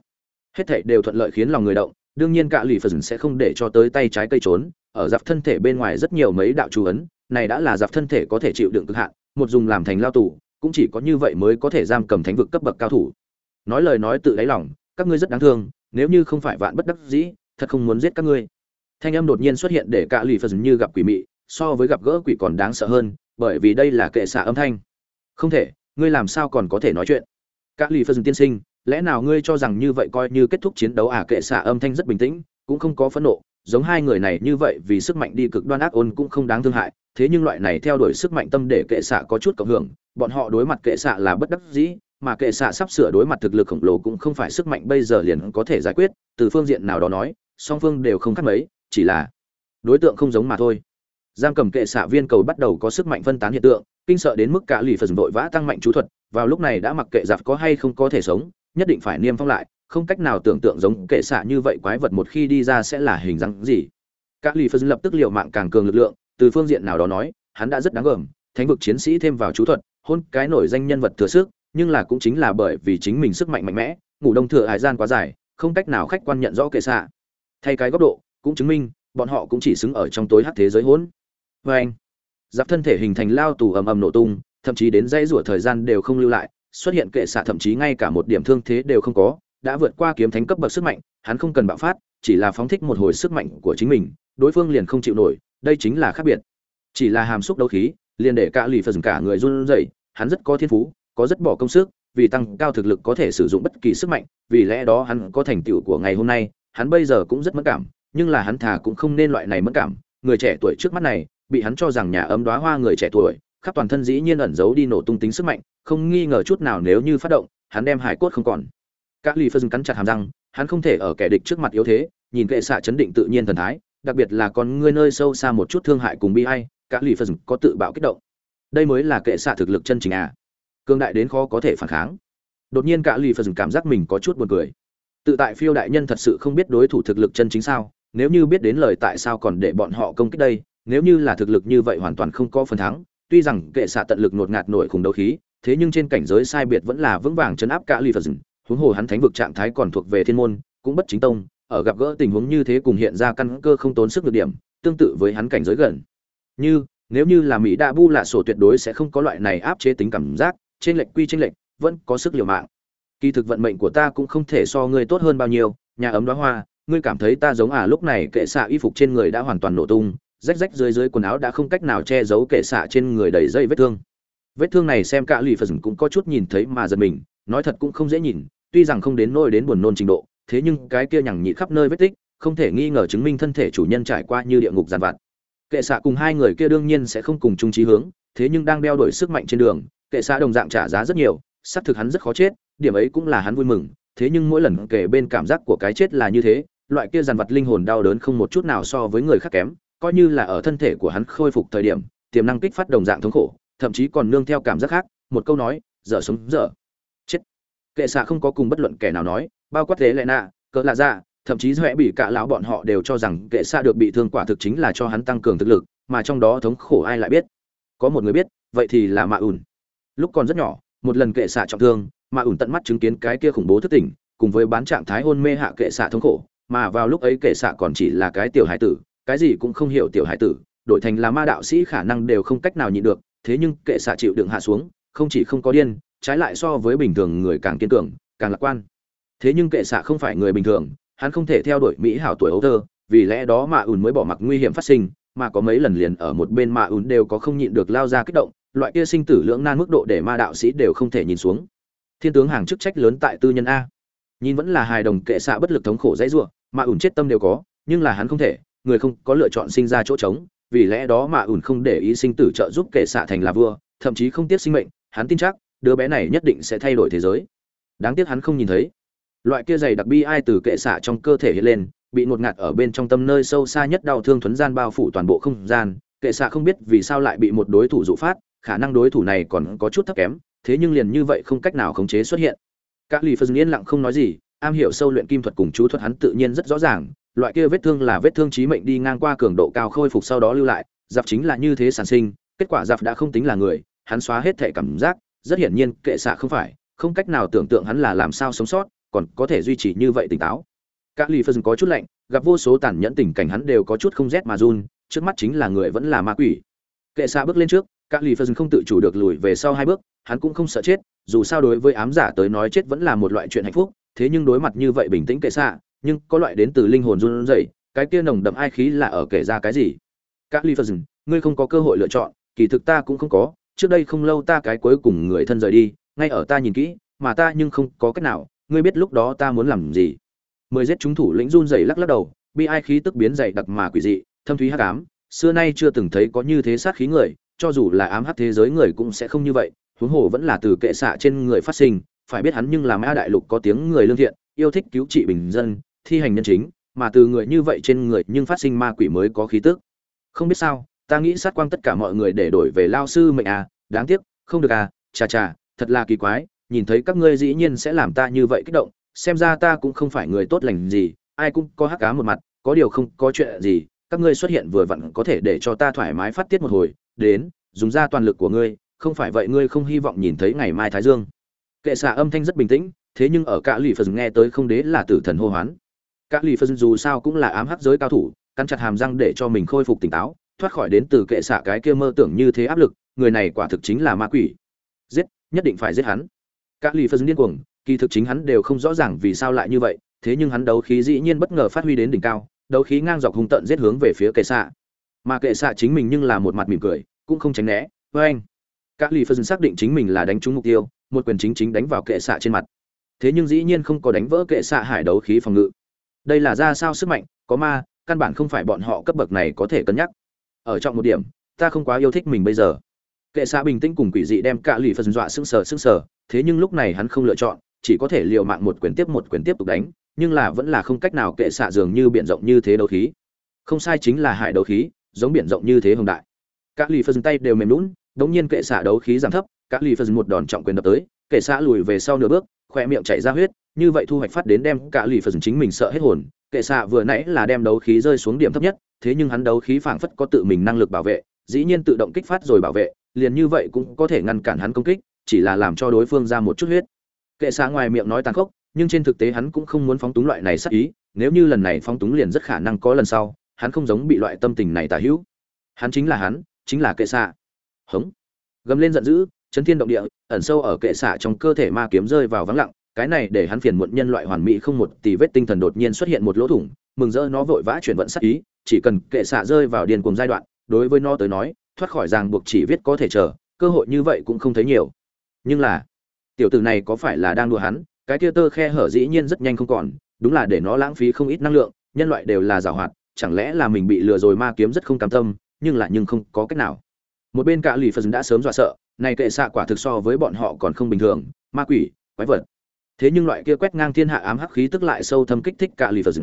Hết thảy đều thuận lợi khiến lòng người động, đương nhiên cả lì phần sẽ không để cho tới tay trái cây trốn, ở dạp thân thể bên ngoài rất nhiều mấy đạo chú ấn, này đã là dạp thân thể có thể chịu đựng cực hạn, một dùng làm thành lao tù, cũng chỉ có như vậy mới có thể giam cầm thánh vực cấp bậc cao thủ. Nói lời nói tự đáy lòng, các ngươi rất đáng thương, nếu như không phải vạn bất đắc dĩ, thật không muốn giết các ngươi. Thanh âm đột nhiên xuất hiện để cả lì phần như gặp quỷ mị, so với gặp gỡ quỷ còn đáng sợ hơn, bởi vì đây là kệ xạ âm thanh không thể, ngươi làm sao còn có thể nói chuyện? Các lì phân tiên sinh, lẽ nào ngươi cho rằng như vậy coi như kết thúc chiến đấu à kệ xạ âm thanh rất bình tĩnh, cũng không có phẫn nộ, giống hai người này như vậy vì sức mạnh đi cực đoan ác ôn cũng không đáng thương hại, thế nhưng loại này theo đuổi sức mạnh tâm để kệ xạ có chút cộng hưởng, bọn họ đối mặt kệ xạ là bất đắc dĩ, mà kệ xạ sắp sửa đối mặt thực lực khổng lồ cũng không phải sức mạnh bây giờ liền có thể giải quyết, từ phương diện nào đó nói, song phương đều không khác mấy, chỉ là đối tượng không giống mà thôi giam cầm kệ xạ viên cầu bắt đầu có sức mạnh phân tán hiện tượng, kinh sợ đến mức cả lì phần vội vã tăng mạnh chú thuật, vào lúc này đã mặc kệ giặc có hay không có thể sống, nhất định phải niêm phong lại, không cách nào tưởng tượng giống kệ xạ như vậy quái vật một khi đi ra sẽ là hình dáng gì. Cả lì phần lập tức liệu mạng càng cường lực lượng, từ phương diện nào đó nói, hắn đã rất đáng gờm, thánh vực chiến sĩ thêm vào chú thuật, hôn cái nổi danh nhân vật thừa sức, nhưng là cũng chính là bởi vì chính mình sức mạnh mạnh mẽ, ngủ đông thừa hải gian quá dài, không cách nào khách quan nhận rõ kệ xạ thay cái góc độ, cũng chứng minh, bọn họ cũng chỉ xứng ở trong tối hát thế giới hỗn vê anh, giáp thân thể hình thành lao tù ầm ầm nổ tung, thậm chí đến dây rủa thời gian đều không lưu lại, xuất hiện kệ xạ thậm chí ngay cả một điểm thương thế đều không có, đã vượt qua kiếm thánh cấp bậc sức mạnh, hắn không cần bạo phát, chỉ là phóng thích một hồi sức mạnh của chính mình, đối phương liền không chịu nổi, đây chính là khác biệt. Chỉ là hàm xúc đấu khí, liền để cả lì phần cả người run rẩy, hắn rất có thiên phú, có rất bỏ công sức, vì tăng cao thực lực có thể sử dụng bất kỳ sức mạnh, vì lẽ đó hắn có thành tựu của ngày hôm nay, hắn bây giờ cũng rất mất cảm, nhưng là hắn thà cũng không nên loại này mất cảm, người trẻ tuổi trước mắt này bị hắn cho rằng nhà ấm đóa hoa người trẻ tuổi, khắp toàn thân dĩ nhiên ẩn giấu đi nổ tung tính sức mạnh, không nghi ngờ chút nào nếu như phát động, hắn đem hải cốt không còn. Các Lý phân cắn chặt hàm răng, hắn không thể ở kẻ địch trước mặt yếu thế, nhìn kệ xạ chấn định tự nhiên thần thái, đặc biệt là con ngươi nơi sâu xa một chút thương hại cùng bi ai, các Lý phân có tự bạo kích động. Đây mới là kệ xạ thực lực chân chính à? Cương đại đến khó có thể phản kháng. Đột nhiên cả Lý phân cảm giác mình có chút buồn cười. Tự tại phiêu đại nhân thật sự không biết đối thủ thực lực chân chính sao, nếu như biết đến lời tại sao còn để bọn họ công kích đây nếu như là thực lực như vậy hoàn toàn không có phần thắng, tuy rằng kệ xạ tận lực nột ngạt nổi khủng đấu khí, thế nhưng trên cảnh giới sai biệt vẫn là vững vàng chấn áp cả lì phân huống hồ hắn thánh vực trạng thái còn thuộc về thiên môn, cũng bất chính tông, ở gặp gỡ tình huống như thế cùng hiện ra căn cơ không tốn sức được điểm, tương tự với hắn cảnh giới gần. Như, nếu như là mỹ đa bu lạ sổ tuyệt đối sẽ không có loại này áp chế tính cảm giác, trên lệnh quy trên lệnh vẫn có sức liều mạng. Kỳ thực vận mệnh của ta cũng không thể so ngươi tốt hơn bao nhiêu, nhà ấm đóa hoa, ngươi cảm thấy ta giống à lúc này kệ xạ y phục trên người đã hoàn toàn nổ tung rách rách dưới dưới quần áo đã không cách nào che giấu kệ xạ trên người đầy dây vết thương. Vết thương này xem cả lì phật cũng có chút nhìn thấy mà giật mình, nói thật cũng không dễ nhìn, tuy rằng không đến nỗi đến buồn nôn trình độ, thế nhưng cái kia nhằng nhị khắp nơi vết tích, không thể nghi ngờ chứng minh thân thể chủ nhân trải qua như địa ngục giàn vặt. Kệ xạ cùng hai người kia đương nhiên sẽ không cùng chung trí hướng, thế nhưng đang đeo đổi sức mạnh trên đường kệ xạ đồng dạng trả giá rất nhiều, xác thực hắn rất khó chết, điểm ấy cũng là hắn vui mừng, thế nhưng mỗi lần kể bên cảm giác của cái chết là như thế, loại kia giàn vật linh hồn đau đớn không một chút nào so với người khác kém coi như là ở thân thể của hắn khôi phục thời điểm, tiềm năng kích phát đồng dạng thống khổ, thậm chí còn nương theo cảm giác khác, một câu nói, dở sống dở. Chết. Kệ xạ không có cùng bất luận kẻ nào nói, bao quát thế lệ nạ, cỡ lạ dạ thậm chí doẹ bị cả lão bọn họ đều cho rằng kệ xạ được bị thương quả thực chính là cho hắn tăng cường thực lực, mà trong đó thống khổ ai lại biết? Có một người biết, vậy thì là mạ ủn lúc còn rất nhỏ, một lần kệ xạ trọng thương mạ ủn tận mắt chứng kiến cái kia khủng bố thức tỉnh, cùng với bán trạng thái hôn mê hạ kệ xạ thống khổ, mà vào lúc ấy kệ xạ còn chỉ là cái tiểu hải tử cái gì cũng không hiểu tiểu hải tử, đổi thành là ma đạo sĩ khả năng đều không cách nào nhịn được, thế nhưng kệ xạ chịu đựng hạ xuống, không chỉ không có điên, trái lại so với bình thường người càng kiên cường, càng lạc quan. Thế nhưng kệ xạ không phải người bình thường, hắn không thể theo đuổi mỹ hảo tuổi ấu thơ, vì lẽ đó mà ùn mới bỏ mặc nguy hiểm phát sinh, mà có mấy lần liền ở một bên mà ùn đều có không nhịn được lao ra kích động, loại kia sinh tử lưỡng nan mức độ để ma đạo sĩ đều không thể nhìn xuống. Thiên tướng hàng chức trách lớn tại tư nhân a. Nhìn vẫn là hài đồng kệ xạ bất lực thống khổ dãy ruộng, mà ùn chết tâm đều có, nhưng là hắn không thể người không có lựa chọn sinh ra chỗ trống, vì lẽ đó mà ủn không để ý sinh tử trợ giúp kệ xạ thành là vua, thậm chí không tiếc sinh mệnh, hắn tin chắc, đứa bé này nhất định sẽ thay đổi thế giới. Đáng tiếc hắn không nhìn thấy. Loại kia dày đặc bi ai từ kệ xạ trong cơ thể hiện lên, bị ngột ngạt ở bên trong tâm nơi sâu xa nhất đau thương thuấn gian bao phủ toàn bộ không gian. Kệ xạ không biết vì sao lại bị một đối thủ dụ phát, khả năng đối thủ này còn có chút thấp kém, thế nhưng liền như vậy không cách nào khống chế xuất hiện. Các lì phân yên lặng không nói gì, am hiểu sâu luyện kim thuật cùng chú thuật hắn tự nhiên rất rõ ràng loại kia vết thương là vết thương chí mệnh đi ngang qua cường độ cao khôi phục sau đó lưu lại giặc chính là như thế sản sinh, kết quả giặc đã không tính là người, hắn xóa hết thể cảm giác, rất hiển nhiên kệ xạ không phải, không cách nào tưởng tượng hắn là làm sao sống sót, còn có thể duy trì như vậy tỉnh táo. Các Lý phân có chút lạnh, gặp vô số tàn nhẫn tình cảnh hắn đều có chút không rét mà run, trước mắt chính là người vẫn là ma quỷ. Kệ xạ bước lên trước, các Lý phân không tự chủ được lùi về sau hai bước, hắn cũng không sợ chết, dù sao đối với ám giả tới nói chết vẫn là một loại chuyện hạnh phúc, thế nhưng đối mặt như vậy bình tĩnh kệ xạ nhưng có loại đến từ linh hồn run rẩy, cái kia nồng đậm ai khí là ở kể ra cái gì? Các lì ngươi không có cơ hội lựa chọn, kỳ thực ta cũng không có, trước đây không lâu ta cái cuối cùng người thân rời đi, ngay ở ta nhìn kỹ, mà ta nhưng không có cách nào, ngươi biết lúc đó ta muốn làm gì? Mười giết chúng thủ lĩnh run rẩy lắc lắc đầu, bi ai khí tức biến dày đặc mà quỷ dị, thâm thúy hắc ám, xưa nay chưa từng thấy có như thế sát khí người, cho dù là ám hắc thế giới người cũng sẽ không như vậy, huống hồ vẫn là từ kệ xạ trên người phát sinh, phải biết hắn nhưng là ma đại lục có tiếng người lương thiện yêu thích cứu trị bình dân, thi hành nhân chính, mà từ người như vậy trên người nhưng phát sinh ma quỷ mới có khí tức. Không biết sao, ta nghĩ sát quang tất cả mọi người để đổi về lao sư mệnh à đáng tiếc, không được à chà chà, thật là kỳ quái, nhìn thấy các ngươi dĩ nhiên sẽ làm ta như vậy kích động, xem ra ta cũng không phải người tốt lành gì, ai cũng có hắc cá một mặt, có điều không có chuyện gì, các ngươi xuất hiện vừa vặn có thể để cho ta thoải mái phát tiết một hồi, đến, dùng ra toàn lực của ngươi, không phải vậy ngươi không hy vọng nhìn thấy ngày mai thái dương. Kệ xạ âm thanh rất bình tĩnh thế nhưng ở cả lì phật nghe tới không đế là tử thần hô hoán. Cả lì phật dù sao cũng là ám hắc giới cao thủ, cắn chặt hàm răng để cho mình khôi phục tỉnh táo, thoát khỏi đến từ kệ xạ cái kia mơ tưởng như thế áp lực, người này quả thực chính là ma quỷ. Giết, nhất định phải giết hắn. Cả lì phân điên cuồng, kỳ thực chính hắn đều không rõ ràng vì sao lại như vậy, thế nhưng hắn đấu khí dĩ nhiên bất ngờ phát huy đến đỉnh cao, đấu khí ngang dọc hung tận giết hướng về phía kệ xạ. Mà kệ xạ chính mình nhưng là một mặt mỉm cười, cũng không tránh né. Với anh các lì phân xác định chính mình là đánh trúng mục tiêu, một quyền chính chính đánh vào kệ xạ trên mặt thế nhưng dĩ nhiên không có đánh vỡ kệ xạ hải đấu khí phòng ngự. Đây là ra sao sức mạnh, có ma, căn bản không phải bọn họ cấp bậc này có thể cân nhắc. Ở trọng một điểm, ta không quá yêu thích mình bây giờ. Kệ xạ bình tĩnh cùng quỷ dị đem cạ lì phần dọa sững sờ sững sờ, thế nhưng lúc này hắn không lựa chọn, chỉ có thể liều mạng một quyền tiếp một quyền tiếp tục đánh, nhưng là vẫn là không cách nào kệ xạ dường như biển rộng như thế đấu khí. Không sai chính là hải đấu khí, giống biển rộng như thế hồng đại. Cạ lì phân tay đều mềm lún đống nhiên kệ xạ đấu khí giảm thấp cạ lì phân một đòn trọng quyền đập tới, kệ xạ lùi về sau nửa bước khoe miệng chảy ra huyết, như vậy thu hoạch phát đến đem cả lì phần chính mình sợ hết hồn. Kệ xạ vừa nãy là đem đấu khí rơi xuống điểm thấp nhất, thế nhưng hắn đấu khí phảng phất có tự mình năng lực bảo vệ, dĩ nhiên tự động kích phát rồi bảo vệ, liền như vậy cũng có thể ngăn cản hắn công kích, chỉ là làm cho đối phương ra một chút huyết. Kệ xạ ngoài miệng nói tàn khốc, nhưng trên thực tế hắn cũng không muốn phóng túng loại này sát ý, nếu như lần này phóng túng liền rất khả năng có lần sau, hắn không giống bị loại tâm tình này tả hữu. Hắn chính là hắn, chính là kệ xạ. Hống. Gầm lên giận dữ chấn thiên động địa, ẩn sâu ở kệ xạ trong cơ thể ma kiếm rơi vào vắng lặng. Cái này để hắn phiền muộn nhân loại hoàn mỹ không một tì vết tinh thần đột nhiên xuất hiện một lỗ thủng, mừng rỡ nó vội vã chuyển vận sát ý, chỉ cần kệ xạ rơi vào điền cùng giai đoạn, đối với nó tới nói, thoát khỏi ràng buộc chỉ viết có thể chờ, cơ hội như vậy cũng không thấy nhiều. Nhưng là, tiểu tử này có phải là đang đùa hắn? Cái kia tơ khe hở dĩ nhiên rất nhanh không còn, đúng là để nó lãng phí không ít năng lượng, nhân loại đều là giảo hoạt, chẳng lẽ là mình bị lừa rồi ma kiếm rất không cam tâm, nhưng là nhưng không có cách nào. Một bên cả lì phật đã sớm dọa sợ này kệ xạ quả thực so với bọn họ còn không bình thường, ma quỷ, quái vật. Thế nhưng loại kia quét ngang thiên hạ ám hắc khí tức lại sâu thâm kích thích cả lì phật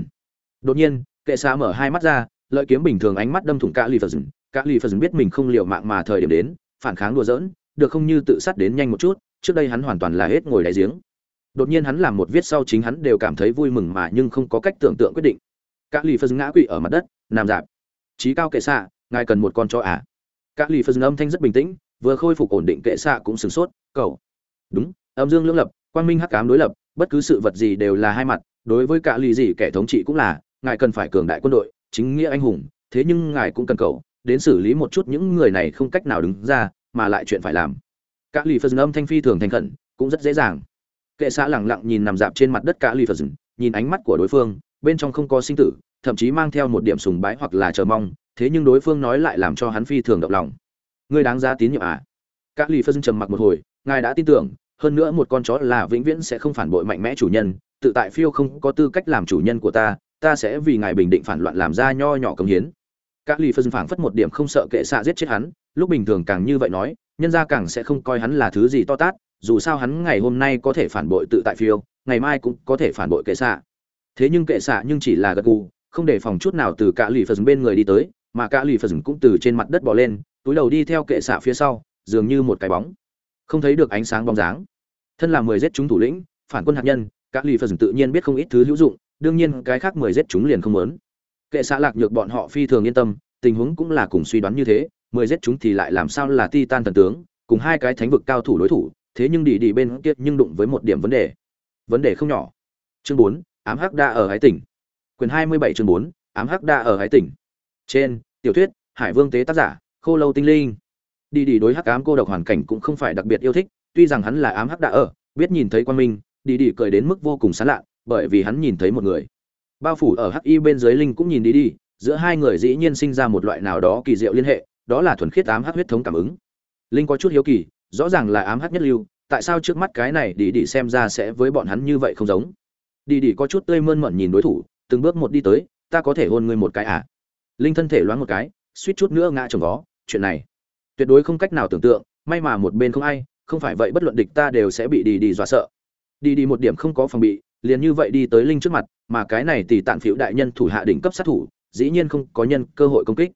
đột nhiên, kệ xạ mở hai mắt ra, lợi kiếm bình thường ánh mắt đâm thủng cả lì phật cả lì phật biết mình không liều mạng mà thời điểm đến, phản kháng đùa giỡn, được không như tự sát đến nhanh một chút, trước đây hắn hoàn toàn là hết ngồi đáy giếng. Đột nhiên hắn làm một viết sau chính hắn đều cảm thấy vui mừng mà nhưng không có cách tưởng tượng quyết định. Cả lì phật ngã quỵ ở mặt đất, nằm dạp. Trí cao kệ xạ, ngài cần một con chó à? Cả lì phật âm thanh rất bình tĩnh vừa khôi phục ổn định kệ xạ cũng sửng sốt, cầu. Đúng, âm dương lưỡng lập, quang minh hắc cám đối lập, bất cứ sự vật gì đều là hai mặt, đối với cả lì gì kẻ thống trị cũng là, ngài cần phải cường đại quân đội, chính nghĩa anh hùng, thế nhưng ngài cũng cần cầu, đến xử lý một chút những người này không cách nào đứng ra, mà lại chuyện phải làm. Cả lì phật âm thanh phi thường thành khẩn, cũng rất dễ dàng. Kệ xã lẳng lặng nhìn nằm dạp trên mặt đất cả lì phật, nhìn ánh mắt của đối phương, bên trong không có sinh tử, thậm chí mang theo một điểm sùng bái hoặc là chờ mong, thế nhưng đối phương nói lại làm cho hắn phi thường động lòng ngươi đáng ra tín nhiệm à? Các lì phân trầm mặc một hồi, ngài đã tin tưởng, hơn nữa một con chó là vĩnh viễn sẽ không phản bội mạnh mẽ chủ nhân, tự tại phiêu không có tư cách làm chủ nhân của ta ta sẽ vì ngài bình định phản loạn làm ra nho nhỏ cống hiến. Các lì phân phảng phất một điểm không sợ kệ xạ giết chết hắn, lúc bình thường càng như vậy nói, nhân ra càng sẽ không coi hắn là thứ gì to tát, dù sao hắn ngày hôm nay có thể phản bội tự tại phiêu, ngày mai cũng có thể phản bội kệ xạ. Thế nhưng kệ xạ nhưng chỉ là gật gù, không để phòng chút nào từ cả lì phật bên người đi tới, mà cả lì phật cũng từ trên mặt đất bỏ lên túi đầu đi theo kệ xạ phía sau, dường như một cái bóng. Không thấy được ánh sáng bóng dáng. Thân là mười giết chúng thủ lĩnh, phản quân hạt nhân các lì phật tự nhiên biết không ít thứ hữu dụng, đương nhiên cái khác mười giết chúng liền không lớn kệ xạ lạc nhược bọn họ phi thường yên tâm, tình huống cũng là cùng suy đoán như thế, mười giết chúng thì lại làm sao là ti tan thần tướng, cùng hai cái thánh vực cao thủ đối thủ, thế nhưng đi đi bên kia nhưng đụng với một điểm vấn đề. Vấn đề không nhỏ. Chương bốn, ám hắc đa ở hải tỉnh. Quyền hai mươi bảy chương bốn, ám hắc đa ở hải tỉnh. Trên, tiểu thuyết, hải vương tế tác giả khô lâu tinh linh. Đi đi đối hắc ám cô độc hoàn cảnh cũng không phải đặc biệt yêu thích, tuy rằng hắn là ám hắc đã ở, biết nhìn thấy quan minh, đi đi cười đến mức vô cùng sán lạ, bởi vì hắn nhìn thấy một người. Bao phủ ở hắc y bên dưới linh cũng nhìn đi đi, giữa hai người dĩ nhiên sinh ra một loại nào đó kỳ diệu liên hệ, đó là thuần khiết ám hắc huyết thống cảm ứng. Linh có chút hiếu kỳ, rõ ràng là ám hắc nhất lưu, tại sao trước mắt cái này đi đi xem ra sẽ với bọn hắn như vậy không giống? Đi đi có chút tươi mơn mởn nhìn đối thủ, từng bước một đi tới, ta có thể hôn ngươi một cái à? Linh thân thể loáng một cái, suýt chút nữa ngã chồng vó chuyện này. Tuyệt đối không cách nào tưởng tượng, may mà một bên không ai, không phải vậy bất luận địch ta đều sẽ bị đi đi dọa sợ. Đi đi một điểm không có phòng bị, liền như vậy đi tới linh trước mặt, mà cái này tỷ tạn phiếu đại nhân thủ hạ đỉnh cấp sát thủ, dĩ nhiên không có nhân cơ hội công kích.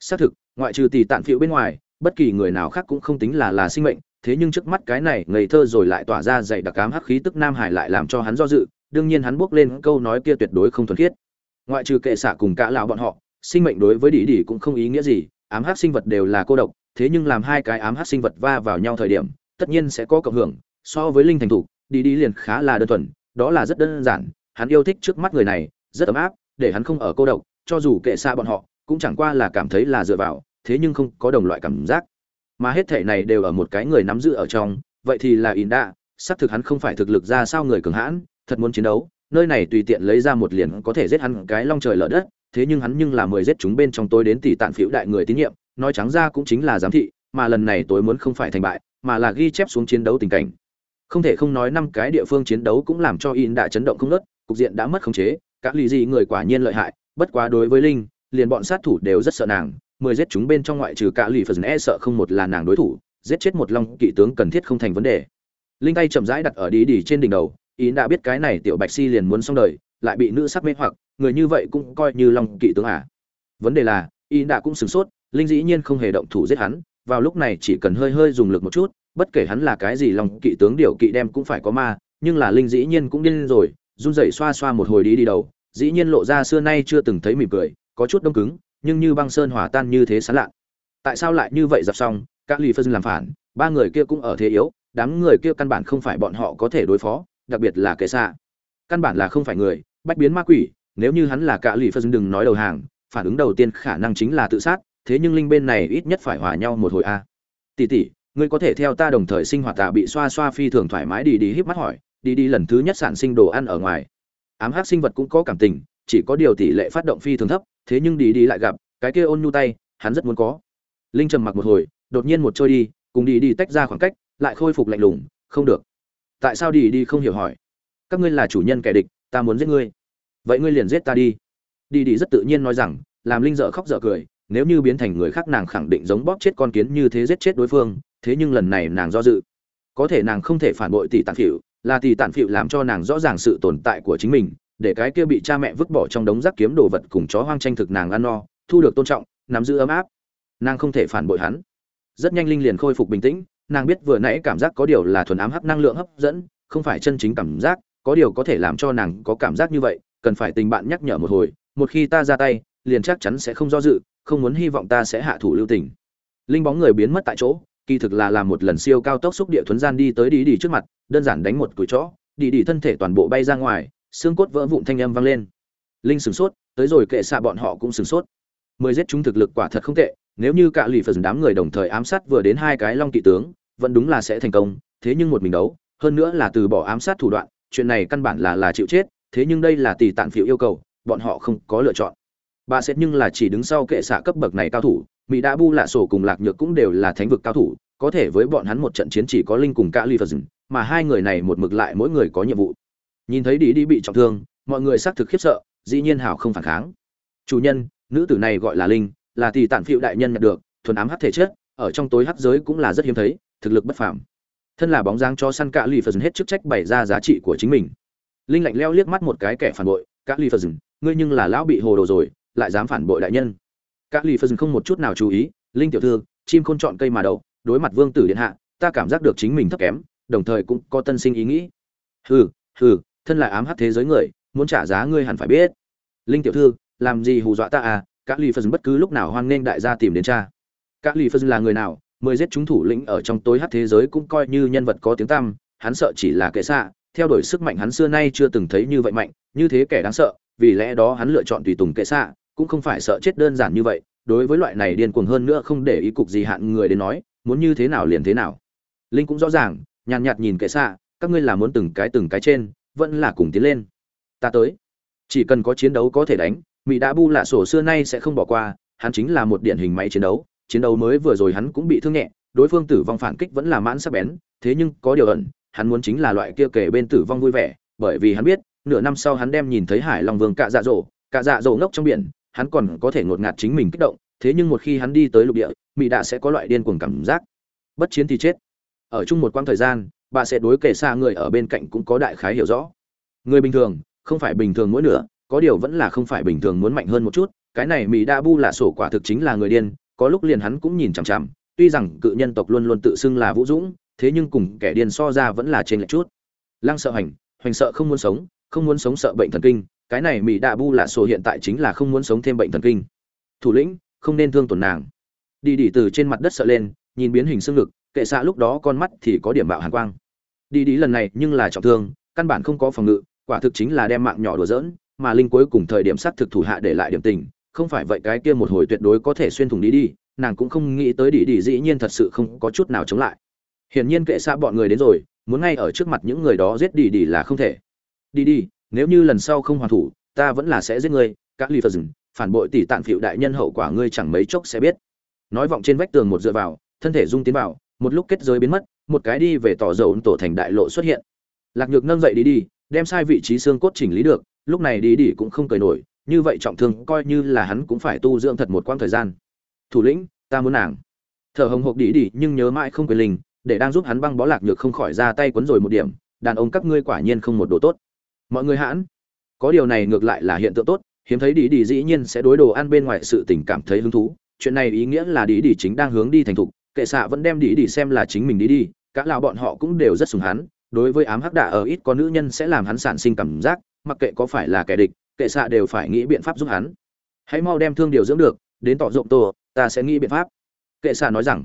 Xác thực, ngoại trừ tỷ tạn phiếu bên ngoài, bất kỳ người nào khác cũng không tính là là sinh mệnh, thế nhưng trước mắt cái này ngây thơ rồi lại tỏa ra dày đặc cám hắc khí tức nam hải lại làm cho hắn do dự, đương nhiên hắn bước lên câu nói kia tuyệt đối không thuần khiết. Ngoại trừ kệ xạ cùng cả lão bọn họ, sinh mệnh đối với đi đi cũng không ý nghĩa gì ám hắc sinh vật đều là cô độc, thế nhưng làm hai cái ám hắc sinh vật va vào nhau thời điểm, tất nhiên sẽ có cộng hưởng, so với linh thành thủ, đi đi liền khá là đơn thuần, đó là rất đơn giản, hắn yêu thích trước mắt người này, rất ấm áp, để hắn không ở cô độc, cho dù kệ xa bọn họ, cũng chẳng qua là cảm thấy là dựa vào, thế nhưng không có đồng loại cảm giác. Mà hết thể này đều ở một cái người nắm giữ ở trong, vậy thì là in đa xác thực hắn không phải thực lực ra sao người cường hãn, thật muốn chiến đấu, nơi này tùy tiện lấy ra một liền có thể giết hắn cái long trời lở đất thế nhưng hắn nhưng là mười giết chúng bên trong tôi đến tỷ tạn phiếu đại người tín nhiệm, nói trắng ra cũng chính là giám thị, mà lần này tôi muốn không phải thành bại, mà là ghi chép xuống chiến đấu tình cảnh. Không thể không nói năm cái địa phương chiến đấu cũng làm cho in đã chấn động không ngớt, cục diện đã mất khống chế các lì gì người quả nhiên lợi hại, bất quá đối với linh, liền bọn sát thủ đều rất sợ nàng, mười giết chúng bên trong ngoại trừ cả lì phần e sợ không một là nàng đối thủ, giết chết một long kỵ tướng cần thiết không thành vấn đề. Linh tay chậm rãi đặt ở đi đi trên đỉnh đầu ý đã biết cái này tiểu bạch si liền muốn xong đời lại bị nữ sắc mê hoặc, người như vậy cũng coi như long kỵ tướng à. Vấn đề là, y đã cũng sửng sốt, linh dĩ nhiên không hề động thủ giết hắn, vào lúc này chỉ cần hơi hơi dùng lực một chút, bất kể hắn là cái gì long kỵ tướng điều kỵ đem cũng phải có ma, nhưng là linh dĩ nhiên cũng điên rồi, run rẩy xoa xoa một hồi đi đi đầu, dĩ nhiên lộ ra xưa nay chưa từng thấy mỉm cười, có chút đông cứng, nhưng như băng sơn hòa tan như thế sán lạ. Tại sao lại như vậy dập xong, các lì phân làm phản, ba người kia cũng ở thế yếu, đám người kia căn bản không phải bọn họ có thể đối phó, đặc biệt là kẻ xạ căn bản là không phải người, bách biến ma quỷ, nếu như hắn là cả lì phân đừng nói đầu hàng, phản ứng đầu tiên khả năng chính là tự sát, thế nhưng linh bên này ít nhất phải hòa nhau một hồi a. À. Tỷ tỷ, ngươi có thể theo ta đồng thời sinh hoạt tạ bị xoa xoa phi thường thoải mái đi đi híp mắt hỏi, đi đi lần thứ nhất sản sinh đồ ăn ở ngoài. Ám hắc sinh vật cũng có cảm tình, chỉ có điều tỷ lệ phát động phi thường thấp, thế nhưng đi đi lại gặp, cái kia ôn nhu tay, hắn rất muốn có. Linh trầm mặc một hồi, đột nhiên một trôi đi, cùng đi đi tách ra khoảng cách, lại khôi phục lạnh lùng, không được. Tại sao đi đi không hiểu hỏi? Các ngươi là chủ nhân kẻ địch, ta muốn giết ngươi. Vậy ngươi liền giết ta đi. Đi đi rất tự nhiên nói rằng, làm linh dở khóc dở cười, nếu như biến thành người khác nàng khẳng định giống bóp chết con kiến như thế giết chết đối phương, thế nhưng lần này nàng do dự. Có thể nàng không thể phản bội tỷ tàn phịu là tỷ tàn phịu làm cho nàng rõ ràng sự tồn tại của chính mình, để cái kia bị cha mẹ vứt bỏ trong đống rác kiếm đồ vật cùng chó hoang tranh thực nàng ăn no, thu được tôn trọng, nắm giữ ấm áp. Nàng không thể phản bội hắn. Rất nhanh linh liền khôi phục bình tĩnh, nàng biết vừa nãy cảm giác có điều là thuần ám hấp năng lượng hấp dẫn, không phải chân chính cảm giác có điều có thể làm cho nàng có cảm giác như vậy, cần phải tình bạn nhắc nhở một hồi, một khi ta ra tay, liền chắc chắn sẽ không do dự, không muốn hy vọng ta sẽ hạ thủ lưu tình. Linh bóng người biến mất tại chỗ, kỳ thực là làm một lần siêu cao tốc xúc địa thuấn gian đi tới đi đi trước mặt, đơn giản đánh một cùi chó, đi đi thân thể toàn bộ bay ra ngoài, xương cốt vỡ vụn thanh âm vang lên. Linh sửng sốt, tới rồi kệ xạ bọn họ cũng sửng sốt. Mười giết chúng thực lực quả thật không tệ, nếu như cả lì phần đám người đồng thời ám sát vừa đến hai cái long kỵ tướng, vẫn đúng là sẽ thành công, thế nhưng một mình đấu, hơn nữa là từ bỏ ám sát thủ đoạn chuyện này căn bản là là chịu chết, thế nhưng đây là tỷ tạn phiệu yêu cầu, bọn họ không có lựa chọn. Bà xét nhưng là chỉ đứng sau kệ xạ cấp bậc này cao thủ, mỹ đã bu lạ sổ cùng lạc nhược cũng đều là thánh vực cao thủ, có thể với bọn hắn một trận chiến chỉ có linh cùng cả li mà hai người này một mực lại mỗi người có nhiệm vụ. Nhìn thấy đi đi bị trọng thương, mọi người xác thực khiếp sợ, dĩ nhiên hảo không phản kháng. Chủ nhân, nữ tử này gọi là linh, là tỷ tản phiệu đại nhân nhận được, thuần ám hắc thể chất, ở trong tối hắc giới cũng là rất hiếm thấy, thực lực bất phàm thân là bóng dáng cho săn cả lì phần hết chức trách bày ra giá trị của chính mình. Linh lạnh leo liếc mắt một cái kẻ phản bội cả lì phần ngươi nhưng là lão bị hồ đồ rồi, lại dám phản bội đại nhân. Cả lì phần không một chút nào chú ý, linh tiểu thư, chim khôn chọn cây mà đậu, đối mặt vương tử điện hạ, ta cảm giác được chính mình thấp kém, đồng thời cũng có tân sinh ý nghĩ. Hừ hừ, thân là ám hắc thế giới người, muốn trả giá ngươi hẳn phải biết. Linh tiểu thư, làm gì hù dọa ta à? Các lì phân bất cứ lúc nào hoan nghênh đại gia tìm đến cha. Các lì phân là người nào mười giết chúng thủ lĩnh ở trong tối hát thế giới cũng coi như nhân vật có tiếng tăm, hắn sợ chỉ là kẻ xạ, theo đuổi sức mạnh hắn xưa nay chưa từng thấy như vậy mạnh, như thế kẻ đáng sợ, vì lẽ đó hắn lựa chọn tùy tùng kẻ xạ, cũng không phải sợ chết đơn giản như vậy, đối với loại này điên cuồng hơn nữa không để ý cục gì hạn người đến nói, muốn như thế nào liền thế nào. Linh cũng rõ ràng, nhàn nhạt nhìn kẻ xạ, các ngươi là muốn từng cái từng cái trên, vẫn là cùng tiến lên. Ta tới. Chỉ cần có chiến đấu có thể đánh mỹ đã bu lạ sổ xưa nay sẽ không bỏ qua, hắn chính là một điển hình máy chiến đấu chiến đấu mới vừa rồi hắn cũng bị thương nhẹ đối phương tử vong phản kích vẫn là mãn sắc bén thế nhưng có điều ẩn hắn muốn chính là loại kia kể bên tử vong vui vẻ bởi vì hắn biết nửa năm sau hắn đem nhìn thấy hải long vương cạ dạ rồ, cạ dạ rồ ngốc trong biển hắn còn có thể ngột ngạt chính mình kích động thế nhưng một khi hắn đi tới lục địa mỹ đã sẽ có loại điên cuồng cảm giác. Bất chiến thì chết. Ở chung một quãng thời gian bà sẽ đối kể xa người ở bên cạnh cũng có đại khái hiểu rõ. Người bình thường không phải bình thường mỗi nửa có điều vẫn là không phải bình thường muốn mạnh hơn một chút cái này mỹ đa bu là sổ quả thực chính là người điên có lúc liền hắn cũng nhìn chằm chằm, tuy rằng cự nhân tộc luôn luôn tự xưng là vũ dũng, thế nhưng cùng kẻ điên so ra vẫn là trên lệch chút. Lăng sợ hành, hoành sợ không muốn sống, không muốn sống sợ bệnh thần kinh, cái này mỹ đa bu là sổ hiện tại chính là không muốn sống thêm bệnh thần kinh. Thủ lĩnh, không nên thương tổn nàng. Đi đi từ trên mặt đất sợ lên, nhìn biến hình xương ngực, kệ xạ lúc đó con mắt thì có điểm bạo hàn quang. Đi đi lần này nhưng là trọng thương, căn bản không có phòng ngự, quả thực chính là đem mạng nhỏ đùa giỡn, mà linh cuối cùng thời điểm sát thực thủ hạ để lại điểm tình không phải vậy cái kia một hồi tuyệt đối có thể xuyên thủng đi đi, nàng cũng không nghĩ tới đi đi dĩ nhiên thật sự không có chút nào chống lại. Hiển nhiên kệ xa bọn người đến rồi, muốn ngay ở trước mặt những người đó giết đi đi là không thể. Đi đi, nếu như lần sau không hoàn thủ, ta vẫn là sẽ giết ngươi các lì phật phản bội tỷ tạng phịu đại nhân hậu quả ngươi chẳng mấy chốc sẽ biết. Nói vọng trên vách tường một dựa vào, thân thể rung tiến vào, một lúc kết giới biến mất, một cái đi về tỏ dầu tổ thành đại lộ xuất hiện. Lạc nhược nâng dậy đi đi, đem sai vị trí xương cốt chỉnh lý được, lúc này đi đi cũng không cười nổi như vậy trọng thương coi như là hắn cũng phải tu dưỡng thật một quãng thời gian. Thủ lĩnh, ta muốn nàng. Thở hồng hộc đi đi nhưng nhớ mãi không quyền linh, để đang giúp hắn băng bó lạc nhược không khỏi ra tay quấn rồi một điểm, đàn ông các ngươi quả nhiên không một đồ tốt. Mọi người hãn. Có điều này ngược lại là hiện tượng tốt, hiếm thấy đi đi dĩ nhiên sẽ đối đồ ăn bên ngoài sự tình cảm thấy hứng thú. Chuyện này ý nghĩa là đi đi chính đang hướng đi thành thục, kệ xạ vẫn đem đi đi xem là chính mình đi đi cả lão bọn họ cũng đều rất sùng hắn, đối với ám hắc đạ ở ít có nữ nhân sẽ làm hắn sản sinh cảm giác, mặc kệ có phải là kẻ địch kệ xạ đều phải nghĩ biện pháp giúp hắn. Hãy mau đem thương điều dưỡng được, đến tỏ rộng tổ, ta sẽ nghĩ biện pháp. Kệ xạ nói rằng,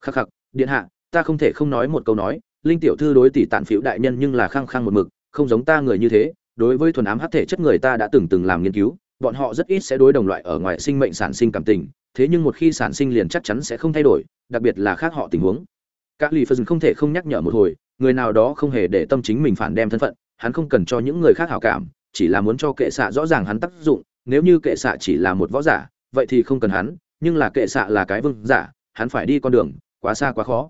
khắc khắc, điện hạ, ta không thể không nói một câu nói, linh tiểu thư đối tỷ tản phiếu đại nhân nhưng là khăng khăng một mực, không giống ta người như thế, đối với thuần ám hắc thể chất người ta đã từng từng làm nghiên cứu, bọn họ rất ít sẽ đối đồng loại ở ngoài sinh mệnh sản sinh cảm tình, thế nhưng một khi sản sinh liền chắc chắn sẽ không thay đổi, đặc biệt là khác họ tình huống. Các lì phân không thể không nhắc nhở một hồi, người nào đó không hề để tâm chính mình phản đem thân phận, hắn không cần cho những người khác hảo cảm chỉ là muốn cho kệ xạ rõ ràng hắn tác dụng, nếu như kệ xạ chỉ là một võ giả, vậy thì không cần hắn, nhưng là kệ xạ là cái vương giả, hắn phải đi con đường, quá xa quá khó.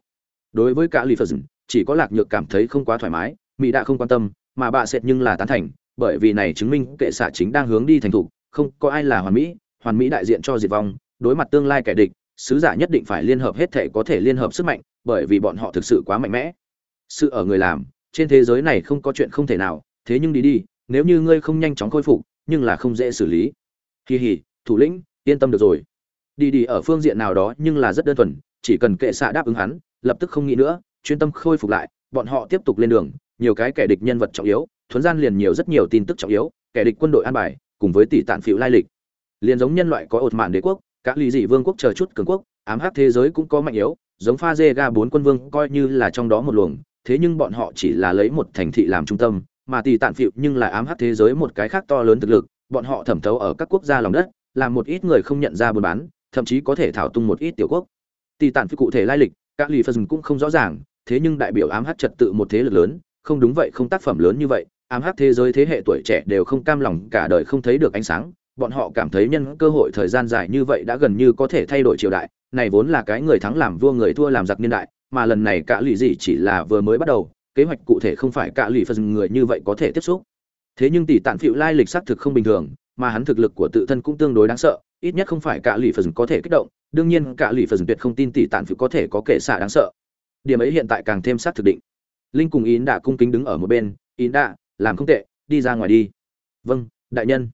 Đối với cả lì phật chỉ có lạc nhược cảm thấy không quá thoải mái mỹ đã không quan tâm, mà bà sệt nhưng là tán thành, bởi vì này chứng minh kệ xạ chính đang hướng đi thành thục, không có ai là hoàn mỹ hoàn mỹ đại diện cho diệt vong, đối mặt tương lai kẻ địch, sứ giả nhất định phải liên hợp hết thể có thể liên hợp sức mạnh, bởi vì bọn họ thực sự quá mạnh mẽ. Sự ở người làm, trên thế giới này không có chuyện không thể nào, thế nhưng đi đi nếu như ngươi không nhanh chóng khôi phục, nhưng là không dễ xử lý. Kỳ hỉ thủ lĩnh, yên tâm được rồi. Đi đi, ở phương diện nào đó nhưng là rất đơn thuần, chỉ cần kệ xạ đáp ứng hắn, lập tức không nghĩ nữa, chuyên tâm khôi phục lại, bọn họ tiếp tục lên đường, nhiều cái kẻ địch nhân vật trọng yếu thuấn gian liền nhiều rất nhiều tin tức trọng yếu, kẻ địch quân đội an bài, cùng với tỷ tản phiệu lai lịch. Liền giống nhân loại có ột mạn đế quốc các lý dị vương quốc chờ chút cường quốc, ám hắc thế giới cũng có mạnh yếu, giống pha dê ga bốn quân vương coi như là trong đó một luồng, thế nhưng bọn họ chỉ là lấy một thành thị làm trung tâm mà tỷ tản phịu nhưng là ám hắc thế giới một cái khác to lớn thực lực, bọn họ thẩm thấu ở các quốc gia lòng đất, làm một ít người không nhận ra buôn bán, thậm chí có thể thảo tung một ít tiểu quốc. Tỷ tản phi cụ thể lai lịch, các lì phân cũng không rõ ràng, thế nhưng đại biểu ám hắc trật tự một thế lực lớn, không đúng vậy, không tác phẩm lớn như vậy, ám hắc thế giới thế hệ tuổi trẻ đều không cam lòng, cả đời không thấy được ánh sáng, bọn họ cảm thấy nhân cơ hội thời gian dài như vậy đã gần như có thể thay đổi triều đại, này vốn là cái người thắng làm vua người thua làm giặc niên đại, mà lần này cả lì gì chỉ là vừa mới bắt đầu kế hoạch cụ thể không phải cả lì phần người như vậy có thể tiếp xúc. Thế nhưng tỷ tản phiệu lai lịch xác thực không bình thường, mà hắn thực lực của tự thân cũng tương đối đáng sợ, ít nhất không phải cả lì phần có thể kích động, đương nhiên cả lì phần tuyệt không tin tỷ tản phiệu có thể có kệ xả đáng sợ. Điểm ấy hiện tại càng thêm xác thực định. Linh cùng ý đã cung kính đứng ở một bên ý đã làm không tệ, đi ra ngoài đi. Vâng đại nhân.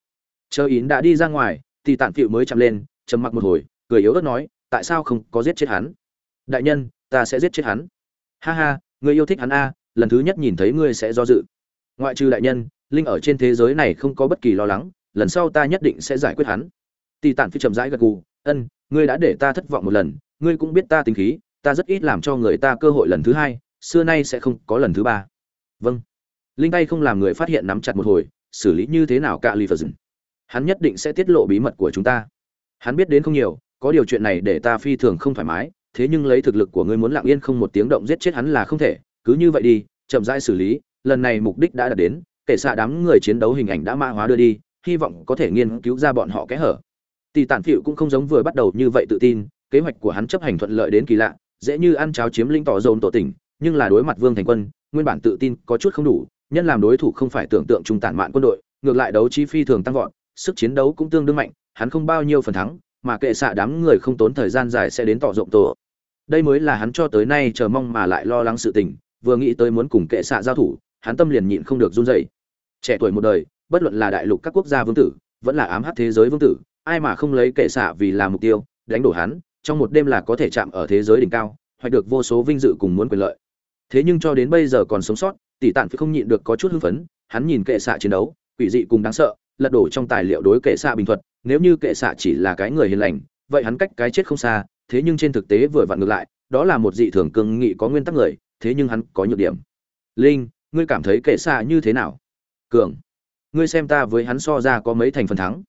Chờ ý đã đi ra ngoài thì tản phiệu mới chạm lên, trầm mặc một hồi, cười yếu ớt nói, tại sao không có giết chết hắn? Đại nhân, ta sẽ giết chết hắn. Ha ha, người yêu thích hắn a lần thứ nhất nhìn thấy ngươi sẽ do dự. Ngoại trừ đại nhân, linh ở trên thế giới này không có bất kỳ lo lắng, lần sau ta nhất định sẽ giải quyết hắn. Tì tản phi chậm rãi gật gù, ân, ngươi đã để ta thất vọng một lần, ngươi cũng biết ta tính khí, ta rất ít làm cho người ta cơ hội lần thứ hai, xưa nay sẽ không có lần thứ ba. Vâng. Linh tay không làm người phát hiện nắm chặt một hồi, xử lý như thế nào cả lì phật dừng? Hắn nhất định sẽ tiết lộ bí mật của chúng ta. Hắn biết đến không nhiều, có điều chuyện này để ta phi thường không thoải mái, thế nhưng lấy thực lực của ngươi muốn lặng yên không một tiếng động giết chết hắn là không thể cứ như vậy đi, chậm rãi xử lý, lần này mục đích đã đạt đến, kể xạ đám người chiến đấu hình ảnh đã mã hóa đưa đi, hy vọng có thể nghiên cứu ra bọn họ kẽ hở. Tỷ tản phịu cũng không giống vừa bắt đầu như vậy tự tin, kế hoạch của hắn chấp hành thuận lợi đến kỳ lạ, dễ như ăn cháo chiếm linh tỏ dồn tổ tỉnh, nhưng là đối mặt vương thành quân, nguyên bản tự tin có chút không đủ, nhân làm đối thủ không phải tưởng tượng trung tản mạn quân đội, ngược lại đấu chi phi thường tăng vọt, sức chiến đấu cũng tương đương mạnh, hắn không bao nhiêu phần thắng, mà kệ xạ đám người không tốn thời gian dài sẽ đến tỏ rộng tổ. Đây mới là hắn cho tới nay chờ mong mà lại lo lắng sự tình vừa nghĩ tới muốn cùng kệ xạ giao thủ, hắn tâm liền nhịn không được run rẩy. Trẻ tuổi một đời, bất luận là đại lục các quốc gia vương tử, vẫn là ám hát thế giới vương tử, ai mà không lấy kệ xạ vì là mục tiêu, đánh đổ hắn, trong một đêm là có thể chạm ở thế giới đỉnh cao hoặc được vô số vinh dự cùng muốn quyền lợi. Thế nhưng cho đến bây giờ còn sống sót, tỷ tản phải không nhịn được có chút hưng phấn, hắn nhìn kệ xạ chiến đấu, quỷ dị cùng đáng sợ, lật đổ trong tài liệu đối kệ xạ bình thuật, nếu như kệ xạ chỉ là cái người hiền lành, vậy hắn cách cái chết không xa, thế nhưng trên thực tế vừa vặn ngược lại, đó là một dị thường cương nghị có nguyên tắc người thế nhưng hắn có nhược điểm. Linh, ngươi cảm thấy kệ xạ như thế nào? Cường, ngươi xem ta với hắn so ra có mấy thành phần thắng?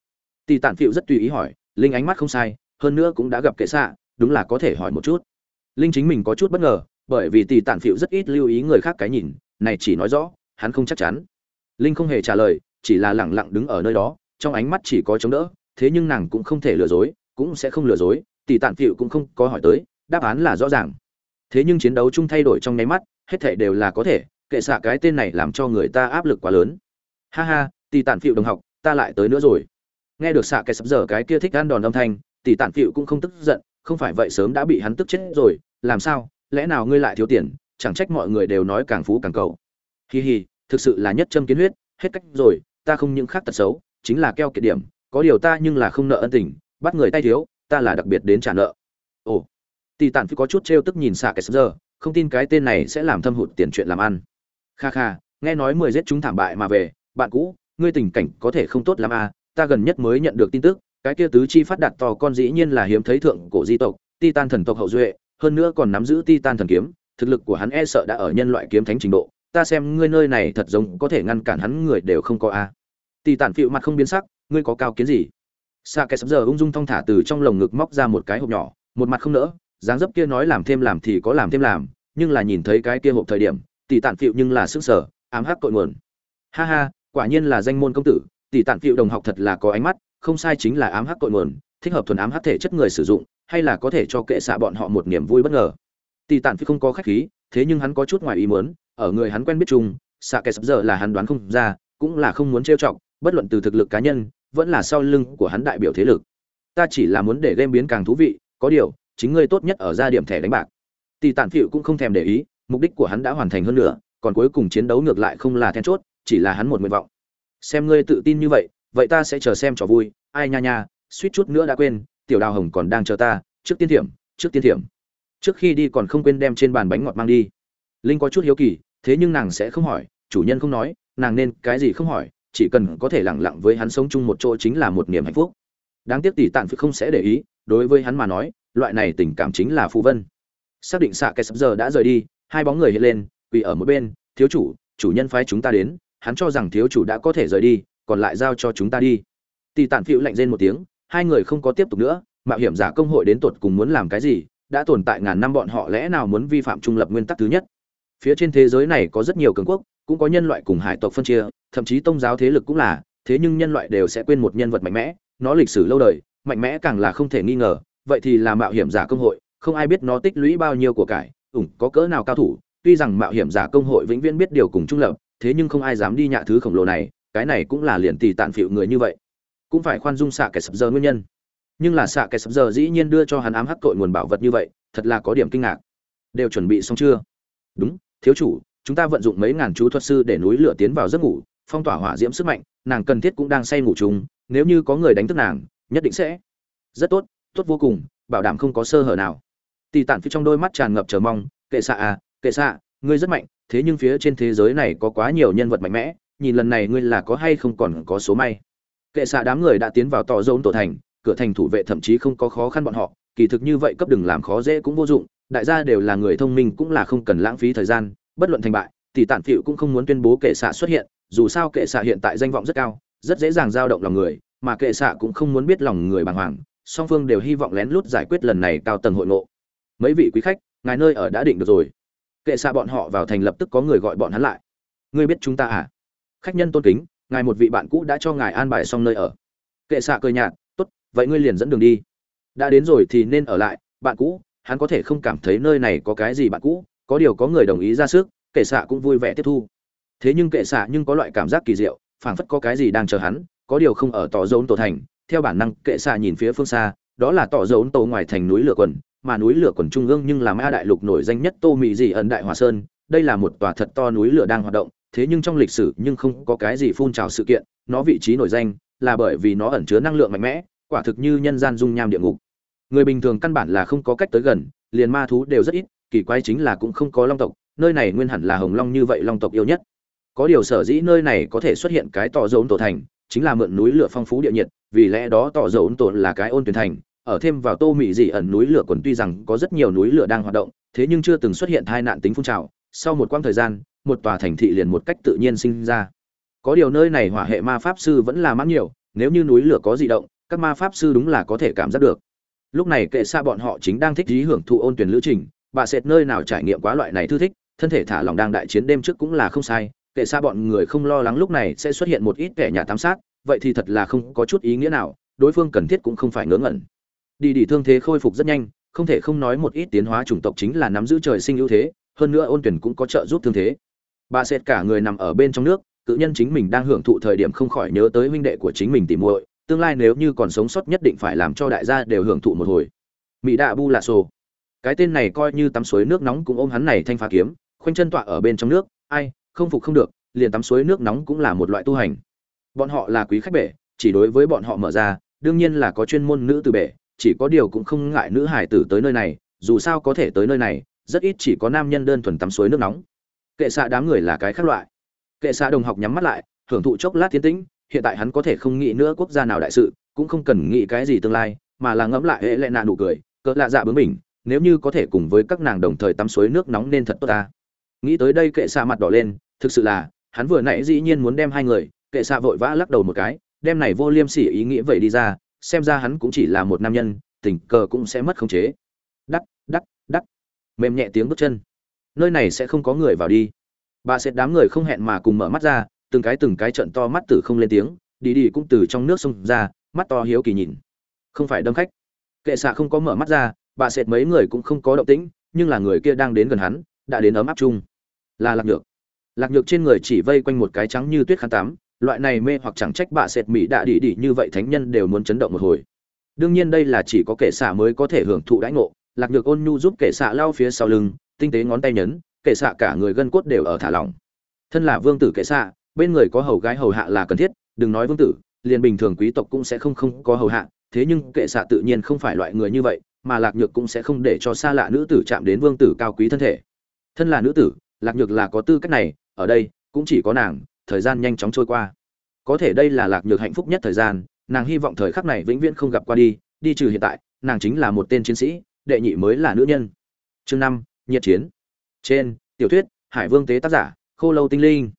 Tỷ tản phụ rất tùy ý hỏi, linh ánh mắt không sai, hơn nữa cũng đã gặp kệ xạ, đúng là có thể hỏi một chút. Linh chính mình có chút bất ngờ, bởi vì tỷ tản phụ rất ít lưu ý người khác cái nhìn, này chỉ nói rõ, hắn không chắc chắn. Linh không hề trả lời, chỉ là lẳng lặng đứng ở nơi đó, trong ánh mắt chỉ có chống đỡ, thế nhưng nàng cũng không thể lừa dối, cũng sẽ không lừa dối tỷ tản phụ cũng không có hỏi tới, đáp án là rõ ràng thế nhưng chiến đấu chung thay đổi trong nháy mắt, hết thảy đều là có thể, kệ xạ cái tên này làm cho người ta áp lực quá lớn. Ha ha, tỷ tản phịu đồng học, ta lại tới nữa rồi. Nghe được xạ cái sắp giờ cái kia thích ăn đòn âm thanh, tỷ tản phịu cũng không tức giận, không phải vậy sớm đã bị hắn tức chết rồi, làm sao, lẽ nào ngươi lại thiếu tiền, chẳng trách mọi người đều nói càng phú càng cầu. Hi hi, thực sự là nhất châm kiến huyết, hết cách rồi, ta không những khác tật xấu, chính là keo kiệt điểm, có điều ta nhưng là không nợ ân tình, bắt người tay thiếu, ta là đặc biệt đến trả nợ. Ồ tỷ tản phi có chút trêu tức nhìn xạ cái giờ, không tin cái tên này sẽ làm thâm hụt tiền chuyện làm ăn kha kha, nghe nói mười giết chúng thảm bại mà về, bạn cũ, ngươi tình cảnh có thể không tốt lắm à ta gần nhất mới nhận được tin tức, cái kia tứ chi phát đạt to con dĩ nhiên là hiếm thấy thượng cổ di tộc, titan thần tộc hậu duệ, hơn nữa còn nắm giữ titan thần kiếm, thực lực của hắn e sợ đã ở nhân loại kiếm thánh trình độ, ta xem ngươi nơi này thật giống có thể ngăn cản hắn người đều không có a à. Tỷ tản phịu mặt không biến sắc, ngươi có cao kiến gì xa kẻ sắp giờ ung dung thong thả từ trong lồng ngực móc ra một cái hộp nhỏ, một mặt không nỡ dáng dấp kia nói làm thêm làm thì có làm thêm làm, nhưng là nhìn thấy cái kia hộp thời điểm, tỷ tản phịu nhưng là sức sở ám hắc cội nguồn. Ha ha, quả nhiên là danh môn công tử, tỷ tản phịu đồng học thật là có ánh mắt, không sai chính là ám hắc cội nguồn, thích hợp thuần ám hắc thể chất người sử dụng, hay là có thể cho kệ xạ bọn họ một niềm vui bất ngờ. Tỷ tản phịu không có khách khí, thế nhưng hắn có chút ngoài ý muốn, ở người hắn quen biết chung, xạ kệ sắp giờ là hắn đoán không ra, cũng là không muốn trêu chọc, bất luận từ thực lực cá nhân, vẫn là sau lưng của hắn đại biểu thế lực. Ta chỉ là muốn để game biến càng thú vị, có điều chính ngươi tốt nhất ở ra điểm thẻ đánh bạc. Tỷ tản phịu cũng không thèm để ý, mục đích của hắn đã hoàn thành hơn nữa còn cuối cùng chiến đấu ngược lại không là then chốt, chỉ là hắn một nguyện vọng. Xem ngươi tự tin như vậy vậy ta sẽ chờ xem trò vui. Ai nha nha, suýt chút nữa đã quên, tiểu đào hồng còn đang chờ ta, trước tiên thiểm, trước tiên thiểm. Trước khi đi còn không quên đem trên bàn bánh ngọt mang đi. Linh có chút hiếu kỳ, thế nhưng nàng sẽ không hỏi, chủ nhân không nói, nàng nên cái gì không hỏi, chỉ cần có thể lẳng lặng với hắn sống chung một chỗ chính là một niềm hạnh phúc. Đáng tiếc tỷ tạn phi không sẽ để ý, đối với hắn mà nói loại này tình cảm chính là phù vân. Xác định xạ kẻ sắp giờ đã rời đi, hai bóng người hiện lên, quỳ ở một bên, thiếu chủ chủ nhân phái chúng ta đến, hắn cho rằng thiếu chủ đã có thể rời đi, còn lại giao cho chúng ta đi. Tì tản phịu lạnh rên một tiếng, hai người không có tiếp tục nữa, mạo hiểm giả công hội đến tột cùng muốn làm cái gì, đã tồn tại ngàn năm bọn họ lẽ nào muốn vi phạm trung lập nguyên tắc thứ nhất. Phía trên thế giới này có rất nhiều cường quốc, cũng có nhân loại cùng hải tộc phân chia, thậm chí tôn giáo thế lực cũng là, thế nhưng nhân loại đều sẽ quên một nhân vật mạnh mẽ, nó lịch sử lâu đời, mạnh mẽ càng là không thể nghi ngờ vậy thì là mạo hiểm giả công hội, không ai biết nó tích lũy bao nhiêu của cải, ủng có cỡ nào cao thủ, tuy rằng mạo hiểm giả công hội vĩnh viễn biết điều cùng trung lập, thế nhưng không ai dám đi nhạ thứ khổng lồ này, cái này cũng là liền tỷ tạn phịu người như vậy. Cũng phải khoan dung xạ kẻ sập giờ nguyên nhân. Nhưng là xạ kẻ sập giờ dĩ nhiên đưa cho hắn ám hắc tội nguồn bảo vật như vậy, thật là có điểm kinh ngạc. Đều chuẩn bị xong chưa? Đúng, thiếu chủ, chúng ta vận dụng mấy ngàn chú thuật sư để núi lửa tiến vào giấc ngủ, phong tỏa hỏa diễm sức mạnh, nàng cần thiết cũng đang say ngủ chung, nếu như có người đánh thức nàng, nhất định sẽ. Rất tốt tốt vô cùng, bảo đảm không có sơ hở nào. Tỷ tản phía trong đôi mắt tràn ngập chờ mong, kệ xạ à kệ xạ, ngươi rất mạnh, thế nhưng phía trên thế giới này có quá nhiều nhân vật mạnh mẽ, nhìn lần này ngươi là có hay không còn có số may. Kệ xạ đám người đã tiến vào tỏ dấu tổ thành, cửa thành thủ vệ thậm chí không có khó khăn bọn họ, kỳ thực như vậy cấp đừng làm khó dễ cũng vô dụng, đại gia đều là người thông minh cũng là không cần lãng phí thời gian, bất luận thành bại thì tản phịu cũng không muốn tuyên bố kệ xạ xuất hiện, dù sao kệ xạ hiện tại danh vọng rất cao, rất dễ dàng dao động lòng người, mà kệ xạ cũng không muốn biết lòng người bàng hoàng song phương đều hy vọng lén lút giải quyết lần này cao tầng hội ngộ. Mấy vị quý khách, ngài nơi ở đã định được rồi. Kệ xạ bọn họ vào thành lập tức có người gọi bọn hắn lại. Ngươi biết chúng ta à? Khách nhân tôn kính, ngài một vị bạn cũ đã cho ngài an bài xong nơi ở. Kệ xạ cười nhạt, tốt, vậy ngươi liền dẫn đường đi. Đã đến rồi thì nên ở lại, bạn cũ, hắn có thể không cảm thấy nơi này có cái gì bạn cũ, có điều có người đồng ý ra sức, kệ xạ cũng vui vẻ tiếp thu. Thế nhưng kệ xạ nhưng có loại cảm giác kỳ diệu, phảng phất có cái gì đang chờ hắn, có điều không ở tỏ dấu tổ thành theo bản năng kệ xạ nhìn phía phương xa, đó là tỏ dấu tổ ngoài thành núi lửa quần, mà núi lửa quần trung ương nhưng là ma đại lục nổi danh nhất tô mị dị ẩn đại hòa sơn, đây là một tòa thật to núi lửa đang hoạt động, thế nhưng trong lịch sử nhưng không có cái gì phun trào sự kiện, nó vị trí nổi danh là bởi vì nó ẩn chứa năng lượng mạnh mẽ, quả thực như nhân gian dung nham địa ngục. Người bình thường căn bản là không có cách tới gần, liền ma thú đều rất ít, kỳ quái chính là cũng không có long tộc, nơi này nguyên hẳn là hồng long như vậy long tộc yêu nhất. Có điều sở dĩ nơi này có thể xuất hiện cái tỏ dấu tổ thành chính là mượn núi lửa phong phú địa nhiệt, vì lẽ đó tỏ dấu tổ là cái ôn tuyển thành, ở thêm vào tô mị dị ẩn núi lửa còn tuy rằng có rất nhiều núi lửa đang hoạt động, thế nhưng chưa từng xuất hiện tai nạn tính phun trào. Sau một quãng thời gian, một tòa thành thị liền một cách tự nhiên sinh ra. Có điều nơi này hỏa hệ ma pháp sư vẫn là mãn nhiều, nếu như núi lửa có dị động, các ma pháp sư đúng là có thể cảm giác được. Lúc này kệ xa bọn họ chính đang thích thú hưởng thụ ôn tuyển lữ trình, bà sệt nơi nào trải nghiệm quá loại này thư thích, thân thể thả lòng đang đại chiến đêm trước cũng là không sai kệ xa bọn người không lo lắng lúc này sẽ xuất hiện một ít kẻ nhà thám sát, vậy thì thật là không có chút ý nghĩa nào, đối phương cần thiết cũng không phải ngớ ngẩn. Đi đi thương thế khôi phục rất nhanh, không thể không nói một ít tiến hóa chủng tộc chính là nắm giữ trời sinh ưu thế, hơn nữa ôn tuyển cũng có trợ giúp thương thế. Bà sệt cả người nằm ở bên trong nước cự nhân chính mình đang hưởng thụ thời điểm không khỏi nhớ tới huynh đệ của chính mình tìm muội, tương lai nếu như còn sống sót nhất định phải làm cho đại gia đều hưởng thụ một hồi. Mỹ đạ bu lạ sổ cái tên này coi như tắm suối nước nóng cũng ôm hắn này thanh phá kiếm, khoanh chân tọa ở bên trong nước, ai không phục không được, liền tắm suối nước nóng cũng là một loại tu hành. Bọn họ là quý khách bể, chỉ đối với bọn họ mở ra, đương nhiên là có chuyên môn nữ từ bể, chỉ có điều cũng không ngại nữ hải tử tới nơi này, dù sao có thể tới nơi này, rất ít chỉ có nam nhân đơn thuần tắm suối nước nóng. Kệ xạ đám người là cái khác loại. Kệ xạ đồng học nhắm mắt lại, hưởng thụ chốc lát tiến tĩnh, hiện tại hắn có thể không nghĩ nữa quốc gia nào đại sự, cũng không cần nghĩ cái gì tương lai, mà là ngẫm lại hệ lệ nạ nụ cười, cỡ lạ dạ bướng mình nếu như có thể cùng với các nàng đồng thời tắm suối nước nóng nên thật tốt ta. Nghĩ tới đây kệ xạ mặt đỏ lên thực sự là, hắn vừa nãy dĩ nhiên muốn đem hai người, kệ xạ vội vã lắc đầu một cái, đem này vô liêm sỉ ý nghĩ vậy đi ra, xem ra hắn cũng chỉ là một nam nhân, tình cờ cũng sẽ mất khống chế. Đắc đắc đắc. Mềm nhẹ tiếng bước chân. Nơi này sẽ không có người vào đi. Bà sẽ đám người không hẹn mà cùng mở mắt ra, từng cái từng cái trận to mắt tử không lên tiếng, đi đi cũng từ trong nước xông ra, mắt to hiếu kỳ nhìn. Không phải đâm khách. Kệ xạ không có mở mắt ra, bà sệt mấy người cũng không có động tĩnh, nhưng là người kia đang đến gần hắn, đã đến ấm áp chung. Là lạc được lạc nhược trên người chỉ vây quanh một cái trắng như tuyết khăn tắm, loại này mê hoặc chẳng trách bà sệt mỹ đạ đi đi như vậy thánh nhân đều muốn chấn động một hồi. Đương nhiên đây là chỉ có kệ xạ mới có thể hưởng thụ đãi ngộ, lạc nhược ôn nhu giúp kệ xạ lao phía sau lưng, tinh tế ngón tay nhấn kệ xạ cả người gân cốt đều ở thả lỏng. Thân là vương tử kệ xạ, bên người có hầu gái hầu hạ là cần thiết, đừng nói vương tử, liền bình thường quý tộc cũng sẽ không không có hầu hạ, thế nhưng kệ xạ tự nhiên không phải loại người như vậy, mà lạc nhược cũng sẽ không để cho xa lạ nữ tử chạm đến vương tử cao quý thân thể. Thân là nữ tử lạc nhược là có tư cách này, ở đây cũng chỉ có nàng, thời gian nhanh chóng trôi qua. Có thể đây là lạc nhược hạnh phúc nhất thời gian, nàng hy vọng thời khắc này vĩnh viễn không gặp qua đi đi trừ hiện tại, nàng chính là một tên chiến sĩ, đệ nhị mới là nữ nhân. Chương năm, nhiệt chiến. Trên, tiểu thuyết, hải vương tế tác giả, khô lâu tinh linh.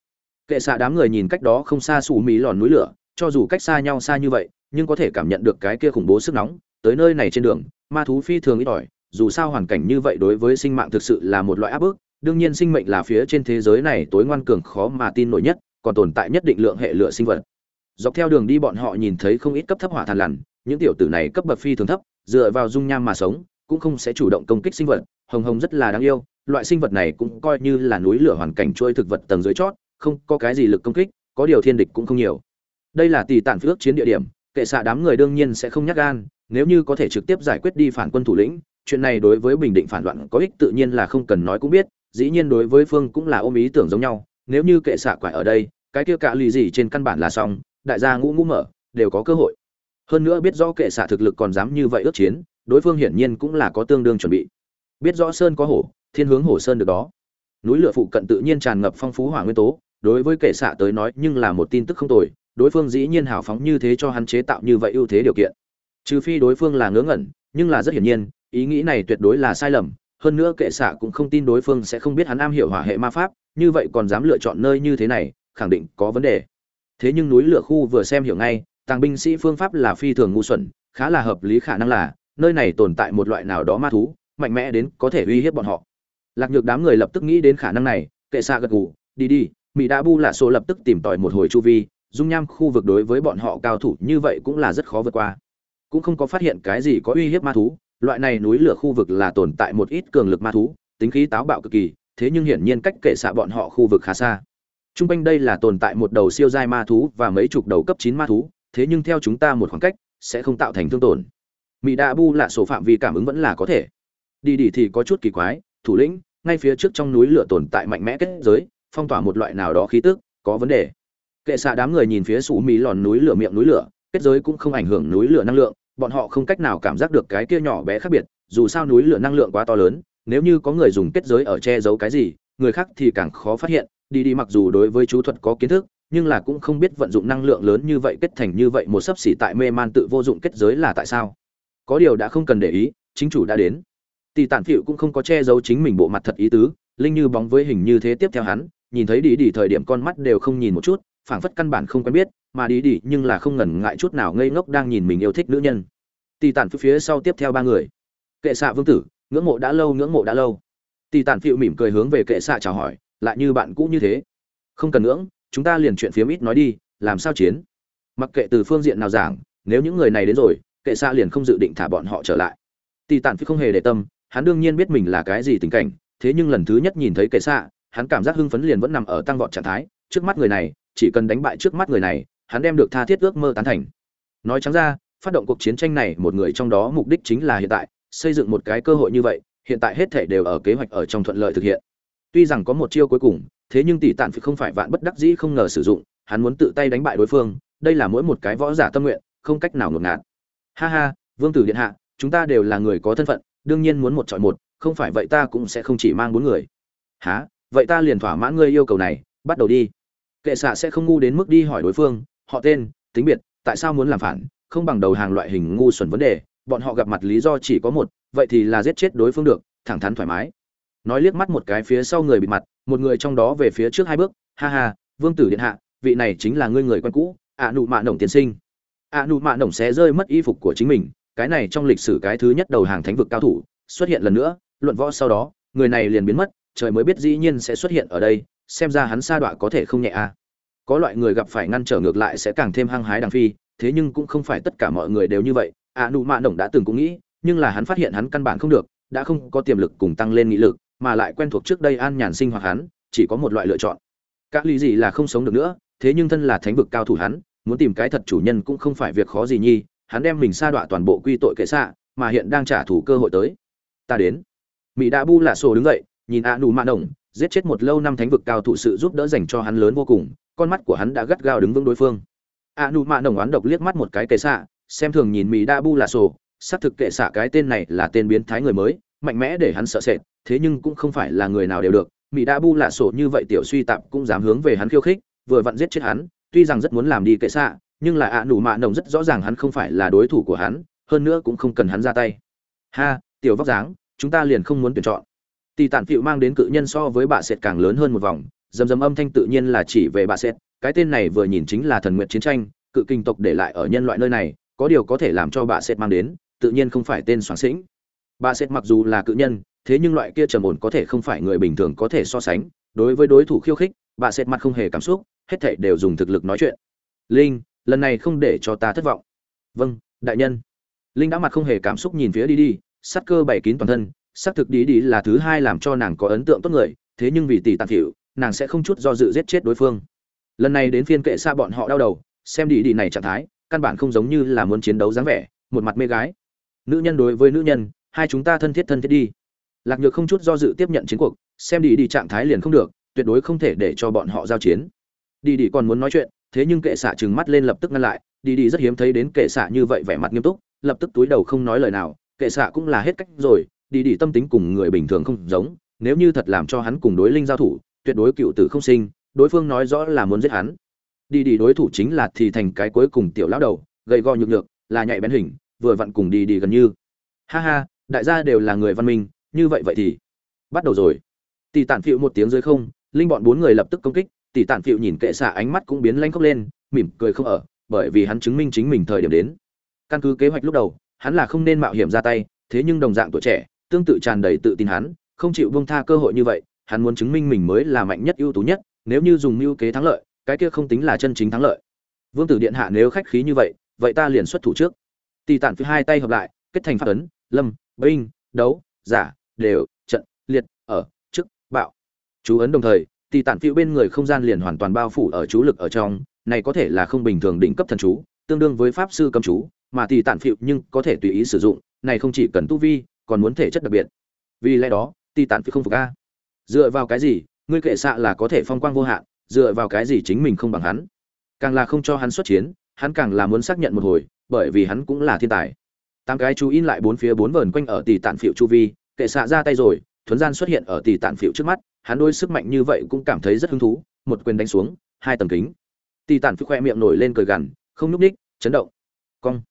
Kệ xạ đám người nhìn cách đó không xa xù mỹ lòn núi lửa, cho dù cách xa nhau xa như vậy, nhưng có thể cảm nhận được cái kia khủng bố sức nóng, tới nơi này trên đường, ma thú phi thường ít ỏi, dù sao hoàn cảnh như vậy đối với sinh mạng thực sự là một loại áp bức đương nhiên sinh mệnh là phía trên thế giới này tối ngoan cường khó mà tin nổi nhất, còn tồn tại nhất định lượng hệ lửa sinh vật. Dọc theo đường đi bọn họ nhìn thấy không ít cấp thấp hỏa than lằn, những tiểu tử này cấp bậc phi thường thấp, dựa vào dung nham mà sống, cũng không sẽ chủ động công kích sinh vật, hồng hồng rất là đáng yêu, loại sinh vật này cũng coi như là núi lửa hoàn cảnh trôi thực vật tầng dưới chót, không có cái gì lực công kích, có điều thiên địch cũng không nhiều. Đây là tỷ tản phước chiến địa điểm, kệ xạ đám người đương nhiên sẽ không nhắc gan, nếu như có thể trực tiếp giải quyết đi phản quân thủ lĩnh, chuyện này đối với bình định phản loạn có ích tự nhiên là không cần nói cũng biết dĩ nhiên đối với phương cũng là ôm ý tưởng giống nhau, nếu như kệ xạ quải ở đây, cái kia cả lì gì trên căn bản là xong, đại gia ngũ ngũ mở, đều có cơ hội. Hơn nữa biết rõ kệ xạ thực lực còn dám như vậy ước chiến, đối phương hiển nhiên cũng là có tương đương chuẩn bị. Biết rõ sơn có hổ, thiên hướng hổ sơn được đó. Núi lửa phụ cận tự nhiên tràn ngập phong phú hỏa nguyên tố, đối với kệ xạ tới nói nhưng là một tin tức không tồi, đối phương dĩ nhiên hào phóng như thế cho hắn chế tạo như vậy ưu thế điều kiện. Trừ phi đối phương là ngớ ngẩn, nhưng là rất hiển nhiên, ý nghĩ này tuyệt đối là sai lầm hơn nữa kệ xạ cũng không tin đối phương sẽ không biết hắn am hiểu hỏa hệ ma pháp, như vậy còn dám lựa chọn nơi như thế này, khẳng định có vấn đề. Thế nhưng núi lửa khu vừa xem hiểu ngay, tàng binh sĩ phương pháp là phi thường ngu xuẩn, khá là hợp lý khả năng là, nơi này tồn tại một loại nào đó ma thú, mạnh mẽ đến có thể uy hiếp bọn họ. Lạc nhược đám người lập tức nghĩ đến khả năng này, kệ xạ gật gù, đi đi mỹ đã bu lạ số lập tức tìm tòi một hồi chu vi, dung nham khu vực đối với bọn họ cao thủ như vậy cũng là rất khó vượt qua. Cũng không có phát hiện cái gì có uy hiếp ma thú loại này núi lửa khu vực là tồn tại một ít cường lực ma thú tính khí táo bạo cực kỳ thế nhưng hiển nhiên cách kệ xạ bọn họ khu vực khá xa Trung quanh đây là tồn tại một đầu siêu giai ma thú và mấy chục đầu cấp chín ma thú, thế nhưng theo chúng ta một khoảng cách sẽ không tạo thành thương tổn. Mị Đa Bu là số phạm vi cảm ứng vẫn là có thể. Đi đi thì có chút kỳ quái, thủ lĩnh, ngay phía trước trong núi lửa tồn tại mạnh mẽ kết giới, phong tỏa một loại nào đó khí tức, có vấn đề. Kệ xạ đám người nhìn phía sủ mỹ lòn núi lửa miệng núi lửa, kết giới cũng không ảnh hưởng núi lửa năng lượng, bọn họ không cách nào cảm giác được cái kia nhỏ bé khác biệt, dù sao núi lửa năng lượng quá to lớn, nếu như có người dùng kết giới ở che giấu cái gì, người khác thì càng khó phát hiện. Đi đi mặc dù đối với chú thuật có kiến thức, nhưng là cũng không biết vận dụng năng lượng lớn như vậy kết thành như vậy một sấp xỉ tại mê man tự vô dụng kết giới là tại sao. Có điều đã không cần để ý, chính chủ đã đến. Tỷ Tản phịu cũng không có che giấu chính mình bộ mặt thật ý tứ, linh như bóng với hình như thế tiếp theo hắn, nhìn thấy đi đi thời điểm con mắt đều không nhìn một chút, phảng phất căn bản không quen biết, mà đi đi nhưng là không ngần ngại chút nào ngây ngốc đang nhìn mình yêu thích nữ nhân. Tì tản phía sau tiếp theo ba người. Kệ xạ vương tử, ngưỡng mộ đã lâu, ngưỡng mộ đã lâu. Tì tản phiệu mỉm cười hướng về kệ xạ chào hỏi, lại như bạn cũ như thế. Không cần ngưỡng, chúng ta liền chuyện phiếm ít nói đi, làm sao chiến? Mặc kệ từ phương diện nào giảng, nếu những người này đến rồi, kệ xạ liền không dự định thả bọn họ trở lại. Tỷ tản phi không hề để tâm, hắn đương nhiên biết mình là cái gì tình cảnh, thế nhưng lần thứ nhất nhìn thấy kệ xạ hắn cảm giác hưng phấn liền vẫn nằm ở tăng vọt trạng thái trước mắt người này, chỉ cần đánh bại trước mắt người này, hắn đem được tha thiết ước mơ tán thành. Nói trắng ra, phát động cuộc chiến tranh này một người trong đó mục đích chính là hiện tại, xây dựng một cái cơ hội như vậy, hiện tại hết thể đều ở kế hoạch ở trong thuận lợi thực hiện. Tuy rằng có một chiêu cuối cùng, thế nhưng tỷ tản phải không phải vạn bất đắc dĩ không ngờ sử dụng, hắn muốn tự tay đánh bại đối phương, đây là mỗi một cái võ giả tâm nguyện, không cách nào ngột ngạt. Ha ha, vương tử điện hạ, chúng ta đều là người có thân phận, đương nhiên muốn một chọi một, không phải vậy ta cũng sẽ không chỉ mang bốn người. Há vậy ta liền thỏa mãn ngươi yêu cầu này, bắt đầu đi kệ xạ sẽ không ngu đến mức đi hỏi đối phương, họ tên, tính biệt, tại sao muốn làm phản? Không bằng đầu hàng loại hình ngu xuẩn vấn đề, bọn họ gặp mặt lý do chỉ có một, vậy thì là giết chết đối phương được, thẳng thắn thoải mái. Nói liếc mắt một cái phía sau người bị mặt, một người trong đó về phía trước hai bước, ha ha, vương tử điện hạ, vị này chính là ngươi người quen cũ, ạ nụ mạ nổng tiên sinh. Ạ nụ mạ nổng sẽ rơi mất y phục của chính mình, cái này trong lịch sử cái thứ nhất đầu hàng thánh vực cao thủ, xuất hiện lần nữa, luận võ sau đó, người này liền biến mất, trời mới biết dĩ nhiên sẽ xuất hiện ở đây xem ra hắn sa đọa có thể không nhẹ à. Có loại người gặp phải ngăn trở ngược lại sẽ càng thêm hăng hái đằng phi, thế nhưng cũng không phải tất cả mọi người đều như vậy. A nụ mạ nổng đã từng cũng nghĩ, nhưng là hắn phát hiện hắn căn bản không được, đã không có tiềm lực cùng tăng lên nghị lực, mà lại quen thuộc trước đây an nhàn sinh hoạt hắn, chỉ có một loại lựa chọn. Các lý gì là không sống được nữa, thế nhưng thân là thánh vực cao thủ hắn, muốn tìm cái thật chủ nhân cũng không phải việc khó gì nhi, hắn đem mình sa đọa toàn bộ quy tội kệ xạ, mà hiện đang trả thù cơ hội tới. Ta đến. Mỹ đa bu là sổ đứng dậy, nhìn a nụ Mạn đồng giết chết một lâu năm thánh vực cao thủ sự giúp đỡ dành cho hắn lớn vô cùng, con mắt của hắn đã gắt gao đứng vững đối phương. A nụ mạ đồng oán độc liếc mắt một cái kệ xạ, xem thường nhìn mỹ Đa bu lạ sổ, xác thực kệ xạ cái tên này là tên biến thái người mới, mạnh mẽ để hắn sợ sệt, thế nhưng cũng không phải là người nào đều được. Mỹ Đa bu lạ sổ như vậy tiểu suy tạp cũng dám hướng về hắn khiêu khích, vừa vặn giết chết hắn, tuy rằng rất muốn làm đi kệ xạ, nhưng là ạ nụ mạ nồng rất rõ ràng hắn không phải là đối thủ của hắn, hơn nữa cũng không cần hắn ra tay. Ha, tiểu vóc dáng, chúng ta liền không muốn tuyển chọn tỷ tản phịu mang đến cự nhân so với bà sệt càng lớn hơn một vòng, dầm dầm âm thanh tự nhiên là chỉ về bà sệt, cái tên này vừa nhìn chính là thần nguyện chiến tranh, cự kinh tộc để lại ở nhân loại nơi này, có điều có thể làm cho bà sệt mang đến, tự nhiên không phải tên soáng sĩnh. Bà sệt mặc dù là cự nhân, thế nhưng loại kia trầm ổn có thể không phải người bình thường có thể so sánh, đối với đối thủ khiêu khích, bà sệt mặt không hề cảm xúc, hết thảy đều dùng thực lực nói chuyện. Linh, lần này không để cho ta thất vọng. Vâng đại nhân. Linh đã mặt không hề cảm xúc nhìn phía đi đi, sắt cơ bày kín toàn thân xác thực đi đi là thứ hai làm cho nàng có ấn tượng tốt người, thế nhưng vì tỷ tàn thiểu nàng sẽ không chút do dự giết chết đối phương. Lần này đến phiên kệ xa bọn họ đau đầu, xem đi đi này trạng thái, căn bản không giống như là muốn chiến đấu dáng vẻ, một mặt mê gái. Nữ nhân đối với nữ nhân, hai chúng ta thân thiết thân thiết đi. Lạc nhược không chút do dự tiếp nhận chiến cuộc, xem đi đi trạng thái liền không được, tuyệt đối không thể để cho bọn họ giao chiến. Đi đi còn muốn nói chuyện, thế nhưng kệ xạ trừng mắt lên lập tức ngăn lại đi đi rất hiếm thấy đến kệ xạ như vậy vẻ mặt nghiêm túc, lập tức túi đầu không nói lời nào, kệ xạ cũng là hết cách rồi đi đi tâm tính cùng người bình thường không giống, nếu như thật làm cho hắn cùng đối linh giao thủ, tuyệt đối cựu tử không sinh, đối phương nói rõ là muốn giết hắn. Đi đi đối thủ chính là thì thành cái cuối cùng tiểu lão đầu, gầy gò nhược nhược, là nhạy bén hình, vừa vặn cùng đi đi gần như. Ha ha, đại gia đều là người văn minh, như vậy vậy thì bắt đầu rồi. Tỷ tản phiệu một tiếng dưới không, linh bọn bốn người lập tức công kích, tỷ tản phiệu nhìn kệ xạ ánh mắt cũng biến lanh khóc lên, mỉm cười không ở, bởi vì hắn chứng minh chính mình thời điểm đến. Căn cứ kế hoạch lúc đầu, hắn là không nên mạo hiểm ra tay, thế nhưng đồng dạng tuổi trẻ tương tự tràn đầy tự tin hắn, không chịu buông tha cơ hội như vậy, hắn muốn chứng minh mình mới là mạnh nhất ưu tú nhất, nếu như dùng mưu kế thắng lợi, cái kia không tính là chân chính thắng lợi. Vương tử điện hạ nếu khách khí như vậy vậy ta liền xuất thủ trước. Tỷ tản phía hai tay hợp lại, kết thành pháp ấn, lâm, binh, đấu, giả, đều, trận, liệt, ở trước bạo. Chú ấn đồng thời, tỷ tản phiêu bên người không gian liền hoàn toàn bao phủ ở chú lực ở trong, này có thể là không bình thường đỉnh cấp thần chú, tương đương với pháp sư cầm chú, mà tỷ tản phiêu nhưng có thể tùy ý sử dụng, này không chỉ cần tu vi còn muốn thể chất đặc biệt. Vì lẽ đó tỷ tản phi không phục a. Dựa vào cái gì, ngươi kệ xạ là có thể phong quang vô hạn, dựa vào cái gì chính mình không bằng hắn? Càng là không cho hắn xuất chiến, hắn càng là muốn xác nhận một hồi, bởi vì hắn cũng là thiên tài. Tám cái chú in lại bốn phía bốn vờn quanh ở tỷ tản phiệu chu vi, kệ xạ ra tay rồi, thuấn gian xuất hiện ở tỷ tản phiệu trước mắt, hắn đôi sức mạnh như vậy cũng cảm thấy rất hứng thú, một quyền đánh xuống, hai tầng kính. Tỷ tản phiệu khoe miệng nổi lên cười gằn, không núp ních chấn động. Cong.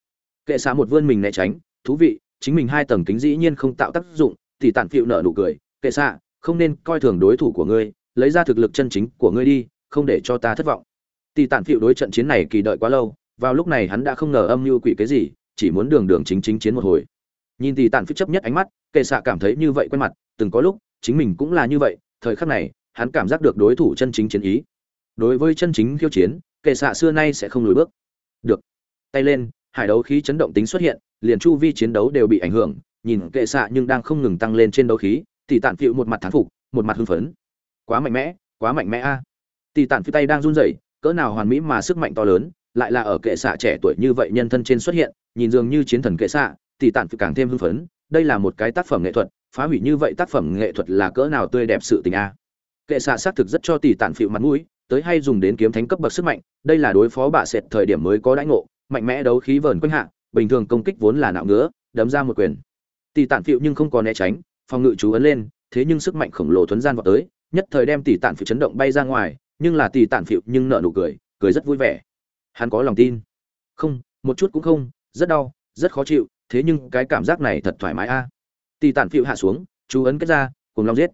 Kệ xạ một vươn mình né tránh, thú vị chính mình hai tầng kính dĩ nhiên không tạo tác dụng tỷ tản phịu nở nụ cười, kệ xạ, không nên coi thường đối thủ của ngươi, lấy ra thực lực chân chính của ngươi đi, không để cho ta thất vọng. Tỷ tản phịu đối trận chiến này kỳ đợi quá lâu, vào lúc này hắn đã không ngờ âm mưu quỷ cái gì, chỉ muốn đường đường chính chính chiến một hồi. Nhìn thì tản phịu chấp nhất ánh mắt, kệ xạ cảm thấy như vậy quen mặt, từng có lúc, chính mình cũng là như vậy, thời khắc này, hắn cảm giác được đối thủ chân chính chiến ý. Đối với chân chính khiêu chiến, kệ xạ xưa nay sẽ không lùi bước. Được, tay lên hải đấu khí chấn động tính xuất hiện, liền chu vi chiến đấu đều bị ảnh hưởng, nhìn kệ xạ nhưng đang không ngừng tăng lên trên đấu khí, tỷ tản phiệu một mặt thán phục, một mặt hưng phấn. Quá mạnh mẽ, quá mạnh mẽ a. Tỷ tản phiệu tay đang run rẩy, cỡ nào hoàn mỹ mà sức mạnh to lớn, lại là ở kệ xạ trẻ tuổi như vậy nhân thân trên xuất hiện, nhìn dường như chiến thần kệ xạ, tỷ tản phiệu càng thêm hưng phấn, đây là một cái tác phẩm nghệ thuật, phá hủy như vậy tác phẩm nghệ thuật là cỡ nào tươi đẹp sự tình a. Kệ xạ xác thực rất cho tỷ tản phiệu mặt mũi, tới hay dùng đến kiếm thánh cấp bậc sức mạnh, đây là đối phó bà sệt thời điểm mới có đãi ngộ mạnh mẽ đấu khí vờn quanh hạ, bình thường công kích vốn là nạo ngứa, đấm ra một quyền. Tỷ tản phiệu nhưng không có né tránh, phòng ngự chú ấn lên, thế nhưng sức mạnh khổng lồ thuấn gian vào tới, nhất thời đem tỷ tản phiệu chấn động bay ra ngoài, nhưng là tỷ tản phiệu nhưng nợ nụ cười cười rất vui vẻ. Hắn có lòng tin. Không, một chút cũng không, rất đau, rất khó chịu, thế nhưng cái cảm giác này thật thoải mái a. Tỷ tản phiệu hạ xuống, chú ấn kết ra cùng long giết.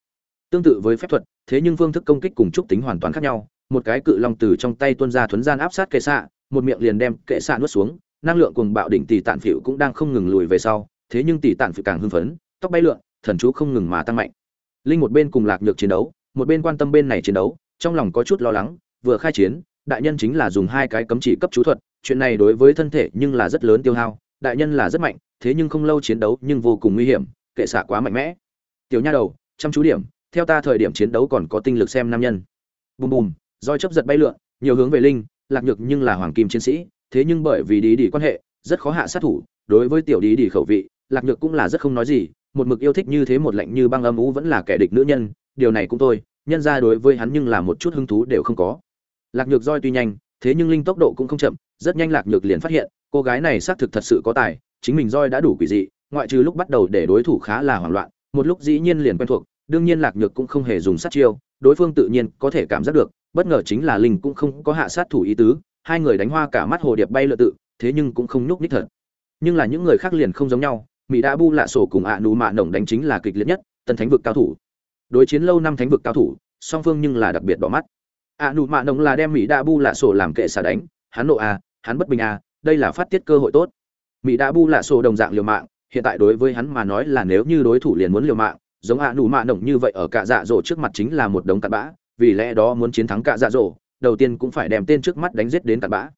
Tương tự với phép thuật, thế nhưng phương thức công kích cùng trúc tính hoàn toàn khác nhau, một cái cự long từ trong tay tuôn ra thuấn gian áp sát kệ xạ một miệng liền đem kệ xạ nuốt xuống, năng lượng cùng bạo đỉnh tỷ tản phịu cũng đang không ngừng lùi về sau, thế nhưng tỷ tản phịu càng hưng phấn, tóc bay lượn, thần chú không ngừng mà tăng mạnh. Linh một bên cùng lạc nhược chiến đấu, một bên quan tâm bên này chiến đấu, trong lòng có chút lo lắng, vừa khai chiến, đại nhân chính là dùng hai cái cấm chỉ cấp chú thuật, chuyện này đối với thân thể nhưng là rất lớn tiêu hao, đại nhân là rất mạnh, thế nhưng không lâu chiến đấu nhưng vô cùng nguy hiểm, kệ xạ quá mạnh mẽ. Tiểu nha đầu, chăm chú điểm, theo ta thời điểm chiến đấu còn có tinh lực xem nam nhân. Bùm bùm, roi chấp giật bay lượn, nhiều hướng về linh lạc nhược nhưng là hoàng kim chiến sĩ, thế nhưng bởi vì đi đi quan hệ, rất khó hạ sát thủ. Đối với tiểu đi đi khẩu vị, lạc nhược cũng là rất không nói gì. Một mực yêu thích như thế một lạnh như băng âm ú vẫn là kẻ địch nữ nhân, điều này cũng thôi. Nhân ra đối với hắn nhưng là một chút hứng thú đều không có. Lạc nhược roi tuy nhanh, thế nhưng linh tốc độ cũng không chậm, rất nhanh lạc nhược liền phát hiện, cô gái này xác thực thật sự có tài, chính mình roi đã đủ quỷ dị, ngoại trừ lúc bắt đầu để đối thủ khá là hoảng loạn, một lúc dĩ nhiên liền quen thuộc đương nhiên lạc nhược cũng không hề dùng sát chiêu, đối phương tự nhiên có thể cảm giác được, bất ngờ chính là linh cũng không có hạ sát thủ ý tứ, hai người đánh hoa cả mắt hồ điệp bay lượn tự, thế nhưng cũng không nhúc nhích thật. Nhưng là những người khác liền không giống nhau mỹ đã bu lạ sổ cùng ạ nụ mạ nồng đánh chính là kịch liệt nhất, tân thánh vực cao thủ. Đối chiến lâu năm thánh vực cao thủ, song phương nhưng là đặc biệt đỏ mắt. ạ nụ mạ nồng là đem mỹ đã bu lạ sổ làm kệ xả đánh, hắn nộ à hắn bất bình à đây là phát tiết cơ hội tốt. Mỹ đã bu lạ sổ đồng dạng liều mạng, hiện tại đối với hắn mà nói là nếu như đối thủ liền muốn liều mạng giống ạ nụ mạ nồng như vậy ở cả dạ dỗ trước mặt chính là một đống cặn bã, vì lẽ đó muốn chiến thắng cả dạ dỗ đầu tiên cũng phải đem tên trước mắt đánh giết đến cặn bã.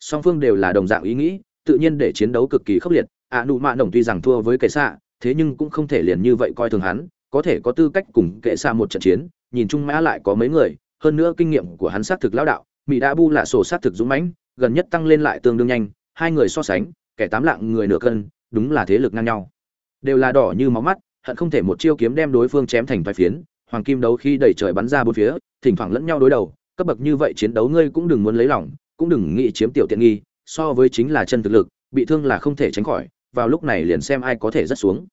Song phương đều là đồng dạng ý nghĩ, tự nhiên để chiến đấu cực kỳ khốc liệt, ạ nụ mạ nồng tuy rằng thua với kệ xạ, thế nhưng cũng không thể liền như vậy coi thường hắn, có thể có tư cách cùng kệ xạ một trận chiến, nhìn chung mã lại có mấy người, hơn nữa kinh nghiệm của hắn xác thực lão đạo mỹ đã bu là sổ xác thực dũng mãnh, gần nhất tăng lên lại tương đương nhanh, hai người so sánh, kẻ tám lạng người nửa cân, đúng là thế lực ngang nhau. Đều là đỏ như máu mắt hận không thể một chiêu kiếm đem đối phương chém thành vài phiến, hoàng kim đấu khi đẩy trời bắn ra bốn phía, thỉnh thoảng lẫn nhau đối đầu, cấp bậc như vậy chiến đấu ngươi cũng đừng muốn lấy lòng, cũng đừng nghĩ chiếm tiểu tiện nghi, so với chính là chân thực lực, bị thương là không thể tránh khỏi, vào lúc này liền xem ai có thể rất xuống.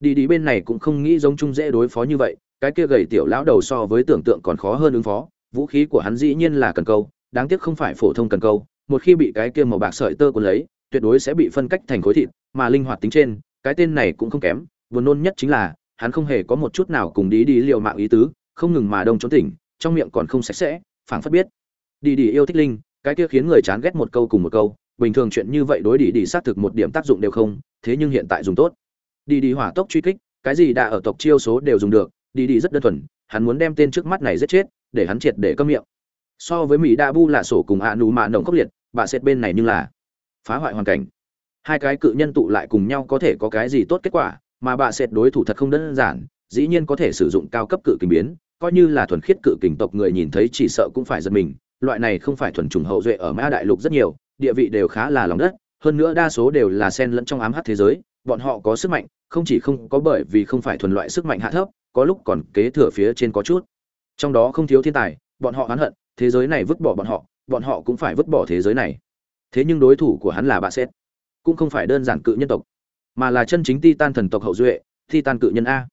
Đi đi bên này cũng không nghĩ giống chung dễ đối phó như vậy, cái kia gầy tiểu lão đầu so với tưởng tượng còn khó hơn ứng phó, vũ khí của hắn dĩ nhiên là cần câu, đáng tiếc không phải phổ thông cần câu, một khi bị cái kia màu bạc sợi tơ cuốn lấy, tuyệt đối sẽ bị phân cách thành khối thịt, mà linh hoạt tính trên, cái tên này cũng không kém buồn nôn nhất chính là, hắn không hề có một chút nào cùng đi đi liều mạng ý tứ, không ngừng mà đông trốn tỉnh, trong miệng còn không sạch sẽ, phảng phất biết. Đi đi yêu thích linh, cái kia khiến người chán ghét một câu cùng một câu, bình thường chuyện như vậy đối đi đi xác thực một điểm tác dụng đều không, thế nhưng hiện tại dùng tốt. Đi đi hỏa tốc truy kích, cái gì đã ở tộc chiêu số đều dùng được đi đi rất đơn thuần, hắn muốn đem tên trước mắt này giết chết, để hắn triệt để câm miệng. So với mỹ đa bu là sổ cùng hạ nụ mạ nồng khốc liệt, bà xét bên này nhưng là phá hoại hoàn cảnh. Hai cái cự nhân tụ lại cùng nhau có thể có cái gì tốt kết quả mà bà sệt đối thủ thật không đơn giản, dĩ nhiên có thể sử dụng cao cấp cự kình biến, coi như là thuần khiết cự kình tộc người nhìn thấy chỉ sợ cũng phải giật mình, loại này không phải thuần trùng hậu duệ ở mã đại lục rất nhiều, địa vị đều khá là lòng đất, hơn nữa đa số đều là sen lẫn trong ám hắc thế giới, bọn họ có sức mạnh, không chỉ không có bởi vì không phải thuần loại sức mạnh hạ thấp, có lúc còn kế thừa phía trên có chút. Trong đó không thiếu thiên tài, bọn họ oán hận, thế giới này vứt bỏ bọn họ bọn họ cũng phải vứt bỏ thế giới này. Thế nhưng đối thủ của hắn là bà xét cũng không phải đơn giản cự nhân tộc mà là chân chính titan thần tộc hậu duệ, titan cự nhân a.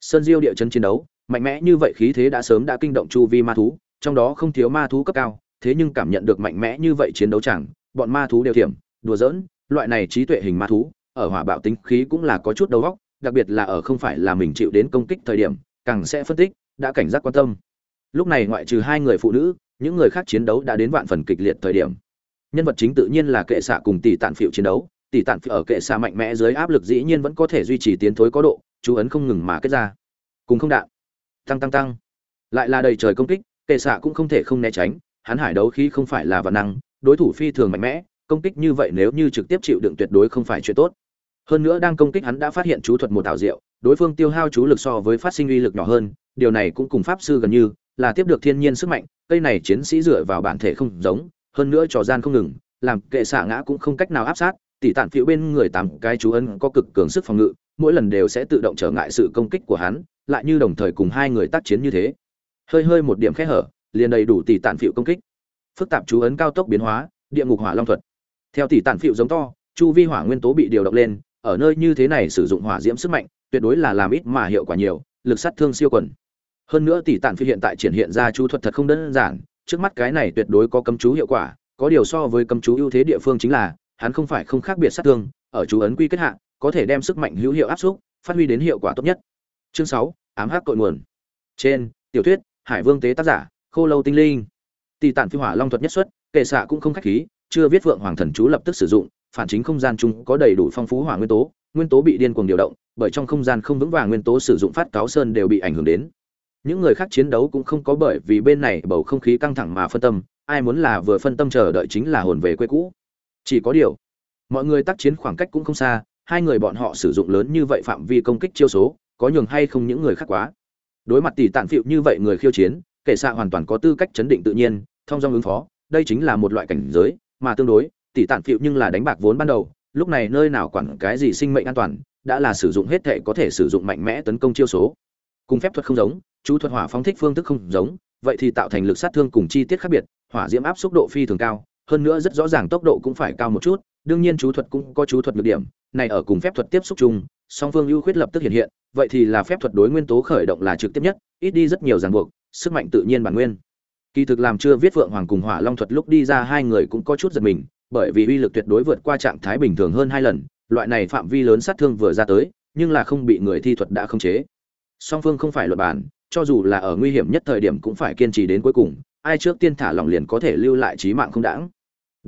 Sơn diêu địa chân chiến đấu, mạnh mẽ như vậy khí thế đã sớm đã kinh động chu vi ma thú, trong đó không thiếu ma thú cấp cao, thế nhưng cảm nhận được mạnh mẽ như vậy chiến đấu chẳng, bọn ma thú đều thiểm, đùa giỡn, loại này trí tuệ hình ma thú, ở hỏa bạo tính khí cũng là có chút đầu óc, đặc biệt là ở không phải là mình chịu đến công kích thời điểm, càng sẽ phân tích, đã cảnh giác quan tâm. Lúc này ngoại trừ hai người phụ nữ, những người khác chiến đấu đã đến vạn phần kịch liệt thời điểm. Nhân vật chính tự nhiên là kệ xạ cùng tỷ tạn phiệu chiến đấu tỷ tản phi ở kệ xa mạnh mẽ dưới áp lực dĩ nhiên vẫn có thể duy trì tiến thối có độ, chú ấn không ngừng mà kết ra. Cùng không đạn. Tăng tăng tăng. Lại là đầy trời công kích, kệ xạ cũng không thể không né tránh, hắn hải đấu khí không phải là vật năng, đối thủ phi thường mạnh mẽ, công kích như vậy nếu như trực tiếp chịu đựng tuyệt đối không phải chuyện tốt. Hơn nữa đang công kích hắn đã phát hiện chú thuật một ảo diệu, đối phương tiêu hao chú lực so với phát sinh uy lực nhỏ hơn, điều này cũng cùng pháp sư gần như, là tiếp được thiên nhiên sức mạnh, cây này chiến sĩ dựa vào bản thể không giống, hơn nữa trò gian không ngừng, làm kệ xạ ngã cũng không cách nào áp sát tỷ tản phiêu bên người tám cái chú ấn có cực cường sức phòng ngự, mỗi lần đều sẽ tự động trở ngại sự công kích của hắn, lại như đồng thời cùng hai người tác chiến như thế. Hơi hơi một điểm khẽ hở, liền đầy đủ tỷ tản phiêu công kích. Phức tạp chú ấn cao tốc biến hóa, địa ngục hỏa long thuật. Theo tỷ tản phiêu giống to, chu vi hỏa nguyên tố bị điều động lên, ở nơi như thế này sử dụng hỏa diễm sức mạnh, tuyệt đối là làm ít mà hiệu quả nhiều, lực sát thương siêu quần. Hơn nữa tỷ tản phiêu hiện tại triển hiện ra chú thuật thật không đơn giản, trước mắt cái này tuyệt đối có cấm chú hiệu quả, có điều so với cấm chú ưu thế địa phương chính là hắn không phải không khác biệt sát thương, ở chú ấn quy kết hạ, có thể đem sức mạnh hữu hiệu áp xúc, phát huy đến hiệu quả tốt nhất. Chương sáu, ám hắc cội nguồn. Trên, tiểu thuyết, hải vương tế tác giả, khô lâu tinh linh. Tỷ tản phi hỏa long thuật nhất xuất, kệ xạ cũng không khách khí, chưa viết vượng hoàng thần chú lập tức sử dụng, phản chính không gian chung có đầy đủ phong phú hỏa nguyên tố nguyên tố bị điên cuồng điều động, bởi trong không gian không vững vàng nguyên tố sử dụng phát cáo sơn đều bị ảnh hưởng đến. Những người khác chiến đấu cũng không có bởi vì bên này bầu không khí căng thẳng mà phân tâm, ai muốn là vừa phân tâm chờ đợi chính là hồn về quê cũ chỉ có điều. Mọi người tác chiến khoảng cách cũng không xa, hai người bọn họ sử dụng lớn như vậy phạm vi công kích chiêu số, có nhường hay không những người khác quá. Đối mặt tỷ tản phịu như vậy người khiêu chiến kể xạ hoàn toàn có tư cách chấn định tự nhiên, thông dong ứng phó, đây chính là một loại cảnh giới, mà tương đối, tỷ tản phịu nhưng là đánh bạc vốn ban đầu, lúc này nơi nào quản cái gì sinh mệnh an toàn, đã là sử dụng hết thể có thể sử dụng mạnh mẽ tấn công chiêu số. Cùng phép thuật không giống, chú thuật hỏa phóng thích phương thức không giống, vậy thì tạo thành lực sát thương cùng chi tiết khác biệt, hỏa diễm áp xúc độ phi thường cao hơn nữa rất rõ ràng tốc độ cũng phải cao một chút, đương nhiên chú thuật cũng có chú thuật nhược điểm, này ở cùng phép thuật tiếp xúc chung, song phương ưu khuyết lập tức hiện hiện, vậy thì là phép thuật đối nguyên tố khởi động là trực tiếp nhất, ít đi rất nhiều ràng buộc, sức mạnh tự nhiên bản nguyên. Kỳ thực làm chưa viết vượng hoàng cùng hỏa long thuật lúc đi ra hai người cũng có chút giật mình, bởi vì uy lực tuyệt đối vượt qua trạng thái bình thường hơn hai lần, loại này phạm vi lớn sát thương vừa ra tới, nhưng là không bị người thi thuật đã khống chế. Song phương không phải luật bản, cho dù là ở nguy hiểm nhất thời điểm cũng phải kiên trì đến cuối cùng, ai trước tiên thả lòng liền có thể lưu lại trí mạng không đãng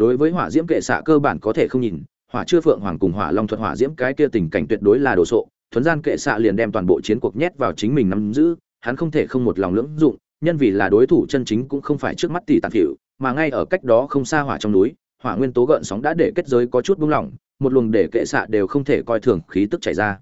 đối với hỏa diễm kệ xạ cơ bản có thể không nhìn, hỏa chưa phượng hoàng cùng hỏa long thuật hỏa diễm cái kia tình cảnh tuyệt đối là đồ sộ, thuấn gian kệ xạ liền đem toàn bộ chiến cuộc nhét vào chính mình nắm giữ, hắn không thể không một lòng lưỡng dụng, nhân vì là đối thủ chân chính cũng không phải trước mắt tỷ tàn phỉu, mà ngay ở cách đó không xa hỏa trong núi, hỏa nguyên tố gợn sóng đã để kết giới có chút buông lỏng, một luồng để kệ xạ đều không thể coi thường khí tức chảy ra.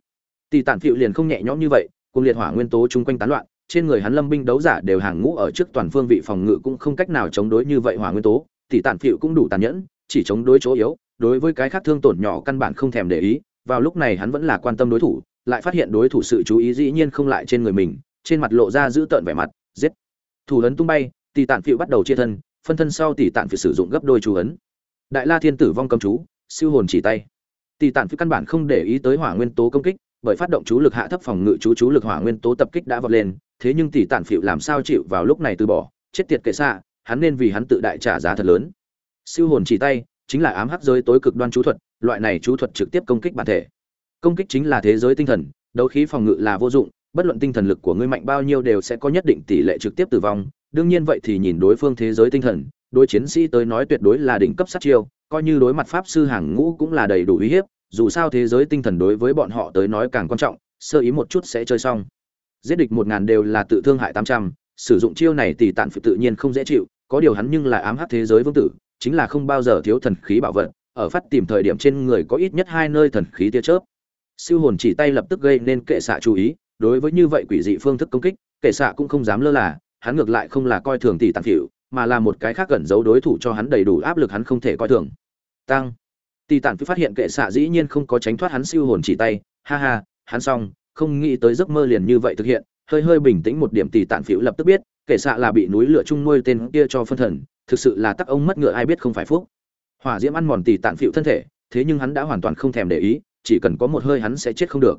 Tỷ tàn phỉu liền không nhẹ nhõm như vậy, cùng liệt hỏa nguyên tố chung quanh tán loạn, trên người hắn lâm binh đấu giả đều hàng ngũ ở trước toàn phương vị phòng ngự cũng không cách nào chống đối như vậy hỏa nguyên tố tỷ tàn phịu cũng đủ tàn nhẫn, chỉ chống đối chỗ yếu, đối với cái khác thương tổn nhỏ căn bản không thèm để ý, vào lúc này hắn vẫn là quan tâm đối thủ, lại phát hiện đối thủ sự chú ý dĩ nhiên không lại trên người mình, trên mặt lộ ra giữ tợn vẻ mặt, giết. Thủ ấn tung bay tỷ tản phịu bắt đầu chia thân, phân thân sau tỷ tản phịu sử dụng gấp đôi chú ấn. Đại la thiên tử vong cầm chú, siêu hồn chỉ tay. Tỷ tản phịu căn bản không để ý tới hỏa nguyên tố công kích, bởi phát động chú lực hạ thấp phòng ngự chú chú lực hỏa nguyên tố tập kích đã vọt lên, thế nhưng tỷ tản phịu làm sao chịu vào lúc này từ bỏ, chết tiệt kệ xa hắn nên vì hắn tự đại trả giá thật lớn. Siêu hồn chỉ tay, chính là ám hắc giới tối cực đoan chú thuật, loại này chú thuật trực tiếp công kích bản thể. Công kích chính là thế giới tinh thần, đấu khí phòng ngự là vô dụng, bất luận tinh thần lực của ngươi mạnh bao nhiêu đều sẽ có nhất định tỷ lệ trực tiếp tử vong. Đương nhiên vậy thì nhìn đối phương thế giới tinh thần, đối chiến sĩ tới nói tuyệt đối là đỉnh cấp sát chiêu, coi như đối mặt pháp sư hàng ngũ cũng là đầy đủ uy hiếp, dù sao thế giới tinh thần đối với bọn họ tới nói càng quan trọng, sơ ý một chút sẽ chơi xong. Giết địch một ngàn đều là tự thương hại tám trăm, sử dụng chiêu này thì tạn phụ tự nhiên không dễ chịu có điều hắn nhưng là ám hắc thế giới vương tử, chính là không bao giờ thiếu thần khí bảo vật, ở phát tìm thời điểm trên người có ít nhất hai nơi thần khí tia chớp. Siêu hồn chỉ tay lập tức gây nên kệ xạ chú ý, đối với như vậy quỷ dị phương thức công kích, kệ xạ cũng không dám lơ là, hắn ngược lại không là coi thường tỷ tàn phỉu mà là một cái khác gần giấu đối thủ cho hắn đầy đủ áp lực hắn không thể coi thường. Tăng. Tỷ tản phi phát hiện kệ xạ dĩ nhiên không có tránh thoát hắn siêu hồn chỉ tay, ha ha, hắn xong, không nghĩ tới giấc mơ liền như vậy thực hiện, hơi hơi bình tĩnh một điểm tỷ tản phỉu lập tức biết kệ xạ là bị núi lửa chung nuôi tên kia cho phân thần, thực sự là tắc ông mất ngựa ai biết không phải phúc. Hỏa diễm ăn mòn tỷ tạn phịu thân thể, thế nhưng hắn đã hoàn toàn không thèm để ý, chỉ cần có một hơi hắn sẽ chết không được.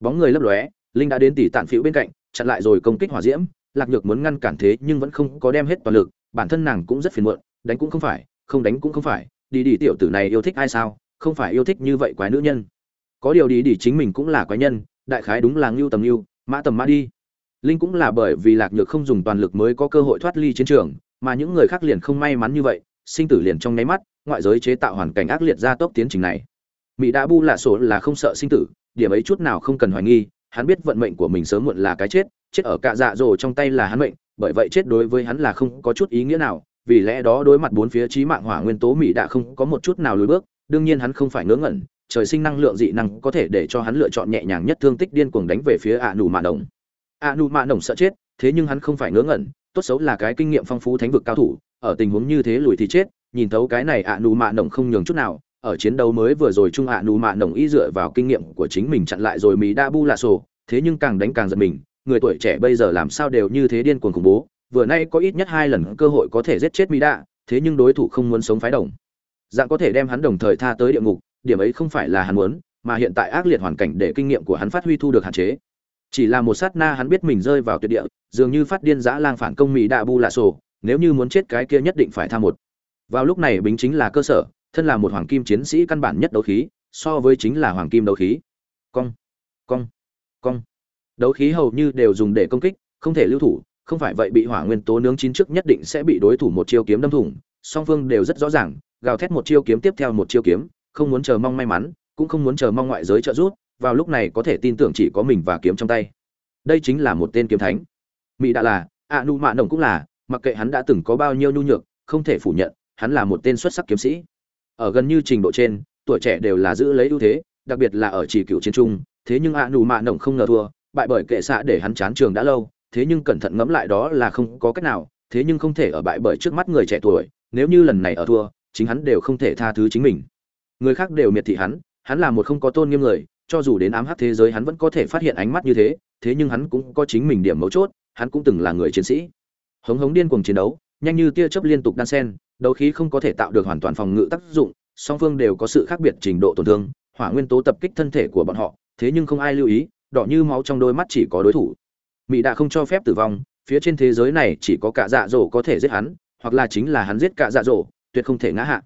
Bóng người lấp lóe, linh đã đến tỷ tạn phịu bên cạnh, chặn lại rồi công kích hỏa diễm, lạc nhược muốn ngăn cản thế nhưng vẫn không có đem hết toàn lực, bản thân nàng cũng rất phiền muộn, đánh cũng không phải, không đánh cũng không phải đi đi tiểu tử này yêu thích ai sao, không phải yêu thích như vậy quái nữ nhân. Có điều đi đi chính mình cũng là quái nhân, đại khái đúng là ngưu tầm ngưu, mã tầm mã đi linh cũng là bởi vì lạc nhược không dùng toàn lực mới có cơ hội thoát ly chiến trường, mà những người khác liền không may mắn như vậy, sinh tử liền trong nháy mắt, ngoại giới chế tạo hoàn cảnh ác liệt ra tốc tiến trình này. Mỹ đã bu lạ sổ là không sợ sinh tử, điểm ấy chút nào không cần hoài nghi, hắn biết vận mệnh của mình sớm muộn là cái chết chết ở cạ dạ dỗ trong tay là hắn mệnh, bởi vậy chết đối với hắn là không có chút ý nghĩa nào, vì lẽ đó đối mặt bốn phía trí mạng hỏa nguyên tố mỹ đã không có một chút nào lùi bước, đương nhiên hắn không phải ngớ ngẩn, trời sinh năng lượng dị năng có thể để cho hắn lựa chọn nhẹ nhàng nhất thương tích điên cuồng đánh về phía ạ nù mạ đồng. A Nu mạ nổng sợ chết, thế nhưng hắn không phải ngớ ngẩn, tốt xấu là cái kinh nghiệm phong phú thánh vực cao thủ, ở tình huống như thế lùi thì chết, nhìn thấu cái này A Nu mạ nổng không nhường chút nào, ở chiến đấu mới vừa rồi trung A Nu mạ nổng y dựa vào kinh nghiệm của chính mình chặn lại rồi mỹ đa bu lạ sổ, thế nhưng càng đánh càng giật mình, người tuổi trẻ bây giờ làm sao đều như thế điên cuồng khủng bố, vừa nay có ít nhất hai lần cơ hội có thể giết chết mỹ đa, thế nhưng đối thủ không muốn sống phái đồng. Dạng có thể đem hắn đồng thời tha tới địa ngục, điểm ấy không phải là hắn muốn, mà hiện tại ác liệt hoàn cảnh để kinh nghiệm của hắn phát huy thu được hạn chế chỉ là một sát na hắn biết mình rơi vào tuyệt địa, dường như phát điên dã lang phản công mỹ đạ bu lạ sổ, nếu như muốn chết cái kia nhất định phải tha một. Vào lúc này bính chính là cơ sở, thân là một hoàng kim chiến sĩ căn bản nhất đấu khí, so với chính là hoàng kim đấu khí. Cong cong cong. Đấu khí hầu như đều dùng để công kích, không thể lưu thủ, không phải vậy bị hỏa nguyên tố nướng chín trước nhất định sẽ bị đối thủ một chiêu kiếm đâm thủng, song phương đều rất rõ ràng, gào thét một chiêu kiếm tiếp theo một chiêu kiếm, không muốn chờ mong may mắn, cũng không muốn chờ mong ngoại giới trợ giúp vào lúc này có thể tin tưởng chỉ có mình và kiếm trong tay. Đây chính là một tên kiếm thánh. Mỹ đã là, ạ nụ mạ nồng cũng là, mặc kệ hắn đã từng có bao nhiêu nhu nhược, không thể phủ nhận, hắn là một tên xuất sắc kiếm sĩ. Ở gần như trình độ trên, tuổi trẻ đều là giữ lấy ưu thế, đặc biệt là ở chỉ cựu chiến trung, thế nhưng ạ nụ mạ nồng không ngờ thua, bại bởi kệ xạ để hắn chán trường đã lâu, thế nhưng cẩn thận ngẫm lại đó là không có cách nào, thế nhưng không thể ở bại bởi trước mắt người trẻ tuổi, nếu như lần này ở thua, chính hắn đều không thể tha thứ chính mình. Người khác đều miệt thị hắn hắn là một không có tôn nghiêm người cho dù đến ám hắc thế giới hắn vẫn có thể phát hiện ánh mắt như thế thế nhưng hắn cũng có chính mình điểm mấu chốt, hắn cũng từng là người chiến sĩ. Hống hống điên cuồng chiến đấu, nhanh như tia chớp liên tục đan sen, đấu khí không có thể tạo được hoàn toàn phòng ngự tác dụng, song phương đều có sự khác biệt trình độ tổn thương, hỏa nguyên tố tập kích thân thể của bọn họ, thế nhưng không ai lưu ý, đỏ như máu trong đôi mắt chỉ có đối thủ. Mỹ đã không cho phép tử vong, phía trên thế giới này chỉ có cả dạ dỗ có thể giết hắn, hoặc là chính là hắn giết cả dạ dỗ, tuyệt không thể ngã hạ.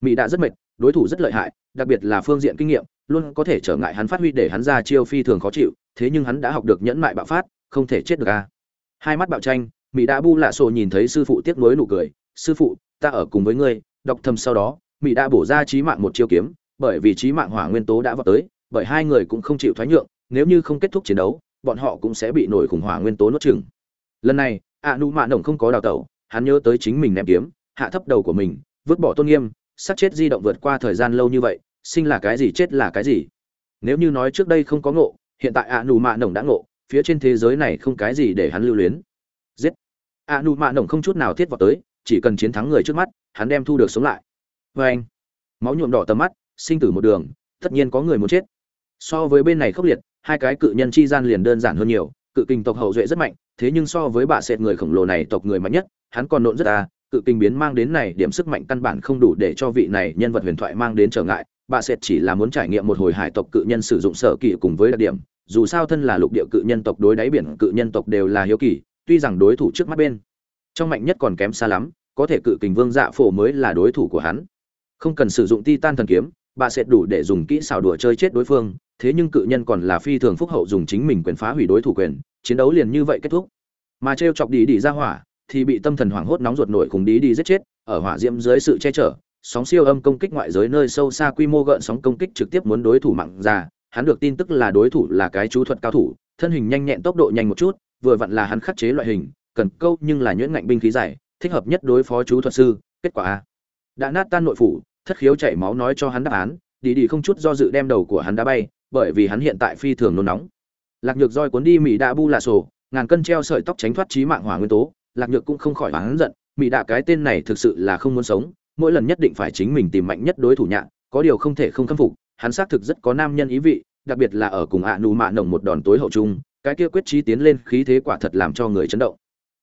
Mỹ đã rất mệt, đối thủ rất lợi hại đặc biệt là phương diện kinh nghiệm, luôn có thể trở ngại hắn phát huy để hắn ra chiêu phi thường khó chịu, thế nhưng hắn đã học được nhẫn mại bạo phát, không thể chết được a. Hai mắt bạo tranh, Mị đã bu lạ sổ nhìn thấy sư phụ tiếc nuối nụ cười, sư phụ, ta ở cùng với ngươi, đọc thầm sau đó, Mị đã bổ ra trí mạng một chiêu kiếm, bởi vì trí mạng hỏa nguyên tố đã vào tới, bởi hai người cũng không chịu thoái nhượng, nếu như không kết thúc chiến đấu, bọn họ cũng sẽ bị nổi khủng hoảng nguyên tố nuốt chửng. Lần này, A nụ mạ Đổng không có đào tẩu, hắn nhớ tới chính mình ném kiếm, hạ thấp đầu của mình, vứt bỏ tôn nghiêm sát chết di động vượt qua thời gian lâu như vậy, sinh là cái gì, chết là cái gì? Nếu như nói trước đây không có ngộ, hiện tại ạ nù mạ nồng đã ngộ, phía trên thế giới này không cái gì để hắn lưu luyến. Giết! Ạ nù mạ nồng không chút nào thiết vào tới, chỉ cần chiến thắng người trước mắt, hắn đem thu được sống lại. Vê anh, máu nhuộm đỏ tầm mắt, sinh tử một đường, tất nhiên có người muốn chết. So với bên này khốc liệt, hai cái cự nhân chi gian liền đơn giản hơn nhiều, cự kinh tộc hậu duệ rất mạnh, thế nhưng so với bà sệt người khổng lồ này tộc người mạnh nhất, hắn còn nộn rất à cự kinh biến mang đến này điểm sức mạnh căn bản không đủ để cho vị này nhân vật huyền thoại mang đến trở ngại. Bà sệt chỉ là muốn trải nghiệm một hồi hải tộc cự nhân sử dụng sở kỳ cùng với đặc điểm, dù sao thân là lục địa cự nhân tộc đối đáy biển cự nhân tộc đều là hiếu kỳ, tuy rằng đối thủ trước mắt bên trong mạnh nhất còn kém xa lắm, có thể cự kình vương dạ phổ mới là đối thủ của hắn. Không cần sử dụng ti tan thần kiếm, bà sẽ đủ để dùng kỹ xảo đùa chơi chết đối phương, thế nhưng cự nhân còn là phi thường phúc hậu dùng chính mình quyền phá hủy đối thủ quyền, chiến đấu liền như vậy kết thúc. Mà t chọc đi đi ra hỏa thì bị tâm thần hoảng hốt nóng ruột nổi cùng đi đi giết chết, ở hỏa diễm dưới sự che chở, sóng siêu âm công kích ngoại giới nơi sâu xa quy mô gợn sóng công kích trực tiếp muốn đối thủ mạng ra, hắn được tin tức là đối thủ là cái chú thuật cao thủ, thân hình nhanh nhẹn tốc độ nhanh một chút, vừa vặn là hắn khắc chế loại hình, cần câu nhưng là nhuyễn ngạnh binh khí dài thích hợp nhất đối phó chú thuật sư, kết quả a. Đã nát tan nội phủ, thất khiếu chảy máu nói cho hắn đáp án, đi đi không chút do dự đem đầu của hắn đá bay, bởi vì hắn hiện tại phi thường nôn nóng. Lạc nhược roi cuốn đi mỹ đã bu là sổ, ngàn cân treo sợi tóc tránh thoát trí mạng hỏa nguyên tố lạc nhược cũng không khỏi oán giận mỹ đạ cái tên này thực sự là không muốn sống mỗi lần nhất định phải chính mình tìm mạnh nhất đối thủ nhạn có điều không thể không khâm phục hắn xác thực rất có nam nhân ý vị đặc biệt là ở cùng ạ nụ mạ nồng một đòn tối hậu trung, cái kia quyết trí tiến lên khí thế quả thật làm cho người chấn động.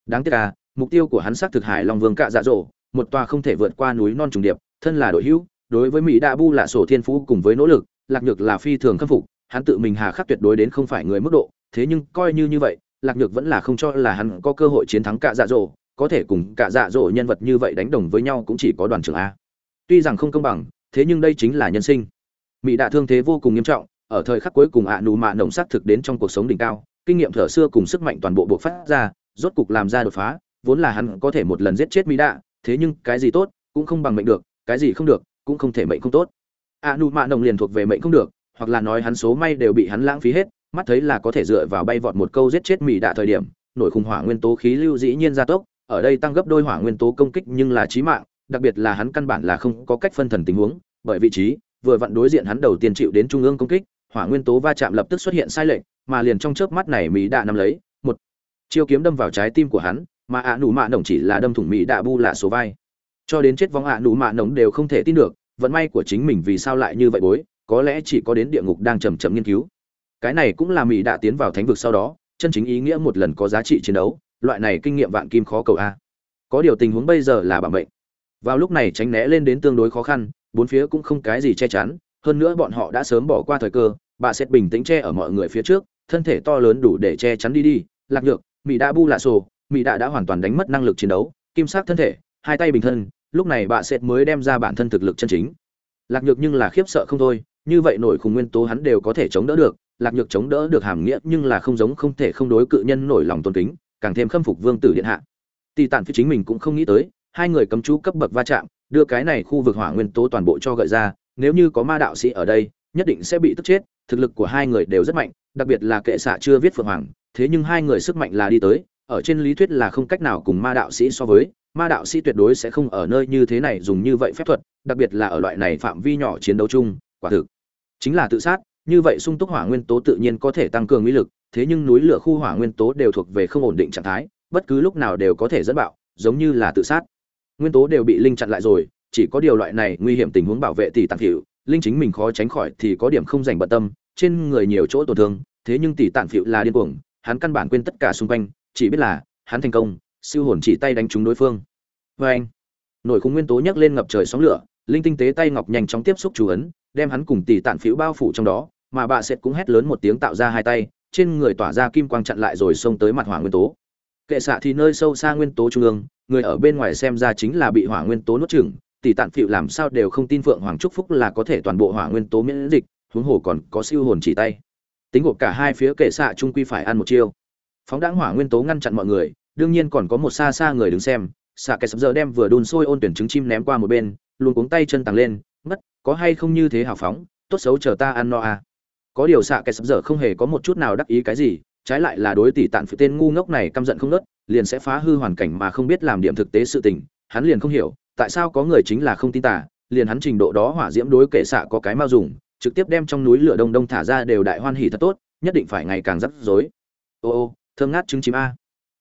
Đáng tiếc là mục tiêu của hắn xác thực hải long vương cạ dạ dỗ một tòa không thể vượt qua núi non trùng điệp thân là đội hữu đối với mỹ đa bu là sổ thiên phú cùng với nỗ lực lạc nhược là phi thường khâm phục hắn tự mình hà khắc tuyệt đối đến không phải người mức độ thế nhưng coi như như vậy lạc nhược vẫn là không cho là hắn có cơ hội chiến thắng Cả dạ dỗ, có thể cùng Cả dạ dỗ nhân vật như vậy đánh đồng với nhau cũng chỉ có đoàn trưởng a. Tuy rằng không công bằng, thế nhưng đây chính là nhân sinh. Mỹ đạ thương thế vô cùng nghiêm trọng, ở thời khắc cuối cùng ạ nụ mạ nồng sắc thực đến trong cuộc sống đỉnh cao, kinh nghiệm thở xưa cùng sức mạnh toàn bộ buộc phát ra, rốt cục làm ra đột phá, vốn là hắn có thể một lần giết chết mỹ đạ, thế nhưng cái gì tốt cũng không bằng mệnh được, cái gì không được cũng không thể mệnh không tốt. a nụ mạ nồng liền thuộc về mệnh không được, hoặc là nói hắn số may đều bị hắn lãng phí hết mắt thấy là có thể dựa vào bay vọt một câu giết chết mỹ đạ thời điểm, nổi khủng hỏa nguyên tố khí lưu dĩ nhiên gia tốc, ở đây tăng gấp đôi hỏa nguyên tố công kích nhưng là chí mạng, đặc biệt là hắn căn bản là không có cách phân thần tình huống, bởi vị trí, vừa vặn đối diện hắn đầu tiên chịu đến trung ương công kích, hỏa nguyên tố va chạm lập tức xuất hiện sai lệch, mà liền trong chớp mắt này mỹ đạ nắm lấy, một chiêu kiếm đâm vào trái tim của hắn, mà ạ nụ mạ nồng chỉ là đâm thủng mỹ đạ bu là số vai. Cho đến chết vong ạ nụ mạ nồng đều không thể tin được, vận may của chính mình vì sao lại như vậy bối, có lẽ chỉ có đến địa ngục đang chầm chậm nghiên cứu cái này cũng là mỹ đã tiến vào thánh vực sau đó, chân chính ý nghĩa một lần có giá trị chiến đấu, loại này kinh nghiệm vạn kim khó cầu a. Có điều tình huống bây giờ là bảo mệnh. Vào lúc này tránh né lên đến tương đối khó khăn, bốn phía cũng không cái gì che chắn, hơn nữa bọn họ đã sớm bỏ qua thời cơ, bà sẽ bình tĩnh che ở mọi người phía trước, thân thể to lớn đủ để che chắn đi đi, lạc nhược, mỹ đã bu lạ sổ, mỹ đã đã hoàn toàn đánh mất năng lực chiến đấu, kim sắc thân thể, hai tay bình thân, lúc này bà sẽ mới đem ra bản thân thực lực chân chính. Lạc nhược nhưng là khiếp sợ không thôi, như vậy nổi khủng nguyên tố hắn đều có thể chống đỡ được lạc nhược chống đỡ được hàm nghĩa nhưng là không giống không thể không đối cự nhân nổi lòng tôn kính, càng thêm khâm phục vương tử điện hạ. Tỷ tản phi chính mình cũng không nghĩ tới, hai người cấm chú cấp bậc va chạm, đưa cái này khu vực hỏa nguyên tố toàn bộ cho gợi ra, nếu như có ma đạo sĩ ở đây, nhất định sẽ bị tức chết, thực lực của hai người đều rất mạnh, đặc biệt là kệ xạ chưa viết phượng hoàng, thế nhưng hai người sức mạnh là đi tới, ở trên lý thuyết là không cách nào cùng ma đạo sĩ so với, ma đạo sĩ tuyệt đối sẽ không ở nơi như thế này dùng như vậy phép thuật, đặc biệt là ở loại này phạm vi nhỏ chiến đấu chung, quả thực chính là tự sát như vậy sung túc hỏa nguyên tố tự nhiên có thể tăng cường uy lực, thế nhưng núi lửa khu hỏa nguyên tố đều thuộc về không ổn định trạng thái, bất cứ lúc nào đều có thể dẫn bạo, giống như là tự sát. Nguyên tố đều bị linh chặn lại rồi, chỉ có điều loại này nguy hiểm tình huống bảo vệ tỷ tạng phịu linh chính mình khó tránh khỏi thì có điểm không dành bận tâm, trên người nhiều chỗ tổn thương, thế nhưng tỷ tạng phịu là điên cuồng, hắn căn bản quên tất cả xung quanh, chỉ biết là, hắn thành công, siêu hồn chỉ tay đánh trúng đối phương. Vê anh, nổi khung nguyên tố nhấc lên ngập trời sóng lửa, linh tinh tế tay ngọc nhanh chóng tiếp xúc chú ấn, đem hắn cùng tỷ tạng phịu bao phủ trong đó mà bà sệt cũng hét lớn một tiếng tạo ra hai tay, trên người tỏa ra kim quang chặn lại rồi xông tới mặt hỏa nguyên tố. Kệ xạ thì nơi sâu xa nguyên tố trung ương, người ở bên ngoài xem ra chính là bị hỏa nguyên tố nuốt chửng, tỷ tạn phịu làm sao đều không tin phượng hoàng trúc phúc là có thể toàn bộ hỏa nguyên tố miễn dịch, huống hồ còn có siêu hồn chỉ tay. Tính gộp cả hai phía kệ xạ trung quy phải ăn một chiêu. Phóng đáng hỏa nguyên tố ngăn chặn mọi người, đương nhiên còn có một xa xa người đứng xem, xạ kẻ sập giờ đem vừa đun sôi ôn tuyển trứng chim ném qua một bên luôn cuống tay chân tàng lên mất có hay không như thế hào phóng, tốt xấu chờ ta ăn no à có điều xạ kẻ sập giờ không hề có một chút nào đắc ý cái gì, trái lại là đối tỷ tạn phụ tên ngu ngốc này căm giận không nớt liền sẽ phá hư hoàn cảnh mà không biết làm điểm thực tế sự tình, hắn liền không hiểu, tại sao có người chính là không tin tả liền hắn trình độ đó hỏa diễm đối kệ xạ có cái mau dùng, trực tiếp đem trong núi lửa đông đông thả ra đều đại hoan hỉ thật tốt, nhất định phải ngày càng rắc rối. Ô ô, thơm ngát trứng chim a.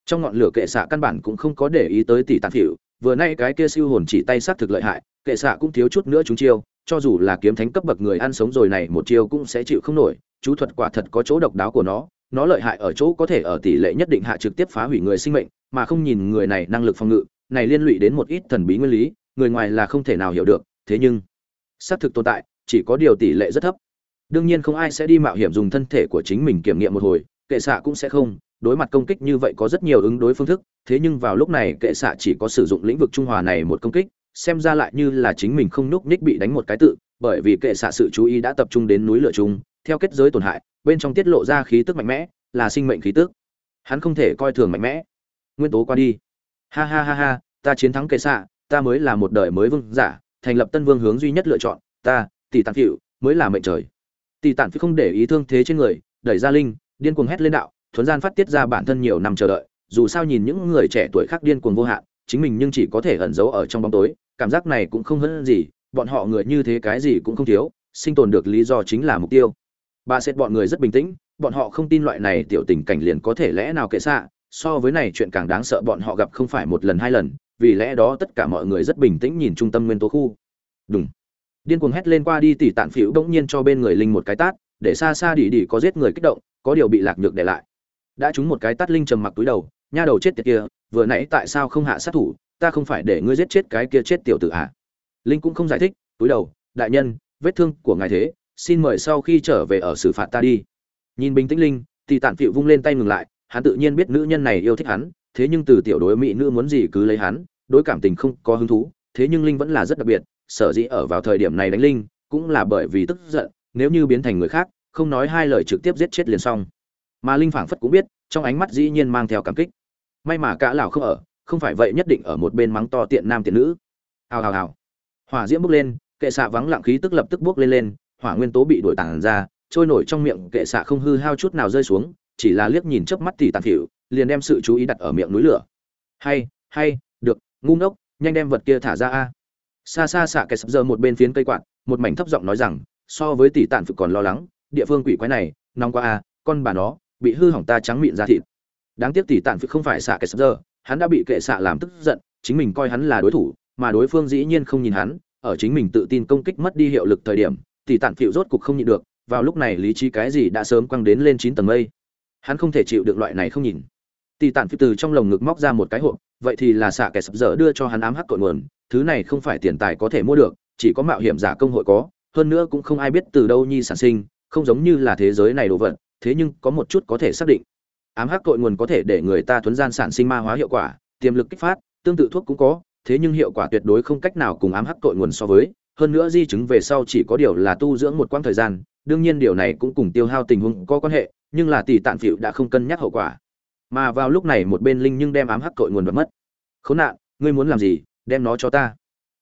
Trong ngọn lửa kệ xạ căn bản cũng không có để ý tới tỷ tàn phỉu vừa nay cái kia siêu hồn chỉ tay sát thực lợi hại, kệ xạ cũng thiếu chút nữa chúng chiêu cho dù là kiếm thánh cấp bậc người ăn sống rồi này một chiêu cũng sẽ chịu không nổi, chú thuật quả thật có chỗ độc đáo của nó nó lợi hại ở chỗ có thể ở tỷ lệ nhất định hạ trực tiếp phá hủy người sinh mệnh, mà không nhìn người này năng lực phòng ngự, này liên lụy đến một ít thần bí nguyên lý, người ngoài là không thể nào hiểu được, thế nhưng, xác thực tồn tại, chỉ có điều tỷ lệ rất thấp. Đương nhiên không ai sẽ đi mạo hiểm dùng thân thể của chính mình kiểm nghiệm một hồi, kệ xạ cũng sẽ không, đối mặt công kích như vậy có rất nhiều ứng đối phương thức, thế nhưng vào lúc này kệ xạ chỉ có sử dụng lĩnh vực trung hòa này một công kích xem ra lại như là chính mình không núc ních bị đánh một cái tự, bởi vì kệ xạ sự chú ý đã tập trung đến núi lửa chung, theo kết giới tổn hại, bên trong tiết lộ ra khí tức mạnh mẽ, là sinh mệnh khí tức. Hắn không thể coi thường mạnh mẽ. Nguyên tố qua đi. Ha ha ha ha, ta chiến thắng kệ xạ, ta mới là một đời mới vương giả, thành lập tân vương hướng duy nhất lựa chọn, ta, tỷ tàn phịu, mới là mệnh trời. Tỷ tàn phịu không để ý thương thế trên người, đẩy ra linh, điên cuồng hét lên đạo, thuấn gian phát tiết ra bản thân nhiều năm chờ đợi, dù sao nhìn những người trẻ tuổi khác điên cuồng vô hạn, chính mình nhưng chỉ có thể ẩn giấu ở trong bóng tối cảm giác này cũng không hơn gì, bọn họ người như thế cái gì cũng không thiếu, sinh tồn được lý do chính là mục tiêu. Bà xét bọn người rất bình tĩnh, bọn họ không tin loại này tiểu tình cảnh liền có thể lẽ nào kệ xạ, so với này chuyện càng đáng sợ bọn họ gặp không phải một lần hai lần, vì lẽ đó tất cả mọi người rất bình tĩnh nhìn trung tâm nguyên tố khu. Đúng điên cuồng hét lên qua đi tỉ tạn phỉu bỗng nhiên cho bên người linh một cái tát, để xa xa đi đi có giết người kích động, có điều bị lạc nhược để lại. Đã trúng một cái tát linh trầm mặc túi đầu, nha đầu chết tiệt kia, vừa nãy tại sao không hạ sát thủ ta không phải để ngươi giết chết cái kia chết tiểu tử à? Linh cũng không giải thích, túi đầu, đại nhân, vết thương của ngài thế, xin mời sau khi trở về ở xử phạt ta đi. Nhìn bình tĩnh linh thì tản phịu vung lên tay ngừng lại, hắn tự nhiên biết nữ nhân này yêu thích hắn, thế nhưng từ tiểu đối mỹ nữ muốn gì cứ lấy hắn, đối cảm tình không có hứng thú, thế nhưng linh vẫn là rất đặc biệt, sở dĩ ở vào thời điểm này đánh linh, cũng là bởi vì tức giận, nếu như biến thành người khác, không nói hai lời trực tiếp giết chết liền xong. Mà linh phảng phất cũng biết, trong ánh mắt dĩ nhiên mang theo cảm kích. May mà cả lão không ở không phải vậy nhất định ở một bên mắng to tiện nam tiện nữ. Hào hào hào. Hỏa diễm bốc lên kệ xạ vắng lặng khí tức lập tức bốc lên lên hỏa nguyên tố bị đổi tàn ra trôi nổi trong miệng kệ xạ không hư hao chút nào rơi xuống chỉ là liếc nhìn chớp mắt thì tàn hiểu, liền đem sự chú ý đặt ở miệng núi lửa. Hay hay được ngu ngốc nhanh đem vật kia thả ra a. Xa xa xạ kệ sập giờ một bên phiến cây quạt một mảnh thấp giọng nói rằng so với tỷ tản phục còn lo lắng địa phương quỷ quái này nóng quá a, con bà nó bị hư hỏng ta trắng miệng ra thịt. Đáng tiếc tỷ tản phục không phải xạ kệ sập giờ hắn đã bị kệ xạ làm tức giận, chính mình coi hắn là đối thủ, mà đối phương dĩ nhiên không nhìn hắn, ở chính mình tự tin công kích mất đi hiệu lực thời điểm, tỷ tản phịu rốt cục không nhịn được, vào lúc này lý trí cái gì đã sớm quăng đến lên chín tầng mây. Hắn không thể chịu được loại này không nhìn. Tỷ tản phịu từ trong lồng ngực móc ra một cái hộp, vậy thì là xạ kẻ sập dở đưa cho hắn ám hắc cội nguồn, thứ này không phải tiền tài có thể mua được, chỉ có mạo hiểm giả công hội có, hơn nữa cũng không ai biết từ đâu nhi sản sinh, không giống như là thế giới này đồ vật, thế nhưng có một chút có thể xác định ám hắc cội nguồn có thể để người ta thuấn gian sản sinh ma hóa hiệu quả, tiềm lực kích phát, tương tự thuốc cũng có, thế nhưng hiệu quả tuyệt đối không cách nào cùng ám hắc cội nguồn so với, hơn nữa di chứng về sau chỉ có điều là tu dưỡng một quãng thời gian, đương nhiên điều này cũng cùng tiêu hao tình huống có quan hệ, nhưng là tỷ tạn phịu đã không cân nhắc hậu quả. Mà vào lúc này một bên linh nhưng đem ám hắc cội nguồn bật mất. Khốn nạn, ngươi muốn làm gì? Đem nó cho ta.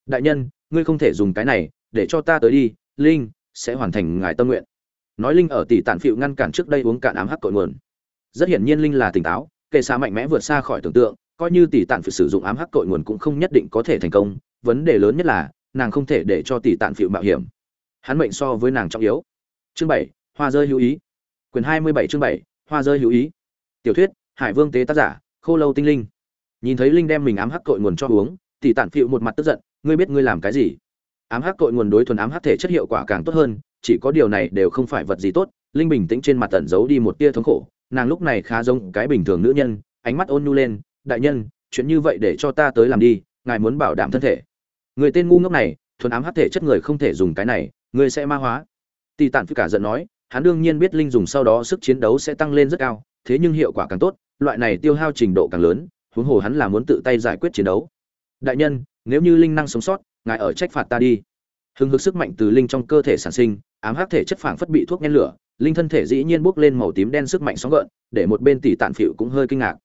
Đại nhân, ngươi không thể dùng cái này, để cho ta tới đi, linh, sẽ hoàn thành ngài tâm nguyện. Nói linh ở tỷ tản phịu ngăn cản trước đây uống cạn ám hắc cội nguồn rất hiển nhiên linh là tỉnh táo, kệ xa mạnh mẽ vượt xa khỏi tưởng tượng, coi như tỷ tạn phải sử dụng ám hắc cội nguồn cũng không nhất định có thể thành công, vấn đề lớn nhất là, nàng không thể để cho tỷ tạn phịu mạo hiểm. Hắn mệnh so với nàng trọng yếu. Chương bảy, hoa rơi hữu ý. Quyền hai mươi bảy chương bảy, hoa rơi hữu ý. Tiểu thuyết, hải vương tế tác giả, khô lâu tinh linh. Nhìn thấy linh đem mình ám hắc cội nguồn cho uống, tỷ tạn phịu một mặt tức giận, ngươi biết ngươi làm cái gì? Ám hắc cội nguồn đối thuần ám hắc thể chất hiệu quả càng tốt hơn, chỉ có điều này đều không phải vật gì tốt, linh bình tĩnh trên mặt tẩn giấu đi một tia thống khổ nàng lúc này khá giống cái bình thường nữ nhân, ánh mắt ôn nhu lên, đại nhân, chuyện như vậy để cho ta tới làm đi, ngài muốn bảo đảm thân thể. Người tên ngu ngốc này, thuần ám hắc thể chất người không thể dùng cái này, người sẽ ma hóa. Tỷ tản phi cả giận nói, hắn đương nhiên biết linh dùng sau đó sức chiến đấu sẽ tăng lên rất cao, thế nhưng hiệu quả càng tốt, loại này tiêu hao trình độ càng lớn, huống hồ hắn là muốn tự tay giải quyết chiến đấu. Đại nhân, nếu như linh năng sống sót, ngài ở trách phạt ta đi. Hừng hực sức mạnh từ linh trong cơ thể sản sinh, ám hắc thể chất phảng phất bị thuốc nhen lửa linh thân thể dĩ nhiên bốc lên màu tím đen sức mạnh sóng gợn, để một bên tỷ tản phịu cũng hơi kinh ngạc.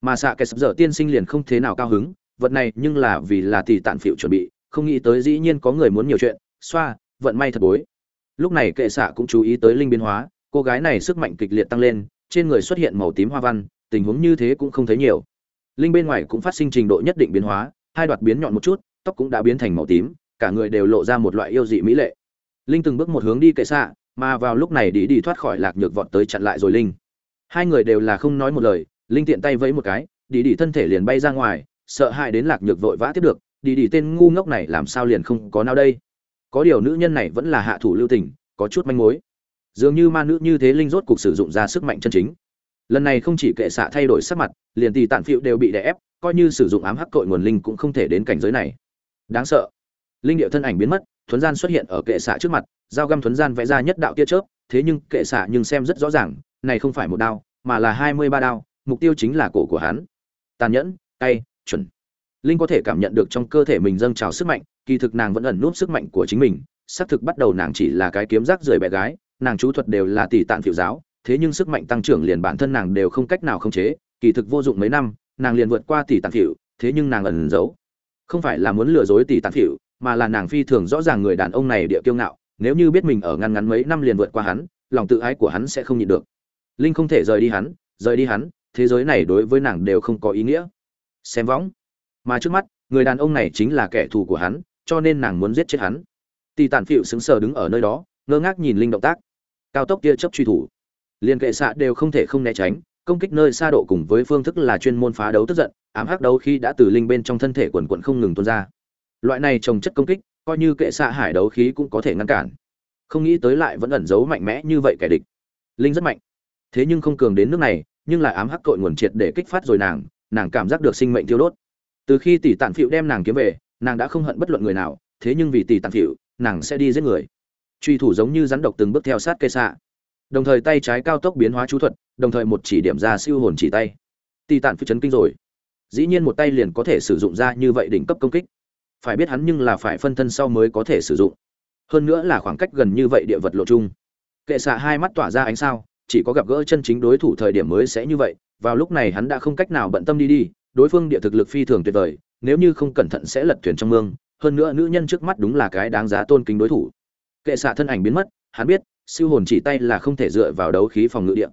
Mà xạ kẻ sập dở tiên sinh liền không thế nào cao hứng, vật này nhưng là vì là tỷ tản phịu chuẩn bị, không nghĩ tới dĩ nhiên có người muốn nhiều chuyện, xoa, vận may thật bối. Lúc này kệ xạ cũng chú ý tới linh biến hóa, cô gái này sức mạnh kịch liệt tăng lên, trên người xuất hiện màu tím hoa văn, tình huống như thế cũng không thấy nhiều. Linh bên ngoài cũng phát sinh trình độ nhất định biến hóa, hai đoạt biến nhọn một chút, tóc cũng đã biến thành màu tím, cả người đều lộ ra một loại yêu dị mỹ lệ. Linh từng bước một hướng đi kệ xạ mà vào lúc này đi đi thoát khỏi lạc nhược vọt tới chặn lại rồi linh. Hai người đều là không nói một lời, linh tiện tay vẫy một cái, đi đi thân thể liền bay ra ngoài, sợ hãi đến lạc nhược vội vã tiếp được, đi đi tên ngu ngốc này làm sao liền không có nào đây. Có điều nữ nhân này vẫn là hạ thủ lưu tình, có chút manh mối. Dường như ma nữ như thế linh rốt cục sử dụng ra sức mạnh chân chính. Lần này không chỉ kệ xạ thay đổi sắc mặt, liền tì tản phiệu đều bị đè ép, coi như sử dụng ám hắc cội nguồn linh cũng không thể đến cảnh giới này. Đáng sợ. Linh điệu thân ảnh biến mất, thuấn gian xuất hiện ở kệ xạ trước mặt dao găm thuấn gian vẽ ra nhất đạo tia chớp, thế nhưng kệ xạ nhưng xem rất rõ ràng, này không phải một đao, mà là hai mươi ba đao, mục tiêu chính là cổ của hắn. Tàn nhẫn tay chuẩn. Linh có thể cảm nhận được trong cơ thể mình dâng trào sức mạnh, kỳ thực nàng vẫn ẩn núp sức mạnh của chính mình, xác thực bắt đầu nàng chỉ là cái kiếm rác rưởi bé gái, nàng chú thuật đều là tỷ tạn phiểu giáo, thế nhưng sức mạnh tăng trưởng liền bản thân nàng đều không cách nào khống chế, kỳ thực vô dụng mấy năm, nàng liền vượt qua tỷ tạn phiểu thế nhưng nàng ẩn giấu. Không phải là muốn lừa dối tỷ tạn phiểu mà là nàng phi thường rõ ràng người đàn ông này địa kiêu ngạo nếu như biết mình ở ngăn ngắn mấy năm liền vượt qua hắn, lòng tự ái của hắn sẽ không nhịn được. Linh không thể rời đi hắn, rời đi hắn, thế giới này đối với nàng đều không có ý nghĩa. Xem võng. Mà trước mắt, người đàn ông này chính là kẻ thù của hắn, cho nên nàng muốn giết chết hắn. Tì tàn phịu sững sờ đứng ở nơi đó, ngơ ngác nhìn linh động tác. Cao tốc tia chấp truy thủ. Liền kệ xạ đều không thể không né tránh, công kích nơi xa độ cùng với phương thức là chuyên môn phá đấu tức giận, ám hắc đấu khi đã từ linh bên trong thân thể quần quận không ngừng tuôn ra. Loại này trồng chất công kích coi như kệ xạ hải đấu khí cũng có thể ngăn cản. Không nghĩ tới lại vẫn ẩn giấu mạnh mẽ như vậy kẻ địch. Linh rất mạnh. Thế nhưng không cường đến nước này, nhưng lại ám hắc cội nguồn triệt để kích phát rồi nàng nàng cảm giác được sinh mệnh thiêu đốt. Từ khi tỷ tản phịu đem nàng kiếm về, nàng đã không hận bất luận người nào, thế nhưng vì tỷ tản phịu, nàng sẽ đi giết người. Truy thủ giống như rắn độc từng bước theo sát cây xạ. Đồng thời tay trái cao tốc biến hóa chú thuật, đồng thời một chỉ điểm ra siêu hồn chỉ tay. Tỷ tản phịu chấn kinh rồi. Dĩ nhiên một tay liền có thể sử dụng ra như vậy đỉnh cấp công kích phải biết hắn nhưng là phải phân thân sau mới có thể sử dụng. Hơn nữa là khoảng cách gần như vậy địa vật lộ chung. Kệ xạ hai mắt tỏa ra ánh sao, chỉ có gặp gỡ chân chính đối thủ thời điểm mới sẽ như vậy, vào lúc này hắn đã không cách nào bận tâm đi đi, đối phương địa thực lực phi thường tuyệt vời, nếu như không cẩn thận sẽ lật thuyền trong mương, hơn nữa nữ nhân trước mắt đúng là cái đáng giá tôn kính đối thủ. Kệ xạ thân ảnh biến mất, hắn biết, siêu hồn chỉ tay là không thể dựa vào đấu khí phòng ngự địa.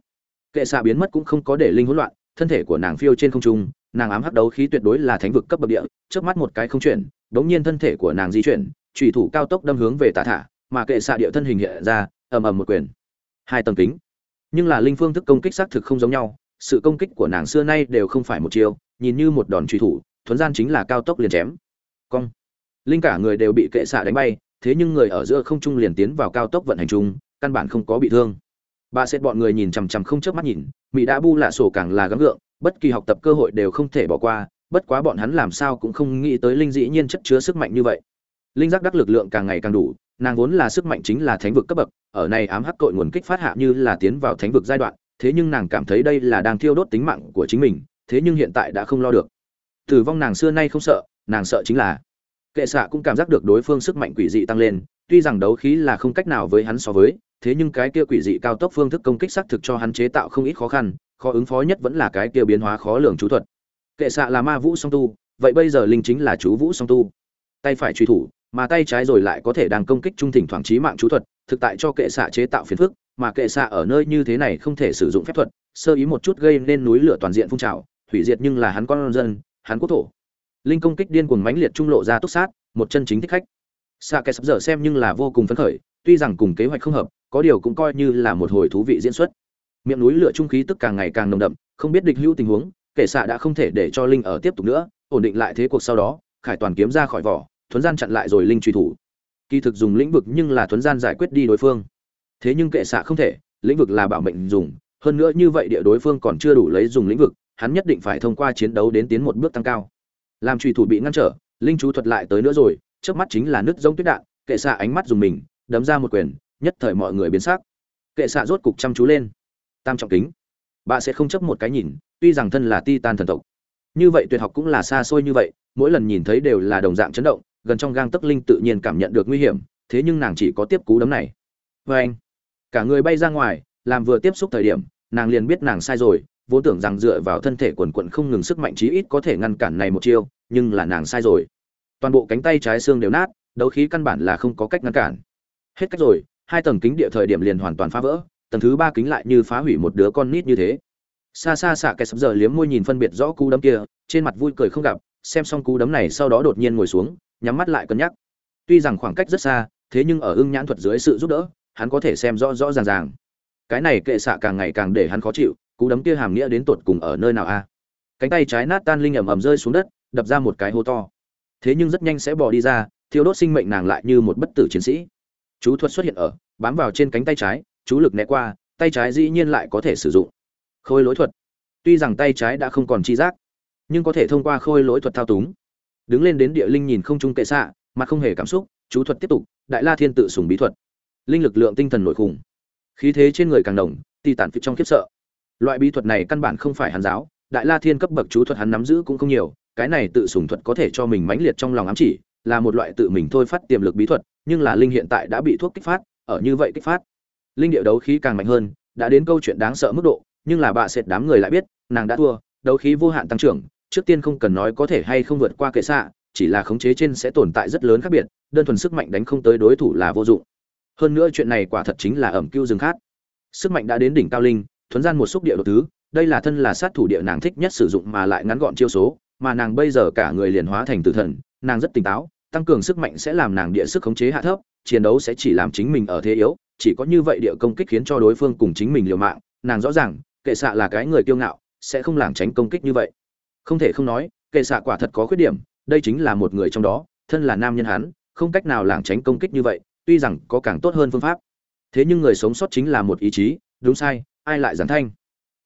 Kệ xạ biến mất cũng không có để linh hỗn loạn, thân thể của nàng phiêu trên không trung, nàng ám hắc đấu khí tuyệt đối là thánh vực cấp bậc địa, trước mắt một cái không chuyển đống nhiên thân thể của nàng di chuyển trùy thủ cao tốc đâm hướng về tà thả, mà kệ xạ địa thân hình hiện ra, ầm ầm một quyền. Hai tầng kính. Nhưng là linh phương thức công kích xác thực không giống nhau, sự công kích của nàng xưa nay đều không phải một chiều nhìn như một đòn truy thủ, thuấn gian chính là cao tốc liền chém. Cong. Linh cả người đều bị kệ xạ đánh bay, thế nhưng người ở giữa không trung liền tiến vào cao tốc vận hành chung, căn bản không có bị thương. Bà xét bọn người nhìn chằm chằm không chớp mắt nhìn mỹ đã bu lạ sổ càng là gắng gượng, bất kỳ học tập cơ hội đều không thể bỏ qua bất quá bọn hắn làm sao cũng không nghĩ tới linh dĩ nhiên chất chứa sức mạnh như vậy. Linh giác đắc lực lượng càng ngày càng đủ, nàng vốn là sức mạnh chính là thánh vực cấp bậc, ở này ám hắc cội nguồn kích phát hạ như là tiến vào thánh vực giai đoạn, thế nhưng nàng cảm thấy đây là đang thiêu đốt tính mạng của chính mình, thế nhưng hiện tại đã không lo được. Tử vong nàng xưa nay không sợ, nàng sợ chính là kệ xạ cũng cảm giác được đối phương sức mạnh quỷ dị tăng lên, tuy rằng đấu khí là không cách nào với hắn so với, thế nhưng cái kia quỷ dị cao tốc phương thức công kích xác thực cho hắn chế tạo không ít khó khăn, khó ứng phó nhất vẫn là cái kia biến hóa khó lường chú thuật kệ xạ là ma vũ song tu, vậy bây giờ linh chính là chú vũ song tu. Tay phải truy thủ, mà tay trái rồi lại có thể đang công kích trung thỉnh thoảng trí mạng chú thuật, thực tại cho kệ xạ chế tạo phiền phức, mà kệ xạ ở nơi như thế này không thể sử dụng phép thuật, sơ ý một chút gây nên núi lửa toàn diện phun trào, hủy diệt nhưng là hắn con dân, hắn quốc thổ. Linh công kích điên cuồng mãnh liệt trung lộ ra túc sát, một chân chính thích khách. Xạ kệ sắp dở xem nhưng là vô cùng phấn khởi, tuy rằng cùng kế hoạch không hợp, có điều cũng coi như là một hồi thú vị diễn xuất. Miệng núi lửa trung khí tức càng ngày càng nồng đậm, không biết địch hữu tình huống kệ xạ đã không thể để cho linh ở tiếp tục nữa, ổn định lại thế cuộc sau đó, khải toàn kiếm ra khỏi vỏ, thuấn gian chặn lại rồi linh truy thủ. Kỳ thực dùng lĩnh vực nhưng là thuấn gian giải quyết đi đối phương. Thế nhưng kệ xạ không thể, lĩnh vực là bảo mệnh dùng, hơn nữa như vậy địa đối phương còn chưa đủ lấy dùng lĩnh vực, hắn nhất định phải thông qua chiến đấu đến tiến một bước tăng cao. Làm truy thủ bị ngăn trở, linh chú thuật lại tới nữa rồi, trước mắt chính là nứt giống tuyết đạn, kệ xạ ánh mắt dùng mình, đấm ra một quyền, nhất thời mọi người biến sắc. Kệ xạ rốt cục chăm chú lên. Tam trọng kính bà sẽ không chấp một cái nhìn, tuy rằng thân là ti tan thần tộc. Như vậy tuyệt học cũng là xa xôi như vậy, mỗi lần nhìn thấy đều là đồng dạng chấn động, gần trong gang tấc linh tự nhiên cảm nhận được nguy hiểm, thế nhưng nàng chỉ có tiếp cú đấm này. Vê anh, cả người bay ra ngoài, làm vừa tiếp xúc thời điểm, nàng liền biết nàng sai rồi, vốn tưởng rằng dựa vào thân thể quần quận không ngừng sức mạnh chí ít có thể ngăn cản này một chiêu, nhưng là nàng sai rồi. Toàn bộ cánh tay trái xương đều nát, đấu khí căn bản là không có cách ngăn cản. Hết cách rồi, hai tầng kính địa thời điểm liền hoàn toàn phá vỡ tầng thứ ba kính lại như phá hủy một đứa con nít như thế. Xa xa xạ kẻ sập giờ liếm môi nhìn phân biệt rõ cú đấm kia, trên mặt vui cười không gặp, xem xong cú đấm này sau đó đột nhiên ngồi xuống, nhắm mắt lại cân nhắc. Tuy rằng khoảng cách rất xa, thế nhưng ở ưng nhãn thuật dưới sự giúp đỡ, hắn có thể xem rõ rõ ràng ràng. Cái này kệ xạ càng ngày càng để hắn khó chịu, cú đấm kia hàm nghĩa đến tột cùng ở nơi nào a? Cánh tay trái nát tan linh ẩm ẩm rơi xuống đất, đập ra một cái hố to. Thế nhưng rất nhanh sẽ bỏ đi ra thiếu đốt sinh mệnh nàng lại như một bất tử chiến sĩ. Chú thuật xuất hiện ở, bám vào trên cánh tay trái chú lực né qua, tay trái dĩ nhiên lại có thể sử dụng. Khôi lỗi thuật. Tuy rằng tay trái đã không còn chi giác, nhưng có thể thông qua khôi lỗi thuật thao túng. Đứng lên đến địa linh nhìn không trung kệ xạ, mặt không hề cảm xúc, chú thuật tiếp tục, đại la thiên tự sùng bí thuật. Linh lực lượng tinh thần nội khủng. Khí thế trên người càng đồng ti tản phía trong khiếp sợ. Loại bí thuật này căn bản không phải hàn giáo, đại la thiên cấp bậc chú thuật hắn nắm giữ cũng không nhiều, cái này tự sùng thuật có thể cho mình mãnh liệt trong lòng ám chỉ, là một loại tự mình thôi phát tiềm lực bí thuật, nhưng là linh hiện tại đã bị thuốc kích phát, ở như vậy kích phát linh địa đấu khí càng mạnh hơn, đã đến câu chuyện đáng sợ mức độ, nhưng là bà sệt đám người lại biết, nàng đã thua, đấu khí vô hạn tăng trưởng, trước tiên không cần nói có thể hay không vượt qua kệ xạ, chỉ là khống chế trên sẽ tồn tại rất lớn khác biệt, đơn thuần sức mạnh đánh không tới đối thủ là vô dụng. Hơn nữa chuyện này quả thật chính là ẩm cưu rừng khát sức mạnh đã đến đỉnh cao linh, thuấn gian một xúc địa đột thứ, đây là thân là sát thủ địa nàng thích nhất sử dụng mà lại ngắn gọn chiêu số, mà nàng bây giờ cả người liền hóa thành tử thần, nàng rất tỉnh táo, tăng cường sức mạnh sẽ làm nàng địa sức khống chế hạ thấp, chiến đấu sẽ chỉ làm chính mình ở thế yếu chỉ có như vậy địa công kích khiến cho đối phương cùng chính mình liều mạng, nàng rõ ràng, kệ xạ là cái người kiêu ngạo, sẽ không lảng tránh công kích như vậy. Không thể không nói, kệ xạ quả thật có khuyết điểm, đây chính là một người trong đó, thân là nam nhân hắn, không cách nào lảng tránh công kích như vậy, tuy rằng có càng tốt hơn phương pháp. Thế nhưng người sống sót chính là một ý chí, đúng sai, ai lại gián thanh?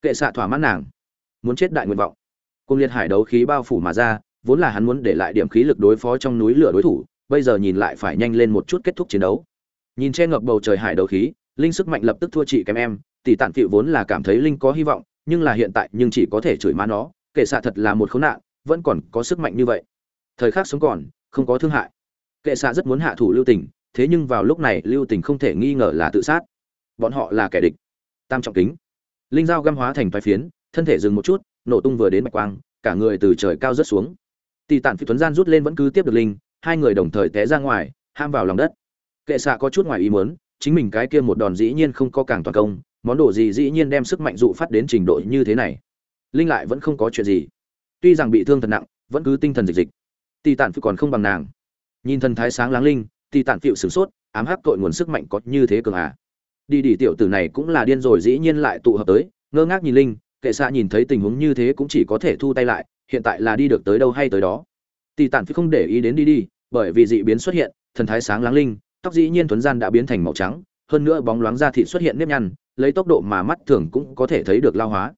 Kệ xạ thỏa mãn nàng. Muốn chết đại nguyện vọng. Cung liệt hải đấu khí bao phủ mà ra, vốn là hắn muốn để lại điểm khí lực đối phó trong núi lửa đối thủ, bây giờ nhìn lại phải nhanh lên một chút kết thúc chiến đấu nhìn che ngập bầu trời hải đầu khí, linh sức mạnh lập tức thua chị kém em, tỷ tản phịu vốn là cảm thấy linh có hy vọng, nhưng là hiện tại nhưng chỉ có thể chửi má nó kệ xạ thật là một khốn nạn, vẫn còn có sức mạnh như vậy. Thời khắc sống còn, không có thương hại. Kệ xạ rất muốn hạ thủ lưu tình, thế nhưng vào lúc này lưu tình không thể nghi ngờ là tự sát. Bọn họ là kẻ địch. Tam trọng kính. Linh dao găm hóa thành toái phiến, thân thể dừng một chút, nổ tung vừa đến bạch quang, cả người từ trời cao rớt xuống. Tỷ tản phi tuấn gian rút lên vẫn cứ tiếp được linh, hai người đồng thời té ra ngoài, ham vào lòng đất kệ xạ có chút ngoài ý muốn, chính mình cái kia một đòn dĩ nhiên không có càng toàn công, món đồ gì dĩ nhiên đem sức mạnh dụ phát đến trình độ như thế này. Linh lại vẫn không có chuyện gì. Tuy rằng bị thương thật nặng, vẫn cứ tinh thần dịch dịch. Tỷ tản phi còn không bằng nàng. Nhìn thần thái sáng láng linh tỷ tản phụ sửng sốt, ám hắc tội nguồn sức mạnh có như thế cường à. Đi đi tiểu tử này cũng là điên rồi, dĩ nhiên lại tụ hợp tới, ngơ ngác nhìn linh, kệ xạ nhìn thấy tình huống như thế cũng chỉ có thể thu tay lại, hiện tại là đi được tới đâu hay tới đó. Tỷ tản phụ không để ý đến đi đi, bởi vì dị biến xuất hiện, thần thái sáng láng linh tóc dĩ nhiên thuấn gian đã biến thành màu trắng, hơn nữa bóng loáng da thịt xuất hiện nếp nhăn, lấy tốc độ mà mắt thường cũng có thể thấy được lao hóa.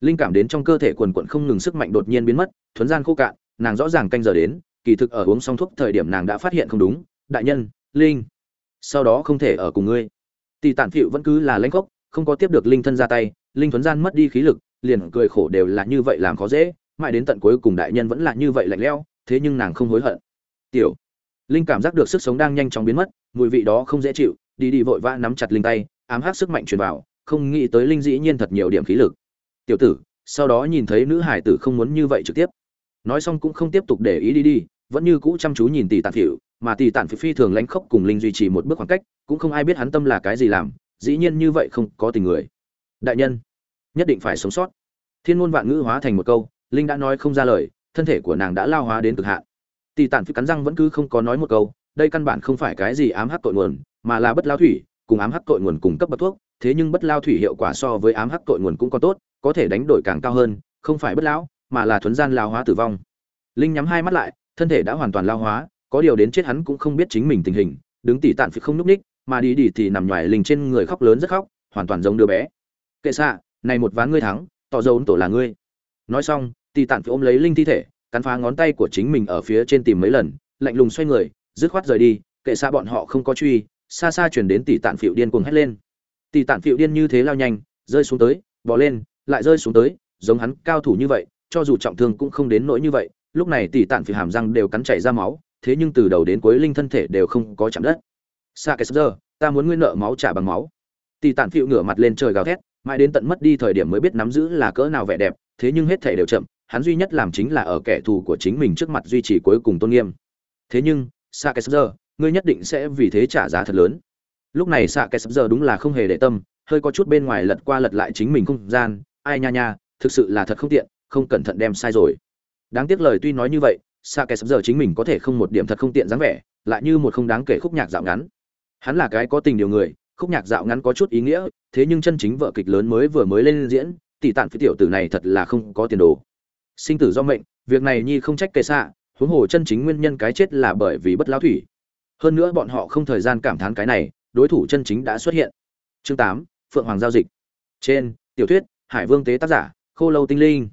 Linh cảm đến trong cơ thể quần quận không ngừng sức mạnh đột nhiên biến mất, thuấn gian khô cạn, nàng rõ ràng canh giờ đến, kỳ thực ở uống xong thuốc thời điểm nàng đã phát hiện không đúng. Đại nhân, linh, sau đó không thể ở cùng ngươi. Tỷ tản phịu vẫn cứ là lãnh khốc không có tiếp được linh thân ra tay, linh thuấn gian mất đi khí lực, liền cười khổ đều là như vậy làm khó dễ, mãi đến tận cuối cùng đại nhân vẫn là như vậy lạnh lẽo, thế nhưng nàng không hối hận. Tiểu, linh cảm giác được sức sống đang nhanh chóng biến mất mùi vị đó không dễ chịu, đi đi vội vã nắm chặt linh tay, ám hắc sức mạnh truyền vào, không nghĩ tới linh dĩ nhiên thật nhiều điểm khí lực. Tiểu tử, sau đó nhìn thấy nữ hải tử không muốn như vậy trực tiếp. Nói xong cũng không tiếp tục để ý đi đi, vẫn như cũ chăm chú nhìn tỷ tàn phỉu mà tỷ tàn phỉu phi thường lánh khốc cùng linh duy trì một bước khoảng cách, cũng không ai biết hắn tâm là cái gì làm, dĩ nhiên như vậy không có tình người. Đại nhân, nhất định phải sống sót. Thiên ngôn vạn ngữ hóa thành một câu, linh đã nói không ra lời, thân thể của nàng đã lao hóa đến cực hạn. Tỷ tàn phỉu cắn răng vẫn cứ không có nói một câu đây căn bản không phải cái gì ám hắc tội nguồn, mà là bất lao thủy, cùng ám hắc tội nguồn cùng cấp bậc thuốc, thế nhưng bất lao thủy hiệu quả so với ám hắc tội nguồn cũng có tốt, có thể đánh đổi càng cao hơn, không phải bất lão, mà là thuần gian lao hóa tử vong. Linh nhắm hai mắt lại, thân thể đã hoàn toàn lao hóa, có điều đến chết hắn cũng không biết chính mình tình hình, đứng tỉ tạn phí không lúc ních, mà đi đi thì nằm ngoài linh trên người khóc lớn rất khóc, hoàn toàn giống đứa bé. Kệ xạ, này một ván ngươi thắng, tỏ dấu tổ là ngươi. Nói xong, tỉ tạn phí ôm lấy linh thi thể, cắn phá ngón tay của chính mình ở phía trên tìm mấy lần, lạnh lùng xoay người dứt khoát rời đi, kệ xa bọn họ không có truy, xa xa chuyển đến tỷ tản phiệu điên cuồng hét lên. Tỷ tản phiệu điên như thế lao nhanh, rơi xuống tới bỏ lên, lại rơi xuống tới, giống hắn cao thủ như vậy, cho dù trọng thương cũng không đến nỗi như vậy, lúc này tỷ tản phiệu hàm răng đều cắn chảy ra máu, thế nhưng từ đầu đến cuối linh thân thể đều không có chạm đất. Xa kệ giờ, ta muốn nguyên nợ máu trả bằng máu. Tỷ tản phiệu ngửa mặt lên trời gào thét, mãi đến tận mất đi thời điểm mới biết nắm giữ là cỡ nào vẻ đẹp, thế nhưng hết thể đều chậm, hắn duy nhất làm chính là ở kẻ thù của chính mình trước mặt duy trì cuối cùng tôn nghiêm. Thế nhưng xa cái giờ, ngươi nhất định sẽ vì thế trả giá thật lớn. Lúc này xạ cái sắp giờ đúng là không hề để tâm, hơi có chút bên ngoài lật qua lật lại chính mình không gian. Ai nha nha, thực sự là thật không tiện, không cẩn thận đem sai rồi. Đáng tiếc lời tuy nói như vậy xạ cái sắp giờ chính mình có thể không một điểm thật không tiện dáng vẻ, lại như một không đáng kể khúc nhạc dạo ngắn. Hắn là cái có tình điều người, khúc nhạc dạo ngắn có chút ý nghĩa, thế nhưng chân chính vợ kịch lớn mới vừa mới lên diễn, tỷ tản phi tiểu tử này thật là không có tiền đồ. Sinh tử do mệnh, việc này nhi không trách kệ xạ huống hồ chân chính nguyên nhân cái chết là bởi vì bất lão thủy. Hơn nữa bọn họ không thời gian cảm thán cái này, đối thủ chân chính đã xuất hiện. Chương tám, phượng hoàng giao dịch. Trên, tiểu thuyết, hải vương tế tác giả, khô lâu tinh linh.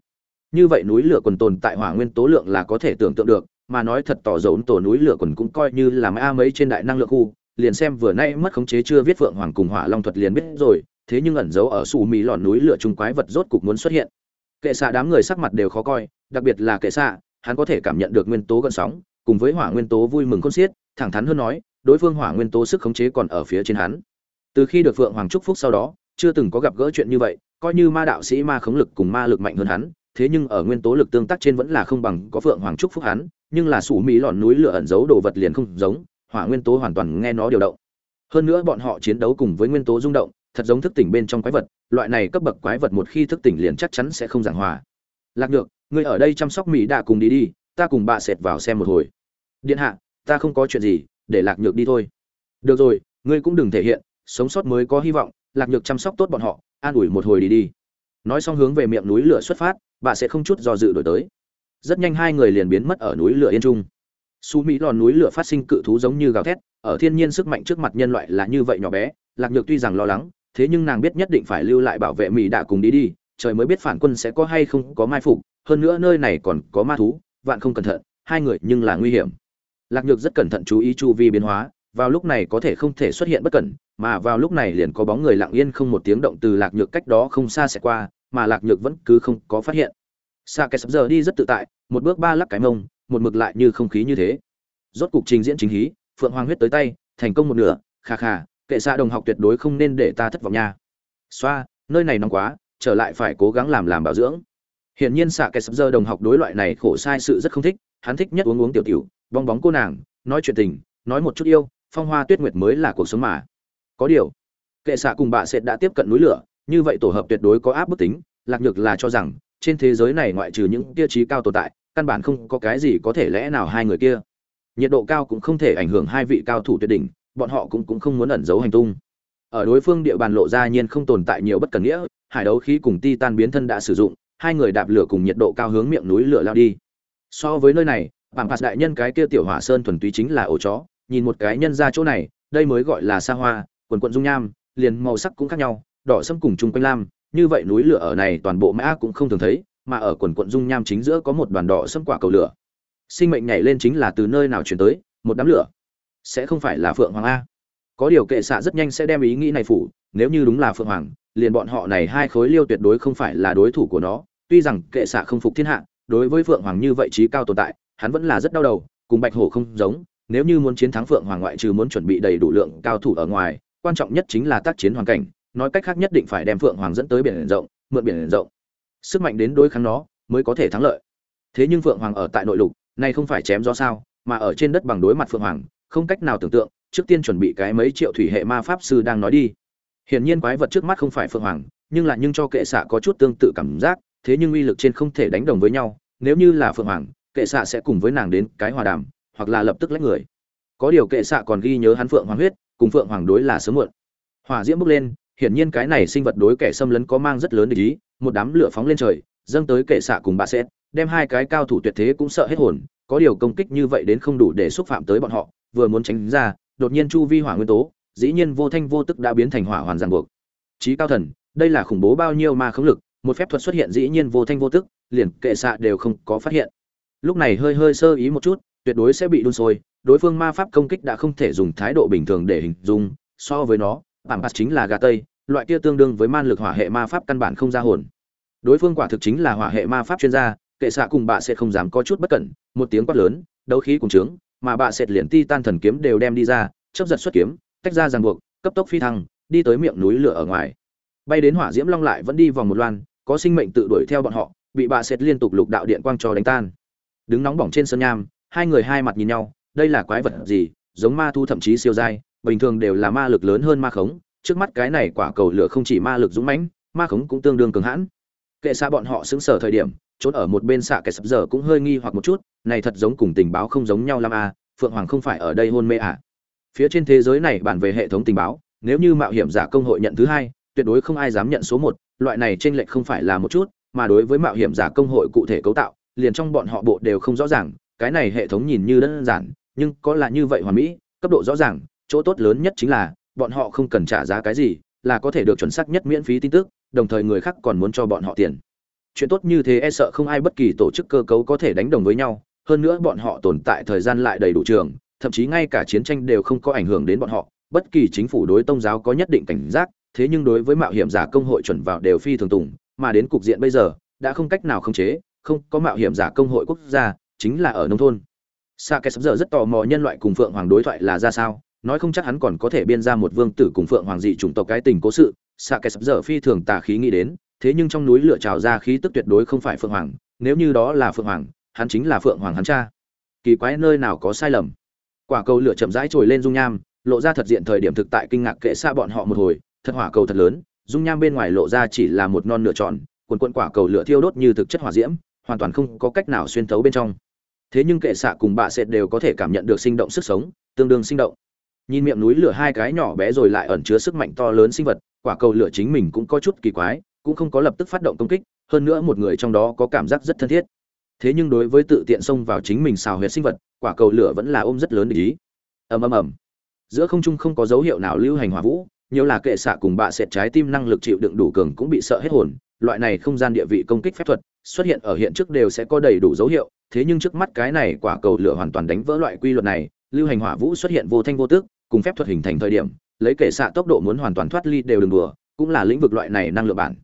Như vậy núi lửa quần tồn tại hỏa nguyên tố lượng là có thể tưởng tượng được, mà nói thật tỏ dấu tổ núi lửa quần cũng coi như là a mấy trên đại năng lượng khu, liền xem vừa nay mất khống chế chưa viết phượng hoàng cùng hỏa long thuật liền biết rồi, thế nhưng ẩn giấu ở xù mì lòn núi lửa trung quái vật rốt cục muốn xuất hiện. Kệ xạ đám người sắc mặt đều khó coi, đặc biệt là kệ xạ hắn có thể cảm nhận được nguyên tố gần sóng, cùng với hỏa nguyên tố vui mừng khôn xiết, thẳng thắn hơn nói, đối phương hỏa nguyên tố sức khống chế còn ở phía trên hắn. Từ khi được phượng hoàng trúc phúc sau đó, chưa từng có gặp gỡ chuyện như vậy, coi như ma đạo sĩ ma khống lực cùng ma lực mạnh hơn hắn, thế nhưng ở nguyên tố lực tương tác trên vẫn là không bằng có phượng hoàng trúc phúc hắn, nhưng là sủ mỹ lọn núi lửa ẩn giấu đồ vật liền không giống, hỏa nguyên tố hoàn toàn nghe nó điều động. Hơn nữa bọn họ chiến đấu cùng với nguyên tố rung động, thật giống thức tỉnh bên trong quái vật, loại này cấp bậc quái vật một khi thức tỉnh liền chắc chắn sẽ không giảng hòa. Lạc được Ngươi ở đây chăm sóc mỹ đạ cùng đi đi, ta cùng bà sệt vào xem một hồi. Điện hạ, ta không có chuyện gì, để lạc nhược đi thôi. Được rồi, ngươi cũng đừng thể hiện, sống sót mới có hy vọng, lạc nhược chăm sóc tốt bọn họ, an ủi một hồi đi đi. Nói xong hướng về miệng núi lửa xuất phát, bà sẽ không chút do dự đổi tới. Rất nhanh hai người liền biến mất ở núi lửa yên trung. Su mỹ lòn núi lửa phát sinh cự thú giống như gào thét, ở thiên nhiên sức mạnh trước mặt nhân loại là như vậy nhỏ bé, lạc nhược tuy rằng lo lắng, thế nhưng nàng biết nhất định phải lưu lại bảo vệ mỹ đạ cùng đi đi, trời mới biết phản quân sẽ có hay không có mai phục hơn nữa nơi này còn có ma thú, vạn không cẩn thận, hai người nhưng là nguy hiểm. Lạc nhược rất cẩn thận chú ý chu vi biến hóa, vào lúc này có thể không thể xuất hiện bất cẩn, mà vào lúc này liền có bóng người lặng yên không một tiếng động từ lạc nhược cách đó không xa sẽ qua, mà lạc nhược vẫn cứ không có phát hiện. Xa cái sắp giờ đi rất tự tại, một bước ba lắc cái mông, một mực lại như không khí như thế. Rốt cục trình diễn chính hí, phượng hoàng huyết tới tay, thành công một nửa, kha kha, kệ xa đồng học tuyệt đối không nên để ta thất vọng nha. Xoa, nơi này nóng quá, trở lại phải cố gắng làm làm bảo dưỡng hiển nhiên xạ kẻ sập giờ đồng học đối loại này khổ sai sự rất không thích, hắn thích nhất uống uống tiểu tiểu, bong bóng cô nàng, nói chuyện tình, nói một chút yêu, phong hoa tuyết nguyệt mới là cuộc sống mà. Có điều, kệ xạ cùng bà sệt đã tiếp cận núi lửa, như vậy tổ hợp tuyệt đối có áp bức tính, lạc nhược là cho rằng, trên thế giới này ngoại trừ những tiêu chí cao tồn tại, căn bản không có cái gì có thể lẽ nào hai người kia. Nhiệt độ cao cũng không thể ảnh hưởng hai vị cao thủ tuyệt đỉnh, bọn họ cũng cũng không muốn ẩn giấu hành tung. Ở đối phương địa bàn lộ ra nhiên không tồn tại nhiều bất cần nghĩa, hải đấu khí cùng ti tan biến thân đã sử dụng hai người đạp lửa cùng nhiệt độ cao hướng miệng núi lửa lao đi. So với nơi này bảng phạt đại nhân cái kia tiểu hỏa sơn thuần túy chính là ổ chó, nhìn một cái nhân ra chỗ này, đây mới gọi là xa hoa, quần quận dung nham, liền màu sắc cũng khác nhau, đỏ sâm cùng chung quanh lam, như vậy núi lửa ở này toàn bộ mã cũng không thường thấy, mà ở quần quận dung nham chính giữa có một đoàn đỏ sâm quả cầu lửa. Sinh mệnh nhảy lên chính là từ nơi nào chuyển tới, một đám lửa. Sẽ không phải là phượng hoàng a. Có điều kệ xạ rất nhanh sẽ đem ý nghĩ này phủ, nếu như đúng là phượng hoàng liền bọn họ này hai khối liêu tuyệt đối không phải là đối thủ của nó, tuy rằng kệ xạ không phục thiên hạ, đối với phượng hoàng như vậy trí cao tồn tại, hắn vẫn là rất đau đầu, cùng bạch hổ không giống, nếu như muốn chiến thắng phượng hoàng ngoại trừ muốn chuẩn bị đầy đủ lượng cao thủ ở ngoài, quan trọng nhất chính là tác chiến hoàn cảnh, nói cách khác nhất định phải đem phượng hoàng dẫn tới biển rộng, mượn biển rộng. Sức mạnh đến đối kháng nó, mới có thể thắng lợi. Thế nhưng phượng hoàng ở tại nội lục, nay không phải chém do sao, mà ở trên đất bằng đối mặt phượng hoàng, không cách nào tưởng tượng, trước tiên chuẩn bị cái mấy triệu thủy hệ ma pháp sư đang nói đi hiển nhiên quái vật trước mắt không phải phượng hoàng, nhưng lại nhưng cho kệ xạ có chút tương tự cảm giác, thế nhưng uy lực trên không thể đánh đồng với nhau, nếu như là phượng hoàng, kệ xạ sẽ cùng với nàng đến cái hòa đàm, hoặc là lập tức lấy người. Có điều kệ xạ còn ghi nhớ hắn phượng hoàng huyết, cùng phượng hoàng đối là sớm muộn. Hỏa diễm bốc lên, hiển nhiên cái này sinh vật đối kẻ xâm lấn có mang rất lớn để ý, một đám lửa phóng lên trời, dâng tới kệ xạ cùng bà xét đem hai cái cao thủ tuyệt thế cũng sợ hết hồn, có điều công kích như vậy đến không đủ để xúc phạm tới bọn họ, vừa muốn tránh ra, đột nhiên chu vi hỏa nguyên tố dĩ nhiên vô thanh vô tức đã biến thành hỏa hoàn ràng buộc. Trí cao thần, đây là khủng bố bao nhiêu ma khống lực, một phép thuật xuất hiện dĩ nhiên vô thanh vô tức, liền kệ xạ đều không có phát hiện. Lúc này hơi hơi sơ ý một chút, tuyệt đối sẽ bị đun sôi, đối phương ma pháp công kích đã không thể dùng thái độ bình thường để hình dung, so với nó bản pass chính là gà tây, loại kia tương đương với man lực hỏa hệ ma pháp căn bản không ra hồn. Đối phương quả thực chính là hỏa hệ ma pháp chuyên gia, kệ xạ cùng bà sẽ không dám có chút bất cẩn, một tiếng quát lớn, đấu khí cùng trướng, mà bà sệt liền ti tan thần kiếm đều đem đi ra, chấp giật xuất kiếm tách ra ràng buộc, cấp tốc phi thăng, đi tới miệng núi lửa ở ngoài. Bay đến hỏa diễm long lại vẫn đi vòng một loan, có sinh mệnh tự đuổi theo bọn họ, bị bà sệt liên tục lục đạo điện quang cho đánh tan. Đứng nóng bỏng trên sân nham, hai người hai mặt nhìn nhau, đây là quái vật gì? Giống ma thu thậm chí siêu dai, bình thường đều là ma lực lớn hơn ma khống, trước mắt cái này quả cầu lửa không chỉ ma lực dũng mãnh, ma khống cũng tương đương cường hãn. Kệ xa bọn họ xứng sở thời điểm trốn ở một bên xạ kẻ sập giờ cũng hơi nghi hoặc một chút, này thật giống cùng tình báo không giống nhau lắm à phượng hoàng không phải ở đây hôn mê à? Phía trên thế giới này bản về hệ thống tình báo, nếu như mạo hiểm giả công hội nhận thứ hai, tuyệt đối không ai dám nhận số một, loại này trên lệch không phải là một chút, mà đối với mạo hiểm giả công hội cụ thể cấu tạo, liền trong bọn họ bộ đều không rõ ràng, cái này hệ thống nhìn như đơn giản, nhưng có là như vậy hoàn mỹ, cấp độ rõ ràng, chỗ tốt lớn nhất chính là, bọn họ không cần trả giá cái gì, là có thể được chuẩn xác nhất miễn phí tin tức, đồng thời người khác còn muốn cho bọn họ tiền. Chuyện tốt như thế e sợ không ai bất kỳ tổ chức cơ cấu có thể đánh đồng với nhau, hơn nữa bọn họ tồn tại thời gian lại đầy đủ trường thậm chí ngay cả chiến tranh đều không có ảnh hưởng đến bọn họ, bất kỳ chính phủ đối tôn giáo có nhất định cảnh giác, thế nhưng đối với mạo hiểm giả công hội chuẩn vào đều phi thường tùng, mà đến cục diện bây giờ, đã không cách nào khống chế, không có mạo hiểm giả công hội quốc gia, chính là ở nông thôn. Sa kẻ sắp giờ rất tò mò nhân loại cùng phượng hoàng đối thoại là ra sao, nói không chắc hắn còn có thể biên ra một vương tử cùng phượng hoàng dị chủng tộc cái tình cố sự sa kẻ sắp giờ phi thường tà khí nghĩ đến, thế nhưng trong núi lửa trào ra khí tức tuyệt đối không phải phượng hoàng, nếu như đó là phượng hoàng, hắn chính là phượng hoàng hắn cha. Kỳ quái nơi nào có sai lầm quả cầu lửa chậm rãi trồi lên dung nham, lộ ra thật diện thời điểm thực tại kinh ngạc kệ xa bọn họ một hồi, thật hỏa cầu thật lớn, dung nham bên ngoài lộ ra chỉ là một non lửa tròn quần quần quả cầu lửa thiêu đốt như thực chất hỏa diễm, hoàn toàn không có cách nào xuyên thấu bên trong. Thế nhưng kệ xạ cùng bạ sệt đều có thể cảm nhận được sinh động sức sống, tương đương sinh động. Nhìn miệng núi lửa hai cái nhỏ bé rồi lại ẩn chứa sức mạnh to lớn sinh vật, quả cầu lửa chính mình cũng có chút kỳ quái, cũng không có lập tức phát động công kích, hơn nữa một người trong đó có cảm giác rất thân thiết. Thế nhưng đối với tự tiện xông vào chính mình xào huyệt sinh vật quả cầu lửa vẫn là ôm rất lớn để ý. Ầm ầm ầm. Giữa không trung không có dấu hiệu nào lưu hành hỏa vũ, nhiều là kệ xạ cùng bạ sệt trái tim năng lực chịu đựng đủ cường cũng bị sợ hết hồn. Loại này không gian địa vị công kích phép thuật xuất hiện ở hiện trước đều sẽ có đầy đủ dấu hiệu, thế nhưng trước mắt cái này quả cầu lửa hoàn toàn đánh vỡ loại quy luật này, lưu hành hỏa vũ xuất hiện vô thanh vô tức, cùng phép thuật hình thành thời điểm, lấy kệ xạ tốc độ muốn hoàn toàn thoát ly đều đừng đùa, cũng là lĩnh vực loại này năng lượng bản.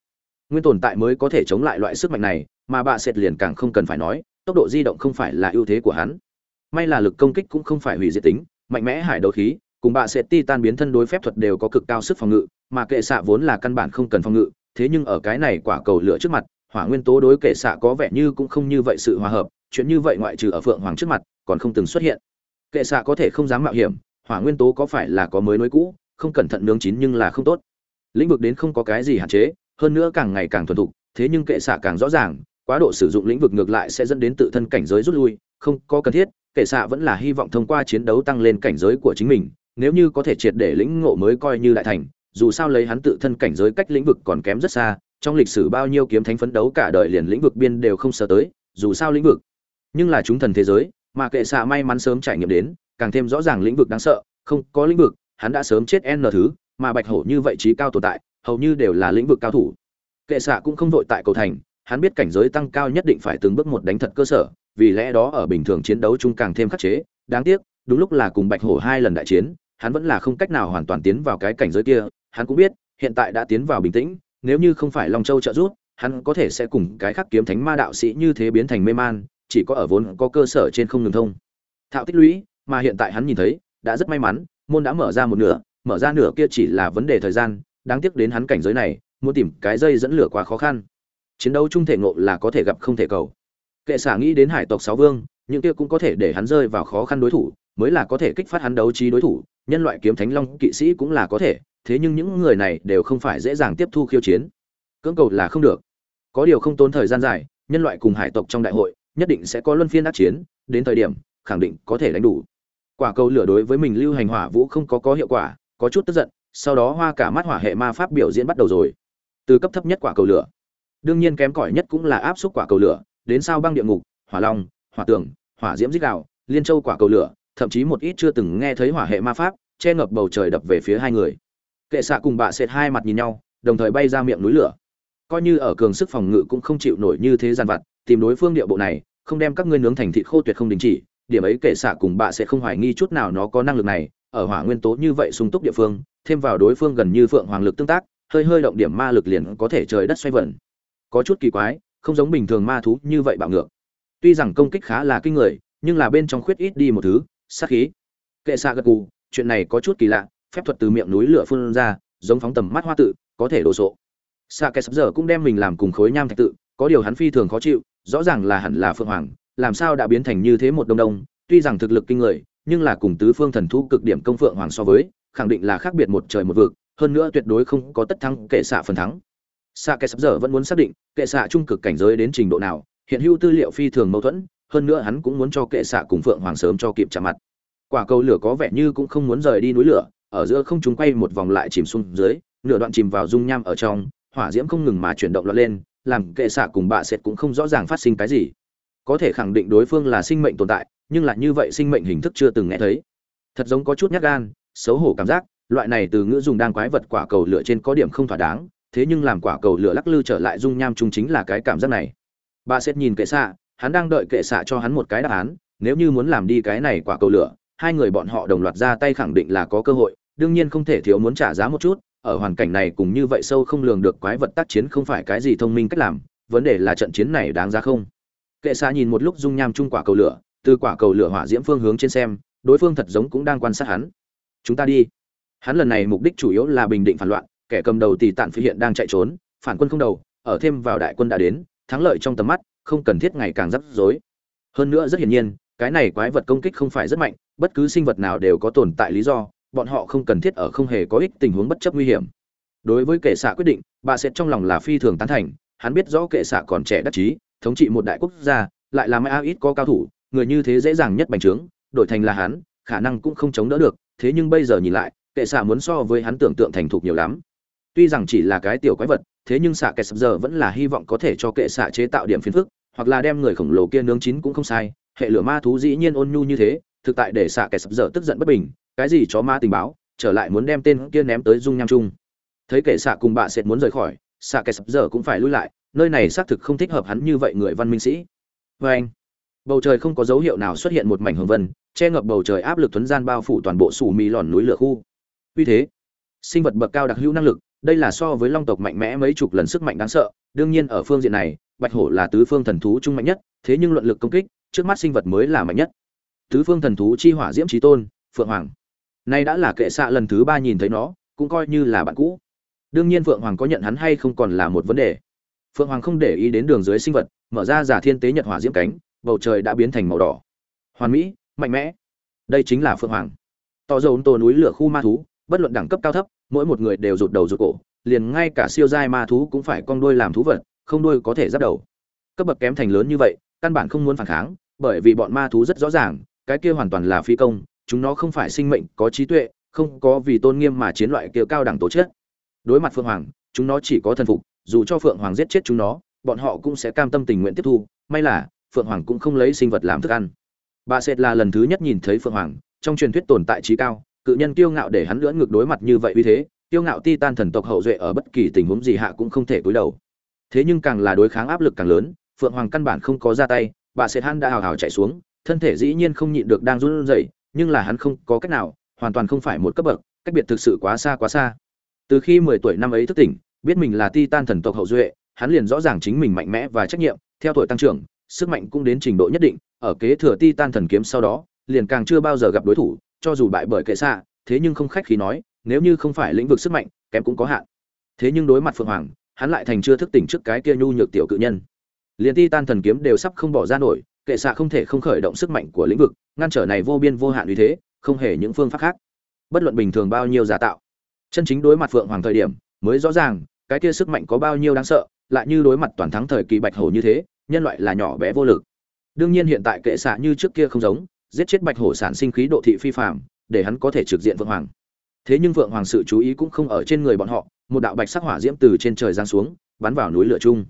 Nguyên tồn tại mới có thể chống lại loại sức mạnh này, mà bạ sệt liền càng không cần phải nói, tốc độ di động không phải là ưu thế của hắn may là lực công kích cũng không phải hủy diệt tính, mạnh mẽ hải đấu khí, cùng bạ sẽ ti tan biến thân đối phép thuật đều có cực cao sức phòng ngự, mà kệ xạ vốn là căn bản không cần phòng ngự, thế nhưng ở cái này quả cầu lửa trước mặt, hỏa nguyên tố đối kệ xạ có vẻ như cũng không như vậy sự hòa hợp, chuyện như vậy ngoại trừ ở phượng hoàng trước mặt, còn không từng xuất hiện. Kệ xạ có thể không dám mạo hiểm, hỏa nguyên tố có phải là có mới nối cũ, không cẩn thận nướng chín nhưng là không tốt. Lĩnh vực đến không có cái gì hạn chế, hơn nữa càng ngày càng thuần thục, thế nhưng kệ xạ càng rõ ràng, quá độ sử dụng lĩnh vực ngược lại sẽ dẫn đến tự thân cảnh giới rút lui, không có cần thiết kệ xạ vẫn là hy vọng thông qua chiến đấu tăng lên cảnh giới của chính mình, nếu như có thể triệt để lĩnh ngộ mới coi như đại thành, dù sao lấy hắn tự thân cảnh giới cách lĩnh vực còn kém rất xa, trong lịch sử bao nhiêu kiếm thánh phấn đấu cả đời liền lĩnh vực biên đều không sợ tới, dù sao lĩnh vực. Nhưng là chúng thần thế giới, mà kệ xạ may mắn sớm trải nghiệm đến, càng thêm rõ ràng lĩnh vực đáng sợ, không có lĩnh vực, hắn đã sớm chết n thứ, mà bạch hổ như vậy trí cao tồn tại, hầu như đều là lĩnh vực cao thủ. Kệ xạ cũng không vội tại cầu thành, hắn biết cảnh giới tăng cao nhất định phải từng bước một đánh thật cơ sở vì lẽ đó ở bình thường chiến đấu chung càng thêm khắc chế, đáng tiếc, đúng lúc là cùng bạch hổ hai lần đại chiến, hắn vẫn là không cách nào hoàn toàn tiến vào cái cảnh giới kia, hắn cũng biết, hiện tại đã tiến vào bình tĩnh, nếu như không phải long châu trợ giúp, hắn có thể sẽ cùng cái khác kiếm thánh ma đạo sĩ như thế biến thành mê man, chỉ có ở vốn có cơ sở trên không ngừng thông. Thạo tích lũy, mà hiện tại hắn nhìn thấy, đã rất may mắn, môn đã mở ra một nửa, mở ra nửa kia chỉ là vấn đề thời gian, đáng tiếc đến hắn cảnh giới này, muốn tìm cái dây dẫn lửa quá khó khăn. Chiến đấu chung thể ngộ là có thể gặp không thể cầu kệ xả nghĩ đến hải tộc sáu vương, những kia cũng có thể để hắn rơi vào khó khăn đối thủ, mới là có thể kích phát hắn đấu trí đối thủ, nhân loại kiếm thánh long kỵ sĩ cũng là có thể, thế nhưng những người này đều không phải dễ dàng tiếp thu khiêu chiến. Cưỡng cầu là không được. Có điều không tốn thời gian dài, nhân loại cùng hải tộc trong đại hội, nhất định sẽ có luân phiên đắc chiến, đến thời điểm, khẳng định có thể đánh đủ. Quả cầu lửa đối với mình lưu hành hỏa vũ không có có hiệu quả, có chút tức giận, sau đó hoa cả mắt hỏa hệ ma pháp biểu diễn bắt đầu rồi. Từ cấp thấp nhất quả cầu lửa. Đương nhiên kém cỏi nhất cũng là áp suất quả cầu lửa đến sao băng địa ngục, hỏa long, hỏa tường, hỏa diễm dích đạo liên châu quả cầu lửa, thậm chí một ít chưa từng nghe thấy hỏa hệ ma pháp, che ngập bầu trời đập về phía hai người. Kệ xạ cùng bạ sệt hai mặt nhìn nhau, đồng thời bay ra miệng núi lửa. Coi như ở cường sức phòng ngự cũng không chịu nổi như thế gian vặt, tìm đối phương địa bộ này, không đem các ngươi nướng thành thịt khô tuyệt không đình chỉ, điểm ấy kệ xạ cùng bạ sẽ không hoài nghi chút nào nó có năng lực này, ở hỏa nguyên tố như vậy sung túc địa phương, thêm vào đối phương gần như phượng hoàng lực tương tác, hơi hơi động điểm ma lực liền có thể trời đất xoay vần. Có chút kỳ quái không giống bình thường ma thú như vậy bạo ngược. Tuy rằng công kích khá là kinh người, nhưng là bên trong khuyết ít đi một thứ, sát khí. Kệ xạ gật cù chuyện này có chút kỳ lạ, phép thuật từ miệng núi lửa phun ra, giống phóng tầm mắt hoa tự, có thể đồ sộ. Xạ kẻ sắp giờ cũng đem mình làm cùng khối nham thạch tự, có điều hắn phi thường khó chịu, rõ ràng là hẳn là phượng hoàng, làm sao đã biến thành như thế một đông đông, tuy rằng thực lực kinh người, nhưng là cùng tứ phương thần thú cực điểm công phượng hoàng so với, khẳng định là khác biệt một trời một vực, hơn nữa tuyệt đối không có tất thắng kệ xạ phần thắng xạ kẻ sắp giờ vẫn muốn xác định kệ xạ trung cực cảnh giới đến trình độ nào, hiện hữu tư liệu phi thường mâu thuẫn, hơn nữa hắn cũng muốn cho kệ xạ cùng phượng hoàng sớm cho kịp chạm mặt. Quả cầu lửa có vẻ như cũng không muốn rời đi núi lửa, ở giữa không chúng quay một vòng lại chìm xuống dưới, nửa đoạn chìm vào dung nham ở trong, hỏa diễm không ngừng mà chuyển động lọt lên, làm kệ xạ cùng bạ sệt cũng không rõ ràng phát sinh cái gì. Có thể khẳng định đối phương là sinh mệnh tồn tại, nhưng là như vậy sinh mệnh hình thức chưa từng nghe thấy. Thật giống có chút nhát gan, xấu hổ cảm giác, loại này từ ngữ dùng đang quái vật quả cầu lửa trên có điểm không thỏa đáng thế nhưng làm quả cầu lửa lắc lư trở lại dung nham chung chính là cái cảm giác này. Bà sẽ nhìn kệ xạ, hắn đang đợi kệ xạ cho hắn một cái đáp án, nếu như muốn làm đi cái này quả cầu lửa, hai người bọn họ đồng loạt ra tay khẳng định là có cơ hội, đương nhiên không thể thiếu muốn trả giá một chút, ở hoàn cảnh này cũng như vậy sâu không lường được quái vật tác chiến không phải cái gì thông minh cách làm, vấn đề là trận chiến này đáng giá không? Kệ xạ nhìn một lúc dung nham chung quả cầu lửa, từ quả cầu lửa hỏa diễm phương hướng trên xem, đối phương thật giống cũng đang quan sát hắn. Chúng ta đi. Hắn lần này mục đích chủ yếu là bình định phản loạn kẻ cầm đầu tỷ tạn phi hiện đang chạy trốn, phản quân không đầu, ở thêm vào đại quân đã đến, thắng lợi trong tầm mắt, không cần thiết ngày càng rắc rối. Hơn nữa rất hiển nhiên, cái này quái vật công kích không phải rất mạnh, bất cứ sinh vật nào đều có tồn tại lý do, bọn họ không cần thiết ở không hề có ích tình huống bất chấp nguy hiểm. Đối với kệ xạ quyết định, bà sẽ trong lòng là phi thường tán thành, hắn biết rõ kệ xạ còn trẻ đắc chí, thống trị một đại quốc gia, lại là mai a ít có cao thủ, người như thế dễ dàng nhất bành trướng, đổi thành là hắn, khả năng cũng không chống đỡ được, thế nhưng bây giờ nhìn lại, kệ xạ muốn so với hắn tưởng tượng thành thục nhiều lắm tuy rằng chỉ là cái tiểu quái vật, thế nhưng xạ kẻ sập giờ vẫn là hy vọng có thể cho kệ xạ chế tạo điểm phiền phức, hoặc là đem người khổng lồ kia nướng chín cũng không sai, hệ lửa ma thú dĩ nhiên ôn nhu như thế, thực tại để xạ kẻ sập dở tức giận bất bình, cái gì chó ma tình báo, trở lại muốn đem tên kia ném tới dung nham chung. Thấy kệ xạ cùng bà sệt muốn rời khỏi, xạ kẻ sập dở cũng phải lui lại, nơi này xác thực không thích hợp hắn như vậy người văn minh sĩ. Vê anh. Bầu trời không có dấu hiệu nào xuất hiện một mảnh hồng vân, che ngập bầu trời áp lực thuấn gian bao phủ toàn bộ sủ mì lòn núi lửa khu. Vì thế, sinh vật bậc cao đặc hữu năng lực đây là so với long tộc mạnh mẽ mấy chục lần sức mạnh đáng sợ, đương nhiên ở phương diện này, bạch hổ là tứ phương thần thú trung mạnh nhất, thế nhưng luận lực công kích, trước mắt sinh vật mới là mạnh nhất. Tứ phương thần thú chi hỏa diễm trí tôn, phượng hoàng. Nay đã là kệ xạ lần thứ ba nhìn thấy nó, cũng coi như là bạn cũ. Đương nhiên phượng hoàng có nhận hắn hay không còn là một vấn đề. Phượng hoàng không để ý đến đường dưới sinh vật, mở ra giả thiên tế nhật hỏa diễm cánh, bầu trời đã biến thành màu đỏ. Hoàn mỹ, mạnh mẽ. Đây chính là phượng hoàng. To dầu tổ núi lửa khu ma thú, bất luận đẳng cấp cao thấp mỗi một người đều rụt đầu rụt cổ, liền ngay cả siêu giai ma thú cũng phải con đuôi làm thú vật, không đuôi có thể giáp đầu. Cấp bậc kém thành lớn như vậy, căn bản không muốn phản kháng, bởi vì bọn ma thú rất rõ ràng, cái kia hoàn toàn là phi công, chúng nó không phải sinh mệnh, có trí tuệ, không có vì tôn nghiêm mà chiến loại kia cao đẳng tổ chức đối mặt phượng hoàng, chúng nó chỉ có thần phục, dù cho phượng hoàng giết chết chúng nó, bọn họ cũng sẽ cam tâm tình nguyện tiếp thu, may là, phượng hoàng cũng không lấy sinh vật làm thức ăn. Bà sệt là lần thứ nhất nhìn thấy phượng hoàng, trong truyền thuyết tồn tại trí cao cự nhân kiêu ngạo để hắn lưỡn ngược đối mặt như vậy uy thế, kiêu ngạo ti tan thần tộc hậu duệ ở bất kỳ tình huống gì hạ cũng không thể cúi đầu. Thế nhưng càng là đối kháng áp lực càng lớn, phượng hoàng căn bản không có ra tay, bà sệt hắn đã hào hào chạy xuống, thân thể dĩ nhiên không nhịn được đang run rẩy, nhưng là hắn không có cách nào, hoàn toàn không phải một cấp bậc, cách biệt thực sự quá xa quá xa. Từ khi mười tuổi năm ấy thức tỉnh, biết mình là ti tan thần tộc hậu duệ, hắn liền rõ ràng chính mình mạnh mẽ và trách nhiệm, theo tuổi tăng trưởng, sức mạnh cũng đến trình độ nhất định, ở kế thừa ti tan thần kiếm sau đó, liền càng chưa bao giờ gặp đối thủ cho dù bại bởi kệ xạ, thế nhưng không khách khí nói, nếu như không phải lĩnh vực sức mạnh, kém cũng có hạn. Thế nhưng đối mặt phượng hoàng, hắn lại thành chưa thức tỉnh trước cái kia nhu nhược tiểu cự nhân. Liền ti tan thần kiếm đều sắp không bỏ ra nổi, kệ xạ không thể không khởi động sức mạnh của lĩnh vực, ngăn trở này vô biên vô hạn uy thế, không hề những phương pháp khác. Bất luận bình thường bao nhiêu giả tạo, chân chính đối mặt phượng hoàng thời điểm, mới rõ ràng, cái kia sức mạnh có bao nhiêu đáng sợ, lại như đối mặt toàn thắng thời kỳ bạch hổ như thế, nhân loại là nhỏ bé vô lực. Đương nhiên hiện tại kệ xạ như trước kia không giống giết chết bạch hổ sản sinh khí độ thị phi phạm để hắn có thể trực diện vượng hoàng. Thế nhưng vượng hoàng sự chú ý cũng không ở trên người bọn họ một đạo bạch sắc hỏa diễm từ trên trời giáng xuống bắn vào núi lửa chung.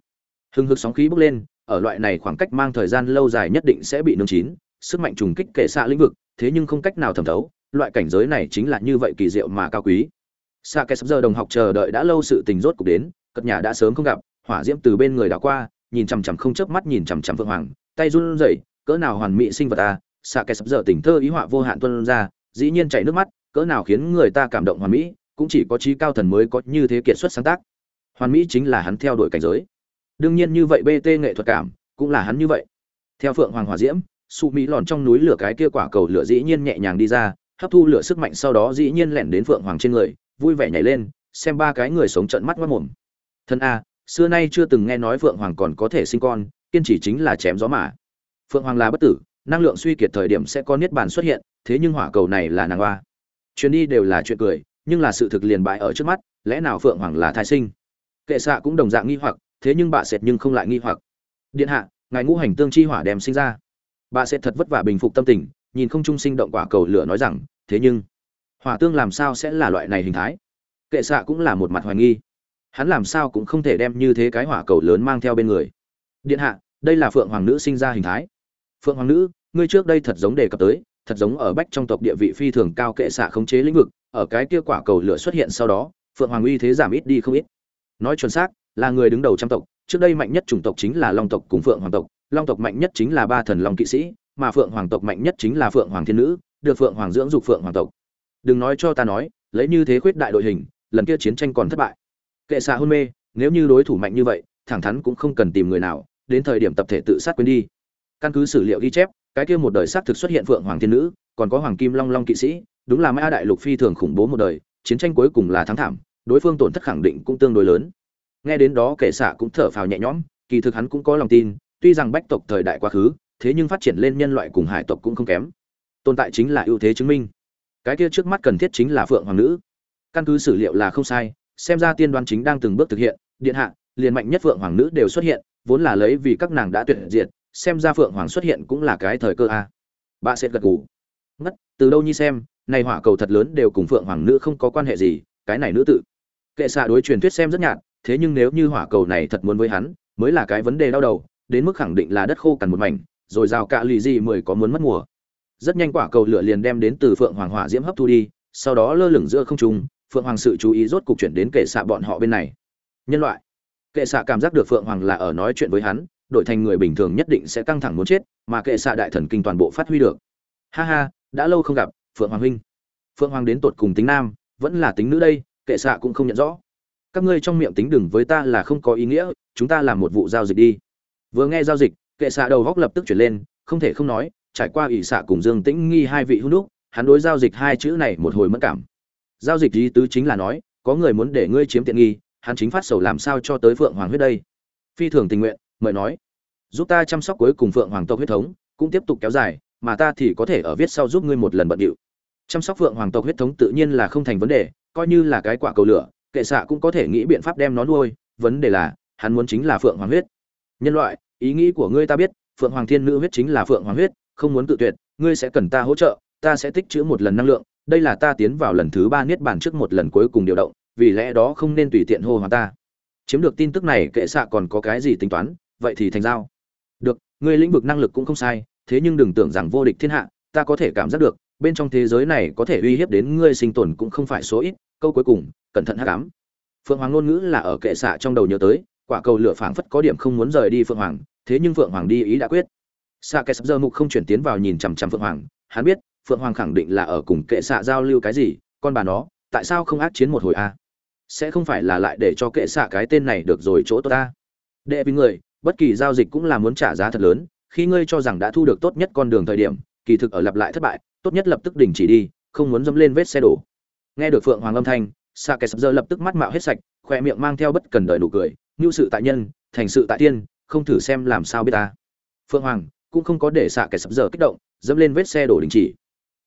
Hưng hực sóng khí bốc lên ở loại này khoảng cách mang thời gian lâu dài nhất định sẽ bị nương chín sức mạnh trùng kích kệ xạ lĩnh vực thế nhưng không cách nào thẩm thấu loại cảnh giới này chính là như vậy kỳ diệu mà cao quý. Xạ kẻ sắp giờ đồng học chờ đợi đã lâu sự tình rốt cục đến cất nhà đã sớm không gặp hỏa diễm từ bên người đã qua nhìn chằm chằm không chớp mắt nhìn chằm chằm vượng Hoàng, tay run rẩy, cỡ nào hoàn mỹ sinh vật a, xạ kẻ sập dở tình thơ ý họa vô hạn tuôn ra, dĩ nhiên chảy nước mắt, cỡ nào khiến người ta cảm động hoàn mỹ, cũng chỉ có trí cao thần mới có như thế kiệt xuất sáng tác. Hoàn mỹ chính là hắn theo đuổi cảnh giới. Đương nhiên như vậy BT nghệ thuật cảm, cũng là hắn như vậy. Theo Phượng Hoàng Hỏa Diễm, su mỹ lòn trong núi lửa cái kia quả cầu lửa dĩ nhiên nhẹ nhàng đi ra, hấp thu lửa sức mạnh sau đó dĩ nhiên lẻn đến Phượng Hoàng trên người, vui vẻ nhảy lên, xem ba cái người sống trận mắt mất mồm. Thân a, xưa nay chưa từng nghe nói phượng hoàng còn có thể sinh con kiên trì chính là chém gió mà phượng hoàng là bất tử năng lượng suy kiệt thời điểm sẽ có niết bàn xuất hiện, thế nhưng hỏa cầu này là nàng hoa chuyến đi đều là chuyện cười, nhưng là sự thực liền bại ở trước mắt, lẽ nào phượng hoàng là thai sinh? Kệ xạ cũng đồng dạng nghi hoặc, thế nhưng bà sệt nhưng không lại nghi hoặc. Điện hạ, ngài ngũ hành tương chi hỏa đem sinh ra. Bà sẽ thật vất vả bình phục tâm tình, nhìn không trung sinh động quả cầu lửa nói rằng, thế nhưng, hỏa tương làm sao sẽ là loại này hình thái? Kệ xạ cũng là một mặt hoài nghi. Hắn làm sao cũng không thể đem như thế cái hỏa cầu lớn mang theo bên người. Điện hạ, đây là phượng hoàng nữ sinh ra hình thái phượng hoàng nữ, ngươi trước đây thật giống đề cập tới, thật giống ở bách trong tộc địa vị phi thường cao kệ xạ khống chế lĩnh vực, ở cái kia quả cầu lửa xuất hiện sau đó, phượng hoàng uy thế giảm ít đi không ít. Nói chuẩn xác, là người đứng đầu trăm tộc, trước đây mạnh nhất chủng tộc chính là long tộc cùng phượng hoàng tộc, long tộc mạnh nhất chính là ba thần long kỵ sĩ, mà phượng hoàng tộc mạnh nhất chính là phượng hoàng thiên nữ, được phượng hoàng dưỡng dục phượng hoàng tộc. Đừng nói cho ta nói, lấy như thế khuyết đại đội hình, lần kia chiến tranh còn thất bại. Kệ xạ hôn mê, nếu như đối thủ mạnh như vậy, thẳng thắn cũng không cần tìm người nào, đến thời điểm tập thể tự sát quên đi căn cứ sử liệu ghi chép, cái kia một đời xác thực xuất hiện phượng hoàng thiên nữ, còn có hoàng kim long long kỵ sĩ, đúng là mã đại lục phi thường khủng bố một đời, chiến tranh cuối cùng là thắng thảm, đối phương tổn thất khẳng định cũng tương đối lớn. Nghe đến đó kẻ xạ cũng thở phào nhẹ nhõm, kỳ thực hắn cũng có lòng tin, tuy rằng bách tộc thời đại quá khứ, thế nhưng phát triển lên nhân loại cùng hải tộc cũng không kém. Tồn tại chính là ưu thế chứng minh. Cái kia trước mắt cần thiết chính là phượng hoàng nữ. Căn cứ sử liệu là không sai, xem ra tiên đoán chính đang từng bước thực hiện, điện hạ, liền mạnh nhất phượng hoàng nữ đều xuất hiện, vốn là lấy vì các nàng đã tuyệt diệt xem ra phượng hoàng xuất hiện cũng là cái thời cơ a. Bà sẽ gật gù. Ngất, từ đâu nhi xem, này hỏa cầu thật lớn đều cùng phượng hoàng nữ không có quan hệ gì, cái này nữ tự. Kệ xạ đối truyền thuyết xem rất nhạt, thế nhưng nếu như hỏa cầu này thật muốn với hắn, mới là cái vấn đề đau đầu, đến mức khẳng định là đất khô cằn một mảnh, rồi rào cạ lì gì mười có muốn mất mùa. Rất nhanh quả cầu lửa liền đem đến từ phượng hoàng hỏa diễm hấp thu đi, sau đó lơ lửng giữa không trung, phượng hoàng sự chú ý rốt cục chuyển đến kệ xạ bọn họ bên này. Nhân loại. Kệ xạ cảm giác được phượng hoàng là ở nói chuyện với hắn đổi thành người bình thường nhất định sẽ căng thẳng muốn chết, mà kệ xạ đại thần kinh toàn bộ phát huy được. Ha ha, đã lâu không gặp, phượng hoàng huynh. Phượng hoàng đến tột cùng tính nam, vẫn là tính nữ đây, kệ xạ cũng không nhận rõ. Các ngươi trong miệng tính đừng với ta là không có ý nghĩa, chúng ta làm một vụ giao dịch đi. Vừa nghe giao dịch, kệ xạ đầu góc lập tức chuyển lên, không thể không nói, trải qua ỷ xạ cùng dương tĩnh nghi hai vị hung đúc, hắn đối giao dịch hai chữ này một hồi mất cảm. Giao dịch ý tứ chính là nói, có người muốn để ngươi chiếm tiện nghi, hắn chính phát sầu làm sao cho tới phượng hoàng huyết đây. Phi thường tình nguyện mời nói. Giúp ta chăm sóc cuối cùng phượng hoàng tộc huyết thống, cũng tiếp tục kéo dài, mà ta thì có thể ở viết sau giúp ngươi một lần bận điệu. Chăm sóc phượng hoàng tộc huyết thống tự nhiên là không thành vấn đề, coi như là cái quả cầu lửa, kệ xạ cũng có thể nghĩ biện pháp đem nó nuôi, vấn đề là, hắn muốn chính là phượng hoàng huyết. Nhân loại, ý nghĩ của ngươi ta biết, phượng hoàng thiên nữ huyết chính là phượng hoàng huyết, không muốn tự tuyệt, ngươi sẽ cần ta hỗ trợ, ta sẽ tích trữ một lần năng lượng, đây là ta tiến vào lần thứ ba niết bàn trước một lần cuối cùng điều động, vì lẽ đó không nên tùy tiện hô hoán ta. Chiếm được tin tức này, kệ xạ còn có cái gì tính toán? Vậy thì thành giao. Được, ngươi lĩnh vực năng lực cũng không sai, thế nhưng đừng tưởng rằng vô địch thiên hạ, ta có thể cảm giác được, bên trong thế giới này có thể uy hiếp đến ngươi sinh tồn cũng không phải số ít, câu cuối cùng, cẩn thận hắc ám phượng hoàng ngôn ngữ là ở kệ xạ trong đầu nhớ tới, quả cầu lửa phảng phất có điểm không muốn rời đi phượng hoàng, thế nhưng phượng hoàng đi ý đã quyết. Xạ kệ sắp giờ mục không chuyển tiến vào nhìn chằm chằm phượng hoàng, hắn biết, phượng hoàng khẳng định là ở cùng kệ xạ giao lưu cái gì, con bà nó, tại sao không ác chiến một hồi a sẽ không phải là lại để cho kệ xạ cái tên này được rồi chỗ tốt ta. Đệ vì người bất kỳ giao dịch cũng là muốn trả giá thật lớn, khi ngươi cho rằng đã thu được tốt nhất con đường thời điểm, kỳ thực ở lặp lại thất bại, tốt nhất lập tức đình chỉ đi, không muốn dẫm lên vết xe đổ. Nghe được phượng hoàng âm thanh xa kẻ sập giờ lập tức mắt mạo hết sạch, khoe miệng mang theo bất cần đời nụ cười ngưu sự tại nhân, thành sự tại tiên, không thử xem làm sao biết ta. Phượng hoàng cũng không có để xạ kẻ sập giờ kích động, dẫm lên vết xe đổ đình chỉ.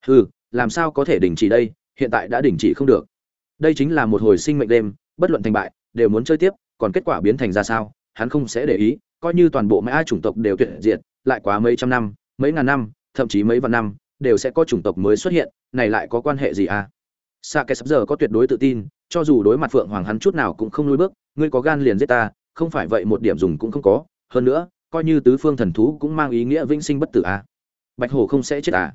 Hừ, làm sao có thể đình chỉ đây? Hiện tại đã đình chỉ không được. Đây chính là một hồi sinh mệnh đêm, bất luận thành bại, đều muốn chơi tiếp, còn kết quả biến thành ra sao? Hắn không sẽ để ý coi như toàn bộ mấy ai chủng tộc đều tuyệt diệt lại quá mấy trăm năm mấy ngàn năm thậm chí mấy vạn năm đều sẽ có chủng tộc mới xuất hiện này lại có quan hệ gì à Sa Kẻ sắp giờ có tuyệt đối tự tin, cho dù đối mặt Phượng Hoàng hắn chút nào cũng không lùi bước, ngươi có gan liền giết ta, không phải vậy một điểm dùng cũng không có, hơn nữa, coi như tứ phương thần thú cũng mang ý nghĩa vĩnh sinh bất tử à. Bạch Hổ không sẽ chết à?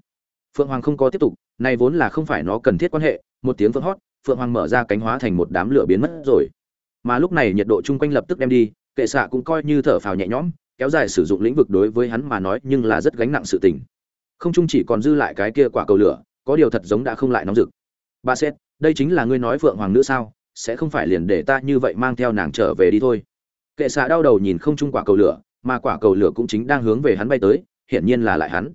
Phượng Hoàng không có tiếp tục, này vốn là không phải nó cần thiết quan hệ, một tiếng phượng hót, Phượng Hoàng mở ra cánh hóa thành một đám lửa biến mất rồi. Mà lúc này nhiệt độ chung quanh lập tức đem đi, kệ xạ cũng coi như thở phào nhẹ nhõm, kéo dài sử dụng lĩnh vực đối với hắn mà nói nhưng là rất gánh nặng sự tình. Không chung chỉ còn dư lại cái kia quả cầu lửa, có điều thật giống đã không lại nóng rực. Ba xét đây chính là ngươi nói phượng hoàng nữ sao? Sẽ không phải liền để ta như vậy mang theo nàng trở về đi thôi. Kệ xạ đau đầu nhìn không chung quả cầu lửa mà quả cầu lửa cũng chính đang hướng về hắn bay tới hiển nhiên là lại hắn.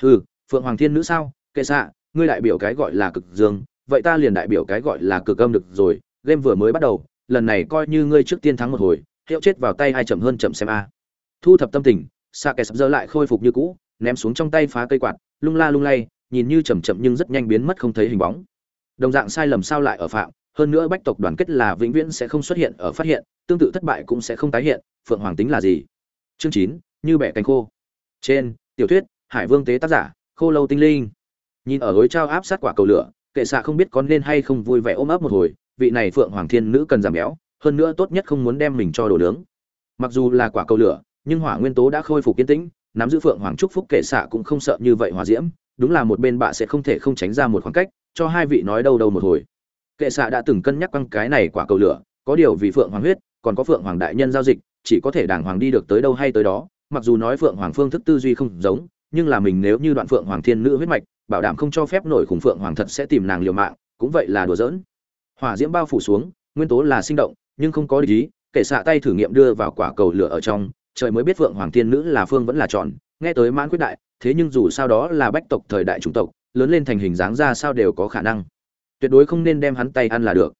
Hừ phượng hoàng thiên nữ sao? Kệ xạ ngươi đại biểu cái gọi là cực dương vậy ta liền đại biểu cái gọi là cực âm được rồi game vừa mới bắt đầu lần này coi như ngươi trước tiên thắng một hồi hiệu chết vào tay ai chậm hơn chậm xem a. Thu thập tâm tình xạ kẻ sập dơ lại khôi phục như cũ, ném xuống trong tay phá cây quạt, lung la lung lay, nhìn như chậm chậm nhưng rất nhanh biến mất không thấy hình bóng. Đồng dạng sai lầm sao lại ở phạm, hơn nữa bách tộc đoàn kết là vĩnh viễn sẽ không xuất hiện ở phát hiện, tương tự thất bại cũng sẽ không tái hiện, phượng hoàng tính là gì? Chương chín, như bẻ cánh khô. Trên, tiểu thuyết, hải vương tế tác giả, khô lâu tinh linh. Nhìn ở gối trao áp sát quả cầu lửa, kệ xạ không biết có nên hay không vui vẻ ôm ấp một hồi, vị này phượng hoàng thiên nữ cần giảm béo hơn nữa tốt nhất không muốn đem mình cho đồ nướng. Mặc dù là quả cầu lửa, nhưng hỏa nguyên tố đã khôi phục kiên tĩnh, nắm giữ phượng hoàng trúc phúc kệ xạ cũng không sợ như vậy hỏa diễm, đúng là một bên bạ sẽ không thể không tránh ra một khoảng cách, cho hai vị nói đâu đâu một hồi. Kệ xạ đã từng cân nhắc quăng cái này quả cầu lửa, có điều vì phượng hoàng huyết, còn có phượng hoàng đại nhân giao dịch, chỉ có thể đàng hoàng đi được tới đâu hay tới đó, mặc dù nói phượng hoàng phương thức tư duy không giống, nhưng là mình nếu như đoạn phượng hoàng thiên nữ huyết mạch, bảo đảm không cho phép nổi khủng phượng hoàng thật sẽ tìm nàng liều mạng, cũng vậy là đùa giỡn. Hỏa diễm bao phủ xuống, nguyên tố là sinh động nhưng không có lý kệ xạ tay thử nghiệm đưa vào quả cầu lửa ở trong, trời mới biết vượng hoàng thiên nữ là phương vẫn là tròn, nghe tới mãn quyết đại, thế nhưng dù sao đó là bách tộc thời đại chủng tộc, lớn lên thành hình dáng ra sao đều có khả năng. Tuyệt đối không nên đem hắn tay ăn là được.